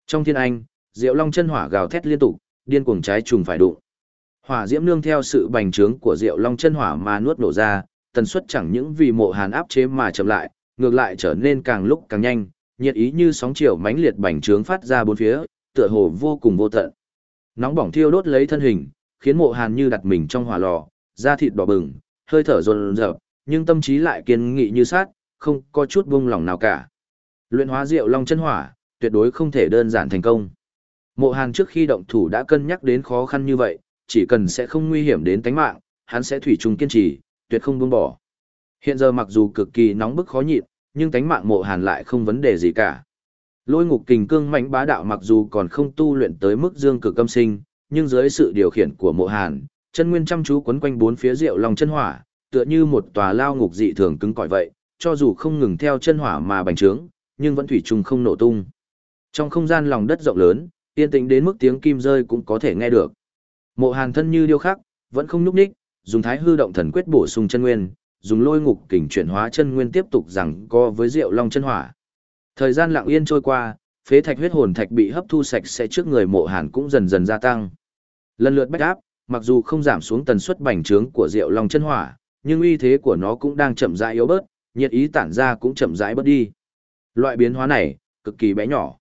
Trong thiên anh, Diệu Long chân hỏa gào thét liên tục, điên cuồng trái trùng phải đụng. Hỏa diễm nương theo sự bành trướng của Diệu Long chân hỏa mà nuốt nổ ra, tần suất chẳng những vì mộ hàn áp chế mà chậm lại, ngược lại trở nên càng lúc càng nhanh, nhiệt ý như sóng chiều mãnh liệt bành trướng phát ra bốn phía, tựa hồ vô cùng vô tận. Nóng bỏng thiêu đốt lấy thân hình, khiến mộ hàn như đặt mình trong hỏa lò, da thịt đỏ bừng, hơi thở dồn rợp, nhưng tâm trí lại kiên nghị như sát, không có chút buông lỏng nào cả. Luyện hóa Diệu Long chân hỏa, tuyệt đối không thể đơn giản thành công. Mộ Hàn trước khi động thủ đã cân nhắc đến khó khăn như vậy, chỉ cần sẽ không nguy hiểm đến tính mạng, hắn sẽ thủy chung kiên trì, tuyệt không buông bỏ. Hiện giờ mặc dù cực kỳ nóng bức khó nhịn, nhưng tính mạng Mộ Hàn lại không vấn đề gì cả. Lôi ngục kình cương mãnh bá đạo mặc dù còn không tu luyện tới mức dương cực âm sinh, nhưng dưới sự điều khiển của Mộ Hàn, chân nguyên chăm chú quấn quanh bốn phía rượu lòng chân hỏa, tựa như một tòa lao ngục dị thường cứng cỏi vậy, cho dù không ngừng theo chân hỏa mà bành trướng, nhưng vẫn thủy chung không nổ tung. Trong không gian lòng đất rộng lớn, yên tĩnh đến mức tiếng kim rơi cũng có thể nghe được. Mộ Hàn thân như điêu khắc, vẫn không nhúc nhích, dùng Thái Hư động thần quyết bổ sung chân nguyên, dùng Lôi Ngục kình chuyển hóa chân nguyên tiếp tục rằng co với Diệu Long chân hỏa. Thời gian lặng yên trôi qua, phế thạch huyết hồn thạch bị hấp thu sạch sẽ trước người Mộ Hàn cũng dần dần gia tăng. Lần lượt bách áp, mặc dù không giảm xuống tần suất bành trướng của Diệu Long chân hỏa, nhưng uy thế của nó cũng đang chậm rãi yếu bớt, nhiệt ý tản ra cũng chậm rãi bớt đi. Loại biến hóa này, cực kỳ bé nhỏ.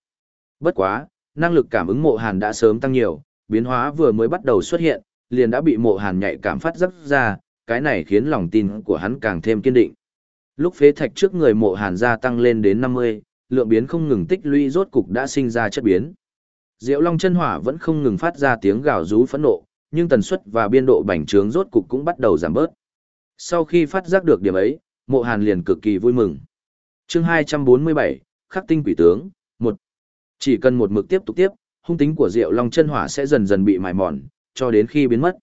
Bất quá, năng lực cảm ứng mộ hàn đã sớm tăng nhiều, biến hóa vừa mới bắt đầu xuất hiện, liền đã bị mộ hàn nhạy cảm phát rất ra, cái này khiến lòng tin của hắn càng thêm kiên định. Lúc phế thạch trước người mộ hàn gia tăng lên đến 50, lượng biến không ngừng tích lũy rốt cục đã sinh ra chất biến. Diệu Long chân hỏa vẫn không ngừng phát ra tiếng gào rú phẫn nộ, nhưng tần suất và biên độ bành trướng rốt cục cũng bắt đầu giảm bớt. Sau khi phát giác được điểm ấy, Mộ Hàn liền cực kỳ vui mừng. Chương 247, Khắc tinh quỷ tướng, chỉ cần một mực tiếp tục tiếp, hung tính của Diệu Long chân hỏa sẽ dần dần bị mài mòn, cho đến khi biến mất.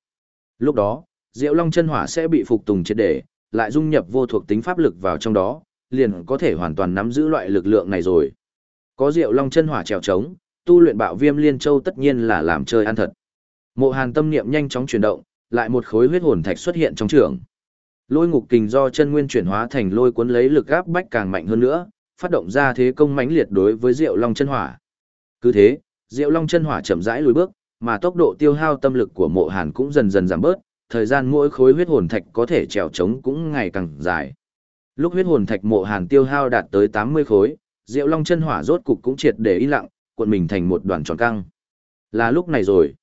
Lúc đó, Diệu Long chân hỏa sẽ bị phục tùng triệt để, lại dung nhập vô thuộc tính pháp lực vào trong đó, liền có thể hoàn toàn nắm giữ loại lực lượng này rồi. Có Diệu Long chân hỏa trèo trống, tu luyện bạo viêm liên châu tất nhiên là làm chơi ăn thật. Mộ Hàn tâm niệm nhanh chóng chuyển động, lại một khối huyết hồn thạch xuất hiện trong trường. Lôi ngục kình do chân nguyên chuyển hóa thành lôi cuốn lấy lực áp bách càng mạnh hơn nữa, phát động ra thế công mãnh liệt đối với Diệu Long chân hỏa. Cứ thế, Diệu Long chân hỏa chậm rãi lùi bước, mà tốc độ tiêu hao tâm lực của Mộ Hàn cũng dần dần giảm bớt, thời gian mỗi khối huyết hồn thạch có thể trèo trống cũng ngày càng dài. Lúc huyết hồn thạch Mộ Hàn tiêu hao đạt tới 80 khối, Diệu Long chân hỏa rốt cục cũng triệt để im lặng, cuộn mình thành một đoàn tròn căng. Là lúc này rồi.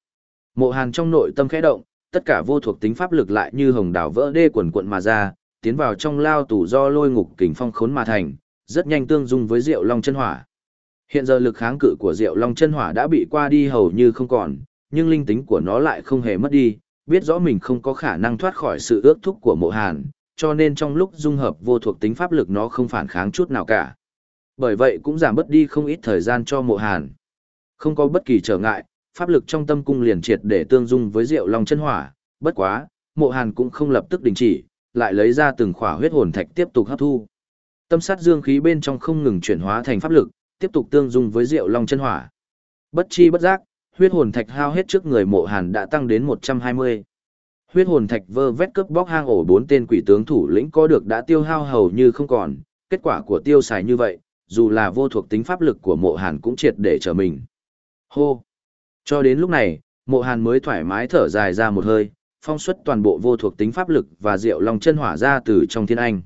Mộ Hàn trong nội tâm khẽ động, tất cả vô thuộc tính pháp lực lại như hồng đảo vỡ đê quần cuộn mà ra, tiến vào trong lao tủ do lôi ngục kình phong khốn mà thành, rất nhanh tương dung với Diệu Long chân hỏa. Hiện giờ lực kháng cự của Diệu Long chân hỏa đã bị qua đi hầu như không còn, nhưng linh tính của nó lại không hề mất đi, biết rõ mình không có khả năng thoát khỏi sự ước thúc của mộ hàn, cho nên trong lúc dung hợp vô thuộc tính pháp lực nó không phản kháng chút nào cả. Bởi vậy cũng giảm bớt đi không ít thời gian cho mộ hàn. Không có bất kỳ trở ngại, pháp lực trong tâm cung liền triệt để tương dung với Diệu Long chân hỏa, bất quá, Mộ Hàn cũng không lập tức đình chỉ, lại lấy ra từng khỏa huyết hồn thạch tiếp tục hấp thu. Tâm sát dương khí bên trong không ngừng chuyển hóa thành pháp lực, tiếp tục tương dung với Diệu Long chân hỏa. Bất chi bất giác, huyết hồn thạch hao hết trước người Mộ Hàn đã tăng đến 120. Huyết hồn thạch vơ vét cướp bóc hang ổ bốn tên quỷ tướng thủ lĩnh có được đã tiêu hao hầu như không còn, kết quả của tiêu xài như vậy, dù là vô thuộc tính pháp lực của Mộ Hàn cũng triệt để trở mình. Hô! Cho đến lúc này, Mộ Hàn mới thoải mái thở dài ra một hơi, phong xuất toàn bộ vô thuộc tính pháp lực và diệu long chân hỏa ra từ trong thiên anh.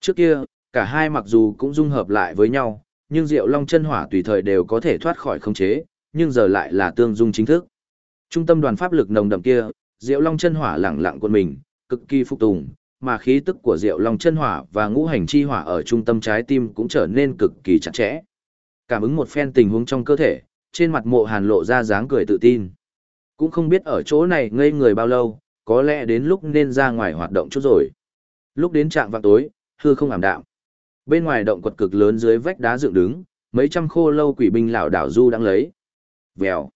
Trước kia, cả hai mặc dù cũng dung hợp lại với nhau, nhưng diệu long chân hỏa tùy thời đều có thể thoát khỏi khống chế, nhưng giờ lại là tương dung chính thức. Trung tâm đoàn pháp lực nồng đậm kia, diệu long chân hỏa lẳng lặng quân mình, cực kỳ phục tùng, mà khí tức của diệu long chân hỏa và ngũ hành chi hỏa ở trung tâm trái tim cũng trở nên cực kỳ chặt chẽ. Cảm ứng một phen tình huống trong cơ thể, trên mặt mộ hàn lộ ra dáng cười tự tin. Cũng không biết ở chỗ này ngây người bao lâu, có lẽ đến lúc nên ra ngoài hoạt động chút rồi. Lúc đến trạng vào tối, hư không ảm đạm. Bên ngoài động quật cực lớn dưới vách đá dựng đứng, mấy trăm khô lâu quỷ binh lão đảo du đang lấy. Vèo.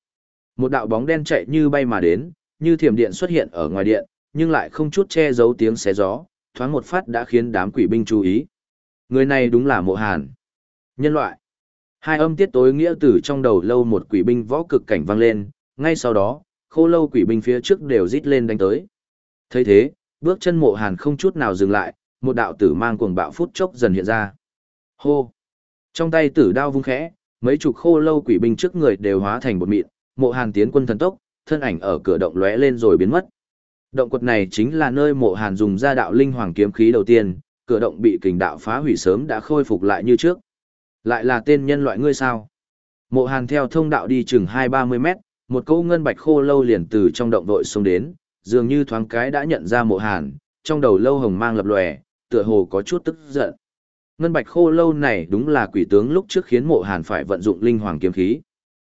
Một đạo bóng đen chạy như bay mà đến, như thiểm điện xuất hiện ở ngoài điện, nhưng lại không chút che giấu tiếng xé gió, thoáng một phát đã khiến đám quỷ binh chú ý. Người này đúng là mộ hàn. Nhân loại. Hai âm tiết tối nghĩa từ trong đầu lâu một quỷ binh võ cực cảnh vang lên, ngay sau đó, khô lâu quỷ binh phía trước đều rít lên đánh tới. thấy thế, bước chân mộ hàn không chút nào dừng lại, một đạo tử mang cuồng bạo phút chốc dần hiện ra. Hô! Trong tay tử đao vung khẽ, mấy chục khô lâu quỷ binh trước người đều hóa thành bột mịn, mộ hàn tiến quân thần tốc, thân ảnh ở cửa động lóe lên rồi biến mất. Động quật này chính là nơi mộ hàn dùng ra đạo linh hoàng kiếm khí đầu tiên, cửa động bị kình đạo phá hủy sớm đã khôi phục lại như trước. Lại là tên nhân loại ngươi sao? Mộ hàn theo thông đạo đi chừng 2-30 mét, một cỗ ngân bạch khô lâu liền từ trong động vội xông đến, dường như thoáng cái đã nhận ra mộ hàn, trong đầu lâu hồng mang lập lòe, tựa hồ có chút tức giận. Ngân bạch khô lâu này đúng là quỷ tướng lúc trước khiến mộ hàn phải vận dụng linh hoàng kiếm khí.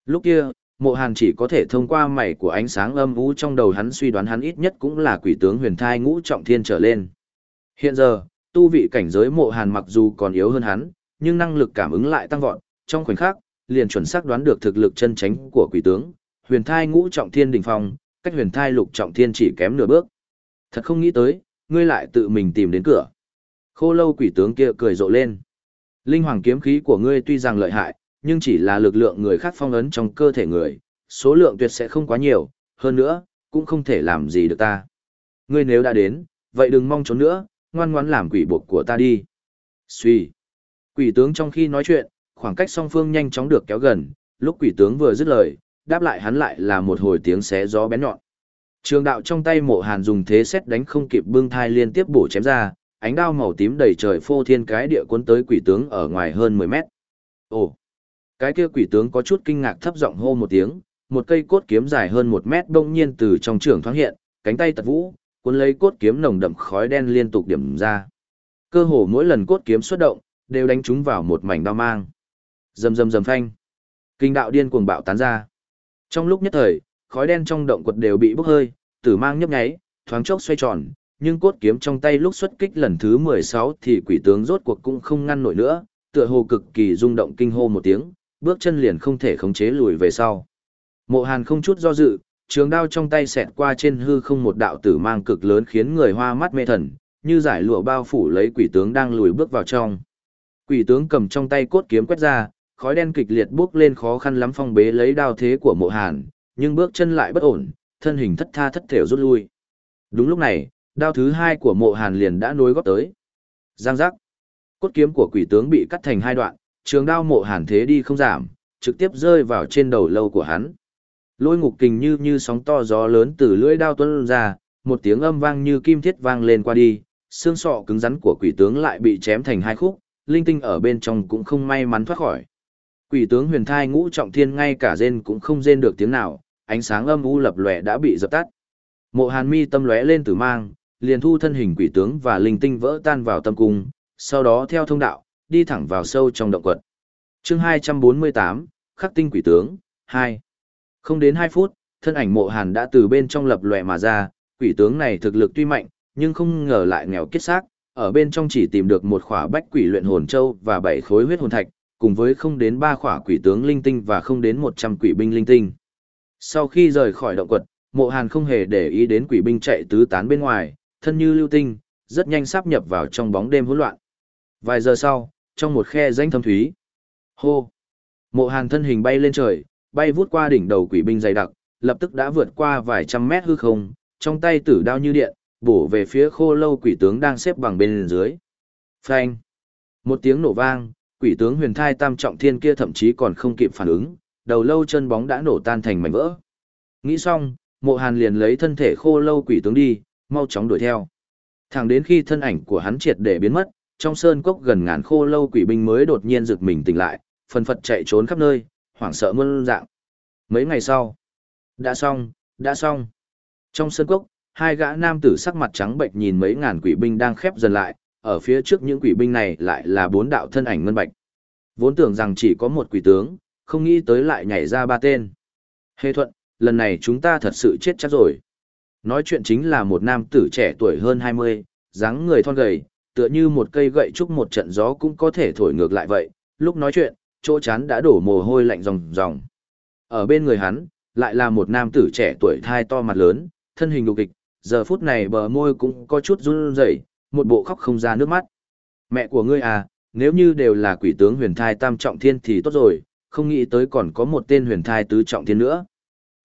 Lúc kia, mộ hàn chỉ có thể thông qua mảy của ánh sáng âm u trong đầu hắn suy đoán hắn ít nhất cũng là quỷ tướng huyền thai ngũ trọng thiên trở lên. Hiện giờ, tu vị cảnh giới mộ hàn mặc dù còn yếu hơn hắn, nhưng năng lực cảm ứng lại tăng vọt, trong khoảnh khắc, liền chuẩn xác đoán được thực lực chân chính của quỷ tướng, huyền thai ngũ trọng thiên đỉnh phong, cách huyền thai lục trọng thiên chỉ kém nửa bước. Thật không nghĩ tới, ngươi lại tự mình tìm đến cửa. Khô lâu quỷ tướng kia cười rộ lên. Linh hoàng kiếm khí của ngươi tuy rằng lợi hại, nhưng chỉ là lực lượng người khác phong ấn trong cơ thể người, số lượng tuyệt sẽ không quá nhiều, hơn nữa, cũng không thể làm gì được ta. Ngươi nếu đã đến, vậy đừng mong trốn nữa, ngoan ngoãn làm quỷ buộc của ta đi. Suy. Quỷ tướng trong khi nói chuyện, khoảng cách song phương nhanh chóng được kéo gần, lúc quỷ tướng vừa dứt lời, đáp lại hắn lại là một hồi tiếng xé gió bén nhọn. Trường đạo trong tay mộ hàn dùng thế xét đánh không kịp bưng thai liên tiếp bổ chém ra, ánh đao màu tím đầy trời phô thiên cái địa cuốn tới quỷ tướng ở ngoài hơn 10 mét. Ồ! Cái kia quỷ tướng có chút kinh ngạc thấp giọng hô một tiếng, một cây cốt kiếm dài hơn một mét đông nhiên từ trong trường thoáng hiện, cánh tay tật vũ, cuốn lấy cốt kiếm nồng đậm khói đen liên tục điểm ra. Cơ hồ mỗi lần cốt kiếm xuất động, đều đánh chúng vào một mảnh đao mang. Rầm rầm rầm phanh. Kinh đạo điên cuồng bạo tán ra. Trong lúc nhất thời, khói đen trong động quật đều bị bốc hơi, tử mang nhấp nháy, thoáng chốc xoay tròn, nhưng cốt kiếm trong tay lúc xuất kích lần thứ 16 thì quỷ tướng rốt cuộc cũng không ngăn nổi nữa, tựa hồ cực kỳ rung động kinh hô một tiếng, bước chân liền không thể khống chế lùi về sau. Mộ Hàn không chút do dự, trường đao trong tay xẹt qua trên hư không một đạo tử mang cực lớn khiến người hoa mắt mê thần, như giải lụa bao phủ lấy quỷ tướng đang lùi bước vào trong. Quỷ tướng cầm trong tay cốt kiếm quét ra, khói đen kịch liệt bước lên khó khăn lắm phong bế lấy đao thế của mộ hàn, nhưng bước chân lại bất ổn, thân hình thất tha thất thểu rút lui. Đúng lúc này, đao thứ hai của mộ hàn liền đã nối góp tới. Giang giác. Cốt kiếm của quỷ tướng bị cắt thành hai đoạn, trường đao mộ hàn thế đi không giảm, trực tiếp rơi vào trên đầu lâu của hắn. Lôi ngục kình như như sóng to gió lớn từ lưỡi đao tuôn ra, một tiếng âm vang như kim thiết vang lên qua đi, xương sọ cứng rắn của quỷ tướng lại bị chém thành hai khúc, linh tinh ở bên trong cũng không may mắn thoát khỏi. Quỷ tướng huyền thai ngũ trọng thiên ngay cả rên cũng không rên được tiếng nào, ánh sáng âm u lập lòe đã bị dập tắt. Mộ Hàn Mi tâm lóe lên tử mang, liền thu thân hình quỷ tướng và linh tinh vỡ tan vào tâm cung, sau đó theo thông đạo, đi thẳng vào sâu trong động quật. Chương 248, Khắc tinh quỷ tướng 2. Không đến 2 phút, thân ảnh Mộ Hàn đã từ bên trong lập lòe mà ra, quỷ tướng này thực lực tuy mạnh, nhưng không ngờ lại nghèo kết xác, ở bên trong chỉ tìm được một khỏa bách quỷ luyện hồn châu và bảy khối huyết hồn thạch, cùng với không đến ba khỏa quỷ tướng linh tinh và không đến một trăm quỷ binh linh tinh. Sau khi rời khỏi động quật, mộ hàn không hề để ý đến quỷ binh chạy tứ tán bên ngoài, thân như lưu tinh, rất nhanh sắp nhập vào trong bóng đêm hỗn loạn. Vài giờ sau, trong một khe danh thâm thúy. Hô! Mộ hàn thân hình bay lên trời, bay vút qua đỉnh đầu quỷ binh dày đặc, lập tức đã vượt qua vài trăm mét hư không, trong tay tử đao như điện, bổ về phía khô lâu quỷ tướng đang xếp bằng bên dưới. Phanh! Một tiếng nổ vang, quỷ tướng huyền thai tam trọng thiên kia thậm chí còn không kịp phản ứng, đầu lâu chân bóng đã nổ tan thành mảnh vỡ. Nghĩ xong, mộ hàn liền lấy thân thể khô lâu quỷ tướng đi, mau chóng đuổi theo. Thẳng đến khi thân ảnh của hắn triệt để biến mất, trong sơn cốc gần ngàn khô lâu quỷ binh mới đột nhiên rực mình tỉnh lại, phần phật chạy trốn khắp nơi, hoảng sợ muôn dạng. Mấy ngày sau, đã xong, đã xong. Trong sơn cốc, hai gã nam tử sắc mặt trắng bệnh nhìn mấy ngàn quỷ binh đang khép dần lại, ở phía trước những quỷ binh này lại là bốn đạo thân ảnh ngân bạch. Vốn tưởng rằng chỉ có một quỷ tướng, không nghĩ tới lại nhảy ra ba tên. Hề thuận, lần này chúng ta thật sự chết chắc rồi. Nói chuyện chính là một nam tử trẻ tuổi hơn 20, dáng người thon gầy, tựa như một cây gậy trúc một trận gió cũng có thể thổi ngược lại vậy, lúc nói chuyện, chỗ chán đã đổ mồ hôi lạnh ròng ròng. Ở bên người hắn, lại là một nam tử trẻ tuổi thai to mặt lớn, thân hình đục kịch, giờ phút này bờ môi cũng có chút run rẩy, một bộ khóc không ra nước mắt. Mẹ của ngươi à, nếu như đều là quỷ tướng huyền thai tam trọng thiên thì tốt rồi, không nghĩ tới còn có một tên huyền thai tứ trọng thiên nữa.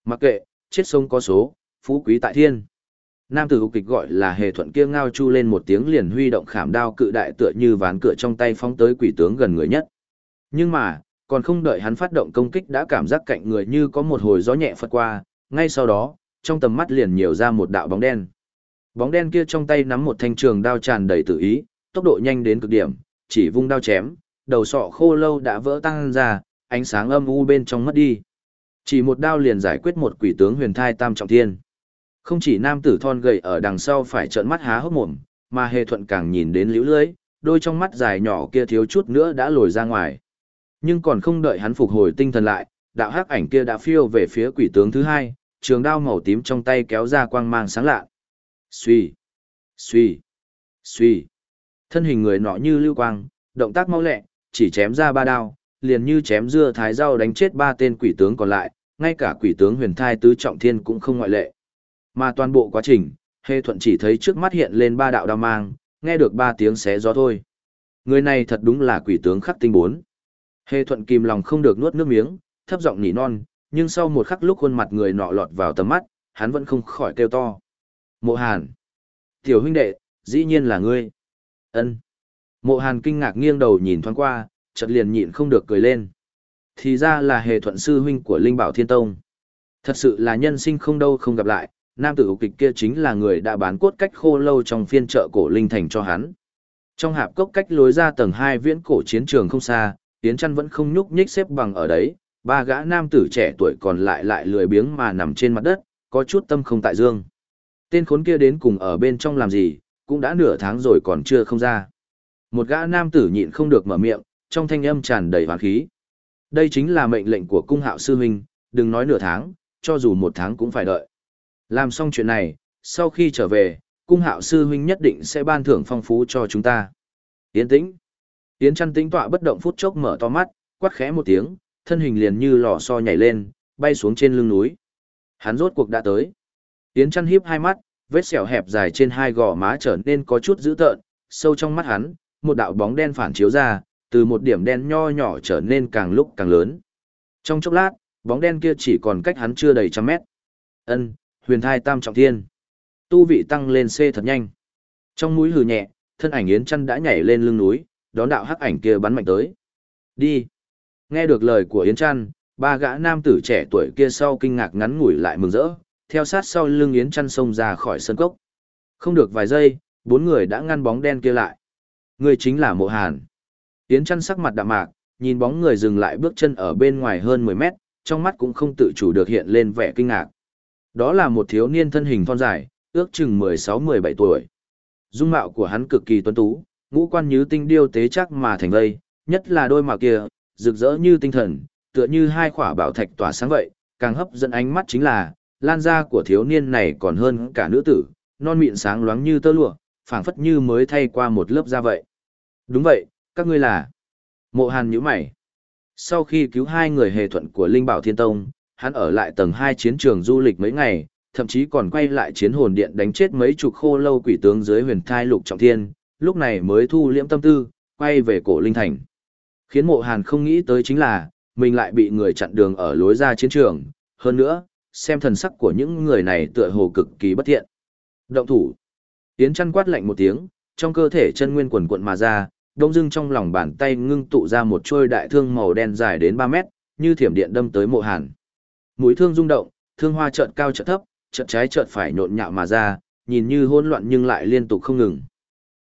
Mặc kệ, chết sông có số, phú quý tại thiên. Nam tử kịch gọi là hề thuận kia ngao chu lên một tiếng liền huy động khảm đao cự đại tựa như ván cửa trong tay phóng tới quỷ tướng gần người nhất. Nhưng mà, còn không đợi hắn phát động công kích đã cảm giác cạnh người như có một hồi gió nhẹ phật qua, ngay sau đó, trong tầm mắt liền nhiều ra một đạo bóng đen. Bóng đen kia trong tay nắm một thanh trường đao tràn đầy tự ý, tốc độ nhanh đến cực điểm, chỉ vung đao chém, đầu sọ khô lâu đã vỡ tăng ra, ánh sáng âm u bên trong mất đi. Chỉ một đao liền giải quyết một quỷ tướng huyền thai tam trọng thiên. Không chỉ nam tử thon gầy ở đằng sau phải trợn mắt há hốc mồm, mà hề thuận càng nhìn đến liễu lưới, đôi trong mắt dài nhỏ kia thiếu chút nữa đã lồi ra ngoài. Nhưng còn không đợi hắn phục hồi tinh thần lại, đạo hắc ảnh kia đã phiêu về phía quỷ tướng thứ hai, trường đao màu tím trong tay kéo ra quang mang sáng lạ. Xuy, xuy, xuy. Thân hình người nọ như lưu quang, động tác mau lẹ, chỉ chém ra ba đao, liền như chém dưa thái rau đánh chết ba tên quỷ tướng còn lại, ngay cả quỷ tướng huyền thai tứ trọng thiên cũng không ngoại lệ. Mà toàn bộ quá trình, hê Thuận chỉ thấy trước mắt hiện lên ba đạo đao mang, nghe được ba tiếng xé gió thôi. Người này thật đúng là quỷ tướng khắc tinh bốn. hê Thuận kìm lòng không được nuốt nước miếng, thấp giọng nỉ non, nhưng sau một khắc lúc khuôn mặt người nọ lọt vào tầm mắt, hắn vẫn không khỏi kêu to. Mộ Hàn. Tiểu huynh đệ, dĩ nhiên là ngươi. ân Mộ Hàn kinh ngạc nghiêng đầu nhìn thoáng qua, chợt liền nhịn không được cười lên. Thì ra là hề thuận sư huynh của Linh Bảo Thiên Tông. Thật sự là nhân sinh không đâu không gặp lại, nam tử kịch kia chính là người đã bán cốt cách khô lâu trong phiên chợ cổ Linh Thành cho hắn. Trong hạp cốc cách lối ra tầng 2 viễn cổ chiến trường không xa, Tiến Trăn vẫn không nhúc nhích xếp bằng ở đấy, ba gã nam tử trẻ tuổi còn lại lại lười biếng mà nằm trên mặt đất, có chút tâm không tại dương. Tên khốn kia đến cùng ở bên trong làm gì, cũng đã nửa tháng rồi còn chưa không ra. Một gã nam tử nhịn không được mở miệng, trong thanh âm tràn đầy hoán khí. Đây chính là mệnh lệnh của cung hạo sư huynh, đừng nói nửa tháng, cho dù một tháng cũng phải đợi. Làm xong chuyện này, sau khi trở về, cung hạo sư huynh nhất định sẽ ban thưởng phong phú cho chúng ta. Yến tĩnh. Yến chăn tĩnh tọa bất động phút chốc mở to mắt, quát khẽ một tiếng, thân hình liền như lò xo nhảy lên, bay xuống trên lưng núi. Hắn rốt cuộc đã tới. Yến chăn híp hai mắt, vết sẹo hẹp dài trên hai gò má trở nên có chút dữ tợn, sâu trong mắt hắn, một đạo bóng đen phản chiếu ra, từ một điểm đen nho nhỏ trở nên càng lúc càng lớn. Trong chốc lát, bóng đen kia chỉ còn cách hắn chưa đầy trăm mét. Ân, huyền thai tam trọng thiên. Tu vị tăng lên C thật nhanh. Trong mũi hừ nhẹ, thân ảnh Yến Chân đã nhảy lên lưng núi, đón đạo hắc ảnh kia bắn mạnh tới. Đi. Nghe được lời của Yến Trăn, ba gã nam tử trẻ tuổi kia sau kinh ngạc ngắn ngủi lại mừng rỡ, theo sát sau lưng Yến Trăn xông ra khỏi sân cốc. Không được vài giây, bốn người đã ngăn bóng đen kia lại. Người chính là Mộ Hàn. Yến Trăn sắc mặt đạm mạc, nhìn bóng người dừng lại bước chân ở bên ngoài hơn 10 mét, trong mắt cũng không tự chủ được hiện lên vẻ kinh ngạc. Đó là một thiếu niên thân hình thon dài, ước chừng 16-17 tuổi. Dung mạo của hắn cực kỳ tuấn tú, ngũ quan như tinh điêu tế chắc mà thành vây, nhất là đôi mạo kia, rực rỡ như tinh thần, tựa như hai khỏa bảo thạch tỏa sáng vậy, càng hấp dẫn ánh mắt chính là, lan da của thiếu niên này còn hơn cả nữ tử, non mịn sáng loáng như tơ lụa, phảng phất như mới thay qua một lớp da vậy. Đúng vậy, các ngươi là. Mộ hàn nhíu mày. Sau khi cứu hai người hề thuận của Linh Bảo Thiên Tông, hắn ở lại tầng 2 chiến trường du lịch mấy ngày, thậm chí còn quay lại chiến hồn điện đánh chết mấy chục khô lâu quỷ tướng dưới huyền thai lục trọng thiên, lúc này mới thu liễm tâm tư, quay về cổ linh thành. Khiến mộ hàn không nghĩ tới chính là, mình lại bị người chặn đường ở lối ra chiến trường, hơn nữa, xem thần sắc của những người này tựa hồ cực kỳ bất thiện. Động thủ. Tiến chăn quát lạnh một tiếng, trong cơ thể chân nguyên quần cuộn mà ra, đông dưng trong lòng bàn tay ngưng tụ ra một trôi đại thương màu đen dài đến 3 mét, như thiểm điện đâm tới mộ hàn. Mũi thương rung động, thương hoa chợt cao chợt thấp, chợt trái chợt phải nhộn nhạo mà ra, nhìn như hỗn loạn nhưng lại liên tục không ngừng.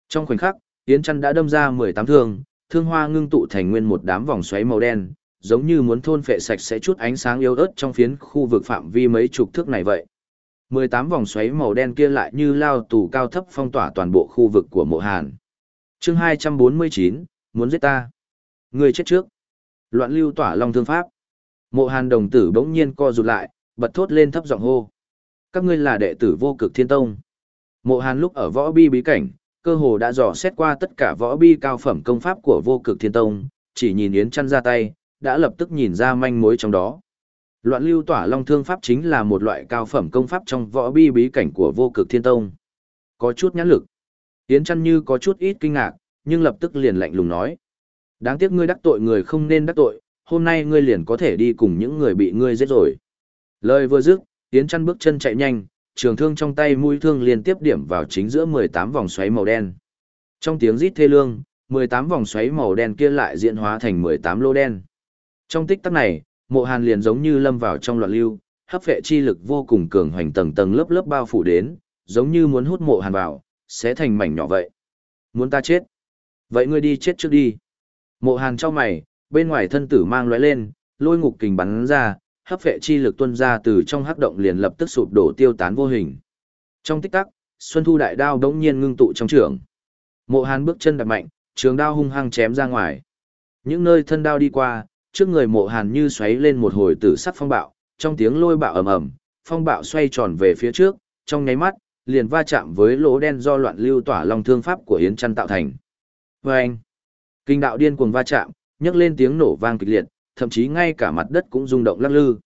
Trong khoảnh khắc, Yến Chân đã đâm ra 18 thương, thương hoa ngưng tụ thành nguyên một đám vòng xoáy màu đen, giống như muốn thôn phệ sạch sẽ chút ánh sáng yếu ớt trong phiến khu vực phạm vi mấy chục thước này vậy. 18 vòng xoáy màu đen kia lại như lao tù cao thấp phong tỏa toàn bộ khu vực của mộ hàn. chương 249, muốn giết ta. Người chết trước. Loạn lưu tỏa long thương pháp. Mộ hàn đồng tử bỗng nhiên co rụt lại, bật thốt lên thấp giọng hô. Các ngươi là đệ tử vô cực thiên tông. Mộ hàn lúc ở võ bi bí cảnh, cơ hồ đã dò xét qua tất cả võ bi cao phẩm công pháp của vô cực thiên tông, chỉ nhìn Yến chăn ra tay, đã lập tức nhìn ra manh mối trong đó. Loạn lưu tỏa long thương pháp chính là một loại cao phẩm công pháp trong võ bi bí cảnh của vô cực thiên tông. Có chút nhãn lực. Yến chăn như có chút ít kinh ngạc, nhưng lập tức liền lạnh lùng nói. Đáng tiếc ngươi đắc tội người không nên đắc tội, hôm nay ngươi liền có thể đi cùng những người bị ngươi giết rồi. Lời vừa dứt, Yến chăn bước chân chạy nhanh, trường thương trong tay mũi thương liên tiếp điểm vào chính giữa 18 vòng xoáy màu đen. Trong tiếng rít thê lương, 18 vòng xoáy màu đen kia lại diễn hóa thành 18 lô đen. Trong tích tắc này, mộ hàn liền giống như lâm vào trong loạn lưu, hấp vệ chi lực vô cùng cường hoành tầng tầng lớp lớp bao phủ đến, giống như muốn hút mộ hàn vào, sẽ thành mảnh nhỏ vậy. Muốn ta chết? Vậy ngươi đi chết trước đi. Mộ hàn cho mày, bên ngoài thân tử mang lóe lên, lôi ngục kình bắn ra, hấp vệ chi lực tuôn ra từ trong hắc động liền lập tức sụp đổ tiêu tán vô hình. Trong tích tắc, Xuân Thu đại đao đống nhiên ngưng tụ trong trường. Mộ Hàn bước chân đạp mạnh, trường đao hung hăng chém ra ngoài. Những nơi thân đao đi qua, trước người Mộ Hàn như xoáy lên một hồi tử sắc phong bạo, trong tiếng lôi bạo ầm ầm, phong bạo xoay tròn về phía trước, trong nháy mắt, liền va chạm với lỗ đen do loạn lưu tỏa long thương pháp của Yến Chân tạo thành. Oeng! Kinh đạo điên cuồng va chạm, nhấc lên tiếng nổ vang kịch liệt, thậm chí ngay cả mặt đất cũng rung động lắc lư.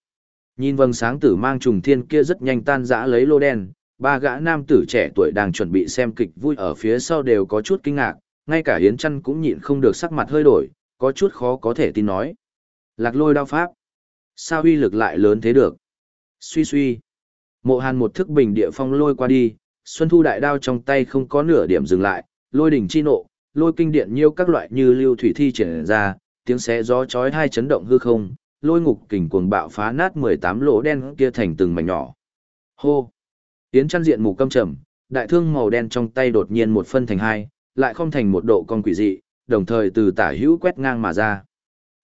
Nhìn vầng sáng tử mang trùng thiên kia rất nhanh tan rã lấy lô đen, ba gã nam tử trẻ tuổi đang chuẩn bị xem kịch vui ở phía sau đều có chút kinh ngạc, ngay cả Yến Chân cũng nhịn không được sắc mặt hơi đổi, có chút khó có thể tin nói. Lạc lôi đao pháp. Sao uy lực lại lớn thế được? Suy suy. Mộ hàn một thức bình địa phong lôi qua đi, Xuân Thu đại đao trong tay không có nửa điểm dừng lại, lôi đỉnh chi nộ, lôi kinh điện nhiêu các loại như lưu thủy thi triển ra, tiếng xé gió chói hai chấn động hư không, lôi ngục kình cuồng bạo phá nát 18 lỗ đen kia thành từng mảnh nhỏ. Hô! Yến chăn diện mù căm trầm, đại thương màu đen trong tay đột nhiên một phân thành hai, lại không thành một độ con quỷ dị, đồng thời từ tả hữu quét ngang mà ra.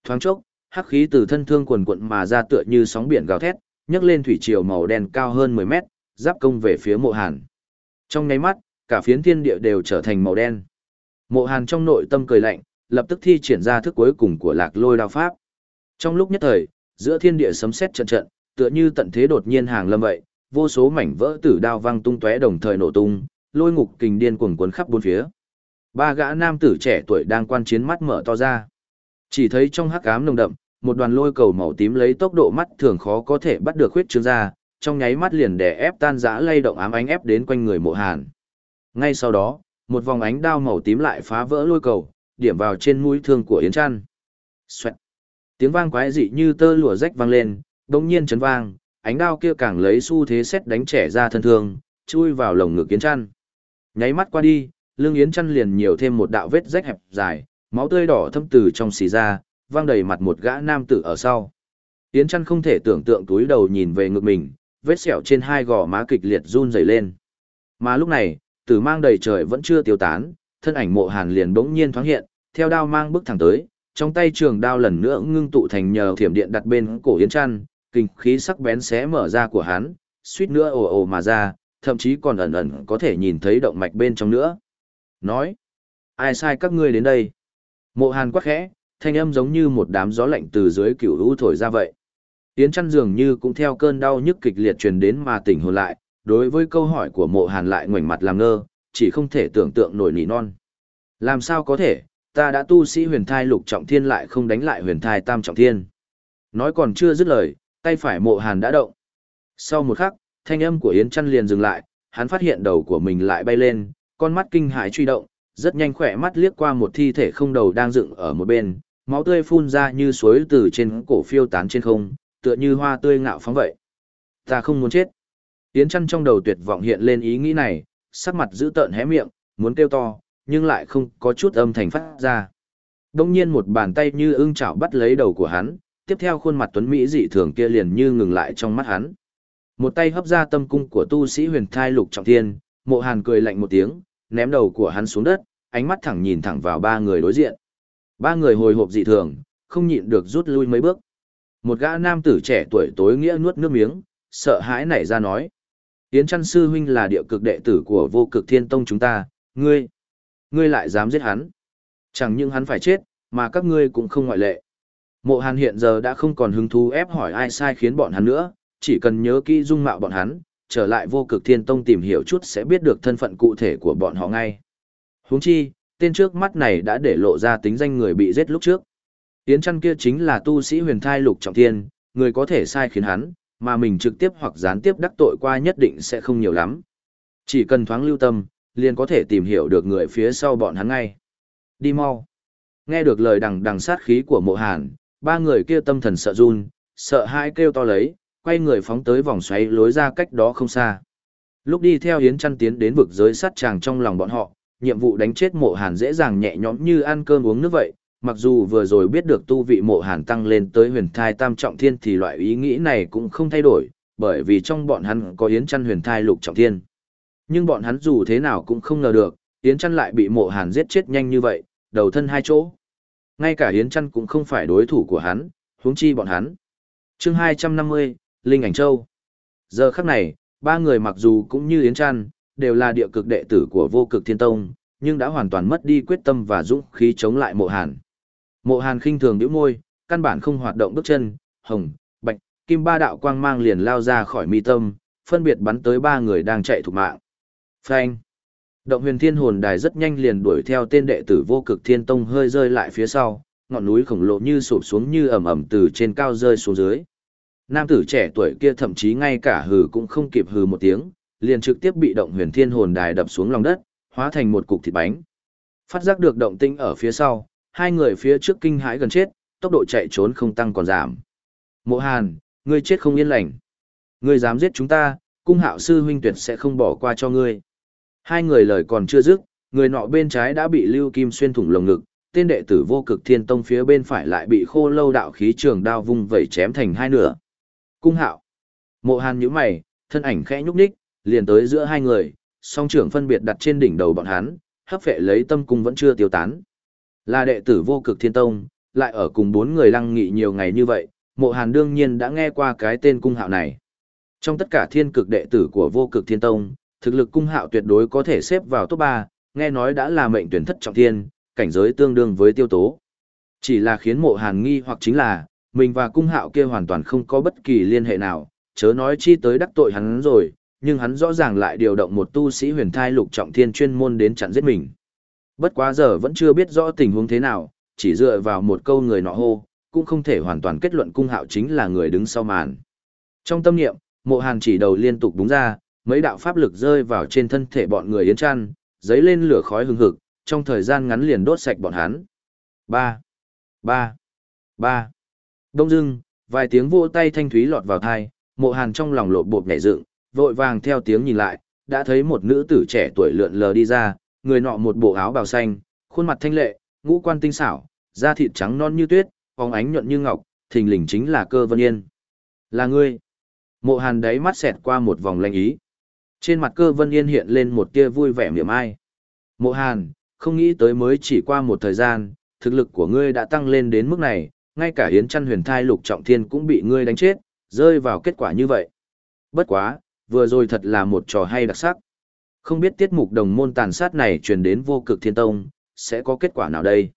Thoáng chốc, hắc khí từ thân thương quần quận mà ra tựa như sóng biển gào thét, nhấc lên thủy triều màu đen cao hơn 10 mét, giáp công về phía mộ hàn. Trong nháy mắt, cả phiến thiên địa đều trở thành màu đen. Mộ hàn trong nội tâm cười lạnh, lập tức thi triển ra thức cuối cùng của lạc lôi đao pháp. Trong lúc nhất thời, giữa thiên địa sấm sét trận trận, tựa như tận thế đột nhiên hàng lâm vậy, vô số mảnh vỡ tử đao văng tung tóe đồng thời nổ tung, lôi ngục kình điên cuồng cuốn khắp bốn phía. Ba gã nam tử trẻ tuổi đang quan chiến mắt mở to ra. Chỉ thấy trong hắc ám nồng đậm, một đoàn lôi cầu màu tím lấy tốc độ mắt thường khó có thể bắt được huyết trương ra, trong nháy mắt liền đè ép tan rã lay động ám ánh ép đến quanh người mộ hàn. Ngay sau đó, một vòng ánh đao màu tím lại phá vỡ lôi cầu, điểm vào trên mũi thương của Yến Trăn. Xoẹt. Tiếng vang quái dị như tơ lụa rách vang lên, đồng nhiên chấn vang, ánh đao kia càng lấy xu thế xét đánh trẻ ra thân thương, chui vào lồng ngực Yến Trăn. Nháy mắt qua đi, lưng Yến Trăn liền nhiều thêm một đạo vết rách hẹp dài, máu tươi đỏ thâm từ trong xì ra, vang đầy mặt một gã nam tử ở sau. Yến Trăn không thể tưởng tượng túi đầu nhìn về ngực mình, vết sẹo trên hai gò má kịch liệt run rẩy lên. Mà lúc này, tử mang đầy trời vẫn chưa tiêu tán, thân ảnh mộ hàn liền bỗng nhiên thoáng hiện, theo đao mang bước thẳng tới, trong tay trường đao lần nữa ngưng tụ thành nhờ thiểm điện đặt bên cổ Yến Trăn, kinh khí sắc bén xé mở ra của hắn, suýt nữa ồ ồ mà ra, thậm chí còn ẩn ẩn có thể nhìn thấy động mạch bên trong nữa. Nói, ai sai các ngươi đến đây? Mộ Hàn quắc khẽ, thanh âm giống như một đám gió lạnh từ dưới cửu u thổi ra vậy. Yến Trăn dường như cũng theo cơn đau nhức kịch liệt truyền đến mà tỉnh hồn lại, đối với câu hỏi của Mộ Hàn lại ngoảnh mặt làm ngơ, chỉ không thể tưởng tượng nổi nỉ non. Làm sao có thể, ta đã tu sĩ huyền thai lục trọng thiên lại không đánh lại huyền thai tam trọng thiên. Nói còn chưa dứt lời, Tay phải mộ hàn đã động. Sau một khắc, thanh âm của Yến Trăn liền dừng lại, hắn phát hiện đầu của mình lại bay lên, con mắt kinh hãi truy động, rất nhanh khỏe mắt liếc qua một thi thể không đầu đang dựng ở một bên, máu tươi phun ra như suối từ trên cổ phiêu tán trên không, tựa như hoa tươi ngạo phóng vậy. Ta không muốn chết. Yến Trăn trong đầu tuyệt vọng hiện lên ý nghĩ này, sắc mặt giữ tợn hé miệng, muốn kêu to, nhưng lại không có chút âm thanh phát ra. Đông nhiên một bàn tay như ưng chảo bắt lấy đầu của hắn, tiếp theo khuôn mặt tuấn Mỹ dị thường kia liền như ngừng lại trong mắt hắn. Một tay hấp ra tâm cung của tu sĩ huyền thai lục trọng thiên, mộ hàn cười lạnh một tiếng, ném đầu của hắn xuống đất, ánh mắt thẳng nhìn thẳng vào ba người đối diện. Ba người hồi hộp dị thường, không nhịn được rút lui mấy bước. Một gã nam tử trẻ tuổi tối nghĩa nuốt nước miếng, sợ hãi nảy ra nói. Yến Trăn sư huynh là địa cực đệ tử của vô cực thiên tông chúng ta, ngươi, ngươi lại dám giết hắn. Chẳng những hắn phải chết, mà các ngươi cũng không ngoại lệ. Mộ hàn hiện giờ đã không còn hứng thú ép hỏi ai sai khiến bọn hắn nữa, chỉ cần nhớ kỹ dung mạo bọn hắn, trở lại vô cực thiên tông tìm hiểu chút sẽ biết được thân phận cụ thể của bọn họ ngay. Huống chi, tên trước mắt này đã để lộ ra tính danh người bị giết lúc trước. Yến chăn kia chính là tu sĩ huyền thai lục trọng thiên, người có thể sai khiến hắn, mà mình trực tiếp hoặc gián tiếp đắc tội qua nhất định sẽ không nhiều lắm. Chỉ cần thoáng lưu tâm, liền có thể tìm hiểu được người phía sau bọn hắn ngay. Đi mau. Nghe được lời đằng đằng sát khí của mộ hàn, ba người kia tâm thần sợ run, sợ hãi kêu to lấy, quay người phóng tới vòng xoáy lối ra cách đó không xa. Lúc đi theo Yến chăn tiến đến vực giới sát tràng trong lòng bọn họ, nhiệm vụ đánh chết mộ hàn dễ dàng nhẹ nhõm như ăn cơm uống nước vậy, mặc dù vừa rồi biết được tu vị mộ hàn tăng lên tới huyền thai tam trọng thiên thì loại ý nghĩ này cũng không thay đổi, bởi vì trong bọn hắn có Yến chăn huyền thai lục trọng thiên. Nhưng bọn hắn dù thế nào cũng không ngờ được, Yến chăn lại bị mộ hàn giết chết nhanh như vậy, đầu thân hai chỗ. Ngay cả Yến chăn cũng không phải đối thủ của hắn, huống chi bọn hắn. chương 250, Linh Ảnh Châu. Giờ khắc này, ba người mặc dù cũng như Yến chăn, đều là địa cực đệ tử của vô cực thiên tông, nhưng đã hoàn toàn mất đi quyết tâm và dũng khí chống lại mộ hàn. Mộ hàn khinh thường nhíu môi, căn bản không hoạt động bước chân, hồng, bạch, kim ba đạo quang mang liền lao ra khỏi mi tâm, phân biệt bắn tới ba người đang chạy thục mạng. Phanh. Động huyền thiên hồn đài rất nhanh liền đuổi theo tên đệ tử vô cực thiên tông hơi rơi lại phía sau, ngọn núi khổng lồ như sụp xuống như ẩm ẩm từ trên cao rơi xuống dưới. Nam tử trẻ tuổi kia thậm chí ngay cả hừ cũng không kịp hừ một tiếng, liền trực tiếp bị động huyền thiên hồn đài đập xuống lòng đất, hóa thành một cục thịt bánh. Phát giác được động tĩnh ở phía sau, hai người phía trước kinh hãi gần chết, tốc độ chạy trốn không tăng còn giảm. Mộ Hàn, ngươi chết không yên lành. Ngươi dám giết chúng ta, cung hạo sư huynh tuyệt sẽ không bỏ qua cho ngươi. Hai người lời còn chưa dứt, người nọ bên trái đã bị lưu kim xuyên thủng lồng ngực, tên đệ tử vô cực thiên tông phía bên phải lại bị khô lâu đạo khí trường đao vung vẩy chém thành hai nửa. Cung hạo. Mộ hàn nhíu mày, thân ảnh khẽ nhúc nhích, liền tới giữa hai người, song trưởng phân biệt đặt trên đỉnh đầu bọn hắn, hấp phệ lấy tâm cung vẫn chưa tiêu tán. Là đệ tử vô cực thiên tông, lại ở cùng bốn người lăng nghị nhiều ngày như vậy, mộ hàn đương nhiên đã nghe qua cái tên cung hạo này. Trong tất cả thiên cực đệ tử của vô cực thiên tông, thực lực cung hạo tuyệt đối có thể xếp vào top 3, nghe nói đã là mệnh tuyển thất trọng thiên, cảnh giới tương đương với tiêu tố. Chỉ là khiến mộ hàn nghi hoặc chính là, mình và cung hạo kia hoàn toàn không có bất kỳ liên hệ nào, chớ nói chi tới đắc tội hắn rồi, nhưng hắn rõ ràng lại điều động một tu sĩ huyền thai lục trọng thiên chuyên môn đến chặn giết mình. Bất quá giờ vẫn chưa biết rõ tình huống thế nào, chỉ dựa vào một câu người nọ hô, cũng không thể hoàn toàn kết luận cung hạo chính là người đứng sau màn. Trong tâm niệm, mộ hàn chỉ đầu liên tục đúng ra, mấy đạo pháp lực rơi vào trên thân thể bọn người yến trăn, giấy lên lửa khói hừng hực, trong thời gian ngắn liền đốt sạch bọn hắn. Ba, ba, ba. Đông dưng, vài tiếng vỗ tay thanh thúy lọt vào thai, mộ hàn trong lòng lộ bột nhảy dựng, vội vàng theo tiếng nhìn lại, đã thấy một nữ tử trẻ tuổi lượn lờ đi ra, người nọ một bộ áo bào xanh, khuôn mặt thanh lệ, ngũ quan tinh xảo, da thịt trắng non như tuyết, phóng ánh nhuận như ngọc, thình lình chính là cơ vân yên. Là ngươi. Mộ hàn đáy mắt xẹt qua một vòng lanh ý. Trên mặt cơ vân yên hiện lên một tia vui vẻ miệng ai. Mộ hàn, không nghĩ tới mới chỉ qua một thời gian, thực lực của ngươi đã tăng lên đến mức này, ngay cả hiến chăn huyền thai lục trọng thiên cũng bị ngươi đánh chết, rơi vào kết quả như vậy. Bất quá, vừa rồi thật là một trò hay đặc sắc. Không biết tiết mục đồng môn tàn sát này truyền đến vô cực thiên tông, sẽ có kết quả nào đây?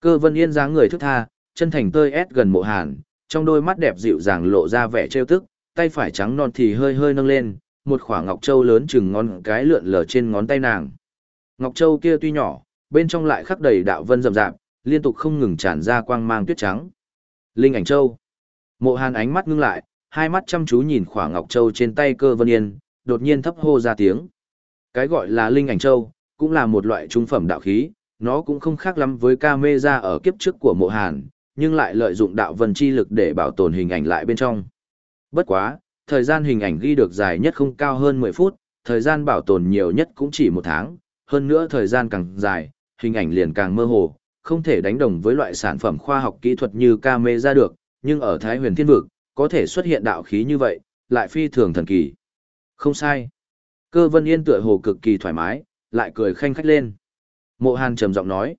Cơ vân yên dáng người thức tha, chân thành tơi ép gần mộ hàn, trong đôi mắt đẹp dịu dàng lộ ra vẻ trêu tức, tay phải trắng non thì hơi hơi nâng lên, một khỏa ngọc châu lớn chừng ngón cái lượn lờ trên ngón tay nàng. Ngọc châu kia tuy nhỏ, bên trong lại khắc đầy đạo vân rậm rạp, liên tục không ngừng tràn ra quang mang tuyết trắng. Linh ảnh châu. Mộ Hàn ánh mắt ngưng lại, hai mắt chăm chú nhìn khỏa ngọc châu trên tay cơ vân yên, đột nhiên thấp hô ra tiếng. Cái gọi là linh ảnh châu, cũng là một loại trung phẩm đạo khí, nó cũng không khác lắm với ca mê ra ở kiếp trước của mộ hàn, nhưng lại lợi dụng đạo vân chi lực để bảo tồn hình ảnh lại bên trong. Bất quá, thời gian hình ảnh ghi được dài nhất không cao hơn 10 phút, thời gian bảo tồn nhiều nhất cũng chỉ một tháng, hơn nữa thời gian càng dài, hình ảnh liền càng mơ hồ, không thể đánh đồng với loại sản phẩm khoa học kỹ thuật như camera ra được, nhưng ở Thái huyền thiên vực, có thể xuất hiện đạo khí như vậy, lại phi thường thần kỳ. Không sai. Cơ vân yên tựa hồ cực kỳ thoải mái, lại cười khanh khách lên. Mộ hàn trầm giọng nói.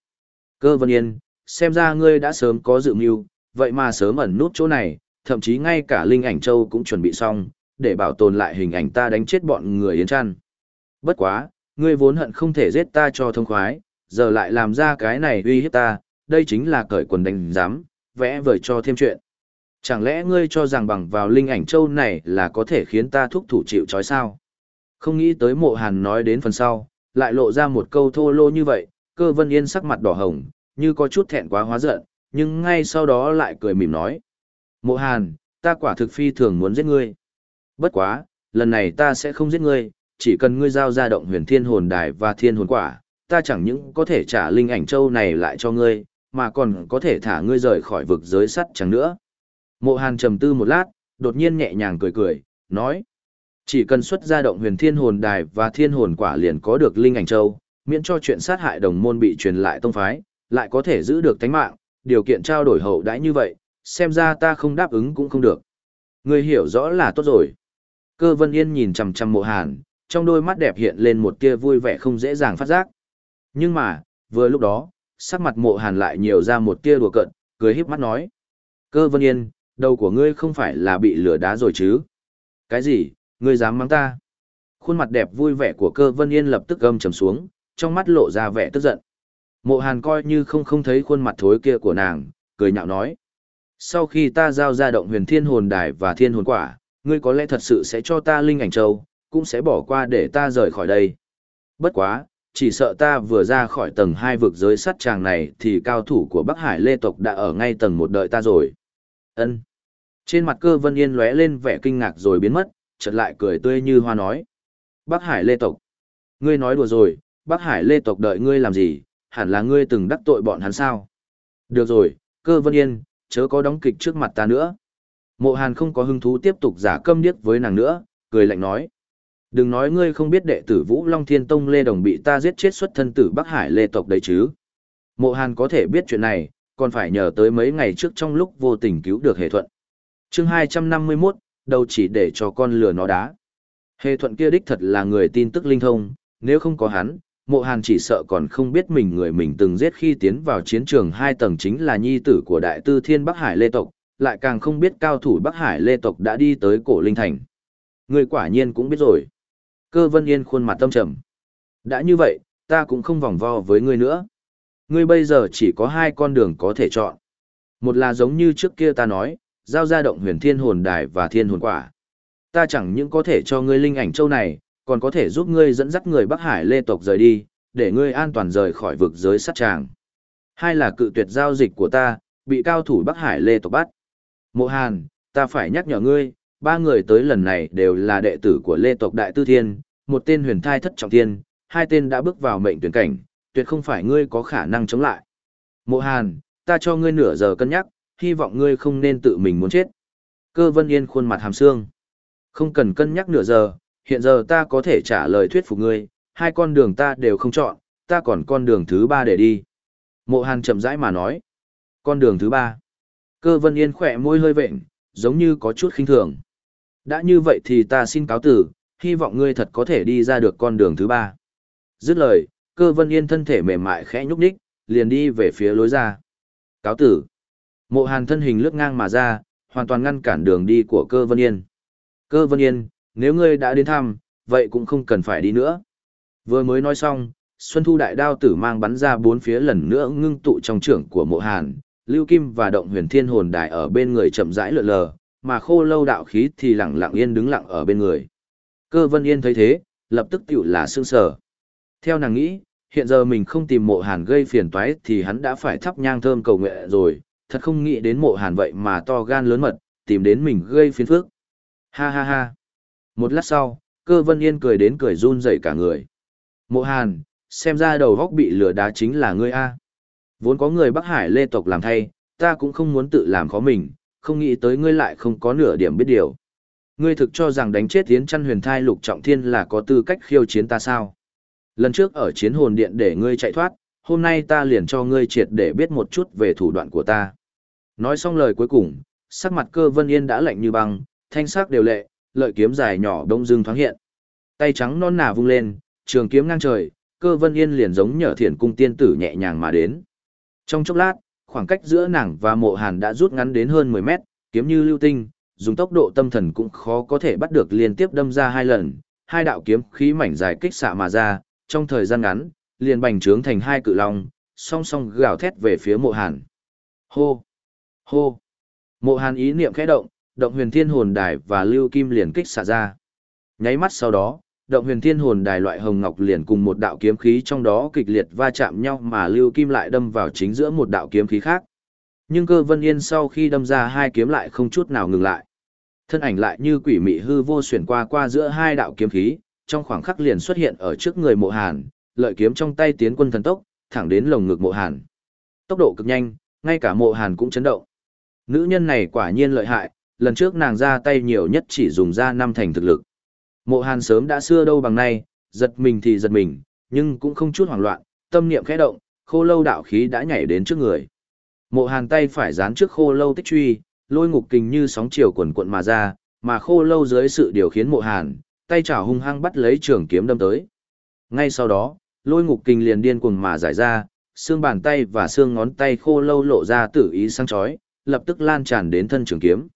Cơ vân yên, xem ra ngươi đã sớm có dự mưu, vậy mà sớm ẩn nút chỗ này, thậm chí ngay cả linh ảnh châu cũng chuẩn bị xong, để bảo tồn lại hình ảnh ta đánh chết bọn người yến trăn. Bất quá, ngươi vốn hận không thể giết ta cho thông khoái, giờ lại làm ra cái này uy hiếp ta, đây chính là cởi quần đánh giám, vẽ vời cho thêm chuyện. Chẳng lẽ ngươi cho rằng bằng vào linh ảnh châu này là có thể khiến ta thúc thủ chịu trói sao? Không nghĩ tới mộ hàn nói đến phần sau, lại lộ ra một câu thô lô như vậy, cơ vân yên sắc mặt đỏ hồng, như có chút thẹn quá hóa giận, nhưng ngay sau đó lại cười mỉm nói. Mộ hàn, ta quả thực phi thường muốn giết ngươi. Bất quá, lần này ta sẽ không giết ngươi, chỉ cần ngươi giao ra động huyền thiên hồn đài và thiên hồn quả, ta chẳng những có thể trả linh ảnh châu này lại cho ngươi, mà còn có thể thả ngươi rời khỏi vực giới sắt chẳng nữa. Mộ Hàn trầm tư một lát, đột nhiên nhẹ nhàng cười cười, nói. Chỉ cần xuất ra động huyền thiên hồn đài và thiên hồn quả liền có được linh ảnh châu, miễn cho chuyện sát hại đồng môn bị truyền lại tông phái, lại có thể giữ được tánh mạng, điều kiện trao đổi hậu đãi như vậy, xem ra ta không đáp ứng cũng không được. Ngươi hiểu rõ là tốt rồi. Cơ Vân Yên nhìn chằm chằm Mộ Hàn, trong đôi mắt đẹp hiện lên một tia vui vẻ không dễ dàng phát giác. Nhưng mà, vừa lúc đó, sắc mặt Mộ Hàn lại nhiều ra một tia đùa cận, cười híp mắt nói: "Cơ Vân Yên, đầu của ngươi không phải là bị lửa đá rồi chứ? Cái gì, ngươi dám mắng ta? Khuôn mặt đẹp vui vẻ của cơ vân yên lập tức gầm trầm xuống, trong mắt lộ ra vẻ tức giận. Mộ hàn coi như không không thấy khuôn mặt thối kia của nàng, cười nhạo nói. Sau khi ta giao ra động huyền thiên hồn đài và thiên hồn quả, ngươi có lẽ thật sự sẽ cho ta linh ảnh châu, cũng sẽ bỏ qua để ta rời khỏi đây. Bất quá, chỉ sợ ta vừa ra khỏi tầng hai vực giới sắt tràng này thì cao thủ của Bắc Hải Lê tộc đã ở ngay tầng một đợi ta rồi. Ân. Trên mặt cơ vân yên lóe lên vẻ kinh ngạc rồi biến mất, chợt lại cười tươi như hoa nói. Bắc Hải Lê Tộc. Ngươi nói đùa rồi, Bắc Hải Lê Tộc đợi ngươi làm gì, hẳn là ngươi từng đắc tội bọn hắn sao. Được rồi, cơ vân yên, chớ có đóng kịch trước mặt ta nữa. Mộ Hàn không có hứng thú tiếp tục giả câm điếc với nàng nữa, cười lạnh nói. Đừng nói ngươi không biết đệ tử Vũ Long Thiên Tông Lê Đồng bị ta giết chết xuất thân tử Bắc Hải Lê Tộc đấy chứ. Mộ Hàn có thể biết chuyện này, còn phải nhờ tới mấy ngày trước trong lúc vô tình cứu được Hề Thuận. chương 251, đâu chỉ để cho con lừa nó đá. Hề Thuận kia đích thật là người tin tức linh thông, nếu không có hắn, mộ hàn chỉ sợ còn không biết mình người mình từng giết khi tiến vào chiến trường hai tầng chính là nhi tử của đại tư thiên Bắc Hải Lê Tộc, lại càng không biết cao thủ Bắc Hải Lê Tộc đã đi tới cổ linh thành. Người quả nhiên cũng biết rồi. Cơ vân yên khuôn mặt tâm trầm. Đã như vậy, ta cũng không vòng vo với ngươi nữa. Ngươi bây giờ chỉ có hai con đường có thể chọn. Một là giống như trước kia ta nói, giao ra động huyền thiên hồn đài và thiên hồn quả. Ta chẳng những có thể cho ngươi linh ảnh châu này, còn có thể giúp ngươi dẫn dắt người Bắc Hải lê tộc rời đi, để ngươi an toàn rời khỏi vực giới sát tràng. Hai là cự tuyệt giao dịch của ta, bị cao thủ Bắc Hải lê tộc bắt. Mộ Hàn, ta phải nhắc nhở ngươi, ba người tới lần này đều là đệ tử của lê tộc Đại Tư Thiên, một tên huyền thai thất trọng thiên, hai tên đã bước vào mệnh tuyển cảnh, tuyệt không phải ngươi có khả năng chống lại. Mộ Hàn, ta cho ngươi nửa giờ cân nhắc, hy vọng ngươi không nên tự mình muốn chết. Cơ vân yên khuôn mặt hàm xương. Không cần cân nhắc nửa giờ, hiện giờ ta có thể trả lời thuyết phục ngươi, hai con đường ta đều không chọn, ta còn con đường thứ ba để đi. Mộ hàn chậm rãi mà nói. Con đường thứ ba. Cơ vân yên khỏe môi hơi vệnh, giống như có chút khinh thường. Đã như vậy thì ta xin cáo tử, hy vọng ngươi thật có thể đi ra được con đường thứ ba. Dứt lời, cơ vân yên thân thể mềm mại khẽ nhúc nhích, liền đi về phía lối ra. Cáo tử. Mộ hàn thân hình lướt ngang mà ra, hoàn toàn ngăn cản đường đi của cơ vân yên. Cơ vân yên, nếu ngươi đã đến thăm, vậy cũng không cần phải đi nữa. Vừa mới nói xong, Xuân Thu đại đao tử mang bắn ra bốn phía lần nữa ngưng tụ trong trưởng của mộ hàn, lưu kim và động huyền thiên hồn đài ở bên người chậm rãi lượn lờ, mà khô lâu đạo khí thì lặng lặng yên đứng lặng ở bên người. Cơ vân yên thấy thế, lập tức tiểu là sương sở. Theo nàng nghĩ, hiện giờ mình không tìm mộ hàn gây phiền toái thì hắn đã phải thắp nhang thơm cầu nguyện rồi, thật không nghĩ đến mộ hàn vậy mà to gan lớn mật, tìm đến mình gây phiền phức, Ha ha ha. Một lát sau, cơ vân yên cười đến cười run rẩy cả người. Mộ hàn, xem ra đầu góc bị lửa đá chính là ngươi A. Vốn có người Bắc Hải lê tộc làm thay, ta cũng không muốn tự làm khó mình, không nghĩ tới ngươi lại không có nửa điểm biết điều. Ngươi thực cho rằng đánh chết tiến chăn huyền thai lục trọng thiên là có tư cách khiêu chiến ta sao? Lần trước ở chiến hồn điện để ngươi chạy thoát, hôm nay ta liền cho ngươi triệt để biết một chút về thủ đoạn của ta. Nói xong lời cuối cùng, sắc mặt cơ vân yên đã lạnh như băng, thanh sắc đều lệ, lợi kiếm dài nhỏ đông dương thoáng hiện. Tay trắng non nà vung lên, trường kiếm ngang trời, cơ vân yên liền giống nhở thiền cung tiên tử nhẹ nhàng mà đến. Trong chốc lát, khoảng cách giữa nàng và mộ hàn đã rút ngắn đến hơn 10 mét, kiếm như lưu tinh, dùng tốc độ tâm thần cũng khó có thể bắt được liên tiếp đâm ra hai lần, hai đạo kiếm khí mảnh dài kích xạ mà ra, trong thời gian ngắn, liền bành trướng thành hai cự long, song song gào thét về phía mộ hàn. Hô! Hô! Mộ hàn ý niệm khẽ động, động huyền thiên hồn đài và lưu kim liền kích xạ ra. Nháy mắt sau đó, động huyền thiên hồn đài loại hồng ngọc liền cùng một đạo kiếm khí trong đó kịch liệt va chạm nhau mà lưu kim lại đâm vào chính giữa một đạo kiếm khí khác. Nhưng cơ vân yên sau khi đâm ra hai kiếm lại không chút nào ngừng lại. Thân ảnh lại như quỷ mị hư vô xuyển qua qua giữa hai đạo kiếm khí, trong khoảng khắc liền xuất hiện ở trước người mộ hàn, lợi kiếm trong tay tiến quân thần tốc, thẳng đến lồng ngực mộ hàn. Tốc độ cực nhanh, ngay cả mộ hàn cũng chấn động. Nữ nhân này quả nhiên lợi hại, lần trước nàng ra tay nhiều nhất chỉ dùng ra năm thành thực lực. Mộ hàn sớm đã xưa đâu bằng nay, giật mình thì giật mình, nhưng cũng không chút hoảng loạn, tâm niệm khẽ động, khô lâu đạo khí đã nhảy đến trước người. Mộ hàn tay phải dán trước khô lâu tích truy, lôi ngục kình như sóng chiều quần cuộn mà ra, mà khô lâu dưới sự điều khiến mộ hàn, tay chảo hung hăng bắt lấy trường kiếm đâm tới. Ngay sau đó, lôi ngục kình liền điên cuồng mà giải ra, xương bàn tay và xương ngón tay khô lâu lộ ra tử ý sáng chói, lập tức lan tràn đến thân trường kiếm.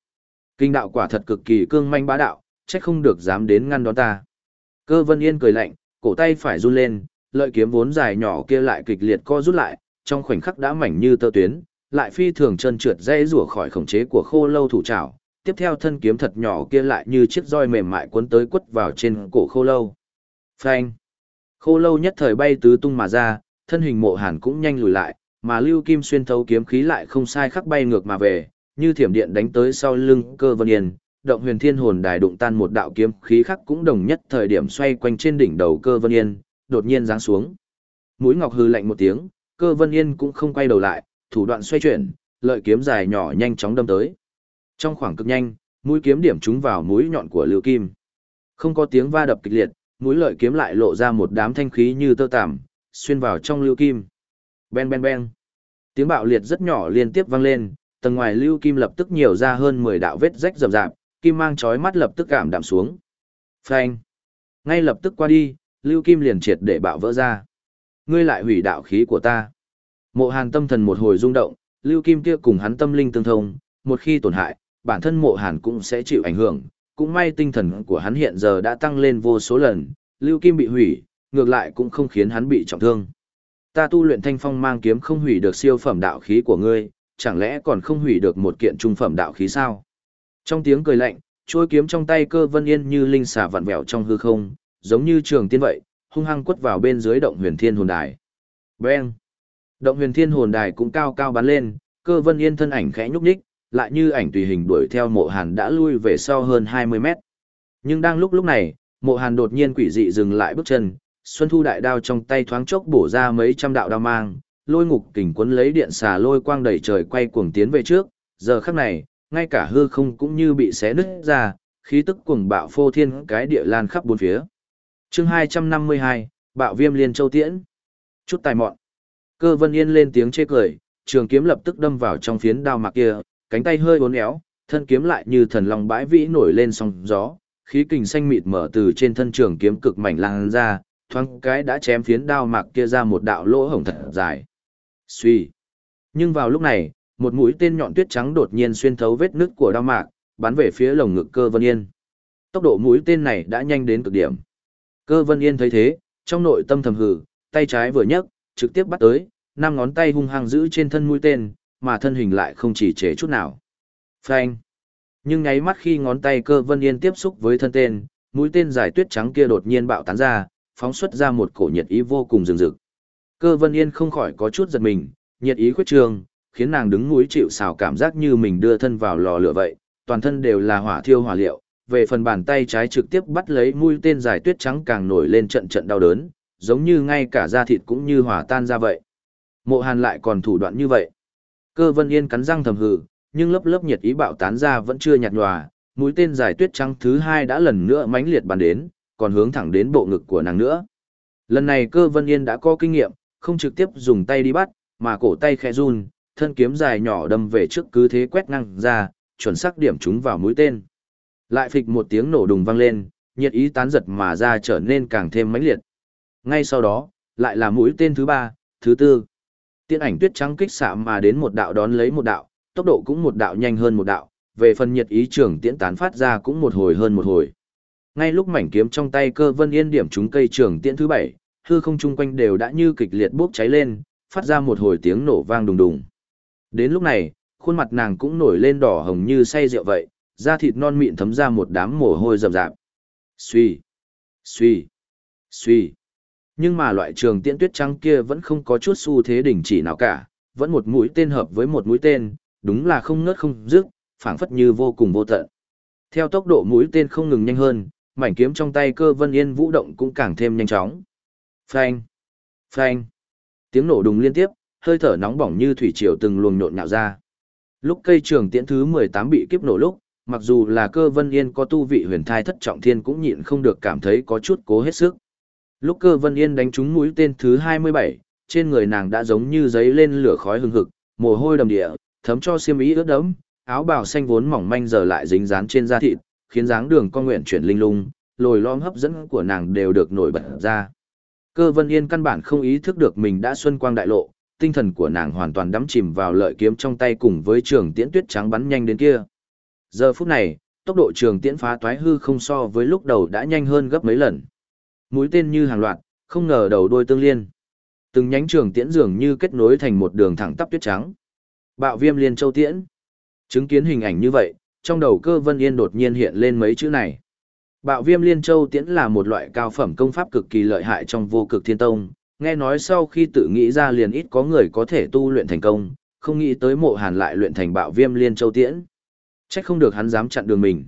Kinh đạo quả thật cực kỳ cương manh bá đạo, trách không được dám đến ngăn đón ta. Cơ vân yên cười lạnh, cổ tay phải run lên, lợi kiếm vốn dài nhỏ kia lại kịch liệt co rút lại, trong khoảnh khắc đã mảnh như tơ tuyến, lại phi thường chân trượt dây rủa khỏi khống chế của khô lâu thủ trảo. Tiếp theo thân kiếm thật nhỏ kia lại như chiếc roi mềm mại cuốn tới quất vào trên cổ khô lâu. Phanh! Khô lâu nhất thời bay tứ tung mà ra, thân hình mộ hàn cũng nhanh lùi lại, mà lưu kim xuyên thấu kiếm khí lại không sai khắc bay ngược mà về, như thiểm điện đánh tới sau lưng cơ vân yên, động huyền thiên hồn đài đụng tan một đạo kiếm khí khác cũng đồng nhất thời điểm xoay quanh trên đỉnh đầu cơ vân yên, đột nhiên giáng xuống. Mũi ngọc hư lạnh một tiếng, cơ vân yên cũng không quay đầu lại, thủ đoạn xoay chuyển, lợi kiếm dài nhỏ nhanh chóng đâm tới. Trong khoảng cực nhanh, mũi kiếm điểm trúng vào mũi nhọn của Lưu Kim. Không có tiếng va đập kịch liệt, mũi lợi kiếm lại lộ ra một đám thanh khí như tơ tằm, xuyên vào trong Lưu Kim. Ben ben ben. Tiếng bạo liệt rất nhỏ liên tiếp vang lên, tầng ngoài Lưu Kim lập tức nhiều ra hơn 10 đạo vết rách rậm rạp, kim mang chói mắt lập tức cảm đạm xuống. Phanh. Ngay lập tức qua đi, Lưu Kim liền triệt để bạo vỡ ra. Ngươi lại hủy đạo khí của ta. Mộ Hàn tâm thần một hồi rung động, Lưu Kim kia cùng hắn tâm linh tương thông, một khi tổn hại, bản thân Mộ Hàn cũng sẽ chịu ảnh hưởng. Cũng may tinh thần của hắn hiện giờ đã tăng lên vô số lần, Lưu Kim bị hủy, ngược lại cũng không khiến hắn bị trọng thương. Ta tu luyện thanh phong mang kiếm không hủy được siêu phẩm đạo khí của ngươi, chẳng lẽ còn không hủy được một kiện trung phẩm đạo khí sao? Trong tiếng cười lạnh, chuôi kiếm trong tay cơ vân yên như linh xà vặn vẹo trong hư không, giống như trường tiên vậy, hung hăng quất vào bên dưới động huyền thiên hồn đài. Beng! Động huyền thiên hồn đài cũng cao cao bắn lên, cơ vân yên thân ảnh khẽ nhúc nhích, lại như ảnh tùy hình đuổi theo mộ hàn đã lui về sau hơn 20 mét. Nhưng đang lúc lúc này, mộ hàn đột nhiên quỷ dị dừng lại bước chân, xuân thu đại đao trong tay thoáng chốc bổ ra mấy trăm đạo đao mang, lôi ngục kình quấn lấy điện xà lôi quang đầy trời quay cuồng tiến về trước, giờ khắc này, ngay cả hư không cũng như bị xé nứt ra, khí tức cuồng bạo phô thiên cái địa lan khắp bốn phía. chương 252, bạo viêm liên châu tiễn. Chút tài mọn. Cơ vân yên lên tiếng chê cười, trường kiếm lập tức đâm vào trong phiến đao mạc kia, cánh tay hơi uốn éo, thân kiếm lại như thần long bãi vĩ nổi lên sóng gió, khí kình xanh mịt mở từ trên thân trường kiếm cực mảnh lan ra, thoáng cái đã chém phiến đao mạc kia ra một đạo lỗ hổng thật dài. Suy. Nhưng vào lúc này, một mũi tên nhọn tuyết trắng đột nhiên xuyên thấu vết nứt của đao mạc, bắn về phía lồng ngực cơ vân yên. Tốc độ mũi tên này đã nhanh đến cực điểm. Cơ vân yên thấy thế, trong nội tâm thầm hừ, tay trái vừa nhấc, trực tiếp bắt tới, năm ngón tay hung hăng giữ trên thân mũi tên, mà thân hình lại không chỉ chế chút nào. Phanh. Nhưng nháy mắt khi ngón tay cơ vân yên tiếp xúc với thân tên, mũi tên dài tuyết trắng kia đột nhiên bạo tán ra, phóng xuất ra một cổ nhiệt ý vô cùng rừng rực. Cơ vân yên không khỏi có chút giật mình, nhiệt ý khuyết trường, khiến nàng đứng núi chịu xào cảm giác như mình đưa thân vào lò lửa vậy, toàn thân đều là hỏa thiêu hỏa liệu, về phần bàn tay trái trực tiếp bắt lấy mũi tên dài tuyết trắng càng nổi lên trận trận đau đớn, giống như ngay cả da thịt cũng như hòa tan ra vậy. Mộ Hàn lại còn thủ đoạn như vậy. Cơ Vân Yên cắn răng thầm hừ, nhưng lớp lớp nhiệt ý bạo tán ra vẫn chưa nhạt nhòa, mũi tên dài tuyết trắng thứ hai đã lần nữa mãnh liệt bắn đến, còn hướng thẳng đến bộ ngực của nàng nữa. Lần này Cơ Vân Yên đã có kinh nghiệm, không trực tiếp dùng tay đi bắt, mà cổ tay khẽ run, thân kiếm dài nhỏ đâm về trước cứ thế quét ngang ra, chuẩn xác điểm chúng vào mũi tên. Lại phịch một tiếng nổ đùng vang lên, nhiệt ý tán giật mà ra trở nên càng thêm mãnh liệt. Ngay sau đó, lại là mũi tên thứ ba, thứ tư. Tiên ảnh tuyết trắng kích xạ mà đến một đạo đón lấy một đạo, tốc độ cũng một đạo nhanh hơn một đạo, về phần nhiệt ý trưởng tiễn tán phát ra cũng một hồi hơn một hồi. Ngay lúc mảnh kiếm trong tay cơ vân yên điểm trúng cây trường tiễn thứ bảy, hư không chung quanh đều đã như kịch liệt bốc cháy lên, phát ra một hồi tiếng nổ vang đùng đùng. Đến lúc này, khuôn mặt nàng cũng nổi lên đỏ hồng như say rượu vậy, da thịt non mịn thấm ra một đám mồ hôi rậm rạp. Suy, suy, suy. Nhưng mà loại trường tiễn tuyết trắng kia vẫn không có chút xu thế đỉnh chỉ nào cả, vẫn một mũi tên hợp với một mũi tên, đúng là không ngớt không dứt, phảng phất như vô cùng vô tận. Theo tốc độ mũi tên không ngừng nhanh hơn, mảnh kiếm trong tay cơ vân yên vũ động cũng càng thêm nhanh chóng. Phanh, phanh. Tiếng nổ đùng liên tiếp, hơi thở nóng bỏng như thủy triều từng luồng nhộn nhạo ra. Lúc cây trường tiễn thứ 18 bị kiếp nổ lúc, mặc dù là cơ vân yên có tu vị huyền thai thất trọng thiên cũng nhịn không được cảm thấy có chút cố hết sức. Lúc cơ vân yên đánh trúng mũi tên thứ 27, trên người nàng đã giống như giấy lên lửa khói hừng hực, mồ hôi đầm địa, thấm cho xiêm ý ướt đẫm, áo bào xanh vốn mỏng manh giờ lại dính dán trên da thịt, khiến dáng đường con nguyện chuyển linh lung, lồi lõm hấp dẫn của nàng đều được nổi bật ra. Cơ Vân Yên căn bản không ý thức được mình đã xuân quang đại lộ, tinh thần của nàng hoàn toàn đắm chìm vào lợi kiếm trong tay cùng với trường tiễn tuyết trắng bắn nhanh đến kia. Giờ phút này, tốc độ trường tiễn phá toái hư không so với lúc đầu đã nhanh hơn gấp mấy lần. Mũi tên như hàng loạt, không ngờ đầu đôi tương liên. Từng nhánh trường tiễn dường như kết nối thành một đường thẳng tắp tuyết trắng. Bạo viêm liên châu tiễn. Chứng kiến hình ảnh như vậy, trong đầu cơ vân yên đột nhiên hiện lên mấy chữ này. Bạo viêm liên châu tiễn là một loại cao phẩm công pháp cực kỳ lợi hại trong vô cực thiên tông, nghe nói sau khi tự nghĩ ra liền ít có người có thể tu luyện thành công, không nghĩ tới mộ hàn lại luyện thành bạo viêm liên châu tiễn. Trách không được hắn dám chặn đường mình.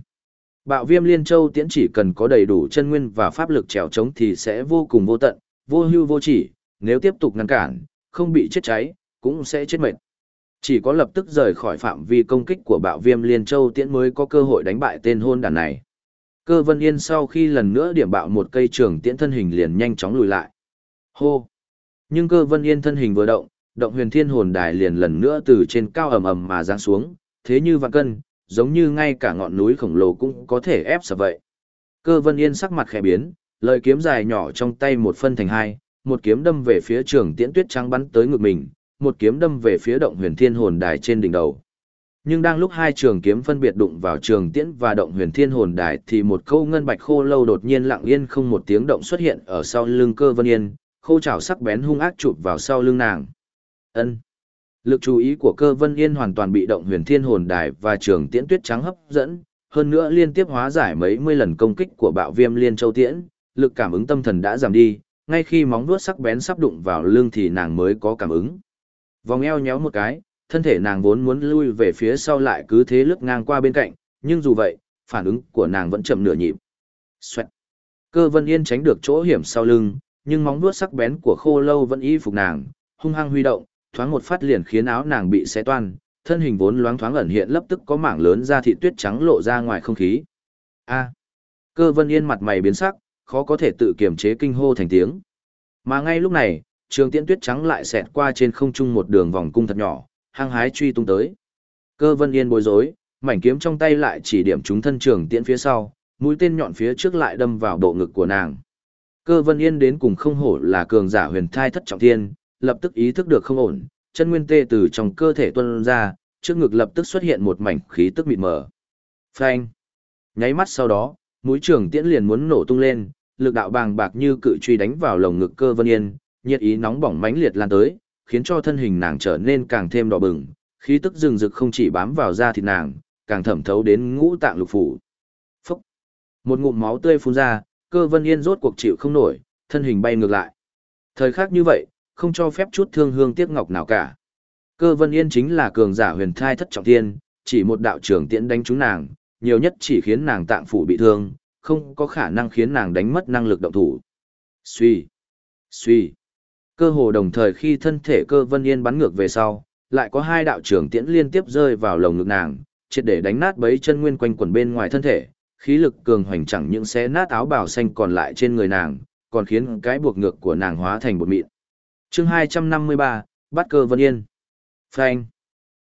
Bạo viêm liên châu tiễn chỉ cần có đầy đủ chân nguyên và pháp lực trèo trống thì sẽ vô cùng vô tận, vô hưu vô chỉ, nếu tiếp tục ngăn cản, không bị chết cháy, cũng sẽ chết mệt. Chỉ có lập tức rời khỏi phạm vi công kích của bạo viêm liên châu tiễn mới có cơ hội đánh bại tên hôn đàn này. Cơ vân yên sau khi lần nữa điểm bạo một cây trường tiễn thân hình liền nhanh chóng lùi lại. Hô! Nhưng cơ vân yên thân hình vừa động, động huyền thiên hồn đài liền lần nữa từ trên cao ầm ầm mà giáng xuống, thế như vạn cân, giống như ngay cả ngọn núi khổng lồ cũng có thể ép sập vậy. Cơ vân yên sắc mặt khẽ biến, lợi kiếm dài nhỏ trong tay một phân thành hai, một kiếm đâm về phía trường tiễn tuyết trắng bắn tới ngực mình, một kiếm đâm về phía động huyền thiên hồn đài trên đỉnh đầu. Nhưng đang lúc hai trường kiếm phân biệt đụng vào trường tiễn và động huyền thiên hồn đài thì một câu ngân bạch khô lâu đột nhiên lặng yên không một tiếng động xuất hiện ở sau lưng cơ vân yên, khô trào sắc bén hung ác chụp vào sau lưng nàng. ân Lực chú ý của cơ vân yên hoàn toàn bị động huyền thiên hồn đài và trường tiễn tuyết trắng hấp dẫn, hơn nữa liên tiếp hóa giải mấy mươi lần công kích của bạo viêm liên châu tiễn, lực cảm ứng tâm thần đã giảm đi, ngay khi móng vuốt sắc bén sắp đụng vào lưng thì nàng mới có cảm ứng. Vòng eo nhéo một cái, thân thể nàng vốn muốn lui về phía sau lại cứ thế lướt ngang qua bên cạnh, nhưng dù vậy, phản ứng của nàng vẫn chậm nửa nhịp. Xoẹt. Cơ Vân Yên tránh được chỗ hiểm sau lưng, nhưng móng vuốt sắc bén của Khô Lâu vẫn y phục nàng, hung hăng huy động, thoáng một phát liền khiến áo nàng bị xé toan, thân hình vốn loáng thoáng ẩn hiện lập tức có mảng lớn da thịt tuyết trắng lộ ra ngoài không khí. A. Cơ Vân Yên mặt mày biến sắc, khó có thể tự kiềm chế kinh hô thành tiếng. Mà ngay lúc này, trường tiễn tuyết trắng lại xẹt qua trên không trung một đường vòng cung thật nhỏ, hăng hái truy tung tới. Cơ vân yên bối rối, mảnh kiếm trong tay lại chỉ điểm trúng thân trường tiễn phía sau, mũi tên nhọn phía trước lại đâm vào bộ ngực của nàng. Cơ vân yên đến cùng không hổ là cường giả huyền thai thất trọng thiên, lập tức ý thức được không ổn, chân nguyên tê từ trong cơ thể tuôn ra, trước ngực lập tức xuất hiện một mảnh khí tức mịt mờ. Phanh! Nháy mắt sau đó, mũi trường tiễn liền muốn nổ tung lên, lực đạo bàng bạc như cự truy đánh vào lồng ngực cơ vân yên, nhiệt ý nóng bỏng mãnh liệt lan tới, khiến cho thân hình nàng trở nên càng thêm đỏ bừng, khí tức rừng rực không chỉ bám vào da thịt nàng, càng thẩm thấu đến ngũ tạng lục phủ. Phốc. Một ngụm máu tươi phun ra, cơ vân yên rốt cuộc chịu không nổi, thân hình bay ngược lại. Thời khắc như vậy, không cho phép chút thương hương tiếc ngọc nào cả. Cơ vân yên chính là cường giả huyền thai thất trọng thiên, chỉ một đạo trưởng tiễn đánh trúng nàng, nhiều nhất chỉ khiến nàng tạng phủ bị thương, không có khả năng khiến nàng đánh mất năng lực động thủ. Suy, suy. Cơ hồ đồng thời khi thân thể cơ vân yên bắn ngược về sau, lại có hai đạo trưởng tiễn liên tiếp rơi vào lồng ngực nàng, triệt để đánh nát bấy chân nguyên quanh quần bên ngoài thân thể, khí lực cường hoành chẳng những xé nát áo bào xanh còn lại trên người nàng, còn khiến cái buộc ngược của nàng hóa thành bột mịn. Chương 253, bắt cơ Vân Yên. Phanh.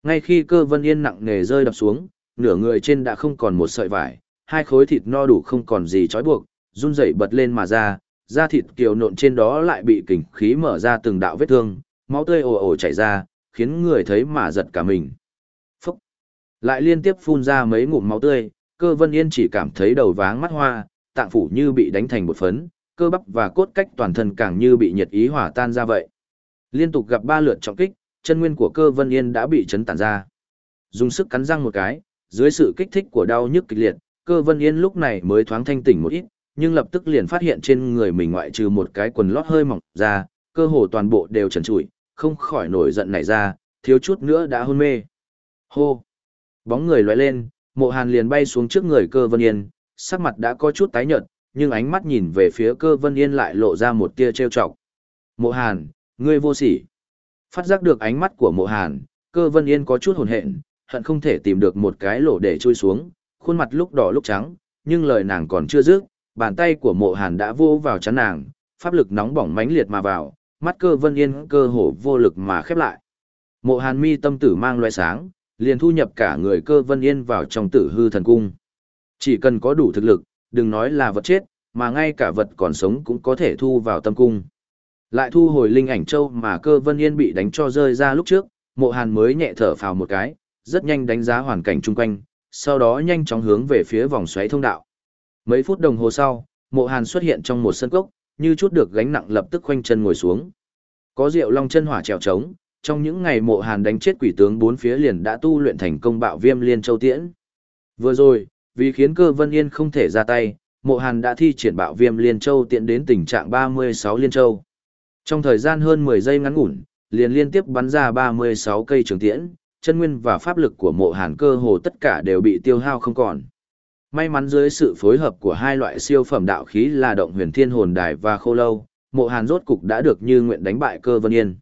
Ngay khi cơ Vân Yên nặng nề rơi đập xuống, nửa người trên đã không còn một sợi vải, hai khối thịt no đủ không còn gì trói buộc, run rẩy bật lên mà ra, da thịt kiều nộn trên đó lại bị kình khí mở ra từng đạo vết thương, máu tươi ồ ồ chảy ra, khiến người thấy mà giật cả mình. Phúc! Lại liên tiếp phun ra mấy ngụm máu tươi, cơ vân yên chỉ cảm thấy đầu váng mắt hoa, tạng phủ như bị đánh thành một phấn, cơ bắp và cốt cách toàn thân càng như bị nhiệt ý hỏa tan ra vậy. Liên tục gặp ba lượt trọng kích, chân nguyên của cơ vân yên đã bị chấn tản ra. Dùng sức cắn răng một cái, dưới sự kích thích của đau nhức kịch liệt, cơ vân yên lúc này mới thoáng thanh tỉnh một ít, nhưng lập tức liền phát hiện trên người mình ngoại trừ một cái quần lót hơi mỏng ra, cơ hồ toàn bộ đều trần trụi, không khỏi nổi giận nảy ra, thiếu chút nữa đã hôn mê. Hô! Bóng người lóe lên, mộ hàn liền bay xuống trước người cơ vân yên, sắc mặt đã có chút tái nhợt, nhưng ánh mắt nhìn về phía cơ vân yên lại lộ ra một tia trêu chọc. Mộ hàn, ngươi vô sỉ. Phát giác được ánh mắt của mộ hàn, cơ vân yên có chút hồn hện, hận không thể tìm được một cái lỗ để chui xuống, khuôn mặt lúc đỏ lúc trắng, nhưng lời nàng còn chưa dứt, bàn tay của mộ hàn đã vô vào chắn nàng, pháp lực nóng bỏng mãnh liệt mà vào, mắt cơ vân yên cơ hồ vô lực mà khép lại. Mộ hàn mi tâm tử mang loại sáng, liền thu nhập cả người cơ vân yên vào trong tử hư thần cung. Chỉ cần có đủ thực lực, đừng nói là vật chết, mà ngay cả vật còn sống cũng có thể thu vào tâm cung. Lại thu hồi linh ảnh châu mà cơ vân yên bị đánh cho rơi ra lúc trước, mộ hàn mới nhẹ thở phào một cái, rất nhanh đánh giá hoàn cảnh chung quanh, sau đó nhanh chóng hướng về phía vòng xoáy thông đạo. Mấy phút đồng hồ sau, mộ hàn xuất hiện trong một sân cốc, như chút được gánh nặng lập tức khoanh chân ngồi xuống. Có rượu long chân hỏa trèo trống, trong những ngày mộ hàn đánh chết quỷ tướng bốn phía liền đã tu luyện thành công bạo viêm liên châu tiễn. Vừa rồi, vì khiến cơ vân yên không thể ra tay, mộ hàn đã thi triển bạo viêm liên châu tiện đến tình trạng 36 liên châu. Trong thời gian hơn 10 giây ngắn ngủn, liền liên tiếp bắn ra 36 cây trường tiễn, chân nguyên và pháp lực của mộ hàn cơ hồ tất cả đều bị tiêu hao không còn. May mắn dưới sự phối hợp của hai loại siêu phẩm đạo khí là động huyền thiên hồn đài và khô lâu, mộ hàn rốt cục đã được như nguyện đánh bại cơ vân yên.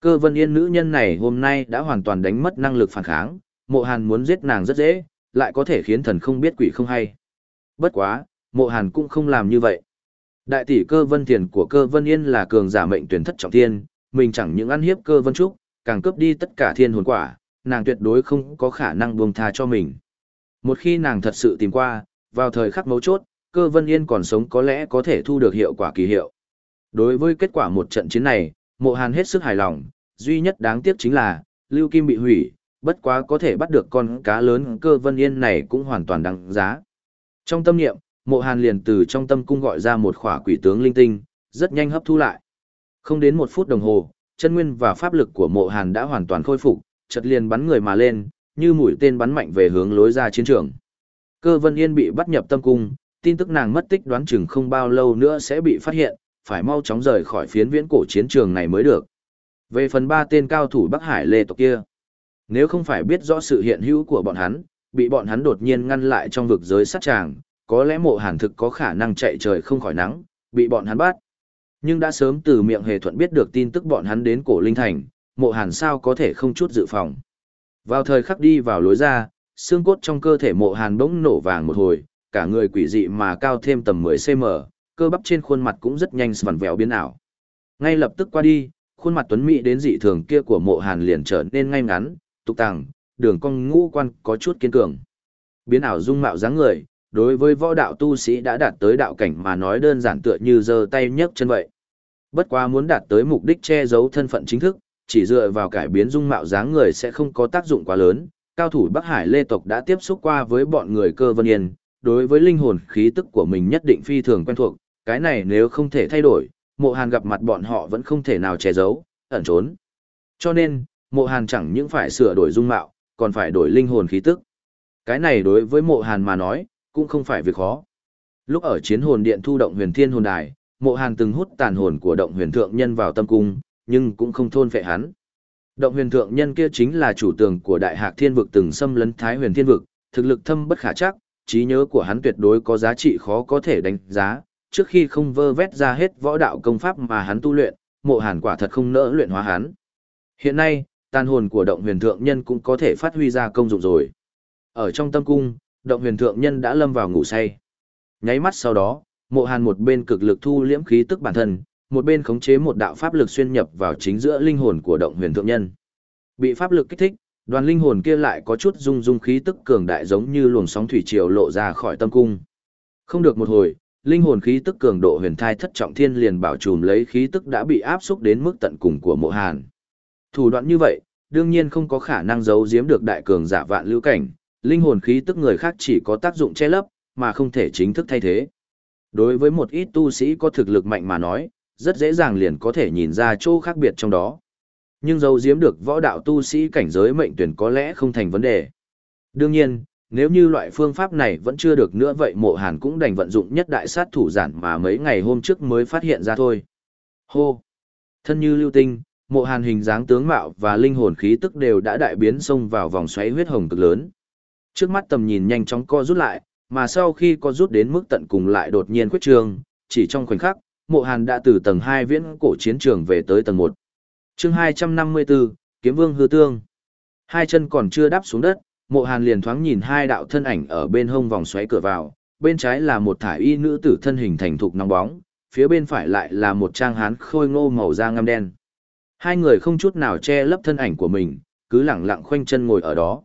Cơ vân yên nữ nhân này hôm nay đã hoàn toàn đánh mất năng lực phản kháng, mộ hàn muốn giết nàng rất dễ, lại có thể khiến thần không biết quỷ không hay. Bất quá, mộ hàn cũng không làm như vậy. Đại tỷ cơ vân thiền của cơ vân yên là cường giả mệnh tuyển thất trọng thiên, mình chẳng những ăn hiếp cơ vân trúc, càng cướp đi tất cả thiên hồn quả, nàng tuyệt đối không có khả năng buông tha cho mình. Một khi nàng thật sự tìm qua, vào thời khắc mấu chốt, cơ vân yên còn sống có lẽ có thể thu được hiệu quả kỳ hiệu. Đối với kết quả một trận chiến này, mộ hàn hết sức hài lòng, duy nhất đáng tiếc chính là, lưu kim bị hủy, bất quá có thể bắt được con cá lớn cơ vân yên này cũng hoàn toàn đáng giá. Trong tâm niệm, mộ hàn liền từ trong tâm cung gọi ra một khỏa quỷ tướng linh tinh, rất nhanh hấp thu lại. Không đến một phút đồng hồ, chân nguyên và pháp lực của mộ hàn đã hoàn toàn khôi phục, chợt liền bắn người mà lên, như mũi tên bắn mạnh về hướng lối ra chiến trường. Cơ Vân Yên bị bắt nhập tâm cung, tin tức nàng mất tích đoán chừng không bao lâu nữa sẽ bị phát hiện, phải mau chóng rời khỏi phiến viễn cổ chiến trường này mới được. Về phần ba tên cao thủ Bắc Hải Lê tộc kia, nếu không phải biết rõ sự hiện hữu của bọn hắn, bị bọn hắn đột nhiên ngăn lại trong vực giới sát tràng, có lẽ mộ hàn thực có khả năng chạy trời không khỏi nắng, bị bọn hắn bắt. Nhưng đã sớm từ miệng hề thuận biết được tin tức bọn hắn đến cổ linh thành, mộ hàn sao có thể không chút dự phòng. Vào thời khắc đi vào lối ra, xương cốt trong cơ thể mộ hàn bỗng nổ vàng một hồi, cả người quỷ dị mà cao thêm tầm 10cm, cơ bắp trên khuôn mặt cũng rất nhanh vặn vẹo biến ảo. Ngay lập tức qua đi, khuôn mặt tuấn mỹ đến dị thường kia của mộ hàn liền trở nên ngay ngắn, tục tàng, đường cong ngũ quan có chút kiên cường. Biến ảo dung mạo dáng người, đối với võ đạo tu sĩ đã đạt tới đạo cảnh mà nói đơn giản tựa như giơ tay nhấc chân vậy. Bất quá muốn đạt tới mục đích che giấu thân phận chính thức, chỉ dựa vào cải biến dung mạo dáng người sẽ không có tác dụng quá lớn. Cao thủ Bắc Hải Lê tộc đã tiếp xúc qua với bọn người cơ vân yên, đối với linh hồn khí tức của mình nhất định phi thường quen thuộc, cái này nếu không thể thay đổi, mộ hàn gặp mặt bọn họ vẫn không thể nào che giấu, ẩn trốn. Cho nên, mộ hàn chẳng những phải sửa đổi dung mạo, còn phải đổi linh hồn khí tức. Cái này đối với mộ hàn mà nói, cũng không phải việc khó. Lúc ở chiến hồn điện thu động huyền thiên hồn đài, mộ hàn từng hút tàn hồn của động huyền thượng nhân vào tâm cung, nhưng cũng không thôn phệ hắn. Động huyền thượng nhân kia chính là chủ tường của đại hạc thiên vực từng xâm lấn thái huyền thiên vực, thực lực thâm bất khả chắc, trí nhớ của hắn tuyệt đối có giá trị khó có thể đánh giá, trước khi không vơ vét ra hết võ đạo công pháp mà hắn tu luyện, mộ hàn quả thật không nỡ luyện hóa hắn. Hiện nay, tàn hồn của động huyền thượng nhân cũng có thể phát huy ra công dụng rồi. Ở trong tâm cung, động huyền thượng nhân đã lâm vào ngủ say. Nháy mắt sau đó, mộ hàn một bên cực lực thu liễm khí tức bản thân, một bên khống chế một đạo pháp lực xuyên nhập vào chính giữa linh hồn của động huyền thượng nhân. Bị pháp lực kích thích, đoàn linh hồn kia lại có chút rung rung khí tức cường đại giống như luồng sóng thủy triều lộ ra khỏi tâm cung. Không được một hồi, linh hồn khí tức cường độ huyền thai thất trọng thiên liền bảo trùm lấy khí tức đã bị áp xúc đến mức tận cùng của mộ hàn. Thủ đoạn như vậy, đương nhiên không có khả năng giấu giếm được đại cường giả vạn lưu cảnh, linh hồn khí tức người khác chỉ có tác dụng che lấp, mà không thể chính thức thay thế. Đối với một ít tu sĩ có thực lực mạnh mà nói, rất dễ dàng liền có thể nhìn ra chỗ khác biệt trong đó. Nhưng dấu giếm được võ đạo tu sĩ cảnh giới mệnh tuyển có lẽ không thành vấn đề. Đương nhiên, nếu như loại phương pháp này vẫn chưa được nữa vậy mộ hàn cũng đành vận dụng nhất đại sát thủ giản mà mấy ngày hôm trước mới phát hiện ra thôi. Hô! Thân như lưu tinh, mộ hàn hình dáng tướng mạo và linh hồn khí tức đều đã đại biến xông vào vòng xoáy huyết hồng cực lớn. Trước mắt tầm nhìn nhanh chóng co rút lại, mà sau khi co rút đến mức tận cùng lại đột nhiên khuyết trường, chỉ trong khoảnh khắc, mộ hàn đã từ tầng 2 viễn cổ chiến trường về tới tầng 1. chương 254, Kiếm Vương Hư Tương. Hai chân còn chưa đáp xuống đất, mộ hàn liền thoáng nhìn hai đạo thân ảnh ở bên hông vòng xoáy cửa vào, bên trái là một thải y nữ tử thân hình thành thục nóng bóng, phía bên phải lại là một trang hán khôi ngô màu da ngăm đen. Hai người không chút nào che lấp thân ảnh của mình, cứ lẳng lặng khoanh chân ngồi ở đó.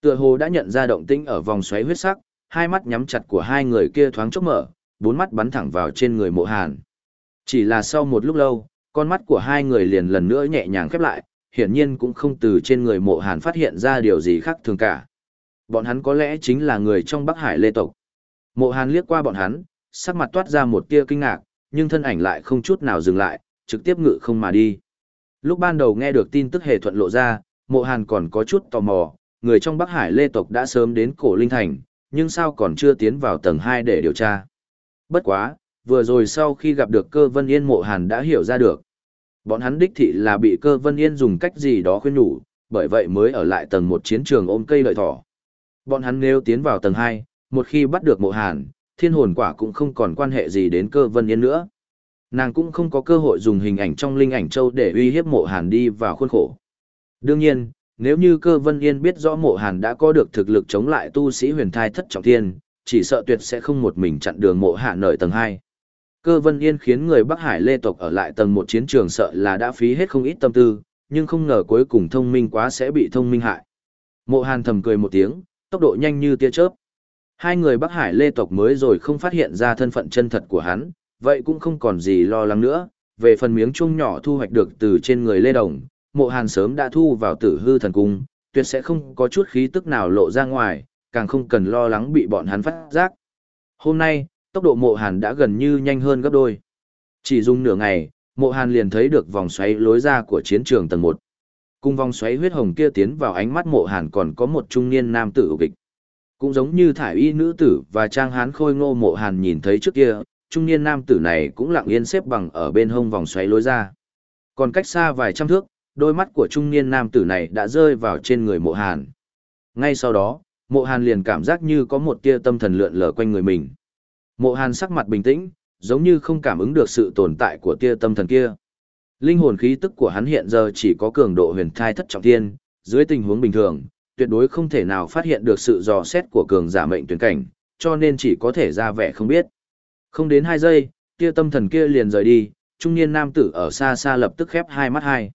Tựa hồ đã nhận ra động tĩnh ở vòng xoáy huyết sắc, hai mắt nhắm chặt của hai người kia thoáng chốc mở, bốn mắt bắn thẳng vào trên người mộ hàn. Chỉ là sau một lúc lâu, con mắt của hai người liền lần nữa nhẹ nhàng khép lại, hiển nhiên cũng không từ trên người mộ hàn phát hiện ra điều gì khác thường cả. Bọn hắn có lẽ chính là người trong Bắc Hải Lê Tộc. Mộ hàn liếc qua bọn hắn, sắc mặt toát ra một tia kinh ngạc, nhưng thân ảnh lại không chút nào dừng lại, trực tiếp ngự không mà đi. Lúc ban đầu nghe được tin tức hề thuận lộ ra, mộ hàn còn có chút tò mò, người trong Bắc Hải Lê Tộc đã sớm đến cổ Linh Thành, nhưng sao còn chưa tiến vào tầng 2 để điều tra. Bất quá, vừa rồi sau khi gặp được cơ vân yên mộ hàn đã hiểu ra được. Bọn hắn đích thị là bị cơ vân yên dùng cách gì đó khuyên nhủ, bởi vậy mới ở lại tầng một chiến trường ôm cây lợi thỏ. Bọn hắn nếu tiến vào tầng hai một khi bắt được mộ hàn, thiên hồn quả cũng không còn quan hệ gì đến cơ vân yên nữa. Nàng cũng không có cơ hội dùng hình ảnh trong linh ảnh châu để uy hiếp mộ hàn đi vào khuôn khổ. Đương nhiên, nếu như cơ vân yên biết rõ mộ hàn đã có được thực lực chống lại tu sĩ huyền thai thất trọng thiên, chỉ sợ tuyệt sẽ không một mình chặn đường mộ hạ nở tầng hai Cơ vân yên khiến người Bắc Hải lê tộc ở lại tầng một chiến trường sợ là đã phí hết không ít tâm tư, nhưng không ngờ cuối cùng thông minh quá sẽ bị thông minh hại. Mộ hàn thầm cười một tiếng, tốc độ nhanh như tia chớp. Hai người Bắc Hải lê tộc mới rồi không phát hiện ra thân phận chân thật của hắn, vậy cũng không còn gì lo lắng nữa. Về phần miếng chung nhỏ thu hoạch được từ trên người lê đồng, mộ hàn sớm đã thu vào tử hư thần cung, tuyệt sẽ không có chút khí tức nào lộ ra ngoài, càng không cần lo lắng bị bọn hắn phát giác. Hôm nay, tốc độ mộ hàn đã gần như nhanh hơn gấp đôi. Chỉ dùng nửa ngày, mộ hàn liền thấy được vòng xoáy lối ra của chiến trường tầng 1. Cùng vòng xoáy huyết hồng kia tiến vào ánh mắt mộ hàn còn có một trung niên nam tử kịch. Cũng giống như thải y nữ tử và trang hán khôi ngô mộ hàn nhìn thấy trước kia, trung niên nam tử này cũng lặng yên xếp bằng ở bên hông vòng xoáy lối ra. Còn cách xa vài trăm thước, đôi mắt của trung niên nam tử này đã rơi vào trên người mộ hàn. Ngay sau đó, mộ hàn liền cảm giác như có một tia tâm thần lượn lờ quanh người mình. Mộ hàn sắc mặt bình tĩnh, giống như không cảm ứng được sự tồn tại của tia tâm thần kia. Linh hồn khí tức của hắn hiện giờ chỉ có cường độ huyền thai thất trọng thiên, dưới tình huống bình thường, tuyệt đối không thể nào phát hiện được sự dò xét của cường giả mệnh tuyển cảnh, cho nên chỉ có thể ra vẻ không biết. Không đến 2 giây, tia tâm thần kia liền rời đi, trung niên nam tử ở xa xa lập tức khép hai mắt hai.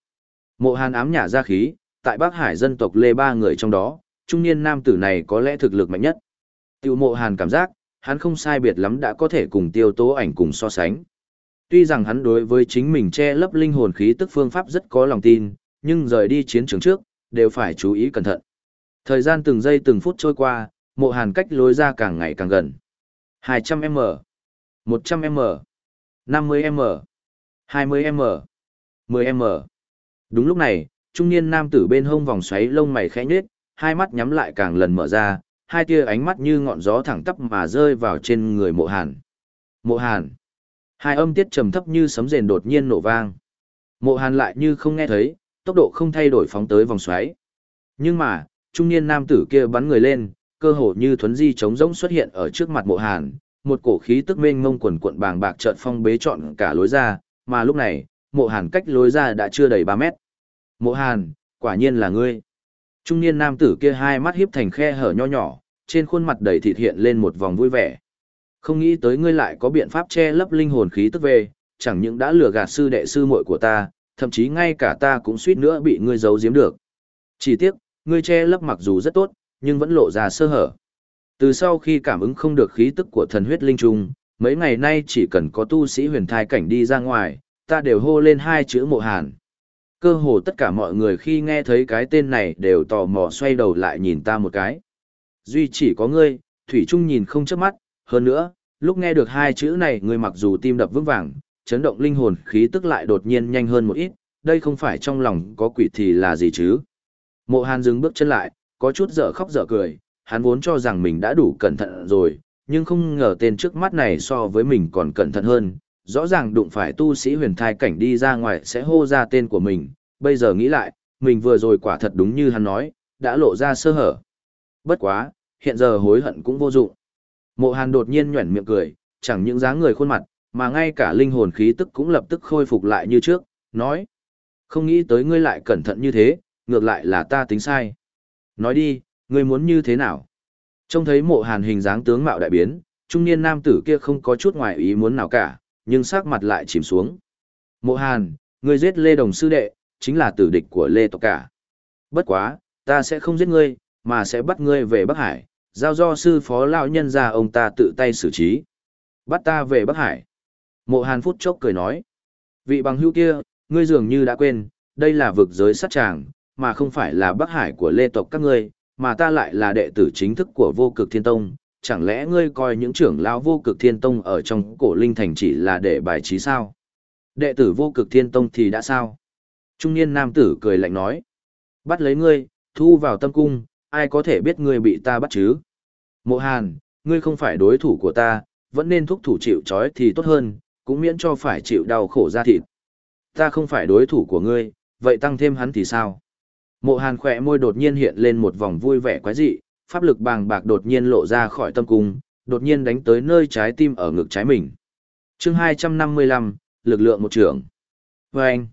Mộ Hàn ám nhả ra khí, tại Bắc Hải dân tộc Lê ba người trong đó, trung niên nam tử này có lẽ thực lực mạnh nhất. Tiêu Mộ Hàn cảm giác, hắn không sai biệt lắm đã có thể cùng tiêu tố ảnh cùng so sánh. Tuy rằng hắn đối với chính mình che lấp linh hồn khí tức phương pháp rất có lòng tin, nhưng rời đi chiến trường trước, đều phải chú ý cẩn thận. Thời gian từng giây từng phút trôi qua, mộ hàn cách lối ra càng ngày càng gần. 200m, 100m, 50m, 20m, 10m. Đúng lúc này, trung niên nam tử bên hông vòng xoáy lông mày khẽ nhếch, hai mắt nhắm lại càng lần mở ra, hai tia ánh mắt như ngọn gió thẳng tắp mà rơi vào trên người mộ hàn. Mộ hàn. Hai âm tiết trầm thấp như sấm rền đột nhiên nổ vang. Mộ hàn lại như không nghe thấy, tốc độ không thay đổi phóng tới vòng xoáy. Nhưng mà, trung niên nam tử kia bắn người lên, cơ hồ như thuấn di trống rỗng xuất hiện ở trước mặt mộ hàn, một cổ khí tức mênh mông quần cuộn bàng bạc chợt phong bế trọn cả lối ra, mà lúc này, mộ hàn cách lối ra đã chưa đầy 3 mét. Mộ hàn, quả nhiên là ngươi. Trung niên nam tử kia hai mắt hiếp thành khe hở nho nhỏ, trên khuôn mặt đầy thịt hiện lên một vòng vui vẻ. Không nghĩ tới ngươi lại có biện pháp che lấp linh hồn khí tức về, chẳng những đã lừa gạt sư đệ sư muội của ta, thậm chí ngay cả ta cũng suýt nữa bị ngươi giấu giếm được. Chỉ tiếc, ngươi che lấp mặc dù rất tốt, nhưng vẫn lộ ra sơ hở. Từ sau khi cảm ứng không được khí tức của thần huyết linh trung, mấy ngày nay chỉ cần có tu sĩ huyền thai cảnh đi ra ngoài, ta đều hô lên hai chữ mộ hàn. Cơ hồ tất cả mọi người khi nghe thấy cái tên này đều tò mò xoay đầu lại nhìn ta một cái. Duy chỉ có ngươi, Thủy Trung nhìn không chớp mắt, hơn nữa, lúc nghe được hai chữ này ngươi mặc dù tim đập vững vàng, chấn động linh hồn khí tức lại đột nhiên nhanh hơn một ít, đây không phải trong lòng có quỷ thì là gì chứ. Mộ Hàn dừng bước chân lại, có chút dở khóc dở cười, hắn vốn cho rằng mình đã đủ cẩn thận rồi, nhưng không ngờ tên trước mắt này so với mình còn cẩn thận hơn, rõ ràng đụng phải tu sĩ huyền thai cảnh đi ra ngoài sẽ hô ra tên của mình, bây giờ nghĩ lại, mình vừa rồi quả thật đúng như hắn nói, đã lộ ra sơ hở. Bất quá, hiện giờ hối hận cũng vô dụng. Mộ Hàn đột nhiên nhuẩn miệng cười, chẳng những dáng người khuôn mặt, mà ngay cả linh hồn khí tức cũng lập tức khôi phục lại như trước, nói. Không nghĩ tới ngươi lại cẩn thận như thế, ngược lại là ta tính sai. Nói đi, ngươi muốn như thế nào? Trông thấy mộ hàn hình dáng tướng mạo đại biến, trung niên nam tử kia không có chút ngoài ý muốn nào cả, nhưng sắc mặt lại chìm xuống. Mộ hàn, ngươi giết Lê Đồng Sư Đệ, chính là tử địch của Lê Tộc Cả. Bất quá, ta sẽ không giết ngươi, mà sẽ bắt ngươi về Bắc Hải, giao do sư phó lão nhân ra ông ta tự tay xử trí. Bắt ta về Bắc Hải. Mộ hàn phút chốc cười nói. Vị bằng hữu kia, ngươi dường như đã quên, đây là vực giới sát tràng, mà không phải là Bắc Hải của Lê Tộc các ngươi, mà ta lại là đệ tử chính thức của vô cực thiên tông, chẳng lẽ ngươi coi những trưởng lão vô cực thiên tông ở trong cổ linh thành chỉ là để bài trí sao? Đệ tử vô cực thiên tông thì đã sao? Trung niên nam tử cười lạnh nói. Bắt lấy ngươi, thu vào tâm cung, ai có thể biết ngươi bị ta bắt chứ? Mộ hàn, ngươi không phải đối thủ của ta, vẫn nên thúc thủ chịu trói thì tốt hơn, cũng miễn cho phải chịu đau khổ ra thịt. Ta không phải đối thủ của ngươi, vậy tăng thêm hắn thì sao? Mộ Hàn khỏe môi đột nhiên hiện lên một vòng vui vẻ quái dị, pháp lực bàng bạc đột nhiên lộ ra khỏi tâm cung, đột nhiên đánh tới nơi trái tim ở ngực trái mình. chương 255, lực lượng một trưởng. Vâng! anh,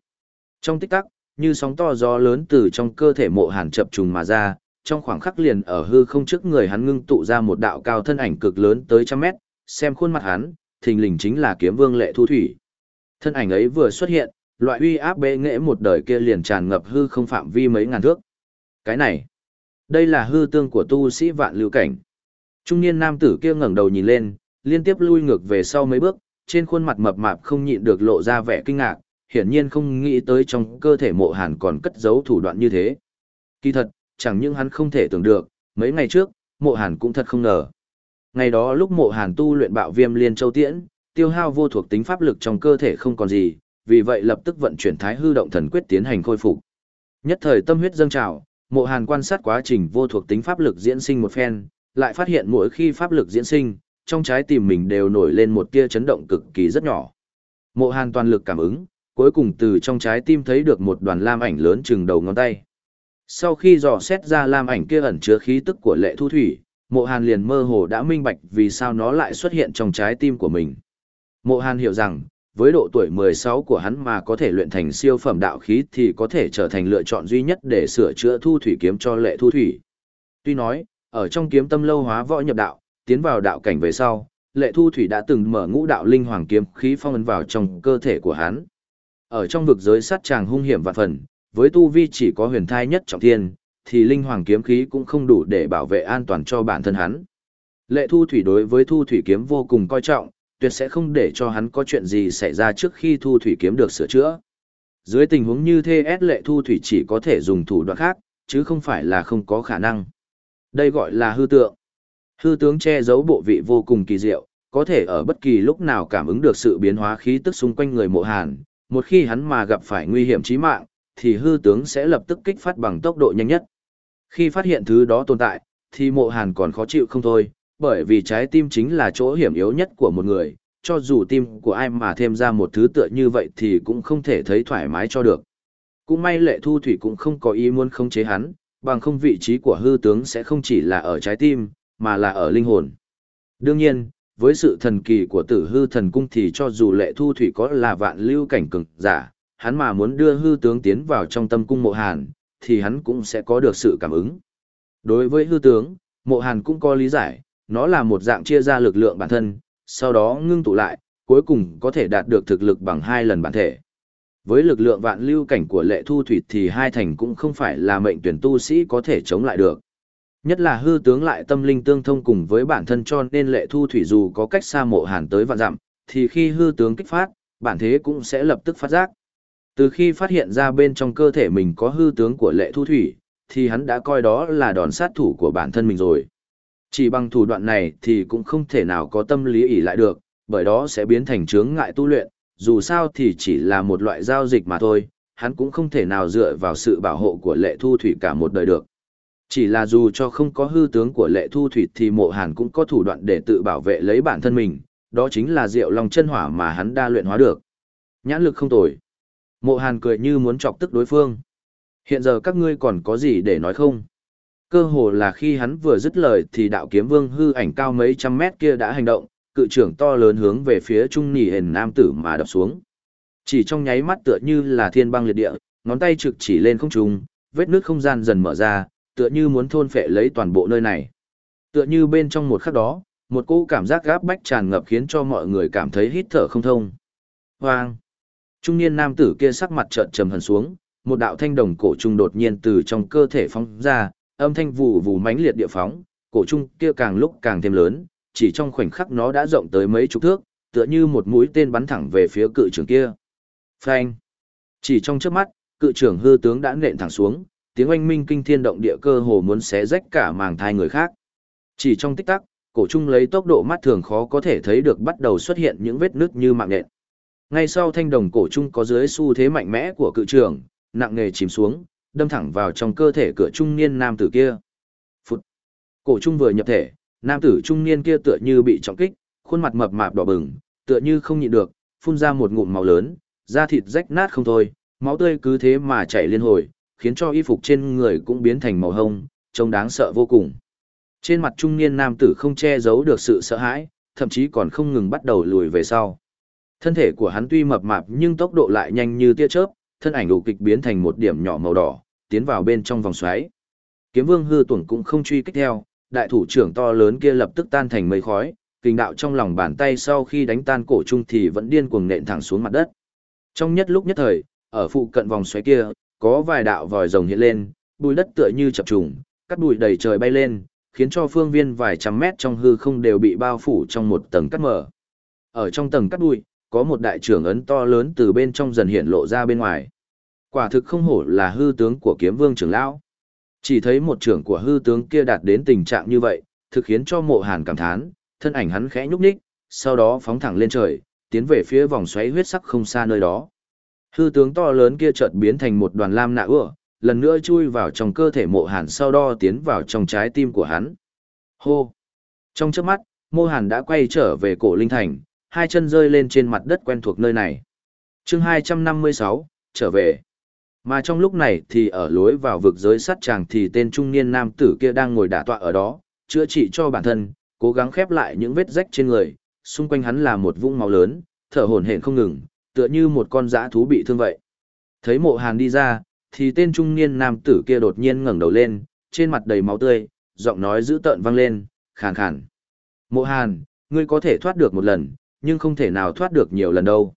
trong tích tắc, như sóng to gió lớn từ trong cơ thể mộ hàn chập trùng mà ra, trong khoảng khắc liền ở hư không trước người hắn ngưng tụ ra một đạo cao thân ảnh cực lớn tới trăm mét, xem khuôn mặt hắn, thình lình chính là kiếm vương lệ thu thủy. Thân ảnh ấy vừa xuất hiện, loại uy áp bệ nghệ một đời kia liền tràn ngập hư không phạm vi mấy ngàn thước. Cái này, đây là hư tương của tu sĩ vạn lưu cảnh. Trung niên nam tử kia ngẩng đầu nhìn lên, liên tiếp lui ngược về sau mấy bước, trên khuôn mặt mập mạp không nhịn được lộ ra vẻ kinh ngạc, hiển nhiên không nghĩ tới trong cơ thể mộ hàn còn cất giấu thủ đoạn như thế. Kỳ thật, chẳng những hắn không thể tưởng được, mấy ngày trước, mộ hàn cũng thật không ngờ. Ngày đó lúc mộ hàn tu luyện bạo viêm liên châu tiễn, tiêu hao vô thuộc tính pháp lực trong cơ thể không còn gì, vì vậy lập tức vận chuyển thái hư động thần quyết tiến hành khôi phục. Nhất thời tâm huyết dâng trào, Mộ Hàn quan sát quá trình vô thuộc tính pháp lực diễn sinh một phen, lại phát hiện mỗi khi pháp lực diễn sinh, trong trái tim mình đều nổi lên một tia chấn động cực kỳ rất nhỏ. Mộ Hàn toàn lực cảm ứng, cuối cùng từ trong trái tim thấy được một đoàn lam ảnh lớn chừng đầu ngón tay. Sau khi dò xét ra lam ảnh kia ẩn chứa khí tức của lệ thu thủy, Mộ Hàn liền mơ hồ đã minh bạch vì sao nó lại xuất hiện trong trái tim của mình. Mộ Hàn hiểu rằng, với độ tuổi 16 của hắn mà có thể luyện thành siêu phẩm đạo khí thì có thể trở thành lựa chọn duy nhất để sửa chữa thu thủy kiếm cho lệ thu thủy. Tuy nói, ở trong kiếm tâm lâu hóa võ nhập đạo, tiến vào đạo cảnh về sau, lệ thu thủy đã từng mở ngũ đạo linh hoàng kiếm khí phong ấn vào trong cơ thể của hắn. Ở trong vực giới sát tràng hung hiểm vạn phần, với tu vi chỉ có huyền thai nhất trọng thiên, thì linh hoàng kiếm khí cũng không đủ để bảo vệ an toàn cho bản thân hắn. Lệ thu thủy đối với thu thủy kiếm vô cùng coi trọng, tuyệt sẽ không để cho hắn có chuyện gì xảy ra trước khi thu thủy kiếm được sửa chữa. Dưới tình huống như thế S lệ thu thủy chỉ có thể dùng thủ đoạn khác, chứ không phải là không có khả năng. Đây gọi là hư tượng. Hư tướng che giấu bộ vị vô cùng kỳ diệu, có thể ở bất kỳ lúc nào cảm ứng được sự biến hóa khí tức xung quanh người mộ hàn. Một khi hắn mà gặp phải nguy hiểm chí mạng, thì hư tướng sẽ lập tức kích phát bằng tốc độ nhanh nhất. Khi phát hiện thứ đó tồn tại, thì mộ hàn còn khó chịu không thôi, bởi vì trái tim chính là chỗ hiểm yếu nhất của một người, cho dù tim của ai mà thêm ra một thứ tựa như vậy thì cũng không thể thấy thoải mái cho được. Cũng may lệ thu thủy cũng không có ý muốn khống chế hắn, bằng không vị trí của hư tướng sẽ không chỉ là ở trái tim, mà là ở linh hồn. Đương nhiên, với sự thần kỳ của tử hư thần cung thì cho dù lệ thu thủy có là vạn lưu cảnh cường giả, hắn mà muốn đưa hư tướng tiến vào trong tâm cung mộ hàn, thì hắn cũng sẽ có được sự cảm ứng. Đối với hư tướng, mộ hàn cũng có lý giải, nó là một dạng chia ra lực lượng bản thân, sau đó ngưng tụ lại, cuối cùng có thể đạt được thực lực bằng hai lần bản thể. Với lực lượng vạn lưu cảnh của lệ thu thủy thì hai thành cũng không phải là mệnh tuyển tu sĩ có thể chống lại được. Nhất là hư tướng lại tâm linh tương thông cùng với bản thân cho nên lệ thu thủy dù có cách xa mộ hàn tới vạn dặm, thì khi hư tướng kích phát, bản thế cũng sẽ lập tức phát giác. Từ khi phát hiện ra bên trong cơ thể mình có hư tướng của lệ thu thủy, thì hắn đã coi đó là đòn sát thủ của bản thân mình rồi. Chỉ bằng thủ đoạn này thì cũng không thể nào có tâm lý ỷ lại được, bởi đó sẽ biến thành chướng ngại tu luyện, dù sao thì chỉ là một loại giao dịch mà thôi, hắn cũng không thể nào dựa vào sự bảo hộ của lệ thu thủy cả một đời được. Chỉ là dù cho không có hư tướng của lệ thu thủy thì mộ hàn cũng có thủ đoạn để tự bảo vệ lấy bản thân mình, đó chính là rượu lòng chân hỏa mà hắn đa luyện hóa được. Nhãn lực không tồi. Mộ hàn cười như muốn chọc tức đối phương. Hiện giờ các ngươi còn có gì để nói không? Cơ hồ là khi hắn vừa dứt lời thì đạo kiếm vương hư ảnh cao mấy trăm mét kia đã hành động, cự trưởng to lớn hướng về phía trung nỉ hền nam tử mà đập xuống. Chỉ trong nháy mắt tựa như là thiên băng liệt địa, ngón tay trực chỉ lên không trung, vết nước không gian dần mở ra, tựa như muốn thôn phệ lấy toàn bộ nơi này. Tựa như bên trong một khắc đó, một cỗ cảm giác gáp bách tràn ngập khiến cho mọi người cảm thấy hít thở không thông. Hoang! Trung niên nam tử kia sắc mặt trợn trầm hẳn xuống, một đạo thanh đồng cổ trung đột nhiên từ trong cơ thể phóng ra, âm thanh vụ vụ mãnh liệt địa phóng, cổ trung kia càng lúc càng thêm lớn, chỉ trong khoảnh khắc nó đã rộng tới mấy chục thước, tựa như một mũi tên bắn thẳng về phía cự trưởng kia. Phanh! Chỉ trong chớp mắt, cự trưởng hư tướng đã nện thẳng xuống, tiếng oanh minh kinh thiên động địa cơ hồ muốn xé rách cả màng thai người khác. Chỉ trong tích tắc, cổ trung lấy tốc độ mắt thường khó có thể thấy được bắt đầu xuất hiện những vết nứt như mạng nhện. Ngay sau thanh đồng cổ trung có dưới xu thế mạnh mẽ của cự trưởng, nặng nề chìm xuống, đâm thẳng vào trong cơ thể cửa trung niên nam tử kia. Phụt. Cổ trung vừa nhập thể, nam tử trung niên kia tựa như bị trọng kích, khuôn mặt mập mạp đỏ bừng, tựa như không nhịn được, phun ra một ngụm máu lớn, da thịt rách nát không thôi, máu tươi cứ thế mà chảy liên hồi, khiến cho y phục trên người cũng biến thành màu hồng, trông đáng sợ vô cùng. Trên mặt trung niên nam tử không che giấu được sự sợ hãi, thậm chí còn không ngừng bắt đầu lùi về sau. Thân thể của hắn tuy mập mạp nhưng tốc độ lại nhanh như tia chớp, thân ảnh đủ kịch biến thành một điểm nhỏ màu đỏ, tiến vào bên trong vòng xoáy. Kiếm Vương hư tuẩn cũng không truy kích theo, đại thủ trưởng to lớn kia lập tức tan thành mây khói, kinh đạo trong lòng bàn tay sau khi đánh tan cổ trung thì vẫn điên cuồng nện thẳng xuống mặt đất. Trong nhất lúc nhất thời, ở phụ cận vòng xoáy kia, có vài đạo vòi rồng hiện lên, bùi đất tựa như chập trùng, cắt bụi đầy trời bay lên, khiến cho phương viên vài trăm mét trong hư không đều bị bao phủ trong một tầng cắt mở. Ở trong tầng cắt bụi, có một đại trưởng ấn to lớn từ bên trong dần hiện lộ ra bên ngoài. Quả thực không hổ là hư tướng của kiếm vương trưởng lão. Chỉ thấy một trưởng của hư tướng kia đạt đến tình trạng như vậy, thực khiến cho mộ hàn cảm thán, thân ảnh hắn khẽ nhúc nhích, sau đó phóng thẳng lên trời, tiến về phía vòng xoáy huyết sắc không xa nơi đó. Hư tướng to lớn kia chợt biến thành một đoàn lam nạ ưa, lần nữa chui vào trong cơ thể mộ hàn sau đó tiến vào trong trái tim của hắn. Hô! Trong chớp mắt, mộ hàn đã quay trở về cổ linh thành, hai chân rơi lên trên mặt đất quen thuộc nơi này. chương 256, trở về. Mà trong lúc này thì ở lối vào vực giới sắt chàng thì tên trung niên nam tử kia đang ngồi đả tọa ở đó, chữa trị cho bản thân, cố gắng khép lại những vết rách trên người, xung quanh hắn là một vũng máu lớn, thở hổn hển không ngừng, tựa như một con dã thú bị thương vậy. Thấy mộ hàn đi ra, thì tên trung niên nam tử kia đột nhiên ngẩng đầu lên, trên mặt đầy máu tươi, giọng nói dữ tợn vang lên, khàn khàn. Mộ hàn, ngươi có thể thoát được một lần, nhưng không thể nào thoát được nhiều lần đâu.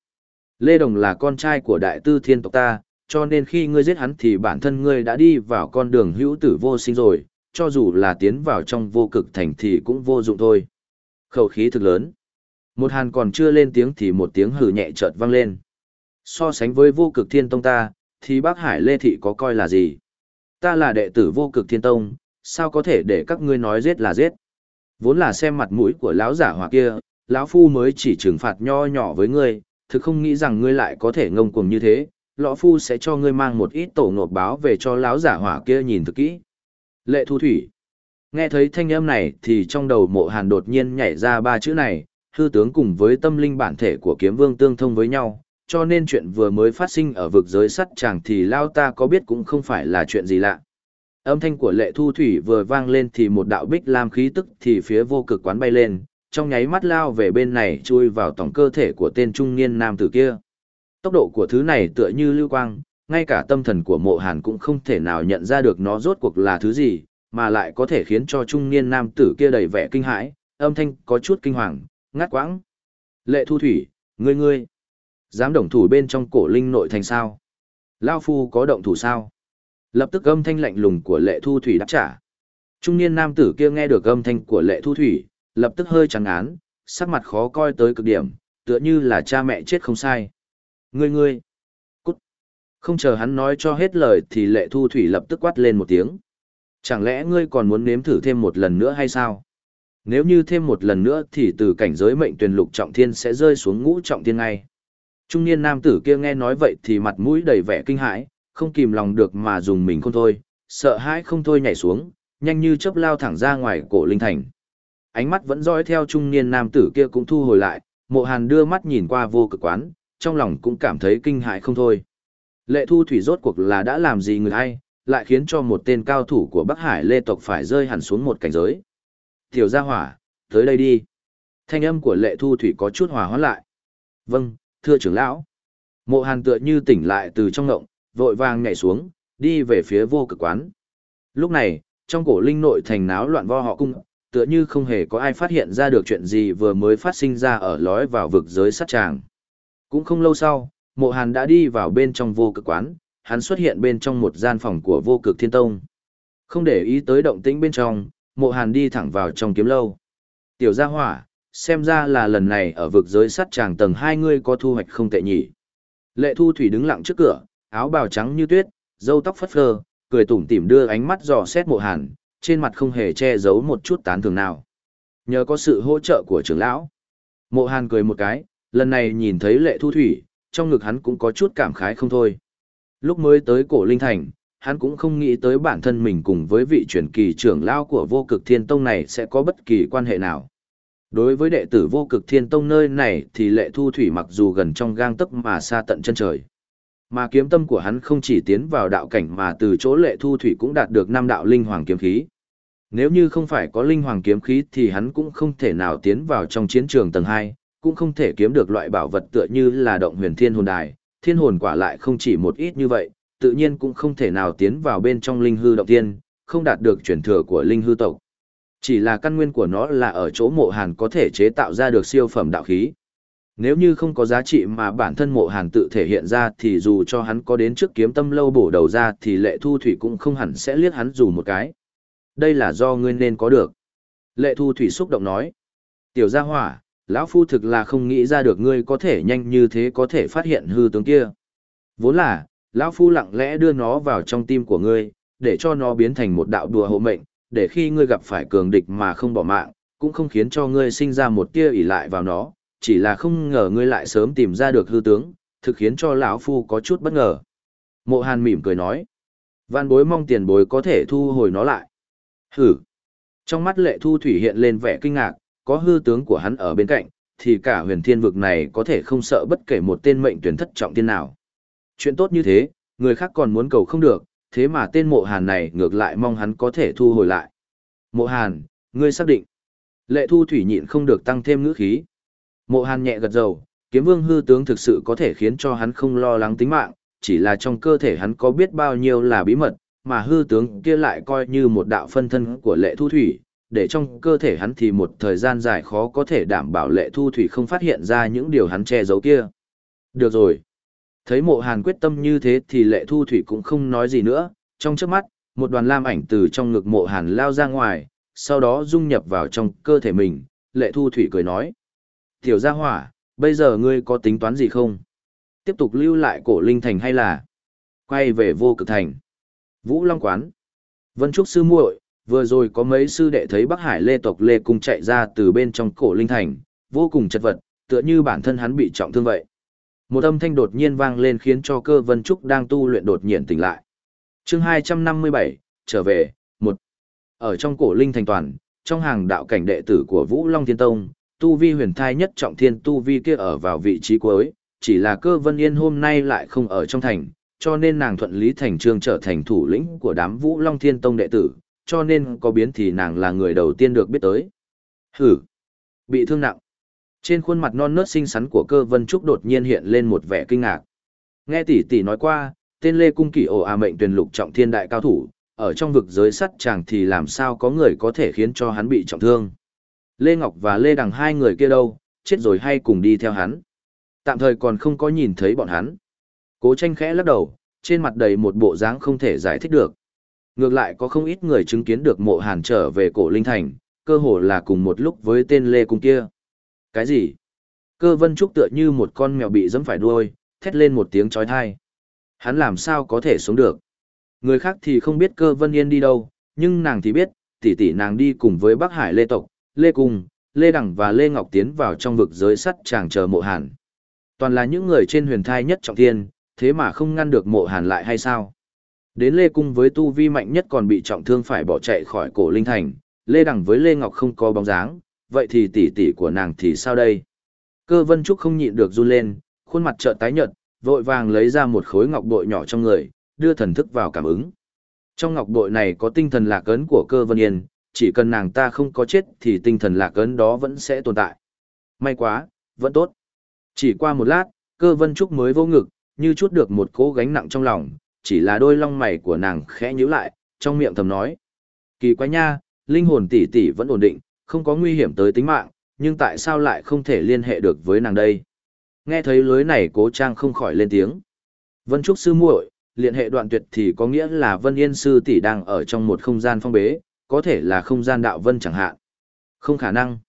Lê Đồng là con trai của đại tư thiên tộc ta, cho nên khi ngươi giết hắn thì bản thân ngươi đã đi vào con đường hữu tử vô sinh rồi, cho dù là tiến vào trong vô cực thành thì cũng vô dụng thôi. Khẩu khí thực lớn. Một hàn còn chưa lên tiếng thì một tiếng hử nhẹ chợt vang lên. So sánh với vô cực thiên tông ta, thì bác Hải Lê Thị có coi là gì? Ta là đệ tử vô cực thiên tông, sao có thể để các ngươi nói giết là giết? Vốn là xem mặt mũi của lão giả hoặc kia, lão phu mới chỉ trừng phạt nho nhỏ với ngươi, thực không nghĩ rằng ngươi lại có thể ngông cuồng như thế, lão phu sẽ cho ngươi mang một ít tổ nộp báo về cho lão giả hỏa kia nhìn thực kỹ. Lệ thu thủy. Nghe thấy thanh âm này thì trong đầu mộ hàn đột nhiên nhảy ra ba chữ này, hư tướng cùng với tâm linh bản thể của kiếm vương tương thông với nhau, cho nên chuyện vừa mới phát sinh ở vực giới sắt chàng thì lao ta có biết cũng không phải là chuyện gì lạ. Âm thanh của lệ thu thủy vừa vang lên thì một đạo bích lam khí tức thì phía vô cực quán bay lên, trong nháy mắt lao về bên này chui vào tổng cơ thể của tên trung niên nam tử kia. Tốc độ của thứ này tựa như lưu quang, ngay cả tâm thần của mộ hàn cũng không thể nào nhận ra được nó rốt cuộc là thứ gì, mà lại có thể khiến cho trung niên nam tử kia đầy vẻ kinh hãi, âm thanh có chút kinh hoàng, ngắt quãng. Lệ thu thủy, ngươi ngươi, dám động thủ bên trong cổ linh nội thành sao? Lao phu có động thủ sao? Lập tức âm thanh lạnh lùng của lệ thu thủy đáp trả. Trung niên nam tử kia nghe được âm thanh của lệ thu thủy, lập tức hơi trắng án, sắc mặt khó coi tới cực điểm, tựa như là cha mẹ chết không sai. Ngươi ngươi, cút. Không chờ hắn nói cho hết lời thì lệ thu thủy lập tức quát lên một tiếng. Chẳng lẽ ngươi còn muốn nếm thử thêm một lần nữa hay sao? Nếu như thêm một lần nữa thì từ cảnh giới mệnh tuyển lục trọng thiên sẽ rơi xuống ngũ trọng thiên ngay. Trung niên nam tử kia nghe nói vậy thì mặt mũi đầy vẻ kinh hãi, không kìm lòng được mà dùng mình không thôi, sợ hãi không thôi nhảy xuống, nhanh như chớp lao thẳng ra ngoài cổ linh thành. Ánh mắt vẫn dõi theo trung niên nam tử kia cũng thu hồi lại, mộ hàn đưa mắt nhìn qua vô cực quán, trong lòng cũng cảm thấy kinh hãi không thôi. Lệ thu thủy rốt cuộc là đã làm gì người hay, lại khiến cho một tên cao thủ của Bắc Hải lê tộc phải rơi hẳn xuống một cảnh giới. Tiểu gia hỏa, tới đây đi. Thanh âm của lệ thu thủy có chút hòa hoãn lại. Vâng, thưa trưởng lão. Mộ hàn tựa như tỉnh lại từ trong ngộng, vội vàng nhảy xuống, đi về phía vô cực quán. Lúc này, trong cổ linh nội thành náo loạn vo họ cung, tựa như không hề có ai phát hiện ra được chuyện gì vừa mới phát sinh ra ở lối vào vực giới sát tràng. Cũng không lâu sau, mộ hàn đã đi vào bên trong vô cực quán, hắn xuất hiện bên trong một gian phòng của vô cực thiên tông. Không để ý tới động tĩnh bên trong, mộ hàn đi thẳng vào trong kiếm lâu. Tiểu gia hỏa, xem ra là lần này ở vực giới sắt tràng tầng hai ngươi có thu hoạch không tệ nhỉ. Lệ thu thủy đứng lặng trước cửa, áo bào trắng như tuyết, râu tóc phất phơ, cười tủm tỉm đưa ánh mắt dò xét mộ hàn, trên mặt không hề che giấu một chút tán thường nào. Nhờ có sự hỗ trợ của trưởng lão. Mộ hàn cười một cái, lần này nhìn thấy lệ thu thủy, trong ngực hắn cũng có chút cảm khái không thôi. Lúc mới tới cổ linh thành, hắn cũng không nghĩ tới bản thân mình cùng với vị truyền kỳ trưởng lão của vô cực thiên tông này sẽ có bất kỳ quan hệ nào. Đối với đệ tử vô cực thiên tông nơi này thì lệ thu thủy mặc dù gần trong gang tấc mà xa tận chân trời. Mà kiếm tâm của hắn không chỉ tiến vào đạo cảnh mà từ chỗ lệ thu thủy cũng đạt được năm đạo linh hoàng kiếm khí. Nếu như không phải có linh hoàng kiếm khí thì hắn cũng không thể nào tiến vào trong chiến trường tầng 2, cũng không thể kiếm được loại bảo vật tựa như là động huyền thiên hồn đài, thiên hồn quả lại không chỉ một ít như vậy, tự nhiên cũng không thể nào tiến vào bên trong linh hư động tiên, không đạt được truyền thừa của linh hư tộc. Chỉ là căn nguyên của nó là ở chỗ mộ hàn có thể chế tạo ra được siêu phẩm đạo khí. Nếu như không có giá trị mà bản thân mộ hàn tự thể hiện ra thì dù cho hắn có đến trước kiếm tâm lâu bổ đầu ra thì lệ thu thủy cũng không hẳn sẽ liếc hắn dù một cái. Đây là do ngươi nên có được. Lệ thu thủy xúc động nói. Tiểu gia hỏa, lão phu thực là không nghĩ ra được ngươi có thể nhanh như thế có thể phát hiện hư tướng kia. Vốn là, lão phu lặng lẽ đưa nó vào trong tim của ngươi, để cho nó biến thành một đạo đùa hộ mệnh, để khi ngươi gặp phải cường địch mà không bỏ mạng, cũng không khiến cho ngươi sinh ra một tia ỷ lại vào nó, chỉ là không ngờ ngươi lại sớm tìm ra được hư tướng, thực khiến cho lão phu có chút bất ngờ. Mộ Hàn mỉm cười nói, văn bối mong tiền bối có thể thu hồi nó lại. Hử! Trong mắt lệ thu thủy hiện lên vẻ kinh ngạc, có hư tướng của hắn ở bên cạnh, thì cả huyền thiên vực này có thể không sợ bất kể một tên mệnh tuyển thất trọng tiên nào. Chuyện tốt như thế, người khác còn muốn cầu không được, thế mà tên mộ hàn này ngược lại mong hắn có thể thu hồi lại. Mộ hàn, ngươi xác định. Lệ thu thủy nhịn không được tăng thêm ngữ khí. Mộ hàn nhẹ gật dầu, kiếm vương hư tướng thực sự có thể khiến cho hắn không lo lắng tính mạng, chỉ là trong cơ thể hắn có biết bao nhiêu là bí mật, mà hư tướng kia lại coi như một đạo phân thân của lệ thu thủy, để trong cơ thể hắn thì một thời gian dài khó có thể đảm bảo lệ thu thủy không phát hiện ra những điều hắn che giấu kia. Được rồi. Thấy mộ hàn quyết tâm như thế thì lệ thu thủy cũng không nói gì nữa, trong trước mắt, một đoàn lam ảnh từ trong ngực mộ hàn lao ra ngoài, sau đó dung nhập vào trong cơ thể mình, lệ thu thủy cười nói. Tiểu gia hỏa, bây giờ ngươi có tính toán gì không? Tiếp tục lưu lại cổ linh thành hay là quay về vô cực thành? Vũ Long Quán Vân Trúc Sư muội vừa rồi có mấy sư đệ thấy Bắc Hải Lê tộc Lê Cung chạy ra từ bên trong cổ linh thành, vô cùng chật vật, tựa như bản thân hắn bị trọng thương vậy. Một âm thanh đột nhiên vang lên khiến cho cơ Vân Trúc đang tu luyện đột nhiên tỉnh lại. chương 257, trở về, một Ở trong cổ linh thành toàn, trong hàng đạo cảnh đệ tử của Vũ Long Thiên Tông, tu vi huyền thai nhất trọng thiên tu vi kia ở vào vị trí cuối, chỉ là cơ Vân Yên hôm nay lại không ở trong thành, cho nên nàng thuận lý thành trương trở thành thủ lĩnh của đám Vũ Long Thiên Tông đệ tử, cho nên có biến thì nàng là người đầu tiên được biết tới. Hử! Bị thương nặng. Trên khuôn mặt non nớt xinh xắn của cơ vân trúc đột nhiên hiện lên một vẻ kinh ngạc. Nghe tỷ tỷ nói qua, tên Lê Cung Kỷ ổ à mệnh tuyển lục trọng thiên đại cao thủ, ở trong vực giới sắt chàng thì làm sao có người có thể khiến cho hắn bị trọng thương. Lê Ngọc và Lê Đằng hai người kia đâu, chết rồi hay cùng đi theo hắn. Tạm thời còn không có nhìn thấy bọn hắn. Cố tranh khẽ lắc đầu, trên mặt đầy một bộ dáng không thể giải thích được. Ngược lại có không ít người chứng kiến được mộ hàn trở về cổ linh thành, cơ hồ là cùng một lúc với tên Lê Cung kia. Cái gì? Cơ vân trúc tựa như một con mèo bị dẫm phải đuôi, thét lên một tiếng trói thai. Hắn làm sao có thể sống được? Người khác thì không biết cơ vân yên đi đâu, nhưng nàng thì biết, tỷ tỷ nàng đi cùng với Bắc Hải Lê Tộc, Lê Cung, Lê đẳng và Lê Ngọc tiến vào trong vực giới sắt chàng chờ mộ hàn. Toàn là những người trên huyền thai nhất trọng thiên, thế mà không ngăn được mộ hàn lại hay sao? Đến Lê Cung với tu vi mạnh nhất còn bị trọng thương phải bỏ chạy khỏi cổ linh thành, Lê Đằng với Lê Ngọc không có bóng dáng, vậy thì tỷ tỷ của nàng thì sao đây? Cơ Vân Trúc không nhịn được run lên, khuôn mặt trợn tái nhợt, vội vàng lấy ra một khối ngọc bội nhỏ trong người, đưa thần thức vào cảm ứng. Trong ngọc bội này có tinh thần lạc ấn của cơ Vân Yên, chỉ cần nàng ta không có chết thì tinh thần lạc ấn đó vẫn sẽ tồn tại. May quá, vẫn tốt. Chỉ qua một lát, cơ Vân Trúc mới vô ngực, như chút được một cỗ gánh nặng trong lòng, chỉ là đôi lông mày của nàng khẽ nhíu lại, trong miệng thầm nói. Kỳ quái nha, linh hồn tỷ tỷ vẫn ổn định, không có nguy hiểm tới tính mạng, nhưng tại sao lại không thể liên hệ được với nàng đây? Nghe thấy lối này cố trang không khỏi lên tiếng. Vân Trúc sư muội, liên hệ đoạn tuyệt thì có nghĩa là Vân Yên sư tỷ đang ở trong một không gian phong bế, có thể là không gian đạo vân chẳng hạn. Không khả năng.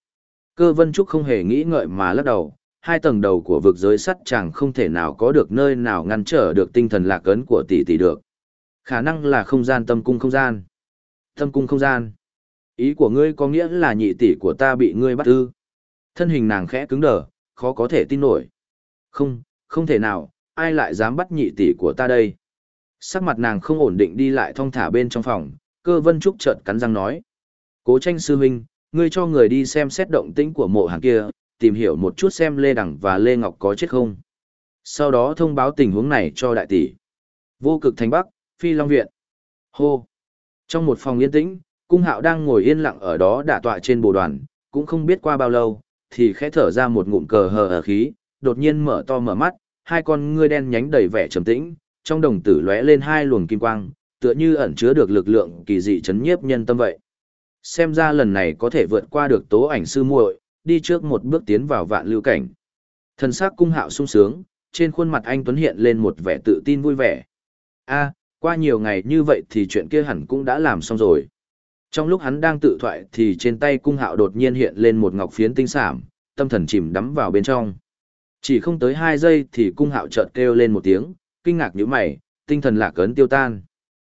Cơ Vân Trúc không hề nghĩ ngợi mà lắc đầu, hai tầng đầu của vực giới sắt chẳng không thể nào có được nơi nào ngăn trở được tinh thần lạc ấn của tỷ tỷ được. Khả năng là không gian tâm cung không gian. Tâm cung không gian. Ý của ngươi có nghĩa là nhị tỷ của ta bị ngươi bắt ư. Thân hình nàng khẽ cứng đờ, khó có thể tin nổi. Không, không thể nào, ai lại dám bắt nhị tỷ của ta đây. Sắc mặt nàng không ổn định đi lại thong thả bên trong phòng, cơ vân trúc chợt cắn răng nói. Cố tranh sư huynh, ngươi cho người đi xem xét động tĩnh của mộ hàng kia, tìm hiểu một chút xem Lê Đằng và Lê Ngọc có chết không. Sau đó thông báo tình huống này cho đại tỷ. Vô cực thành Bắc, Phi Long Viện. Hô! Trong một phòng yên tĩnh, cung hạo đang ngồi yên lặng ở đó đả tọa trên bồ đoàn, cũng không biết qua bao lâu, thì khẽ thở ra một ngụm cờ hờ ở khí, đột nhiên mở to mở mắt, hai con ngươi đen nhánh đầy vẻ trầm tĩnh, trong đồng tử lóe lên hai luồng kim quang, tựa như ẩn chứa được lực lượng kỳ dị chấn nhiếp nhân tâm vậy. Xem ra lần này có thể vượt qua được tố ảnh sư muội, đi trước một bước tiến vào vạn lưu cảnh. Thần sắc cung hạo sung sướng, trên khuôn mặt anh Tuấn hiện lên một vẻ tự tin vui vẻ. a qua nhiều ngày như vậy thì chuyện kia hẳn cũng đã làm xong rồi. Trong lúc hắn đang tự thoại thì trên tay cung hạo đột nhiên hiện lên một ngọc phiến tinh xảm, tâm thần chìm đắm vào bên trong. Chỉ không tới hai giây thì cung hạo chợt kêu lên một tiếng, kinh ngạc như mày, tinh thần lạc cấn tiêu tan.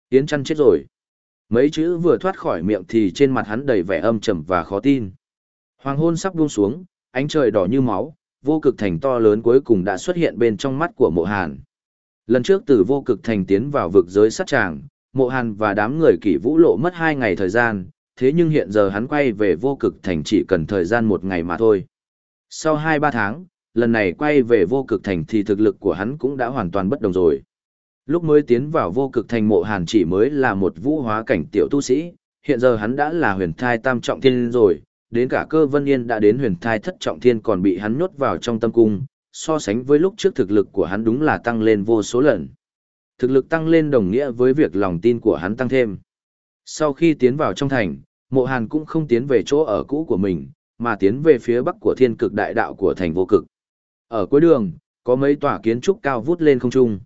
Yến chăn chết rồi. Mấy chữ vừa thoát khỏi miệng thì trên mặt hắn đầy vẻ âm trầm và khó tin. Hoàng hôn sắp buông xuống, ánh trời đỏ như máu, vô cực thành to lớn cuối cùng đã xuất hiện bên trong mắt của mộ hàn. Lần trước từ vô cực thành tiến vào vực giới sát tràng, mộ hàn và đám người kỷ vũ lộ mất hai ngày thời gian, thế nhưng hiện giờ hắn quay về vô cực thành chỉ cần thời gian một ngày mà thôi. Sau hai ba tháng, lần này quay về vô cực thành thì thực lực của hắn cũng đã hoàn toàn bất đồng rồi. Lúc mới tiến vào vô cực thành mộ hàn chỉ mới là một vũ hóa cảnh tiểu tu sĩ, hiện giờ hắn đã là huyền thai tam trọng thiên rồi, đến cả cơ vân yên đã đến huyền thai thất trọng thiên còn bị hắn nhốt vào trong tâm cung, so sánh với lúc trước thực lực của hắn đúng là tăng lên vô số lần. Thực lực tăng lên đồng nghĩa với việc lòng tin của hắn tăng thêm. Sau khi tiến vào trong thành, mộ hàn cũng không tiến về chỗ ở cũ của mình, mà tiến về phía bắc của thiên cực đại đạo của thành vô cực. Ở cuối đường, có mấy tòa kiến trúc cao vút lên không trung.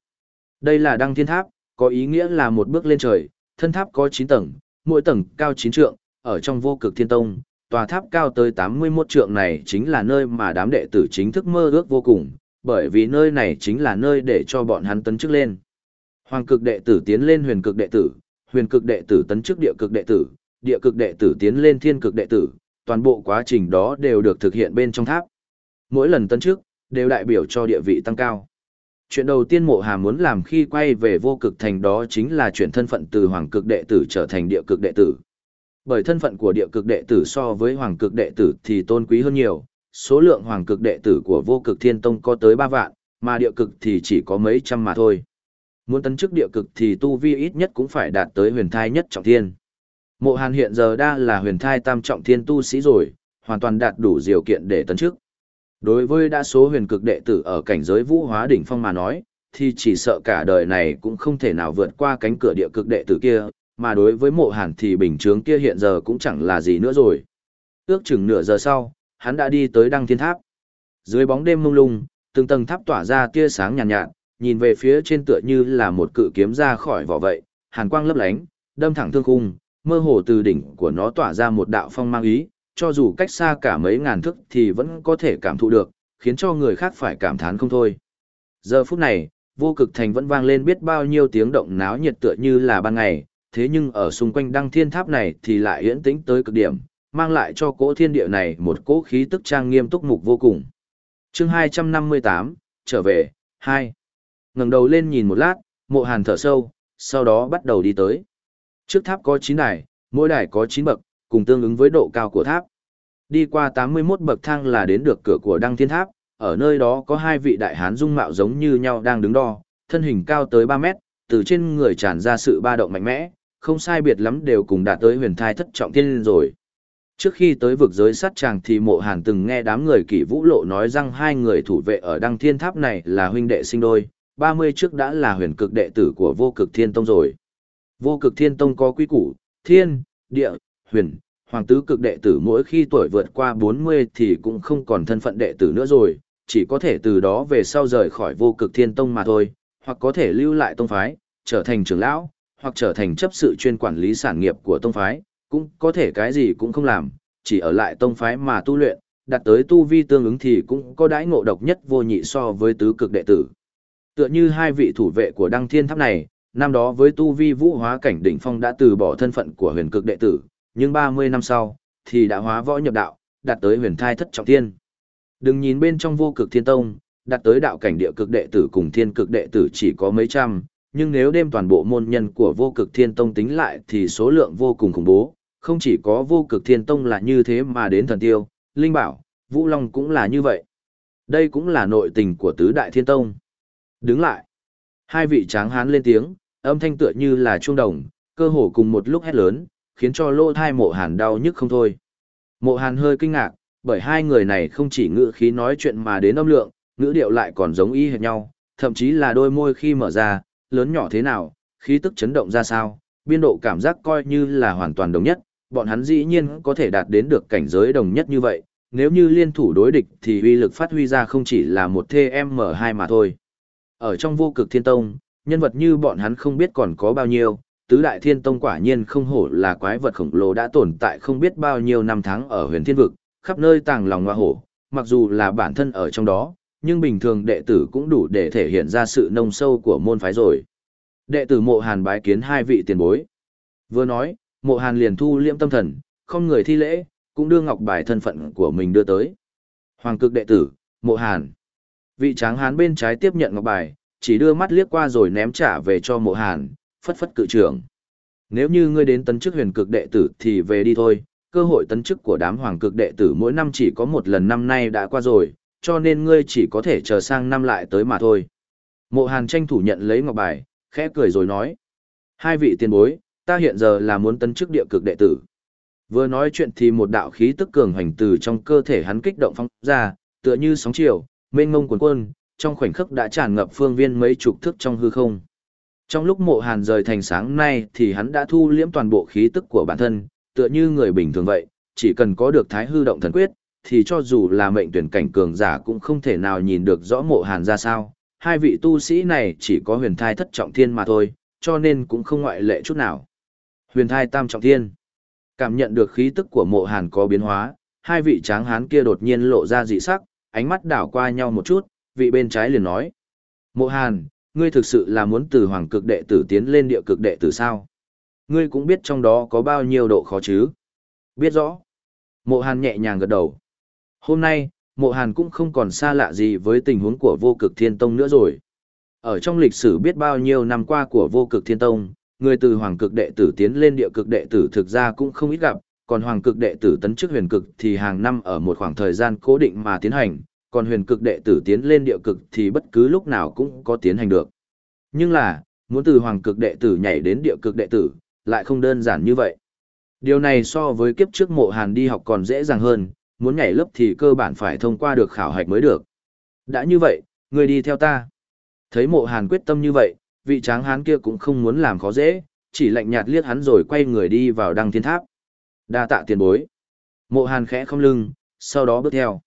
Đây là đăng thiên tháp, có ý nghĩa là một bước lên trời, thân tháp có 9 tầng, mỗi tầng cao 9 trượng, ở trong vô cực thiên tông, tòa tháp cao tới 81 trượng này chính là nơi mà đám đệ tử chính thức mơ ước vô cùng, bởi vì nơi này chính là nơi để cho bọn hắn tấn chức lên. Hoàng cực đệ tử tiến lên huyền cực đệ tử, huyền cực đệ tử tấn chức địa cực đệ tử, địa cực đệ tử tiến lên thiên cực đệ tử, toàn bộ quá trình đó đều được thực hiện bên trong tháp. Mỗi lần tấn chức, đều đại biểu cho địa vị tăng cao. Chuyện đầu tiên mộ hà muốn làm khi quay về vô cực thành đó chính là chuyển thân phận từ hoàng cực đệ tử trở thành địa cực đệ tử. Bởi thân phận của địa cực đệ tử so với hoàng cực đệ tử thì tôn quý hơn nhiều, số lượng hoàng cực đệ tử của vô cực thiên tông có tới 3 vạn, mà địa cực thì chỉ có mấy trăm mà thôi. muốn tấn chức địa cực thì tu vi ít nhất cũng phải đạt tới huyền thai nhất trọng thiên. Mộ Hàn hiện giờ đa là huyền thai tam trọng thiên tu sĩ rồi, hoàn toàn đạt đủ điều kiện để tấn chức. Đối với đa số huyền cực đệ tử ở cảnh giới vũ hóa đỉnh phong mà nói, thì chỉ sợ cả đời này cũng không thể nào vượt qua cánh cửa địa cực đệ tử kia, mà đối với mộ hàn thì bình chướng kia hiện giờ cũng chẳng là gì nữa rồi. Ước chừng nửa giờ sau, hắn đã đi tới đăng thiên tháp. Dưới bóng đêm mông lung, từng tầng tháp tỏa ra tia sáng nhàn nhạt, nhạt, nhìn về phía trên tựa như là một cự kiếm ra khỏi vỏ vậy, hàn quang lấp lánh, đâm thẳng thương khung, mơ hồ từ đỉnh của nó tỏa ra một đạo phong mang ý, cho dù cách xa cả mấy ngàn thước thì vẫn có thể cảm thụ được, khiến cho người khác phải cảm thán không thôi. Giờ phút này, vô cực thành vẫn vang lên biết bao nhiêu tiếng động náo nhiệt tựa như là ban ngày, thế nhưng ở xung quanh đăng thiên tháp này thì lại yễn tĩnh tới cực điểm, mang lại cho cỗ thiên địa này một cỗ khí tức trang nghiêm túc mục vô cùng. chương 258, trở về, 2. ngẩng đầu lên nhìn một lát, mộ hàn thở sâu, sau đó bắt đầu đi tới. Trước tháp có 9 đài, mỗi đài có 9 bậc, cùng tương ứng với độ cao của tháp. Đi qua 81 bậc thang là đến được cửa của đăng thiên tháp, ở nơi đó có hai vị đại hán dung mạo giống như nhau đang đứng đo, thân hình cao tới 3 mét, từ trên người tràn ra sự ba động mạnh mẽ, không sai biệt lắm đều cùng đạt tới huyền thai thất trọng thiên rồi. Trước khi tới vực giới sát tràng thì mộ hàn từng nghe đám người kỷ vũ lộ nói rằng hai người thủ vệ ở đăng thiên tháp này là huynh đệ sinh đôi, 30 trước đã là huyền cực đệ tử của vô cực thiên tông rồi. Vô cực thiên tông có quy củ, thiên, địa, huyền, hoàng tứ cực đệ tử mỗi khi tuổi vượt qua 40 thì cũng không còn thân phận đệ tử nữa rồi, chỉ có thể từ đó về sau rời khỏi vô cực thiên tông mà thôi, hoặc có thể lưu lại tông phái, trở thành trưởng lão, hoặc trở thành chấp sự chuyên quản lý sản nghiệp của tông phái, cũng có thể cái gì cũng không làm, chỉ ở lại tông phái mà tu luyện, đạt tới tu vi tương ứng thì cũng có đãi ngộ độc nhất vô nhị so với tứ cực đệ tử. Tựa như hai vị thủ vệ của đăng thiên tháp này, năm đó với tu vi vũ hóa cảnh đỉnh phong đã từ bỏ thân phận của huyền cực đệ tử, nhưng 30 năm sau, thì đã hóa võ nhập đạo, đạt tới huyền thai thất trọng thiên. Đừng nhìn bên trong vô cực thiên tông, đạt tới đạo cảnh địa cực đệ tử cùng thiên cực đệ tử chỉ có mấy trăm, nhưng nếu đem toàn bộ môn nhân của vô cực thiên tông tính lại thì số lượng vô cùng khủng bố, không chỉ có vô cực thiên tông là như thế mà đến thần tiêu, linh bảo, vũ long cũng là như vậy. Đây cũng là nội tình của tứ đại thiên tông. Đứng lại. Hai vị tráng hán lên tiếng, âm thanh tựa như là trung đồng, cơ hồ cùng một lúc hét lớn, khiến cho lỗ thai mộ hàn đau nhức không thôi. Mộ hàn hơi kinh ngạc, bởi hai người này không chỉ ngữ khí nói chuyện mà đến âm lượng, ngữ điệu lại còn giống y hệt nhau, thậm chí là đôi môi khi mở ra, lớn nhỏ thế nào, khí tức chấn động ra sao, biên độ cảm giác coi như là hoàn toàn đồng nhất, bọn hắn dĩ nhiên có thể đạt đến được cảnh giới đồng nhất như vậy, nếu như liên thủ đối địch thì uy lực phát huy ra không chỉ là một TM2 mà thôi. Ở trong vô cực thiên tông, nhân vật như bọn hắn không biết còn có bao nhiêu, tứ đại thiên tông quả nhiên không hổ là quái vật khổng lồ đã tồn tại không biết bao nhiêu năm tháng ở huyền thiên vực, khắp nơi tàng lòng hoa hổ, mặc dù là bản thân ở trong đó, nhưng bình thường đệ tử cũng đủ để thể hiện ra sự nông sâu của môn phái rồi. Đệ tử mộ hàn bái kiến hai vị tiền bối. Vừa nói, mộ hàn liền thu liễm tâm thần, không người thi lễ, cũng đưa ngọc bài thân phận của mình đưa tới. Hoàng cực đệ tử, mộ hàn. Vị tráng hán bên trái tiếp nhận ngọc bài, chỉ đưa mắt liếc qua rồi ném trả về cho mộ hàn, phất phất cự trưởng. Nếu như ngươi đến tấn chức huyền cực đệ tử thì về đi thôi, cơ hội tấn chức của đám hoàng cực đệ tử mỗi năm chỉ có một lần năm nay đã qua rồi, cho nên ngươi chỉ có thể chờ sang năm lại tới mà thôi. Mộ Hàn tranh thủ nhận lấy ngọc bài, khẽ cười rồi nói. Hai vị tiền bối, ta hiện giờ là muốn tấn chức địa cực đệ tử. Vừa nói chuyện thì một đạo khí tức cường hành từ trong cơ thể hắn kích động phong ra, tựa như sóng chiều, mênh ngông cuồn cuộn, trong khoảnh khắc đã tràn ngập phương viên mấy chục thước trong hư không. Trong lúc mộ hàn rời thành sáng nay thì hắn đã thu liễm toàn bộ khí tức của bản thân, tựa như người bình thường vậy, chỉ cần có được thái hư động thần quyết, thì cho dù là mệnh tuyển cảnh cường giả cũng không thể nào nhìn được rõ mộ hàn ra sao. Hai vị tu sĩ này chỉ có huyền thai thất trọng thiên mà thôi, cho nên cũng không ngoại lệ chút nào. Huyền thai tam trọng thiên. Cảm nhận được khí tức của mộ hàn có biến hóa, hai vị tráng hán kia đột nhiên lộ ra dị sắc, ánh mắt đảo qua nhau một chút, vị bên trái liền nói. Mộ hàn, ngươi thực sự là muốn từ hoàng cực đệ tử tiến lên địa cực đệ tử sao? Ngươi cũng biết trong đó có bao nhiêu độ khó chứ? Biết rõ. Mộ hàn nhẹ nhàng gật đầu. Hôm nay, mộ hàn cũng không còn xa lạ gì với tình huống của vô cực thiên tông nữa rồi. Ở trong lịch sử biết bao nhiêu năm qua của vô cực thiên tông, người từ hoàng cực đệ tử tiến lên địa cực đệ tử thực ra cũng không ít gặp, còn hoàng cực đệ tử tấn chức huyền cực thì hàng năm ở một khoảng thời gian cố định mà tiến hành, còn huyền cực đệ tử tiến lên địa cực thì bất cứ lúc nào cũng có tiến hành được. Nhưng là, muốn từ hoàng cực đệ tử nhảy đến địa cực đệ tử, lại không đơn giản như vậy. Điều này so với kiếp trước mộ hàn đi học còn dễ dàng hơn, muốn nhảy lớp thì cơ bản phải thông qua được khảo hạch mới được. Đã như vậy, người đi theo ta. Thấy mộ hàn quyết tâm như vậy, vị tráng hán kia cũng không muốn làm khó dễ, chỉ lạnh nhạt liếc hắn rồi quay người đi vào đăng thiên tháp. Đa tạ tiền bối. Mộ hàn khẽ không lưng, sau đó bước theo.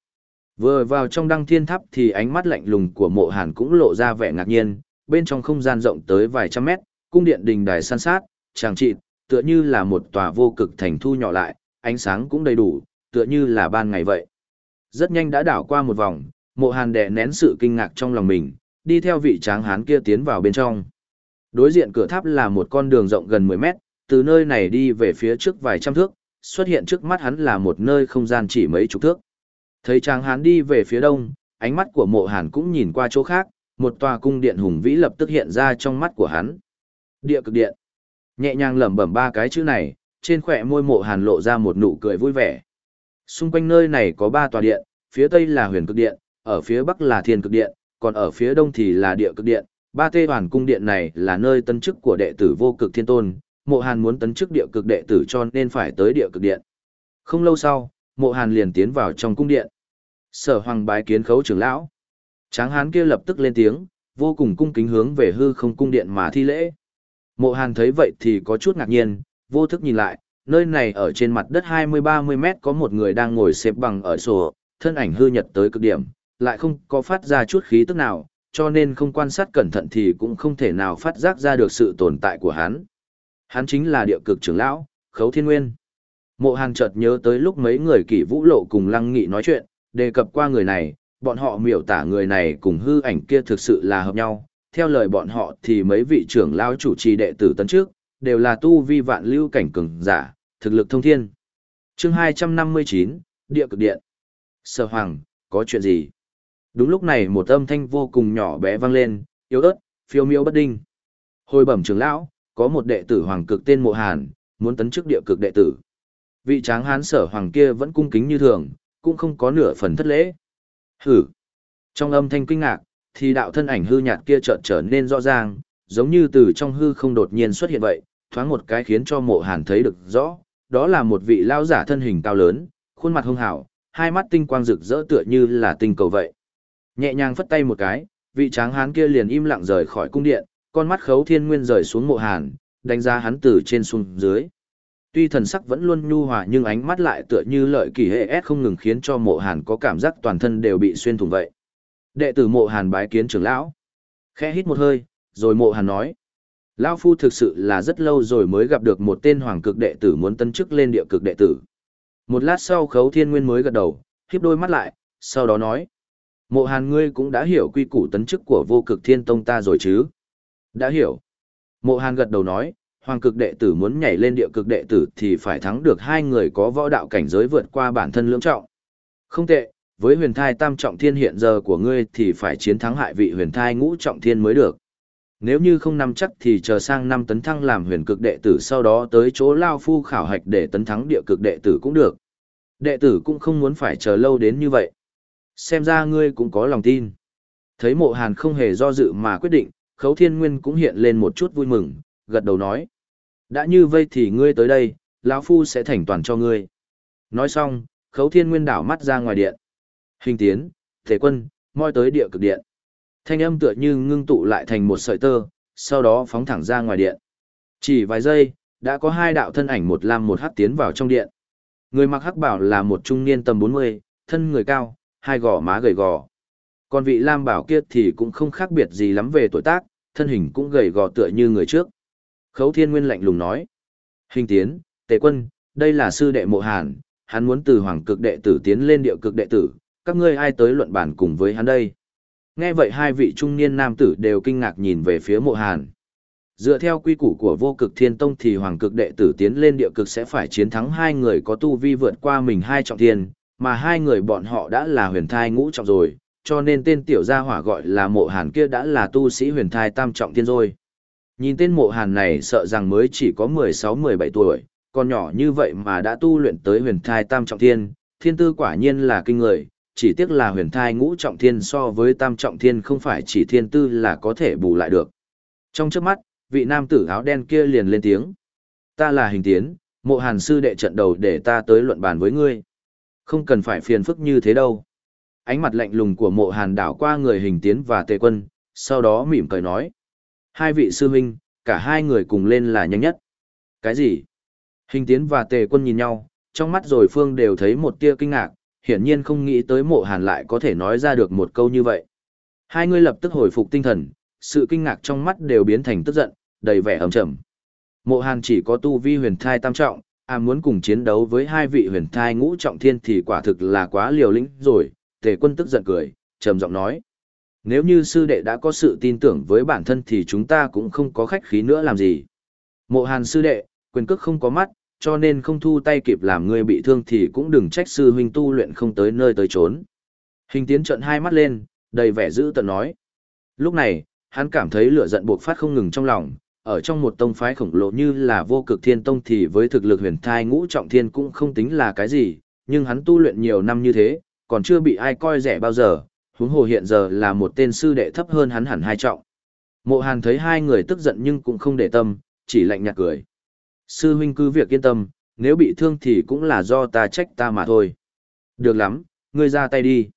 Vừa vào trong đăng thiên tháp thì ánh mắt lạnh lùng của mộ hàn cũng lộ ra vẻ ngạc nhiên, bên trong không gian rộng tới vài trăm mét, cung điện đình đài san sát, tràng trị, tựa như là một tòa vô cực thành thu nhỏ lại, ánh sáng cũng đầy đủ, tựa như là ban ngày vậy. Rất nhanh đã đảo qua một vòng, mộ hàn đè nén sự kinh ngạc trong lòng mình, đi theo vị tráng hán kia tiến vào bên trong. Đối diện cửa tháp là một con đường rộng gần 10 mét, từ nơi này đi về phía trước vài trăm thước, xuất hiện trước mắt hắn là một nơi không gian chỉ mấy chục thước. Thấy tráng hán đi về phía đông, ánh mắt của mộ hàn cũng nhìn qua chỗ khác, một tòa cung điện hùng vĩ lập tức hiện ra trong mắt của hắn. Địa cực điện. Nhẹ nhàng lẩm bẩm ba cái chữ này, trên khỏe môi mộ hàn lộ ra một nụ cười vui vẻ. Xung quanh nơi này có ba tòa điện, phía tây là huyền cực điện, ở phía bắc là thiên cực điện, còn ở phía đông thì là địa cực điện. Ba tê hoàn cung điện này là nơi tân chức của đệ tử vô cực thiên tôn, mộ hàn muốn tấn chức địa cực đệ tử cho nên phải tới địa cực điện. Không lâu sau, mộ hàn liền tiến vào trong cung điện. Sở hoàng bái kiến khấu trưởng lão. Tráng hán kia lập tức lên tiếng, vô cùng cung kính hướng về hư không cung điện mà thi lễ. Mộ hàn thấy vậy thì có chút ngạc nhiên, vô thức nhìn lại, nơi này ở trên mặt đất 20-30 mét có một người đang ngồi xếp bằng ở sổ, thân ảnh hư nhật tới cực điểm, lại không có phát ra chút khí tức nào, cho nên không quan sát cẩn thận thì cũng không thể nào phát giác ra được sự tồn tại của hắn. Hắn chính là địa cực trưởng lão, Khấu Thiên Nguyên. Mộ Hàn chợt nhớ tới lúc mấy người kỷ vũ lộ cùng Lăng Nghị nói chuyện, đề cập qua người này, bọn họ miểu tả người này cùng hư ảnh kia thực sự là hợp nhau. Theo lời bọn họ thì mấy vị trưởng lão chủ trì đệ tử tấn trước, đều là tu vi vạn lưu cảnh cường giả, thực lực thông thiên. chương 259, Địa cực điện. Sở Hoàng, có chuyện gì? Đúng lúc này một âm thanh vô cùng nhỏ bé vang lên, yếu ớt, phiêu miêu bất đinh. Hồi bẩm trưởng lão, có một đệ tử hoàng cực tên Mộ Hàn, muốn tấn chức địa cực đệ tử. Vị tráng hán sở hoàng kia vẫn cung kính như thường, cũng không có nửa phần thất lễ. Hử! Trong âm thanh kinh ngạc, thì đạo thân ảnh hư nhạt kia chợt trở nên rõ ràng, giống như từ trong hư không đột nhiên xuất hiện vậy, thoáng một cái khiến cho mộ hàn thấy được rõ, đó là một vị lao giả thân hình cao lớn, khuôn mặt hung hảo, hai mắt tinh quang rực rỡ tựa như là tinh cầu vậy. Nhẹ nhàng phất tay một cái, vị tráng hán kia liền im lặng rời khỏi cung điện, con mắt khấu thiên nguyên rời xuống mộ hàn, đánh giá hắn từ trên xuống dưới. Tuy thần sắc vẫn luôn nhu hòa nhưng ánh mắt lại tựa như lợi kỳ hệ S không ngừng khiến cho mộ hàn có cảm giác toàn thân đều bị xuyên thủng vậy. Đệ tử mộ hàn bái kiến trưởng lão. Khẽ hít một hơi, rồi mộ hàn nói. Lão Phu thực sự là rất lâu rồi mới gặp được một tên hoàng cực đệ tử muốn tân chức lên địa cực đệ tử. Một lát sau khấu thiên nguyên mới gật đầu, khiếp đôi mắt lại, sau đó nói. Mộ hàn ngươi cũng đã hiểu quy củ tấn chức của vô cực thiên tông ta rồi chứ? Đã hiểu. Mộ hàn gật đầu nói, hoàng cực đệ tử muốn nhảy lên địa cực đệ tử thì phải thắng được hai người có võ đạo cảnh giới vượt qua bản thân lưỡng trọng. Không tệ, với huyền thai tam trọng thiên hiện giờ của ngươi thì phải chiến thắng hại vị huyền thai ngũ trọng thiên mới được. Nếu như không nắm chắc thì chờ sang năm tấn thăng làm huyền cực đệ tử sau đó tới chỗ Lao Phu khảo hạch để tấn thắng địa cực đệ tử cũng được. Đệ tử cũng không muốn phải chờ lâu đến như vậy. Xem ra ngươi cũng có lòng tin. Thấy mộ hàn không hề do dự mà quyết định, khấu thiên nguyên cũng hiện lên một chút vui mừng, gật đầu nói. Đã như vây thì ngươi tới đây, lão Phu sẽ thành toàn cho ngươi. Nói xong, khấu thiên nguyên đảo mắt ra ngoài điện. Hình tiến, thể quân, moi tới địa cực điện. Thanh âm tựa như ngưng tụ lại thành một sợi tơ, sau đó phóng thẳng ra ngoài điện. Chỉ vài giây, đã có hai đạo thân ảnh một lam một hắc tiến vào trong điện. Người mặc hắc bảo là một trung niên tầm 40, thân người cao, hai gò má gầy gò. Còn vị lam bảo kia thì cũng không khác biệt gì lắm về tuổi tác, thân hình cũng gầy gò tựa như người trước. Khấu thiên nguyên lạnh lùng nói. Hình tiến, tề quân, đây là sư đệ mộ hàn, hắn muốn từ hoàng cực đệ tử tiến lên địa cực đệ tử, các ngươi ai tới luận bản cùng với hắn đây. Nghe vậy hai vị trung niên nam tử đều kinh ngạc nhìn về phía mộ hàn. Dựa theo quy củ của vô cực thiên tông thì hoàng cực đệ tử tiến lên địa cực sẽ phải chiến thắng hai người có tu vi vượt qua mình hai trọng thiên, mà hai người bọn họ đã là huyền thai ngũ trọng rồi, cho nên tên tiểu gia hỏa gọi là mộ hàn kia đã là tu sĩ huyền thai tam trọng thiên rồi. Nhìn tên mộ hàn này sợ rằng mới chỉ có 16-17 tuổi, còn nhỏ như vậy mà đã tu luyện tới huyền thai tam trọng thiên, thiên tư quả nhiên là kinh người, chỉ tiếc là huyền thai ngũ trọng thiên so với tam trọng thiên không phải chỉ thiên tư là có thể bù lại được. Trong trước mắt, vị nam tử áo đen kia liền lên tiếng. Ta là hình tiến, mộ hàn sư đệ trận đầu để ta tới luận bàn với ngươi. Không cần phải phiền phức như thế đâu. Ánh mặt lạnh lùng của mộ hàn đảo qua người hình tiến và tề quân, sau đó mỉm cười nói. Hai vị sư huynh, cả hai người cùng lên là nhanh nhất. Cái gì? Hình tiến và tề quân nhìn nhau, trong mắt rồi phương đều thấy một tia kinh ngạc, hiển nhiên không nghĩ tới mộ hàn lại có thể nói ra được một câu như vậy. Hai người lập tức hồi phục tinh thần, sự kinh ngạc trong mắt đều biến thành tức giận, đầy vẻ ấm trầm. Mộ hàn chỉ có tu vi huyền thai tam trọng, à muốn cùng chiến đấu với hai vị huyền thai ngũ trọng thiên thì quả thực là quá liều lĩnh rồi, tề quân tức giận cười, trầm giọng nói. Nếu như sư đệ đã có sự tin tưởng với bản thân thì chúng ta cũng không có khách khí nữa làm gì. Mộ hàn sư đệ, quyền cước không có mắt, cho nên không thu tay kịp làm ngươi bị thương thì cũng đừng trách sư huynh tu luyện không tới nơi tới trốn. Hình tiến trận hai mắt lên, đầy vẻ dữ tận nói. Lúc này, hắn cảm thấy lửa giận buộc phát không ngừng trong lòng, ở trong một tông phái khổng lồ như là vô cực thiên tông thì với thực lực huyền thai ngũ trọng thiên cũng không tính là cái gì, nhưng hắn tu luyện nhiều năm như thế, còn chưa bị ai coi rẻ bao giờ, huống hồ hiện giờ là một tên sư đệ thấp hơn hắn hẳn hai trọng. Mộ Hàn thấy hai người tức giận nhưng cũng không để tâm, chỉ lạnh nhạt cười. Sư huynh cứ việc yên tâm, nếu bị thương thì cũng là do ta trách ta mà thôi. Được lắm, ngươi ra tay đi.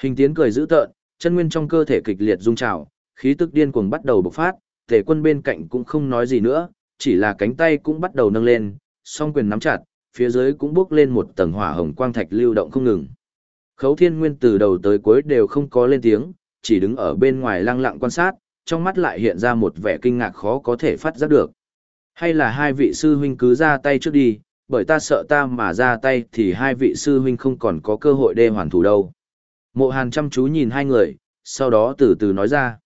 Hình tiến cười dữ tợn, chân nguyên trong cơ thể kịch liệt rung trào, khí tức điên cuồng bắt đầu bộc phát, tề quân bên cạnh cũng không nói gì nữa, chỉ là cánh tay cũng bắt đầu nâng lên, song quyền nắm chặt, phía dưới cũng bước lên một tầng hỏa hồng quang thạch lưu động không ngừng. Khấu thiên nguyên từ đầu tới cuối đều không có lên tiếng, chỉ đứng ở bên ngoài lăng lặng quan sát, trong mắt lại hiện ra một vẻ kinh ngạc khó có thể phát giác được. Hay là hai vị sư huynh cứ ra tay trước đi, bởi ta sợ ta mà ra tay thì hai vị sư huynh không còn có cơ hội đê hoàn thủ đâu. Mộ hàn chăm chú nhìn hai người, sau đó từ từ nói ra.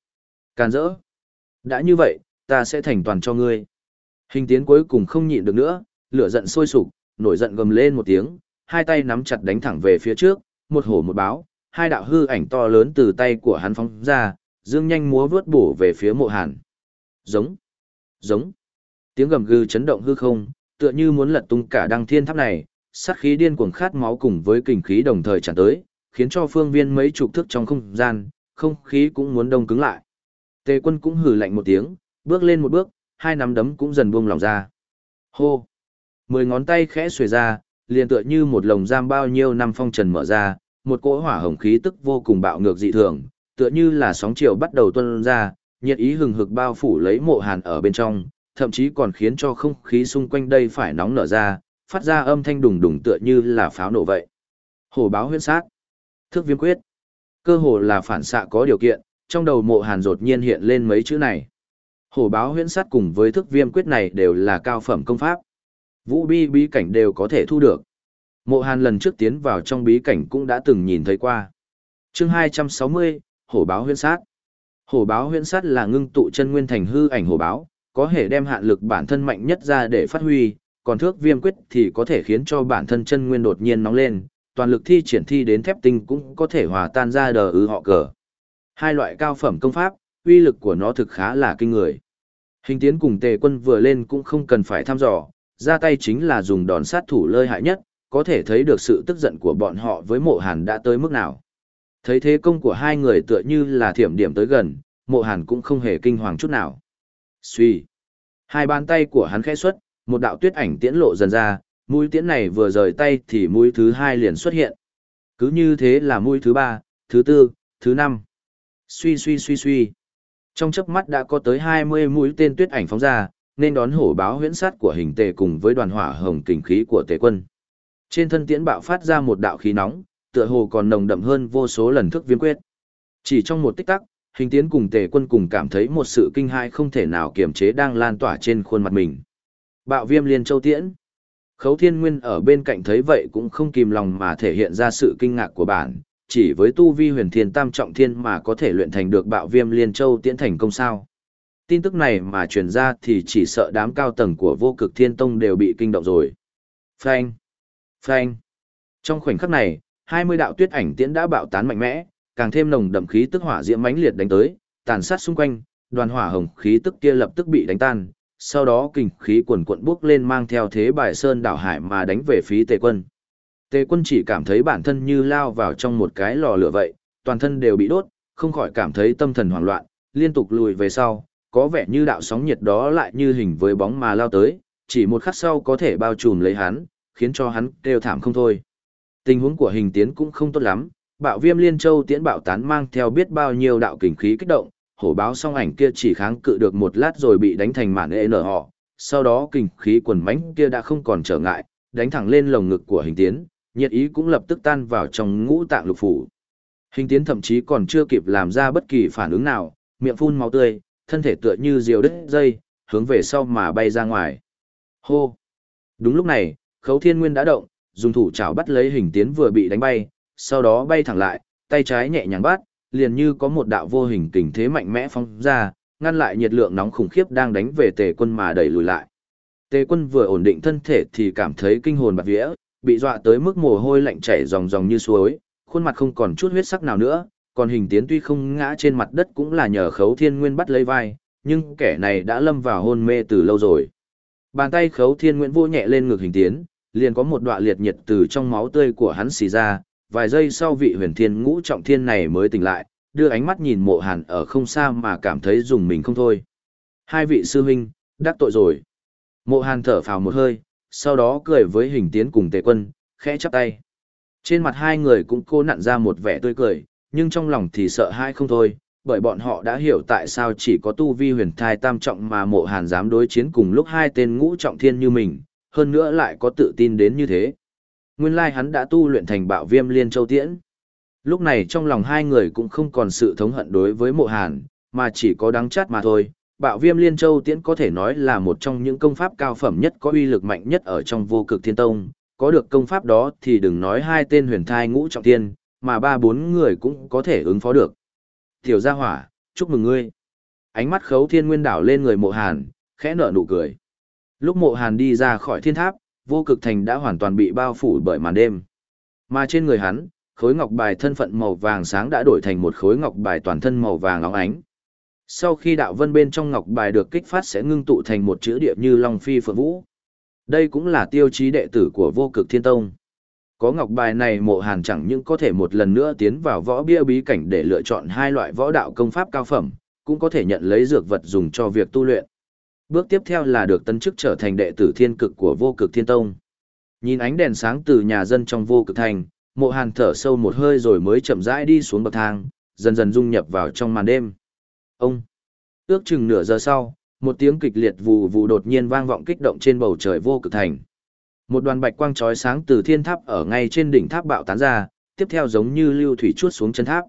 Càn rỡ. Đã như vậy, ta sẽ thành toàn cho ngươi. Hình tiến cuối cùng không nhịn được nữa, lửa giận sôi sục, nổi giận gầm lên một tiếng, hai tay nắm chặt đánh thẳng về phía trước, một hổ một báo, hai đạo hư ảnh to lớn từ tay của hắn phóng ra, dương nhanh múa vướt bổ về phía mộ hàn. Giống, giống. Tiếng gầm gừ chấn động hư không, tựa như muốn lật tung cả đăng thiên tháp này, sát khí điên cuồng khát máu cùng với kình khí đồng thời tràn tới, khiến cho phương viên mấy chục thước trong không gian, không khí cũng muốn đông cứng lại. Tề quân cũng hừ lạnh một tiếng, bước lên một bước, hai nắm đấm cũng dần buông lỏng ra. Hô! Mười ngón tay khẽ xuề ra, liền tựa như một lồng giam bao nhiêu năm phong trần mở ra, một cỗ hỏa hồng khí tức vô cùng bạo ngược dị thường, tựa như là sóng chiều bắt đầu tuôn ra, nhiệt ý hừng hực bao phủ lấy mộ hàn ở bên trong, thậm chí còn khiến cho không khí xung quanh đây phải nóng nở ra, phát ra âm thanh đùng đùng tựa như là pháo nổ vậy. Hổ báo huyễn sát. Thước viêm quyết. Cơ hồ là phản xạ có điều kiện, trong đầu mộ hàn đột nhiên hiện lên mấy chữ này. Hổ báo huyễn sát cùng với thức viêm quyết này đều là cao phẩm công pháp. Vũ bi bí cảnh đều có thể thu được. Mộ hàn lần trước tiến vào trong bí cảnh cũng đã từng nhìn thấy qua. chương 260, Hổ báo huyễn sát. Hổ báo huyễn sát là ngưng tụ chân nguyên thành hư ảnh hổ báo, có thể đem hạn lực bản thân mạnh nhất ra để phát huy, còn thước viêm quyết thì có thể khiến cho bản thân chân nguyên đột nhiên nóng lên, toàn lực thi triển thi đến thép tinh cũng có thể hòa tan ra đờ ư họ cờ. Hai loại cao phẩm công pháp, uy lực của nó thực khá là kinh người. Hình tiến cùng tề quân vừa lên cũng không cần phải thăm dò, ra tay chính là dùng đòn sát thủ lơi hại nhất, có thể thấy được sự tức giận của bọn họ với mộ hàn đã tới mức nào. Thấy thế công của hai người tựa như là thiểm điểm tới gần, mộ hàn cũng không hề kinh hoàng chút nào. Suy. Hai bàn tay của hắn khẽ xuất, một đạo tuyết ảnh tiễn lộ dần ra, mũi tiễn này vừa rời tay thì mũi thứ hai liền xuất hiện. Cứ như thế là mũi thứ ba, thứ tư, thứ năm. Suy suy suy suy. Trong chớp mắt đã có tới 20 mũi tên tuyết ảnh phóng ra, nên đón hổ báo huyễn sát của hình tề cùng với đoàn hỏa hồng kình khí của tề quân. Trên thân tiễn bạo phát ra một đạo khí nóng, tựa hồ còn nồng đậm hơn vô số lần thức viêm quyết. Chỉ trong một tích tắc, hình tiến cùng tề quân cùng cảm thấy một sự kinh hãi không thể nào kiềm chế đang lan tỏa trên khuôn mặt mình. Bạo viêm liên châu tiễn. Khấu thiên nguyên ở bên cạnh thấy vậy cũng không kìm lòng mà thể hiện ra sự kinh ngạc của bản, chỉ với tu vi huyền thiên tam trọng thiên mà có thể luyện thành được bạo viêm liên châu tiễn thành công sao. Tin tức này mà truyền ra thì chỉ sợ đám cao tầng của vô cực thiên tông đều bị kinh động rồi. Phanh! Phanh! Trong khoảnh khắc này, 20 đạo tuyết ảnh tiễn đã bạo tán mạnh mẽ, càng thêm nồng đậm khí tức hỏa diễm mãnh liệt đánh tới, tàn sát xung quanh, đoàn hỏa hồng khí tức kia lập tức bị đánh tan, sau đó kình khí cuồn cuộn bước lên mang theo thế bài sơn đảo hải mà đánh về phía tề quân. Tề quân chỉ cảm thấy bản thân như lao vào trong một cái lò lửa vậy, toàn thân đều bị đốt, không khỏi cảm thấy tâm thần hoảng loạn, liên tục lùi về sau, có vẻ như đạo sóng nhiệt đó lại như hình với bóng mà lao tới, chỉ một khắc sau có thể bao trùm lấy hắn, khiến cho hắn kêu thảm không thôi. Tình huống của hình tiến cũng không tốt lắm, bạo viêm liên châu tiễn bạo tán mang theo biết bao nhiêu đạo kình khí kích động, hổ báo song ảnh kia chỉ kháng cự được một lát rồi bị đánh thành mản ê nở họ, sau đó kình khí quần mánh kia đã không còn trở ngại, đánh thẳng lên lồng ngực của hình tiến, nhiệt ý cũng lập tức tan vào trong ngũ tạng lục phủ. Hình tiến thậm chí còn chưa kịp làm ra bất kỳ phản ứng nào, miệng phun máu tươi, thân thể tựa như diều đứt dây, hướng về sau mà bay ra ngoài. Hô! Đúng lúc này, khấu thiên nguyên đã động, dùng thủ chảo bắt lấy hình tiến vừa bị đánh bay, sau đó bay thẳng lại, tay trái nhẹ nhàng bắt, liền như có một đạo vô hình kình thế mạnh mẽ phóng ra, ngăn lại nhiệt lượng nóng khủng khiếp đang đánh về tề quân mà đẩy lùi lại. Tề quân vừa ổn định thân thể thì cảm thấy kinh hồn bạt vía, bị dọa tới mức mồ hôi lạnh chảy ròng ròng như suối, khuôn mặt không còn chút huyết sắc nào nữa, còn hình tiến tuy không ngã trên mặt đất cũng là nhờ khấu thiên nguyên bắt lấy vai, nhưng kẻ này đã lâm vào hôn mê từ lâu rồi. Bàn tay khấu thiên nguyên vô nhẹ lên ngực hình tiến, liền có một đoạn liệt nhiệt từ trong máu tươi của hắn xì ra, vài giây sau vị huyền thiên ngũ trọng thiên này mới tỉnh lại, đưa ánh mắt nhìn mộ hàn ở không xa mà cảm thấy dùng mình không thôi. Hai vị sư huynh, đắc tội rồi. Mộ hàn thở phào một hơi, sau đó cười với hình tiến cùng tề quân, khẽ chắp tay. Trên mặt hai người cũng cô nặn ra một vẻ tươi cười, nhưng trong lòng thì sợ hai không thôi, bởi bọn họ đã hiểu tại sao chỉ có tu vi huyền thai tam trọng mà mộ hàn dám đối chiến cùng lúc hai tên ngũ trọng thiên như mình, hơn nữa lại có tự tin đến như thế. Nguyên lai hắn đã tu luyện thành bạo viêm liên châu tiễn. Lúc này trong lòng hai người cũng không còn sự thống hận đối với mộ hàn, mà chỉ có đắng chát mà thôi. Bạo viêm liên châu tiễn có thể nói là một trong những công pháp cao phẩm nhất có uy lực mạnh nhất ở trong vô cực thiên tông. Có được công pháp đó thì đừng nói hai tên huyền thai ngũ trọng thiên, mà ba bốn người cũng có thể ứng phó được. Tiểu gia hỏa, chúc mừng ngươi. Ánh mắt khấu thiên nguyên đảo lên người mộ hàn, khẽ nở nụ cười. Lúc mộ hàn đi ra khỏi thiên tháp, vô cực thành đã hoàn toàn bị bao phủ bởi màn đêm. Mà trên người hắn, khối ngọc bài thân phận màu vàng sáng đã đổi thành một khối ngọc bài toàn thân màu vàng óng ánh. Sau khi đạo vân bên trong ngọc bài được kích phát sẽ ngưng tụ thành một chữ địa như Long Phi Phượng Vũ. Đây cũng là tiêu chí đệ tử của vô cực thiên tông. Có ngọc bài này mộ hàn chẳng những có thể một lần nữa tiến vào võ bia bí cảnh để lựa chọn hai loại võ đạo công pháp cao phẩm, cũng có thể nhận lấy dược vật dùng cho việc tu luyện. Bước tiếp theo là được tân chức trở thành đệ tử thiên cực của vô cực thiên tông. Nhìn ánh đèn sáng từ nhà dân trong vô cực thành, mộ hàn thở sâu một hơi rồi mới chậm rãi đi xuống bậc thang, dần dần dung nhập vào trong màn đêm. Ông! Ước chừng nửa giờ sau, một tiếng kịch liệt vù vù đột nhiên vang vọng kích động trên bầu trời vô cực thành. Một đoàn bạch quang chói sáng từ thiên tháp ở ngay trên đỉnh tháp bạo tán ra, tiếp theo giống như lưu thủy chuốt xuống chân tháp.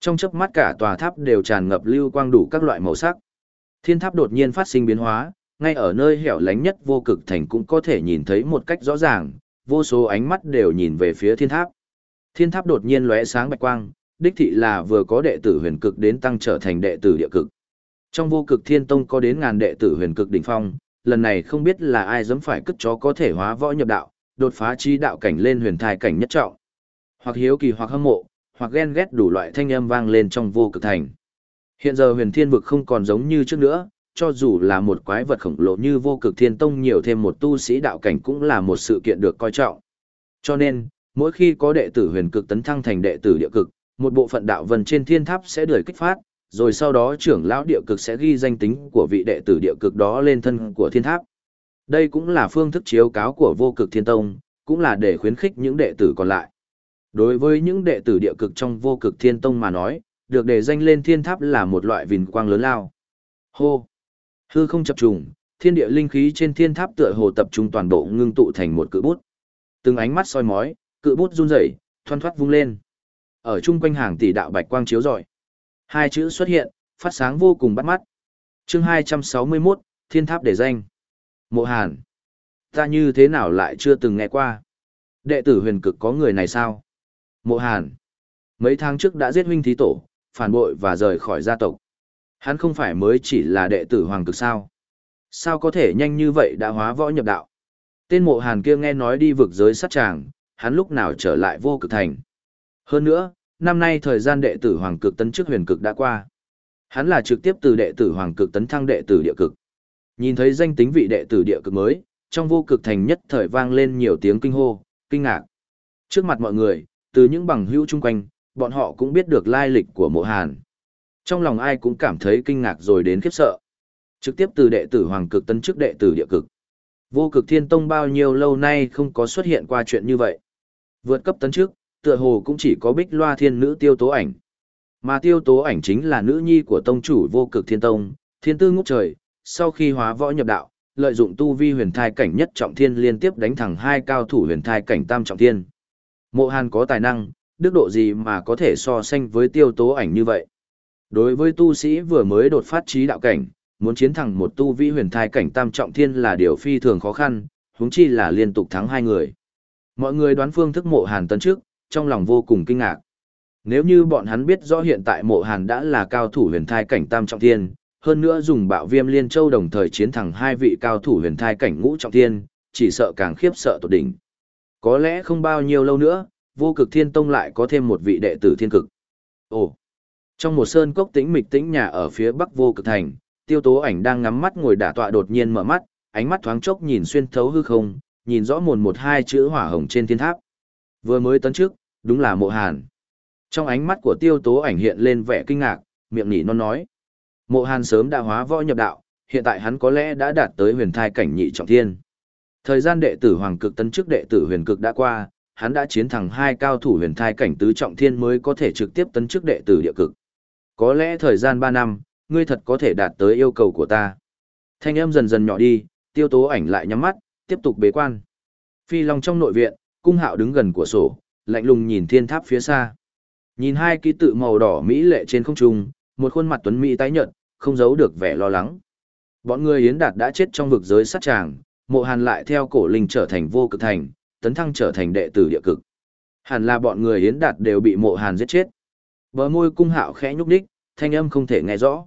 Trong chớp mắt cả tòa tháp đều tràn ngập lưu quang đủ các loại màu sắc. Thiên tháp đột nhiên phát sinh biến hóa, ngay ở nơi hẻo lánh nhất vô cực thành cũng có thể nhìn thấy một cách rõ ràng, vô số ánh mắt đều nhìn về phía thiên tháp. Thiên tháp đột nhiên lóe sáng bạch quang, đích thị là vừa có đệ tử huyền cực đến tăng trở thành đệ tử địa cực. Trong vô cực thiên tông có đến ngàn đệ tử huyền cực đỉnh phong, lần này không biết là ai dám phải cất chó có thể hóa võ nhập đạo, đột phá chi đạo cảnh lên huyền thai cảnh nhất trọng. Hoặc hiếu kỳ hoặc hâm mộ, hoặc ghen ghét đủ loại thanh âm vang lên trong vô cực thành. Hiện giờ huyền thiên vực không còn giống như trước nữa, cho dù là một quái vật khổng lồ như vô cực thiên tông nhiều thêm một tu sĩ đạo cảnh cũng là một sự kiện được coi trọng. Cho nên, mỗi khi có đệ tử huyền cực tấn thăng thành đệ tử địa cực, một bộ phận đạo vân trên thiên tháp sẽ được kích phát, rồi sau đó trưởng lão địa cực sẽ ghi danh tính của vị đệ tử địa cực đó lên thân của thiên tháp. Đây cũng là phương thức chiếu cáo của vô cực thiên tông, cũng là để khuyến khích những đệ tử còn lại. Đối với những đệ tử địa cực trong vô cực thiên tông mà nói, được đề danh lên thiên tháp là một loại vinh quang lớn lao. Hô! Hư không chập trùng, thiên địa linh khí trên thiên tháp tựa hồ tập trung toàn bộ ngưng tụ thành một cự bút. Từng ánh mắt soi mói, cự bút run rẩy, thoăn thoắt vung lên. Ở chung quanh hàng tỷ đạo bạch quang chiếu rọi. Hai chữ xuất hiện, phát sáng vô cùng bắt mắt. Chương 261, Thiên tháp để danh. Mộ Hàn. Ta như thế nào lại chưa từng nghe qua? Đệ tử huyền cực có người này sao? Mộ Hàn. Mấy tháng trước đã giết huynh thí tổ, phản bội và rời khỏi gia tộc. Hắn không phải mới chỉ là đệ tử hoàng cực sao? Sao có thể nhanh như vậy đã hóa võ nhập đạo? Tên mộ hàn kia nghe nói đi vực giới sát tràng, hắn lúc nào trở lại vô cực thành. Hơn nữa, năm nay thời gian đệ tử hoàng cực tấn chức huyền cực đã qua. Hắn là trực tiếp từ đệ tử hoàng cực tấn thăng đệ tử địa cực. Nhìn thấy danh tính vị đệ tử địa cực mới, trong vô cực thành nhất thời vang lên nhiều tiếng kinh hô, kinh ngạc. Trước mặt mọi người, từ những bằng hữu chung quanh, bọn họ cũng biết được lai lịch của mộ hàn. Trong lòng ai cũng cảm thấy kinh ngạc rồi đến khiếp sợ. Trực tiếp từ đệ tử hoàng cực tấn chức đệ tử địa cực. Vô cực thiên tông bao nhiêu lâu nay không có xuất hiện qua chuyện như vậy. Vượt cấp tấn chức, tựa hồ cũng chỉ có bích loa thiên nữ tiêu tố ảnh. Mà tiêu tố ảnh chính là nữ nhi của tông chủ vô cực thiên tông, thiên tư ngút trời, sau khi hóa võ nhập đạo, lợi dụng tu vi huyền thai cảnh nhất trọng thiên liên tiếp đánh thẳng hai cao thủ huyền thai cảnh tam trọng thiên. Mộ Hàn có tài năng, đức độ gì mà có thể so sánh với tiêu tố ảnh như vậy. Đối với tu sĩ vừa mới đột phát trí đạo cảnh, muốn chiến thẳng một tu vĩ huyền thai cảnh tam trọng thiên là điều phi thường khó khăn, huống chi là liên tục thắng hai người. Mọi người đoán phương thức mộ hàn tấn trước, trong lòng vô cùng kinh ngạc. Nếu như bọn hắn biết rõ hiện tại mộ hàn đã là cao thủ huyền thai cảnh tam trọng thiên, hơn nữa dùng bạo viêm liên châu đồng thời chiến thẳng hai vị cao thủ huyền thai cảnh ngũ trọng thiên, chỉ sợ càng khiếp sợ tột đỉnh. Có lẽ không bao nhiêu lâu nữa, vô cực thiên tông lại có thêm một vị đệ tử thiên cực. Ồ! Trong một sơn cốc tĩnh mịch tĩnh nhà ở phía bắc vô cực thành, tiêu tố ảnh đang ngắm mắt ngồi đả tọa đột nhiên mở mắt, ánh mắt thoáng chốc nhìn xuyên thấu hư không, nhìn rõ mồn một hai chữ hỏa hồng trên thiên tháp. Vừa mới tấn trước, đúng là mộ hàn. Trong ánh mắt của tiêu tố ảnh hiện lên vẻ kinh ngạc, miệng nỉ non nói. Mộ hàn sớm đã hóa võ nhập đạo, hiện tại hắn có lẽ đã đạt tới huyền thai cảnh nhị trọng thiên. Thời gian đệ tử hoàng cực tấn chức đệ tử huyền cực đã qua, hắn đã chiến thắng hai cao thủ huyền thai cảnh tứ trọng thiên mới có thể trực tiếp tấn chức đệ tử địa cực. Có lẽ thời gian 3 năm, ngươi thật có thể đạt tới yêu cầu của ta. Thanh âm dần dần nhỏ đi, tiêu tố ảnh lại nhắm mắt, tiếp tục bế quan. Phi Long trong nội viện, cung hạo đứng gần của sổ, lạnh lùng nhìn thiên tháp phía xa. Nhìn hai ký tự màu đỏ mỹ lệ trên không trung, một khuôn mặt tuấn mỹ tái nhợt, không giấu được vẻ lo lắng. Bọn người Yến Đạt đã chết trong vực giới sát tràng, mộ hàn lại theo cổ linh trở thành vô cực thành, tấn thăng trở thành đệ tử địa cực. Hẳn là bọn người Yến Đạt đều bị mộ hàn giết chết. Bờ môi cung hạo khẽ nhúc đích, thanh âm không thể nghe rõ.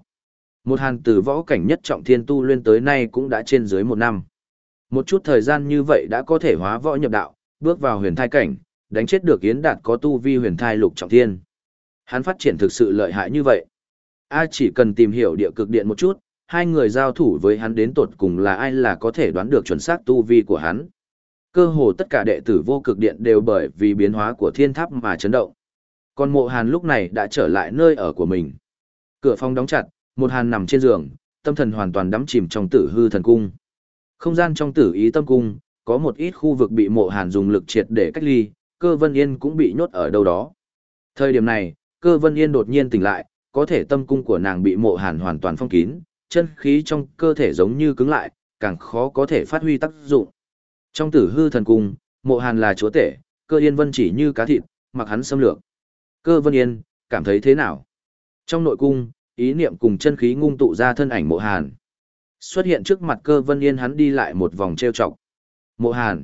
Một hàn từ võ cảnh nhất trọng thiên tu lên tới nay cũng đã trên dưới một năm. Một chút thời gian như vậy đã có thể hóa võ nhập đạo, bước vào huyền thai cảnh, đánh chết được Yến Đạt có tu vi huyền thai lục trọng thiên. Hắn phát triển thực sự lợi hại như vậy. A chỉ cần tìm hiểu địa cực điện một chút, hai người giao thủ với hắn đến tột cùng là ai là có thể đoán được chuẩn xác tu vi của hắn. Cơ hồ tất cả đệ tử vô cực điện đều bởi vì biến hóa của thiên tháp mà chấn động. Còn mộ hàn lúc này đã trở lại nơi ở của mình. Cửa phòng đóng chặt, một hàn nằm trên giường, tâm thần hoàn toàn đắm chìm trong tử hư thần cung. Không gian trong tử ý tâm cung, có một ít khu vực bị mộ hàn dùng lực triệt để cách ly, cơ vân yên cũng bị nhốt ở đâu đó. Thời điểm này, cơ vân yên đột nhiên tỉnh lại, có thể tâm cung của nàng bị mộ hàn hoàn toàn phong kín, chân khí trong cơ thể giống như cứng lại, càng khó có thể phát huy tác dụng. Trong tử hư thần cung, mộ hàn là chúa tể, cơ yên vân chỉ như cá thịt, mặc hắn xâm lược. Cơ vân yên, cảm thấy thế nào? Trong nội cung, ý niệm cùng chân khí ngung tụ ra thân ảnh mộ hàn. Xuất hiện trước mặt cơ vân yên hắn đi lại một vòng treo chọc. Mộ hàn.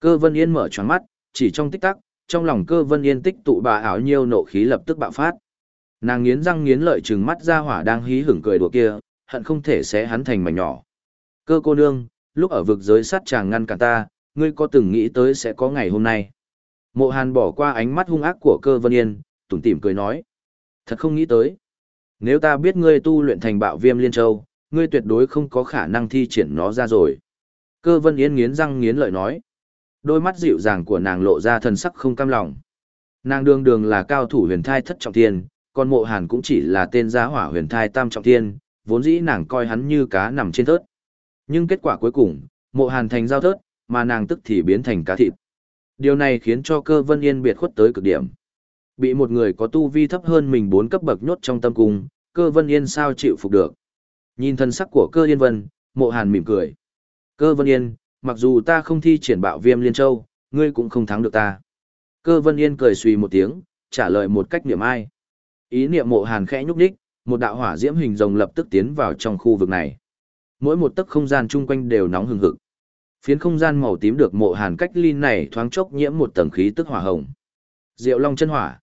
Cơ vân yên mở choáng mắt, chỉ trong tích tắc, trong lòng cơ vân yên tích tụ bà ảo nhiêu nộ khí lập tức bạo phát. Nàng nghiến răng nghiến lợi trừng mắt ra hỏa đang hí hửng cười đùa kia, hận không thể xé hắn thành mảnh nhỏ. Cơ cô nương, lúc ở vực giới sát chàng ngăn cản ta, ngươi có từng nghĩ tới sẽ có ngày hôm nay. Mộ hàn bỏ qua ánh mắt hung ác của cơ vân yên, tủm tỉm cười nói. Thật không nghĩ tới. Nếu ta biết ngươi tu luyện thành bạo viêm liên châu, ngươi tuyệt đối không có khả năng thi triển nó ra rồi. Cơ vân yên nghiến răng nghiến lợi nói. Đôi mắt dịu dàng của nàng lộ ra thần sắc không cam lòng. Nàng đường đường là cao thủ huyền thai thất trọng thiên, còn mộ hàn cũng chỉ là tên giá hỏa huyền thai tam trọng thiên, vốn dĩ nàng coi hắn như cá nằm trên thớt. Nhưng kết quả cuối cùng, mộ hàn thành giao thớt, mà nàng tức thì biến thành cá thịt. Điều này khiến cho cơ vân yên biệt khuất tới cực điểm. Bị một người có tu vi thấp hơn mình bốn cấp bậc nhốt trong tâm cung, cơ vân yên sao chịu phục được. Nhìn thân sắc của cơ yên vân, mộ hàn mỉm cười. Cơ vân yên, mặc dù ta không thi triển bạo viêm liên châu, ngươi cũng không thắng được ta. Cơ vân yên cười suy một tiếng, trả lời một cách niệm ai. Ý niệm mộ hàn khẽ nhúc đích, một đạo hỏa diễm hình rồng lập tức tiến vào trong khu vực này. Mỗi một tấc không gian chung quanh đều nóng hừng hực. Phiến không gian màu tím được mộ hàn cách ly này thoáng chốc nhiễm một tầng khí tức hỏa hồng. Diệu Long chân hỏa.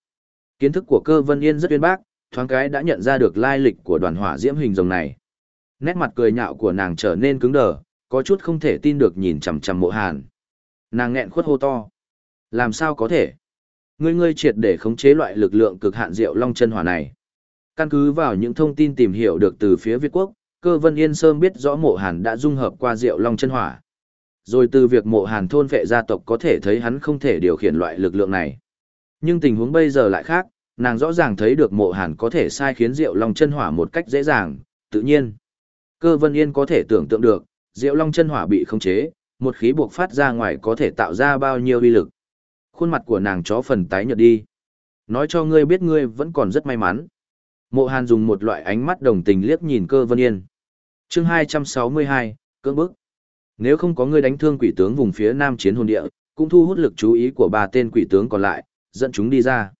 Kiến thức của cơ vân yên rất uyên bác, thoáng cái đã nhận ra được lai lịch của đoàn hỏa diễm hình rồng này. Nét mặt cười nhạo của nàng trở nên cứng đờ, có chút không thể tin được nhìn chằm chằm mộ hàn. Nàng nghẹn khuất hô to. Làm sao có thể? Ngươi ngươi triệt để khống chế loại lực lượng cực hạn diệu long chân hỏa này. Căn cứ vào những thông tin tìm hiểu được từ phía Việt Quốc, cơ vân yên sớm biết rõ mộ hàn đã dung hợp qua diệu long chân hỏa. Rồi từ việc mộ hàn thôn vệ gia tộc có thể thấy hắn không thể điều khiển loại lực lượng này. Nhưng tình huống bây giờ lại khác, nàng rõ ràng thấy được mộ hàn có thể sai khiến diệu long chân hỏa một cách dễ dàng, tự nhiên. Cơ Vân Yên có thể tưởng tượng được, Diệu Long chân hỏa bị khống chế, một khí buộc phát ra ngoài có thể tạo ra bao nhiêu uy lực. Khuôn mặt của nàng chó phần tái nhợt đi. Nói cho ngươi biết ngươi vẫn còn rất may mắn. Mộ Hàn dùng một loại ánh mắt đồng tình liếc nhìn Cơ Vân Yên. Chương 262, cưỡng bức. Nếu không có ngươi đánh thương quỷ tướng vùng phía Nam chiến hồn địa, cũng thu hút lực chú ý của ba tên quỷ tướng còn lại, dẫn chúng đi ra.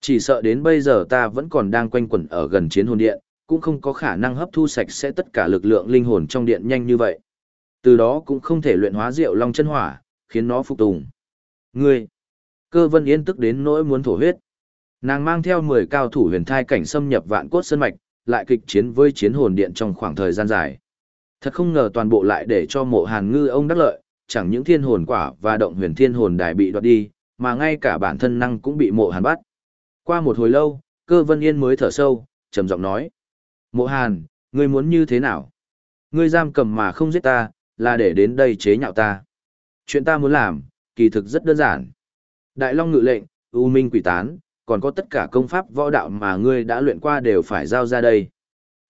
Chỉ sợ đến bây giờ ta vẫn còn đang quanh quẩn ở gần chiến hồn điện, cũng không có khả năng hấp thu sạch sẽ tất cả lực lượng linh hồn trong điện nhanh như vậy. Từ đó cũng không thể luyện hóa rượu long chân hỏa, khiến nó phục tùng. Ngươi! Cơ vân yên tức đến nỗi muốn thổ huyết. Nàng mang theo 10 cao thủ huyền thai cảnh xâm nhập vạn cốt sơn mạch, lại kịch chiến với chiến hồn điện trong khoảng thời gian dài. Thật không ngờ toàn bộ lại để cho mộ hàn ngư ông đắc lợi, chẳng những thiên hồn quả và động huyền thiên hồn đài bị đoạt đi, mà ngay cả bản thân năng cũng bị mộ hàn bắt. Qua một hồi lâu, cơ vân yên mới thở sâu, trầm giọng nói. Mộ hàn, ngươi muốn như thế nào? Ngươi giam cầm mà không giết ta, là để đến đây chế nhạo ta. Chuyện ta muốn làm, kỳ thực rất đơn giản. Đại Long ngự lệnh, U Minh quỷ tán, còn có tất cả công pháp võ đạo mà ngươi đã luyện qua đều phải giao ra đây.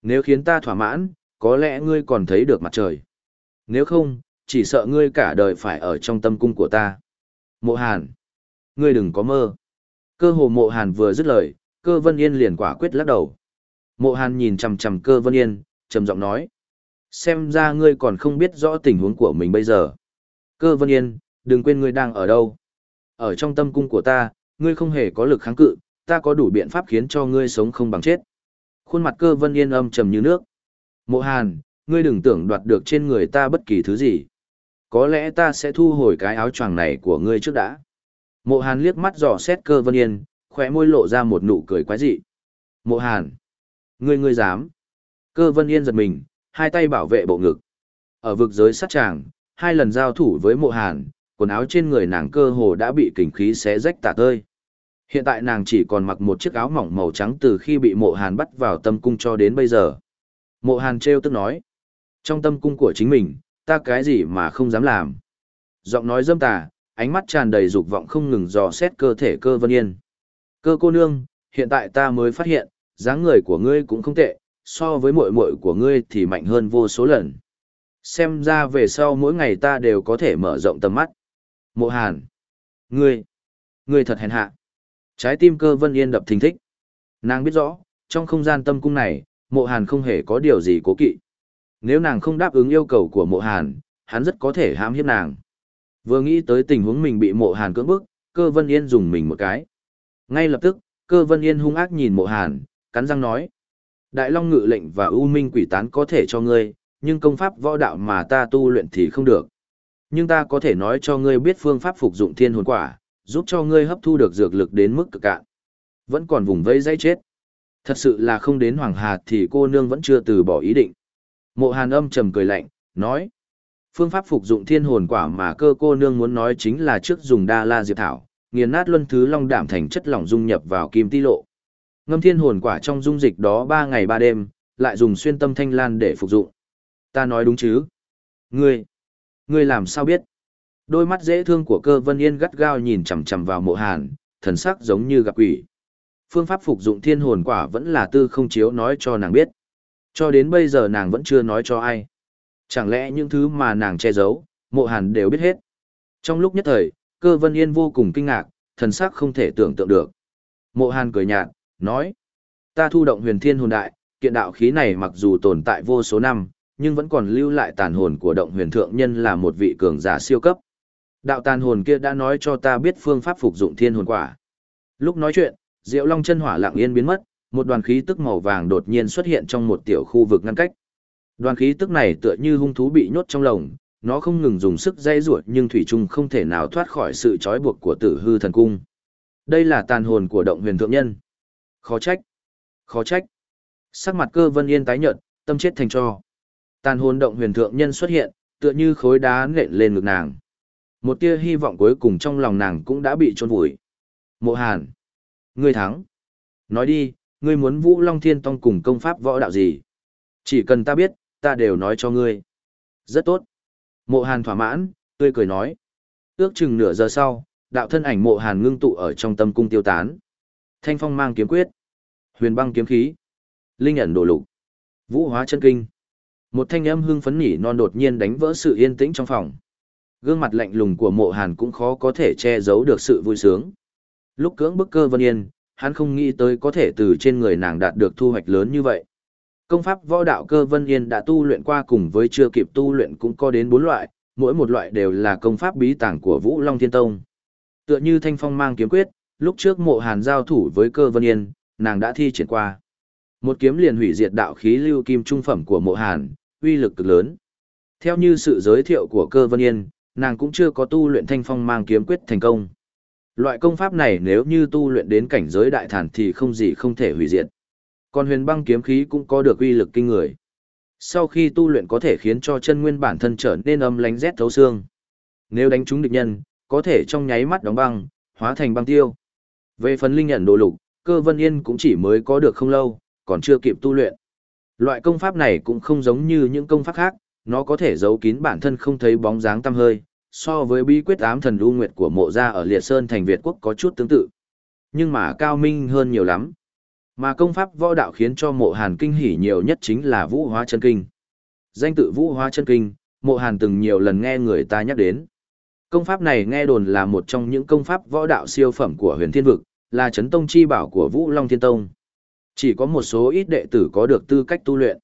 Nếu khiến ta thỏa mãn, có lẽ ngươi còn thấy được mặt trời. Nếu không, chỉ sợ ngươi cả đời phải ở trong tâm cung của ta. Mộ Hàn, ngươi đừng có mơ. Cơ hồ Mộ Hàn vừa dứt lời, cơ vân yên liền quả quyết lắc đầu. Mộ Hàn nhìn chằm chằm cơ vân yên, trầm giọng nói. Xem ra ngươi còn không biết rõ tình huống của mình bây giờ. Cơ vân yên, đừng quên ngươi đang ở đâu. Ở trong tâm cung của ta, ngươi không hề có lực kháng cự, ta có đủ biện pháp khiến cho ngươi sống không bằng chết. Khuôn mặt cơ vân yên âm trầm như nước. Mộ Hàn, ngươi đừng tưởng đoạt được trên người ta bất kỳ thứ gì. Có lẽ ta sẽ thu hồi cái áo choàng này của ngươi trước đã. Mộ Hàn liếc mắt dò xét cơ vân yên, khỏe môi lộ ra một nụ cười quái dị. Mộ Hàn, ngươi ngươi dám. Cơ vân yên giật mình, hai tay bảo vệ bộ ngực. Ở vực giới sát tràng, hai lần giao thủ với mộ Hàn, quần áo trên người nàng cơ hồ đã bị kình khí xé rách tả tơi. Hiện tại nàng chỉ còn mặc một chiếc áo mỏng màu trắng từ khi bị mộ Hàn bắt vào tâm cung cho đến bây giờ. Mộ Hàn treo tức nói. Trong tâm cung của chính mình, ta cái gì mà không dám làm. Giọng nói dâm tà, ánh mắt tràn đầy dục vọng không ngừng dò xét cơ thể cơ vân yên. Cơ cô nương, hiện tại ta mới phát hiện, dáng người của ngươi cũng không tệ, so với muội muội của ngươi thì mạnh hơn vô số lần. Xem ra về sau mỗi ngày ta đều có thể mở rộng tầm mắt. Mộ Hàn. Ngươi. Ngươi thật hèn hạ. Trái tim cơ vân yên đập thình thích. Nàng biết rõ, trong không gian tâm cung này, mộ Hàn không hề có điều gì cố kỵ. Nếu nàng không đáp ứng yêu cầu của mộ Hàn, hắn rất có thể hãm hiếp nàng. Vừa nghĩ tới tình huống mình bị mộ Hàn cưỡng bức, cơ vân yên dùng mình một cái. Ngay lập tức, cơ vân yên hung ác nhìn mộ Hàn, cắn răng nói. Đại Long ngự lệnh và ưu minh quỷ tán có thể cho ngươi, nhưng công pháp võ đạo mà ta tu luyện thì không được. Nhưng ta có thể nói cho ngươi biết phương pháp phục dụng thiên hồn quả, giúp cho ngươi hấp thu được dược lực đến mức cực cạn. Vẫn còn vùng vây dây chết. Thật sự là không đến Hoàng Hà thì cô nương vẫn chưa từ bỏ ý định. Mộ Hàn âm trầm cười lạnh, nói. Phương pháp phục dụng thiên hồn quả mà cơ cô nương muốn nói chính là trước dùng đa la diệp thảo, nghiền nát luân thứ long đảm thành chất lỏng dung nhập vào kim ti lộ. Ngâm thiên hồn quả trong dung dịch đó 3 ngày 3 đêm, lại dùng xuyên tâm thanh lan để phục dụng. Ta nói đúng chứ? Ngươi, ngươi làm sao biết? Đôi mắt dễ thương của cơ vân yên gắt gao nhìn chằm chằm vào mộ hàn, thần sắc giống như gặp quỷ. Phương pháp phục dụng thiên hồn quả vẫn là tư không chiếu nói cho nàng biết. Cho đến bây giờ nàng vẫn chưa nói cho ai. Chẳng lẽ những thứ mà nàng che giấu, mộ hàn đều biết hết. Trong lúc nhất thời, cơ vân yên vô cùng kinh ngạc, thần sắc không thể tưởng tượng được. Mộ hàn cười nhạt, nói. Ta thu động huyền thiên hồn đại, kiện đạo khí này mặc dù tồn tại vô số năm, nhưng vẫn còn lưu lại tàn hồn của động huyền thượng nhân là một vị cường giả siêu cấp. Đạo tàn hồn kia đã nói cho ta biết phương pháp phục dụng thiên hồn quả. Lúc nói chuyện, Diệu Long chân hỏa lặng yên biến mất, một đoàn khí tức màu vàng đột nhiên xuất hiện trong một tiểu khu vực ngăn cách. Đoàn khí tức này tựa như hung thú bị nhốt trong lồng, nó không ngừng dùng sức dây ruột nhưng thủy trung không thể nào thoát khỏi sự trói buộc của Tử Hư thần cung. Đây là tàn hồn của động huyền thượng nhân. Khó trách. Khó trách. Sắc mặt cơ vân yên tái nhợt, tâm chết thành cho. Tàn hồn động huyền thượng nhân xuất hiện, tựa như khối đá nện lên ngực nàng. Một tia hy vọng cuối cùng trong lòng nàng cũng đã bị trôn vùi. Mộ Hàn. Ngươi thắng. Nói đi, ngươi muốn Vũ Long Thiên Tông cùng công pháp võ đạo gì? Chỉ cần ta biết, ta đều nói cho ngươi. Rất tốt. Mộ Hàn thỏa mãn, tươi cười nói. Ước chừng nửa giờ sau, đạo thân ảnh Mộ Hàn ngưng tụ ở trong tâm cung tiêu tán. Thanh phong mang kiếm quyết. Huyền băng kiếm khí. Linh ẩn đồ lục. Vũ hóa chân kinh. Một thanh âm hưng phấn nhỉ non đột nhiên đánh vỡ sự yên tĩnh trong phòng. Gương mặt lạnh lùng của mộ hàn cũng khó có thể che giấu được sự vui sướng. Lúc cưỡng bức cơ vân yên, hắn không nghĩ tới có thể từ trên người nàng đạt được thu hoạch lớn như vậy. Công pháp võ đạo cơ vân yên đã tu luyện qua cùng với chưa kịp tu luyện cũng có đến bốn loại, mỗi một loại đều là công pháp bí tàng của Vũ Long Thiên Tông. Tựa như thanh phong mang kiếm quyết, lúc trước mộ hàn giao thủ với cơ vân yên, nàng đã thi triển qua. Một kiếm liền hủy diệt đạo khí lưu kim trung phẩm của mộ hàn, uy lực cực lớn. Theo như sự giới thiệu của cơ vân yên, nàng cũng chưa có tu luyện thanh phong mang kiếm quyết thành công. Loại công pháp này nếu như tu luyện đến cảnh giới đại thản thì không gì không thể hủy diệt. Còn huyền băng kiếm khí cũng có được uy lực kinh người. Sau khi tu luyện có thể khiến cho chân nguyên bản thân trở nên âm lánh rét thấu xương. Nếu đánh trúng địch nhân, có thể trong nháy mắt đóng băng, hóa thành băng tiêu. Về phần linh nhận đồ lục, cơ vân yên cũng chỉ mới có được không lâu, còn chưa kịp tu luyện. Loại công pháp này cũng không giống như những công pháp khác, nó có thể giấu kín bản thân không thấy bóng dáng tăm hơi, so với bí quyết ám thần lưu nguyệt của mộ gia ở Liệt Sơn thành Việt quốc có chút tương tự. Nhưng mà cao minh hơn nhiều lắm. Mà công pháp võ đạo khiến cho mộ hàn kinh hỉ nhiều nhất chính là vũ hóa chân kinh. Danh tự vũ hóa chân kinh, mộ hàn từng nhiều lần nghe người ta nhắc đến. Công pháp này nghe đồn là một trong những công pháp võ đạo siêu phẩm của huyền thiên vực, là chấn tông chi bảo của vũ long thiên tông. Chỉ có một số ít đệ tử có được tư cách tu luyện.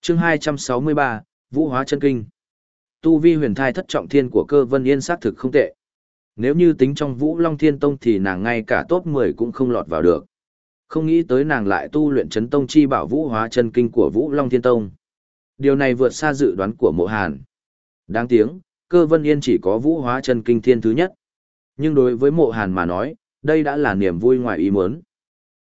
chương 263, Vũ hóa chân kinh. Tu vi huyền thai thất trọng thiên của cơ vân yên xác thực không tệ. Nếu như tính trong Vũ Long Thiên Tông thì nàng ngay cả top 10 cũng không lọt vào được. Không nghĩ tới nàng lại tu luyện chấn tông chi bảo vũ hóa chân kinh của Vũ Long Thiên Tông. Điều này vượt xa dự đoán của mộ hàn. Đáng tiếng, cơ vân yên chỉ có vũ hóa chân kinh thiên thứ nhất. Nhưng đối với mộ hàn mà nói, đây đã là niềm vui ngoài ý muốn.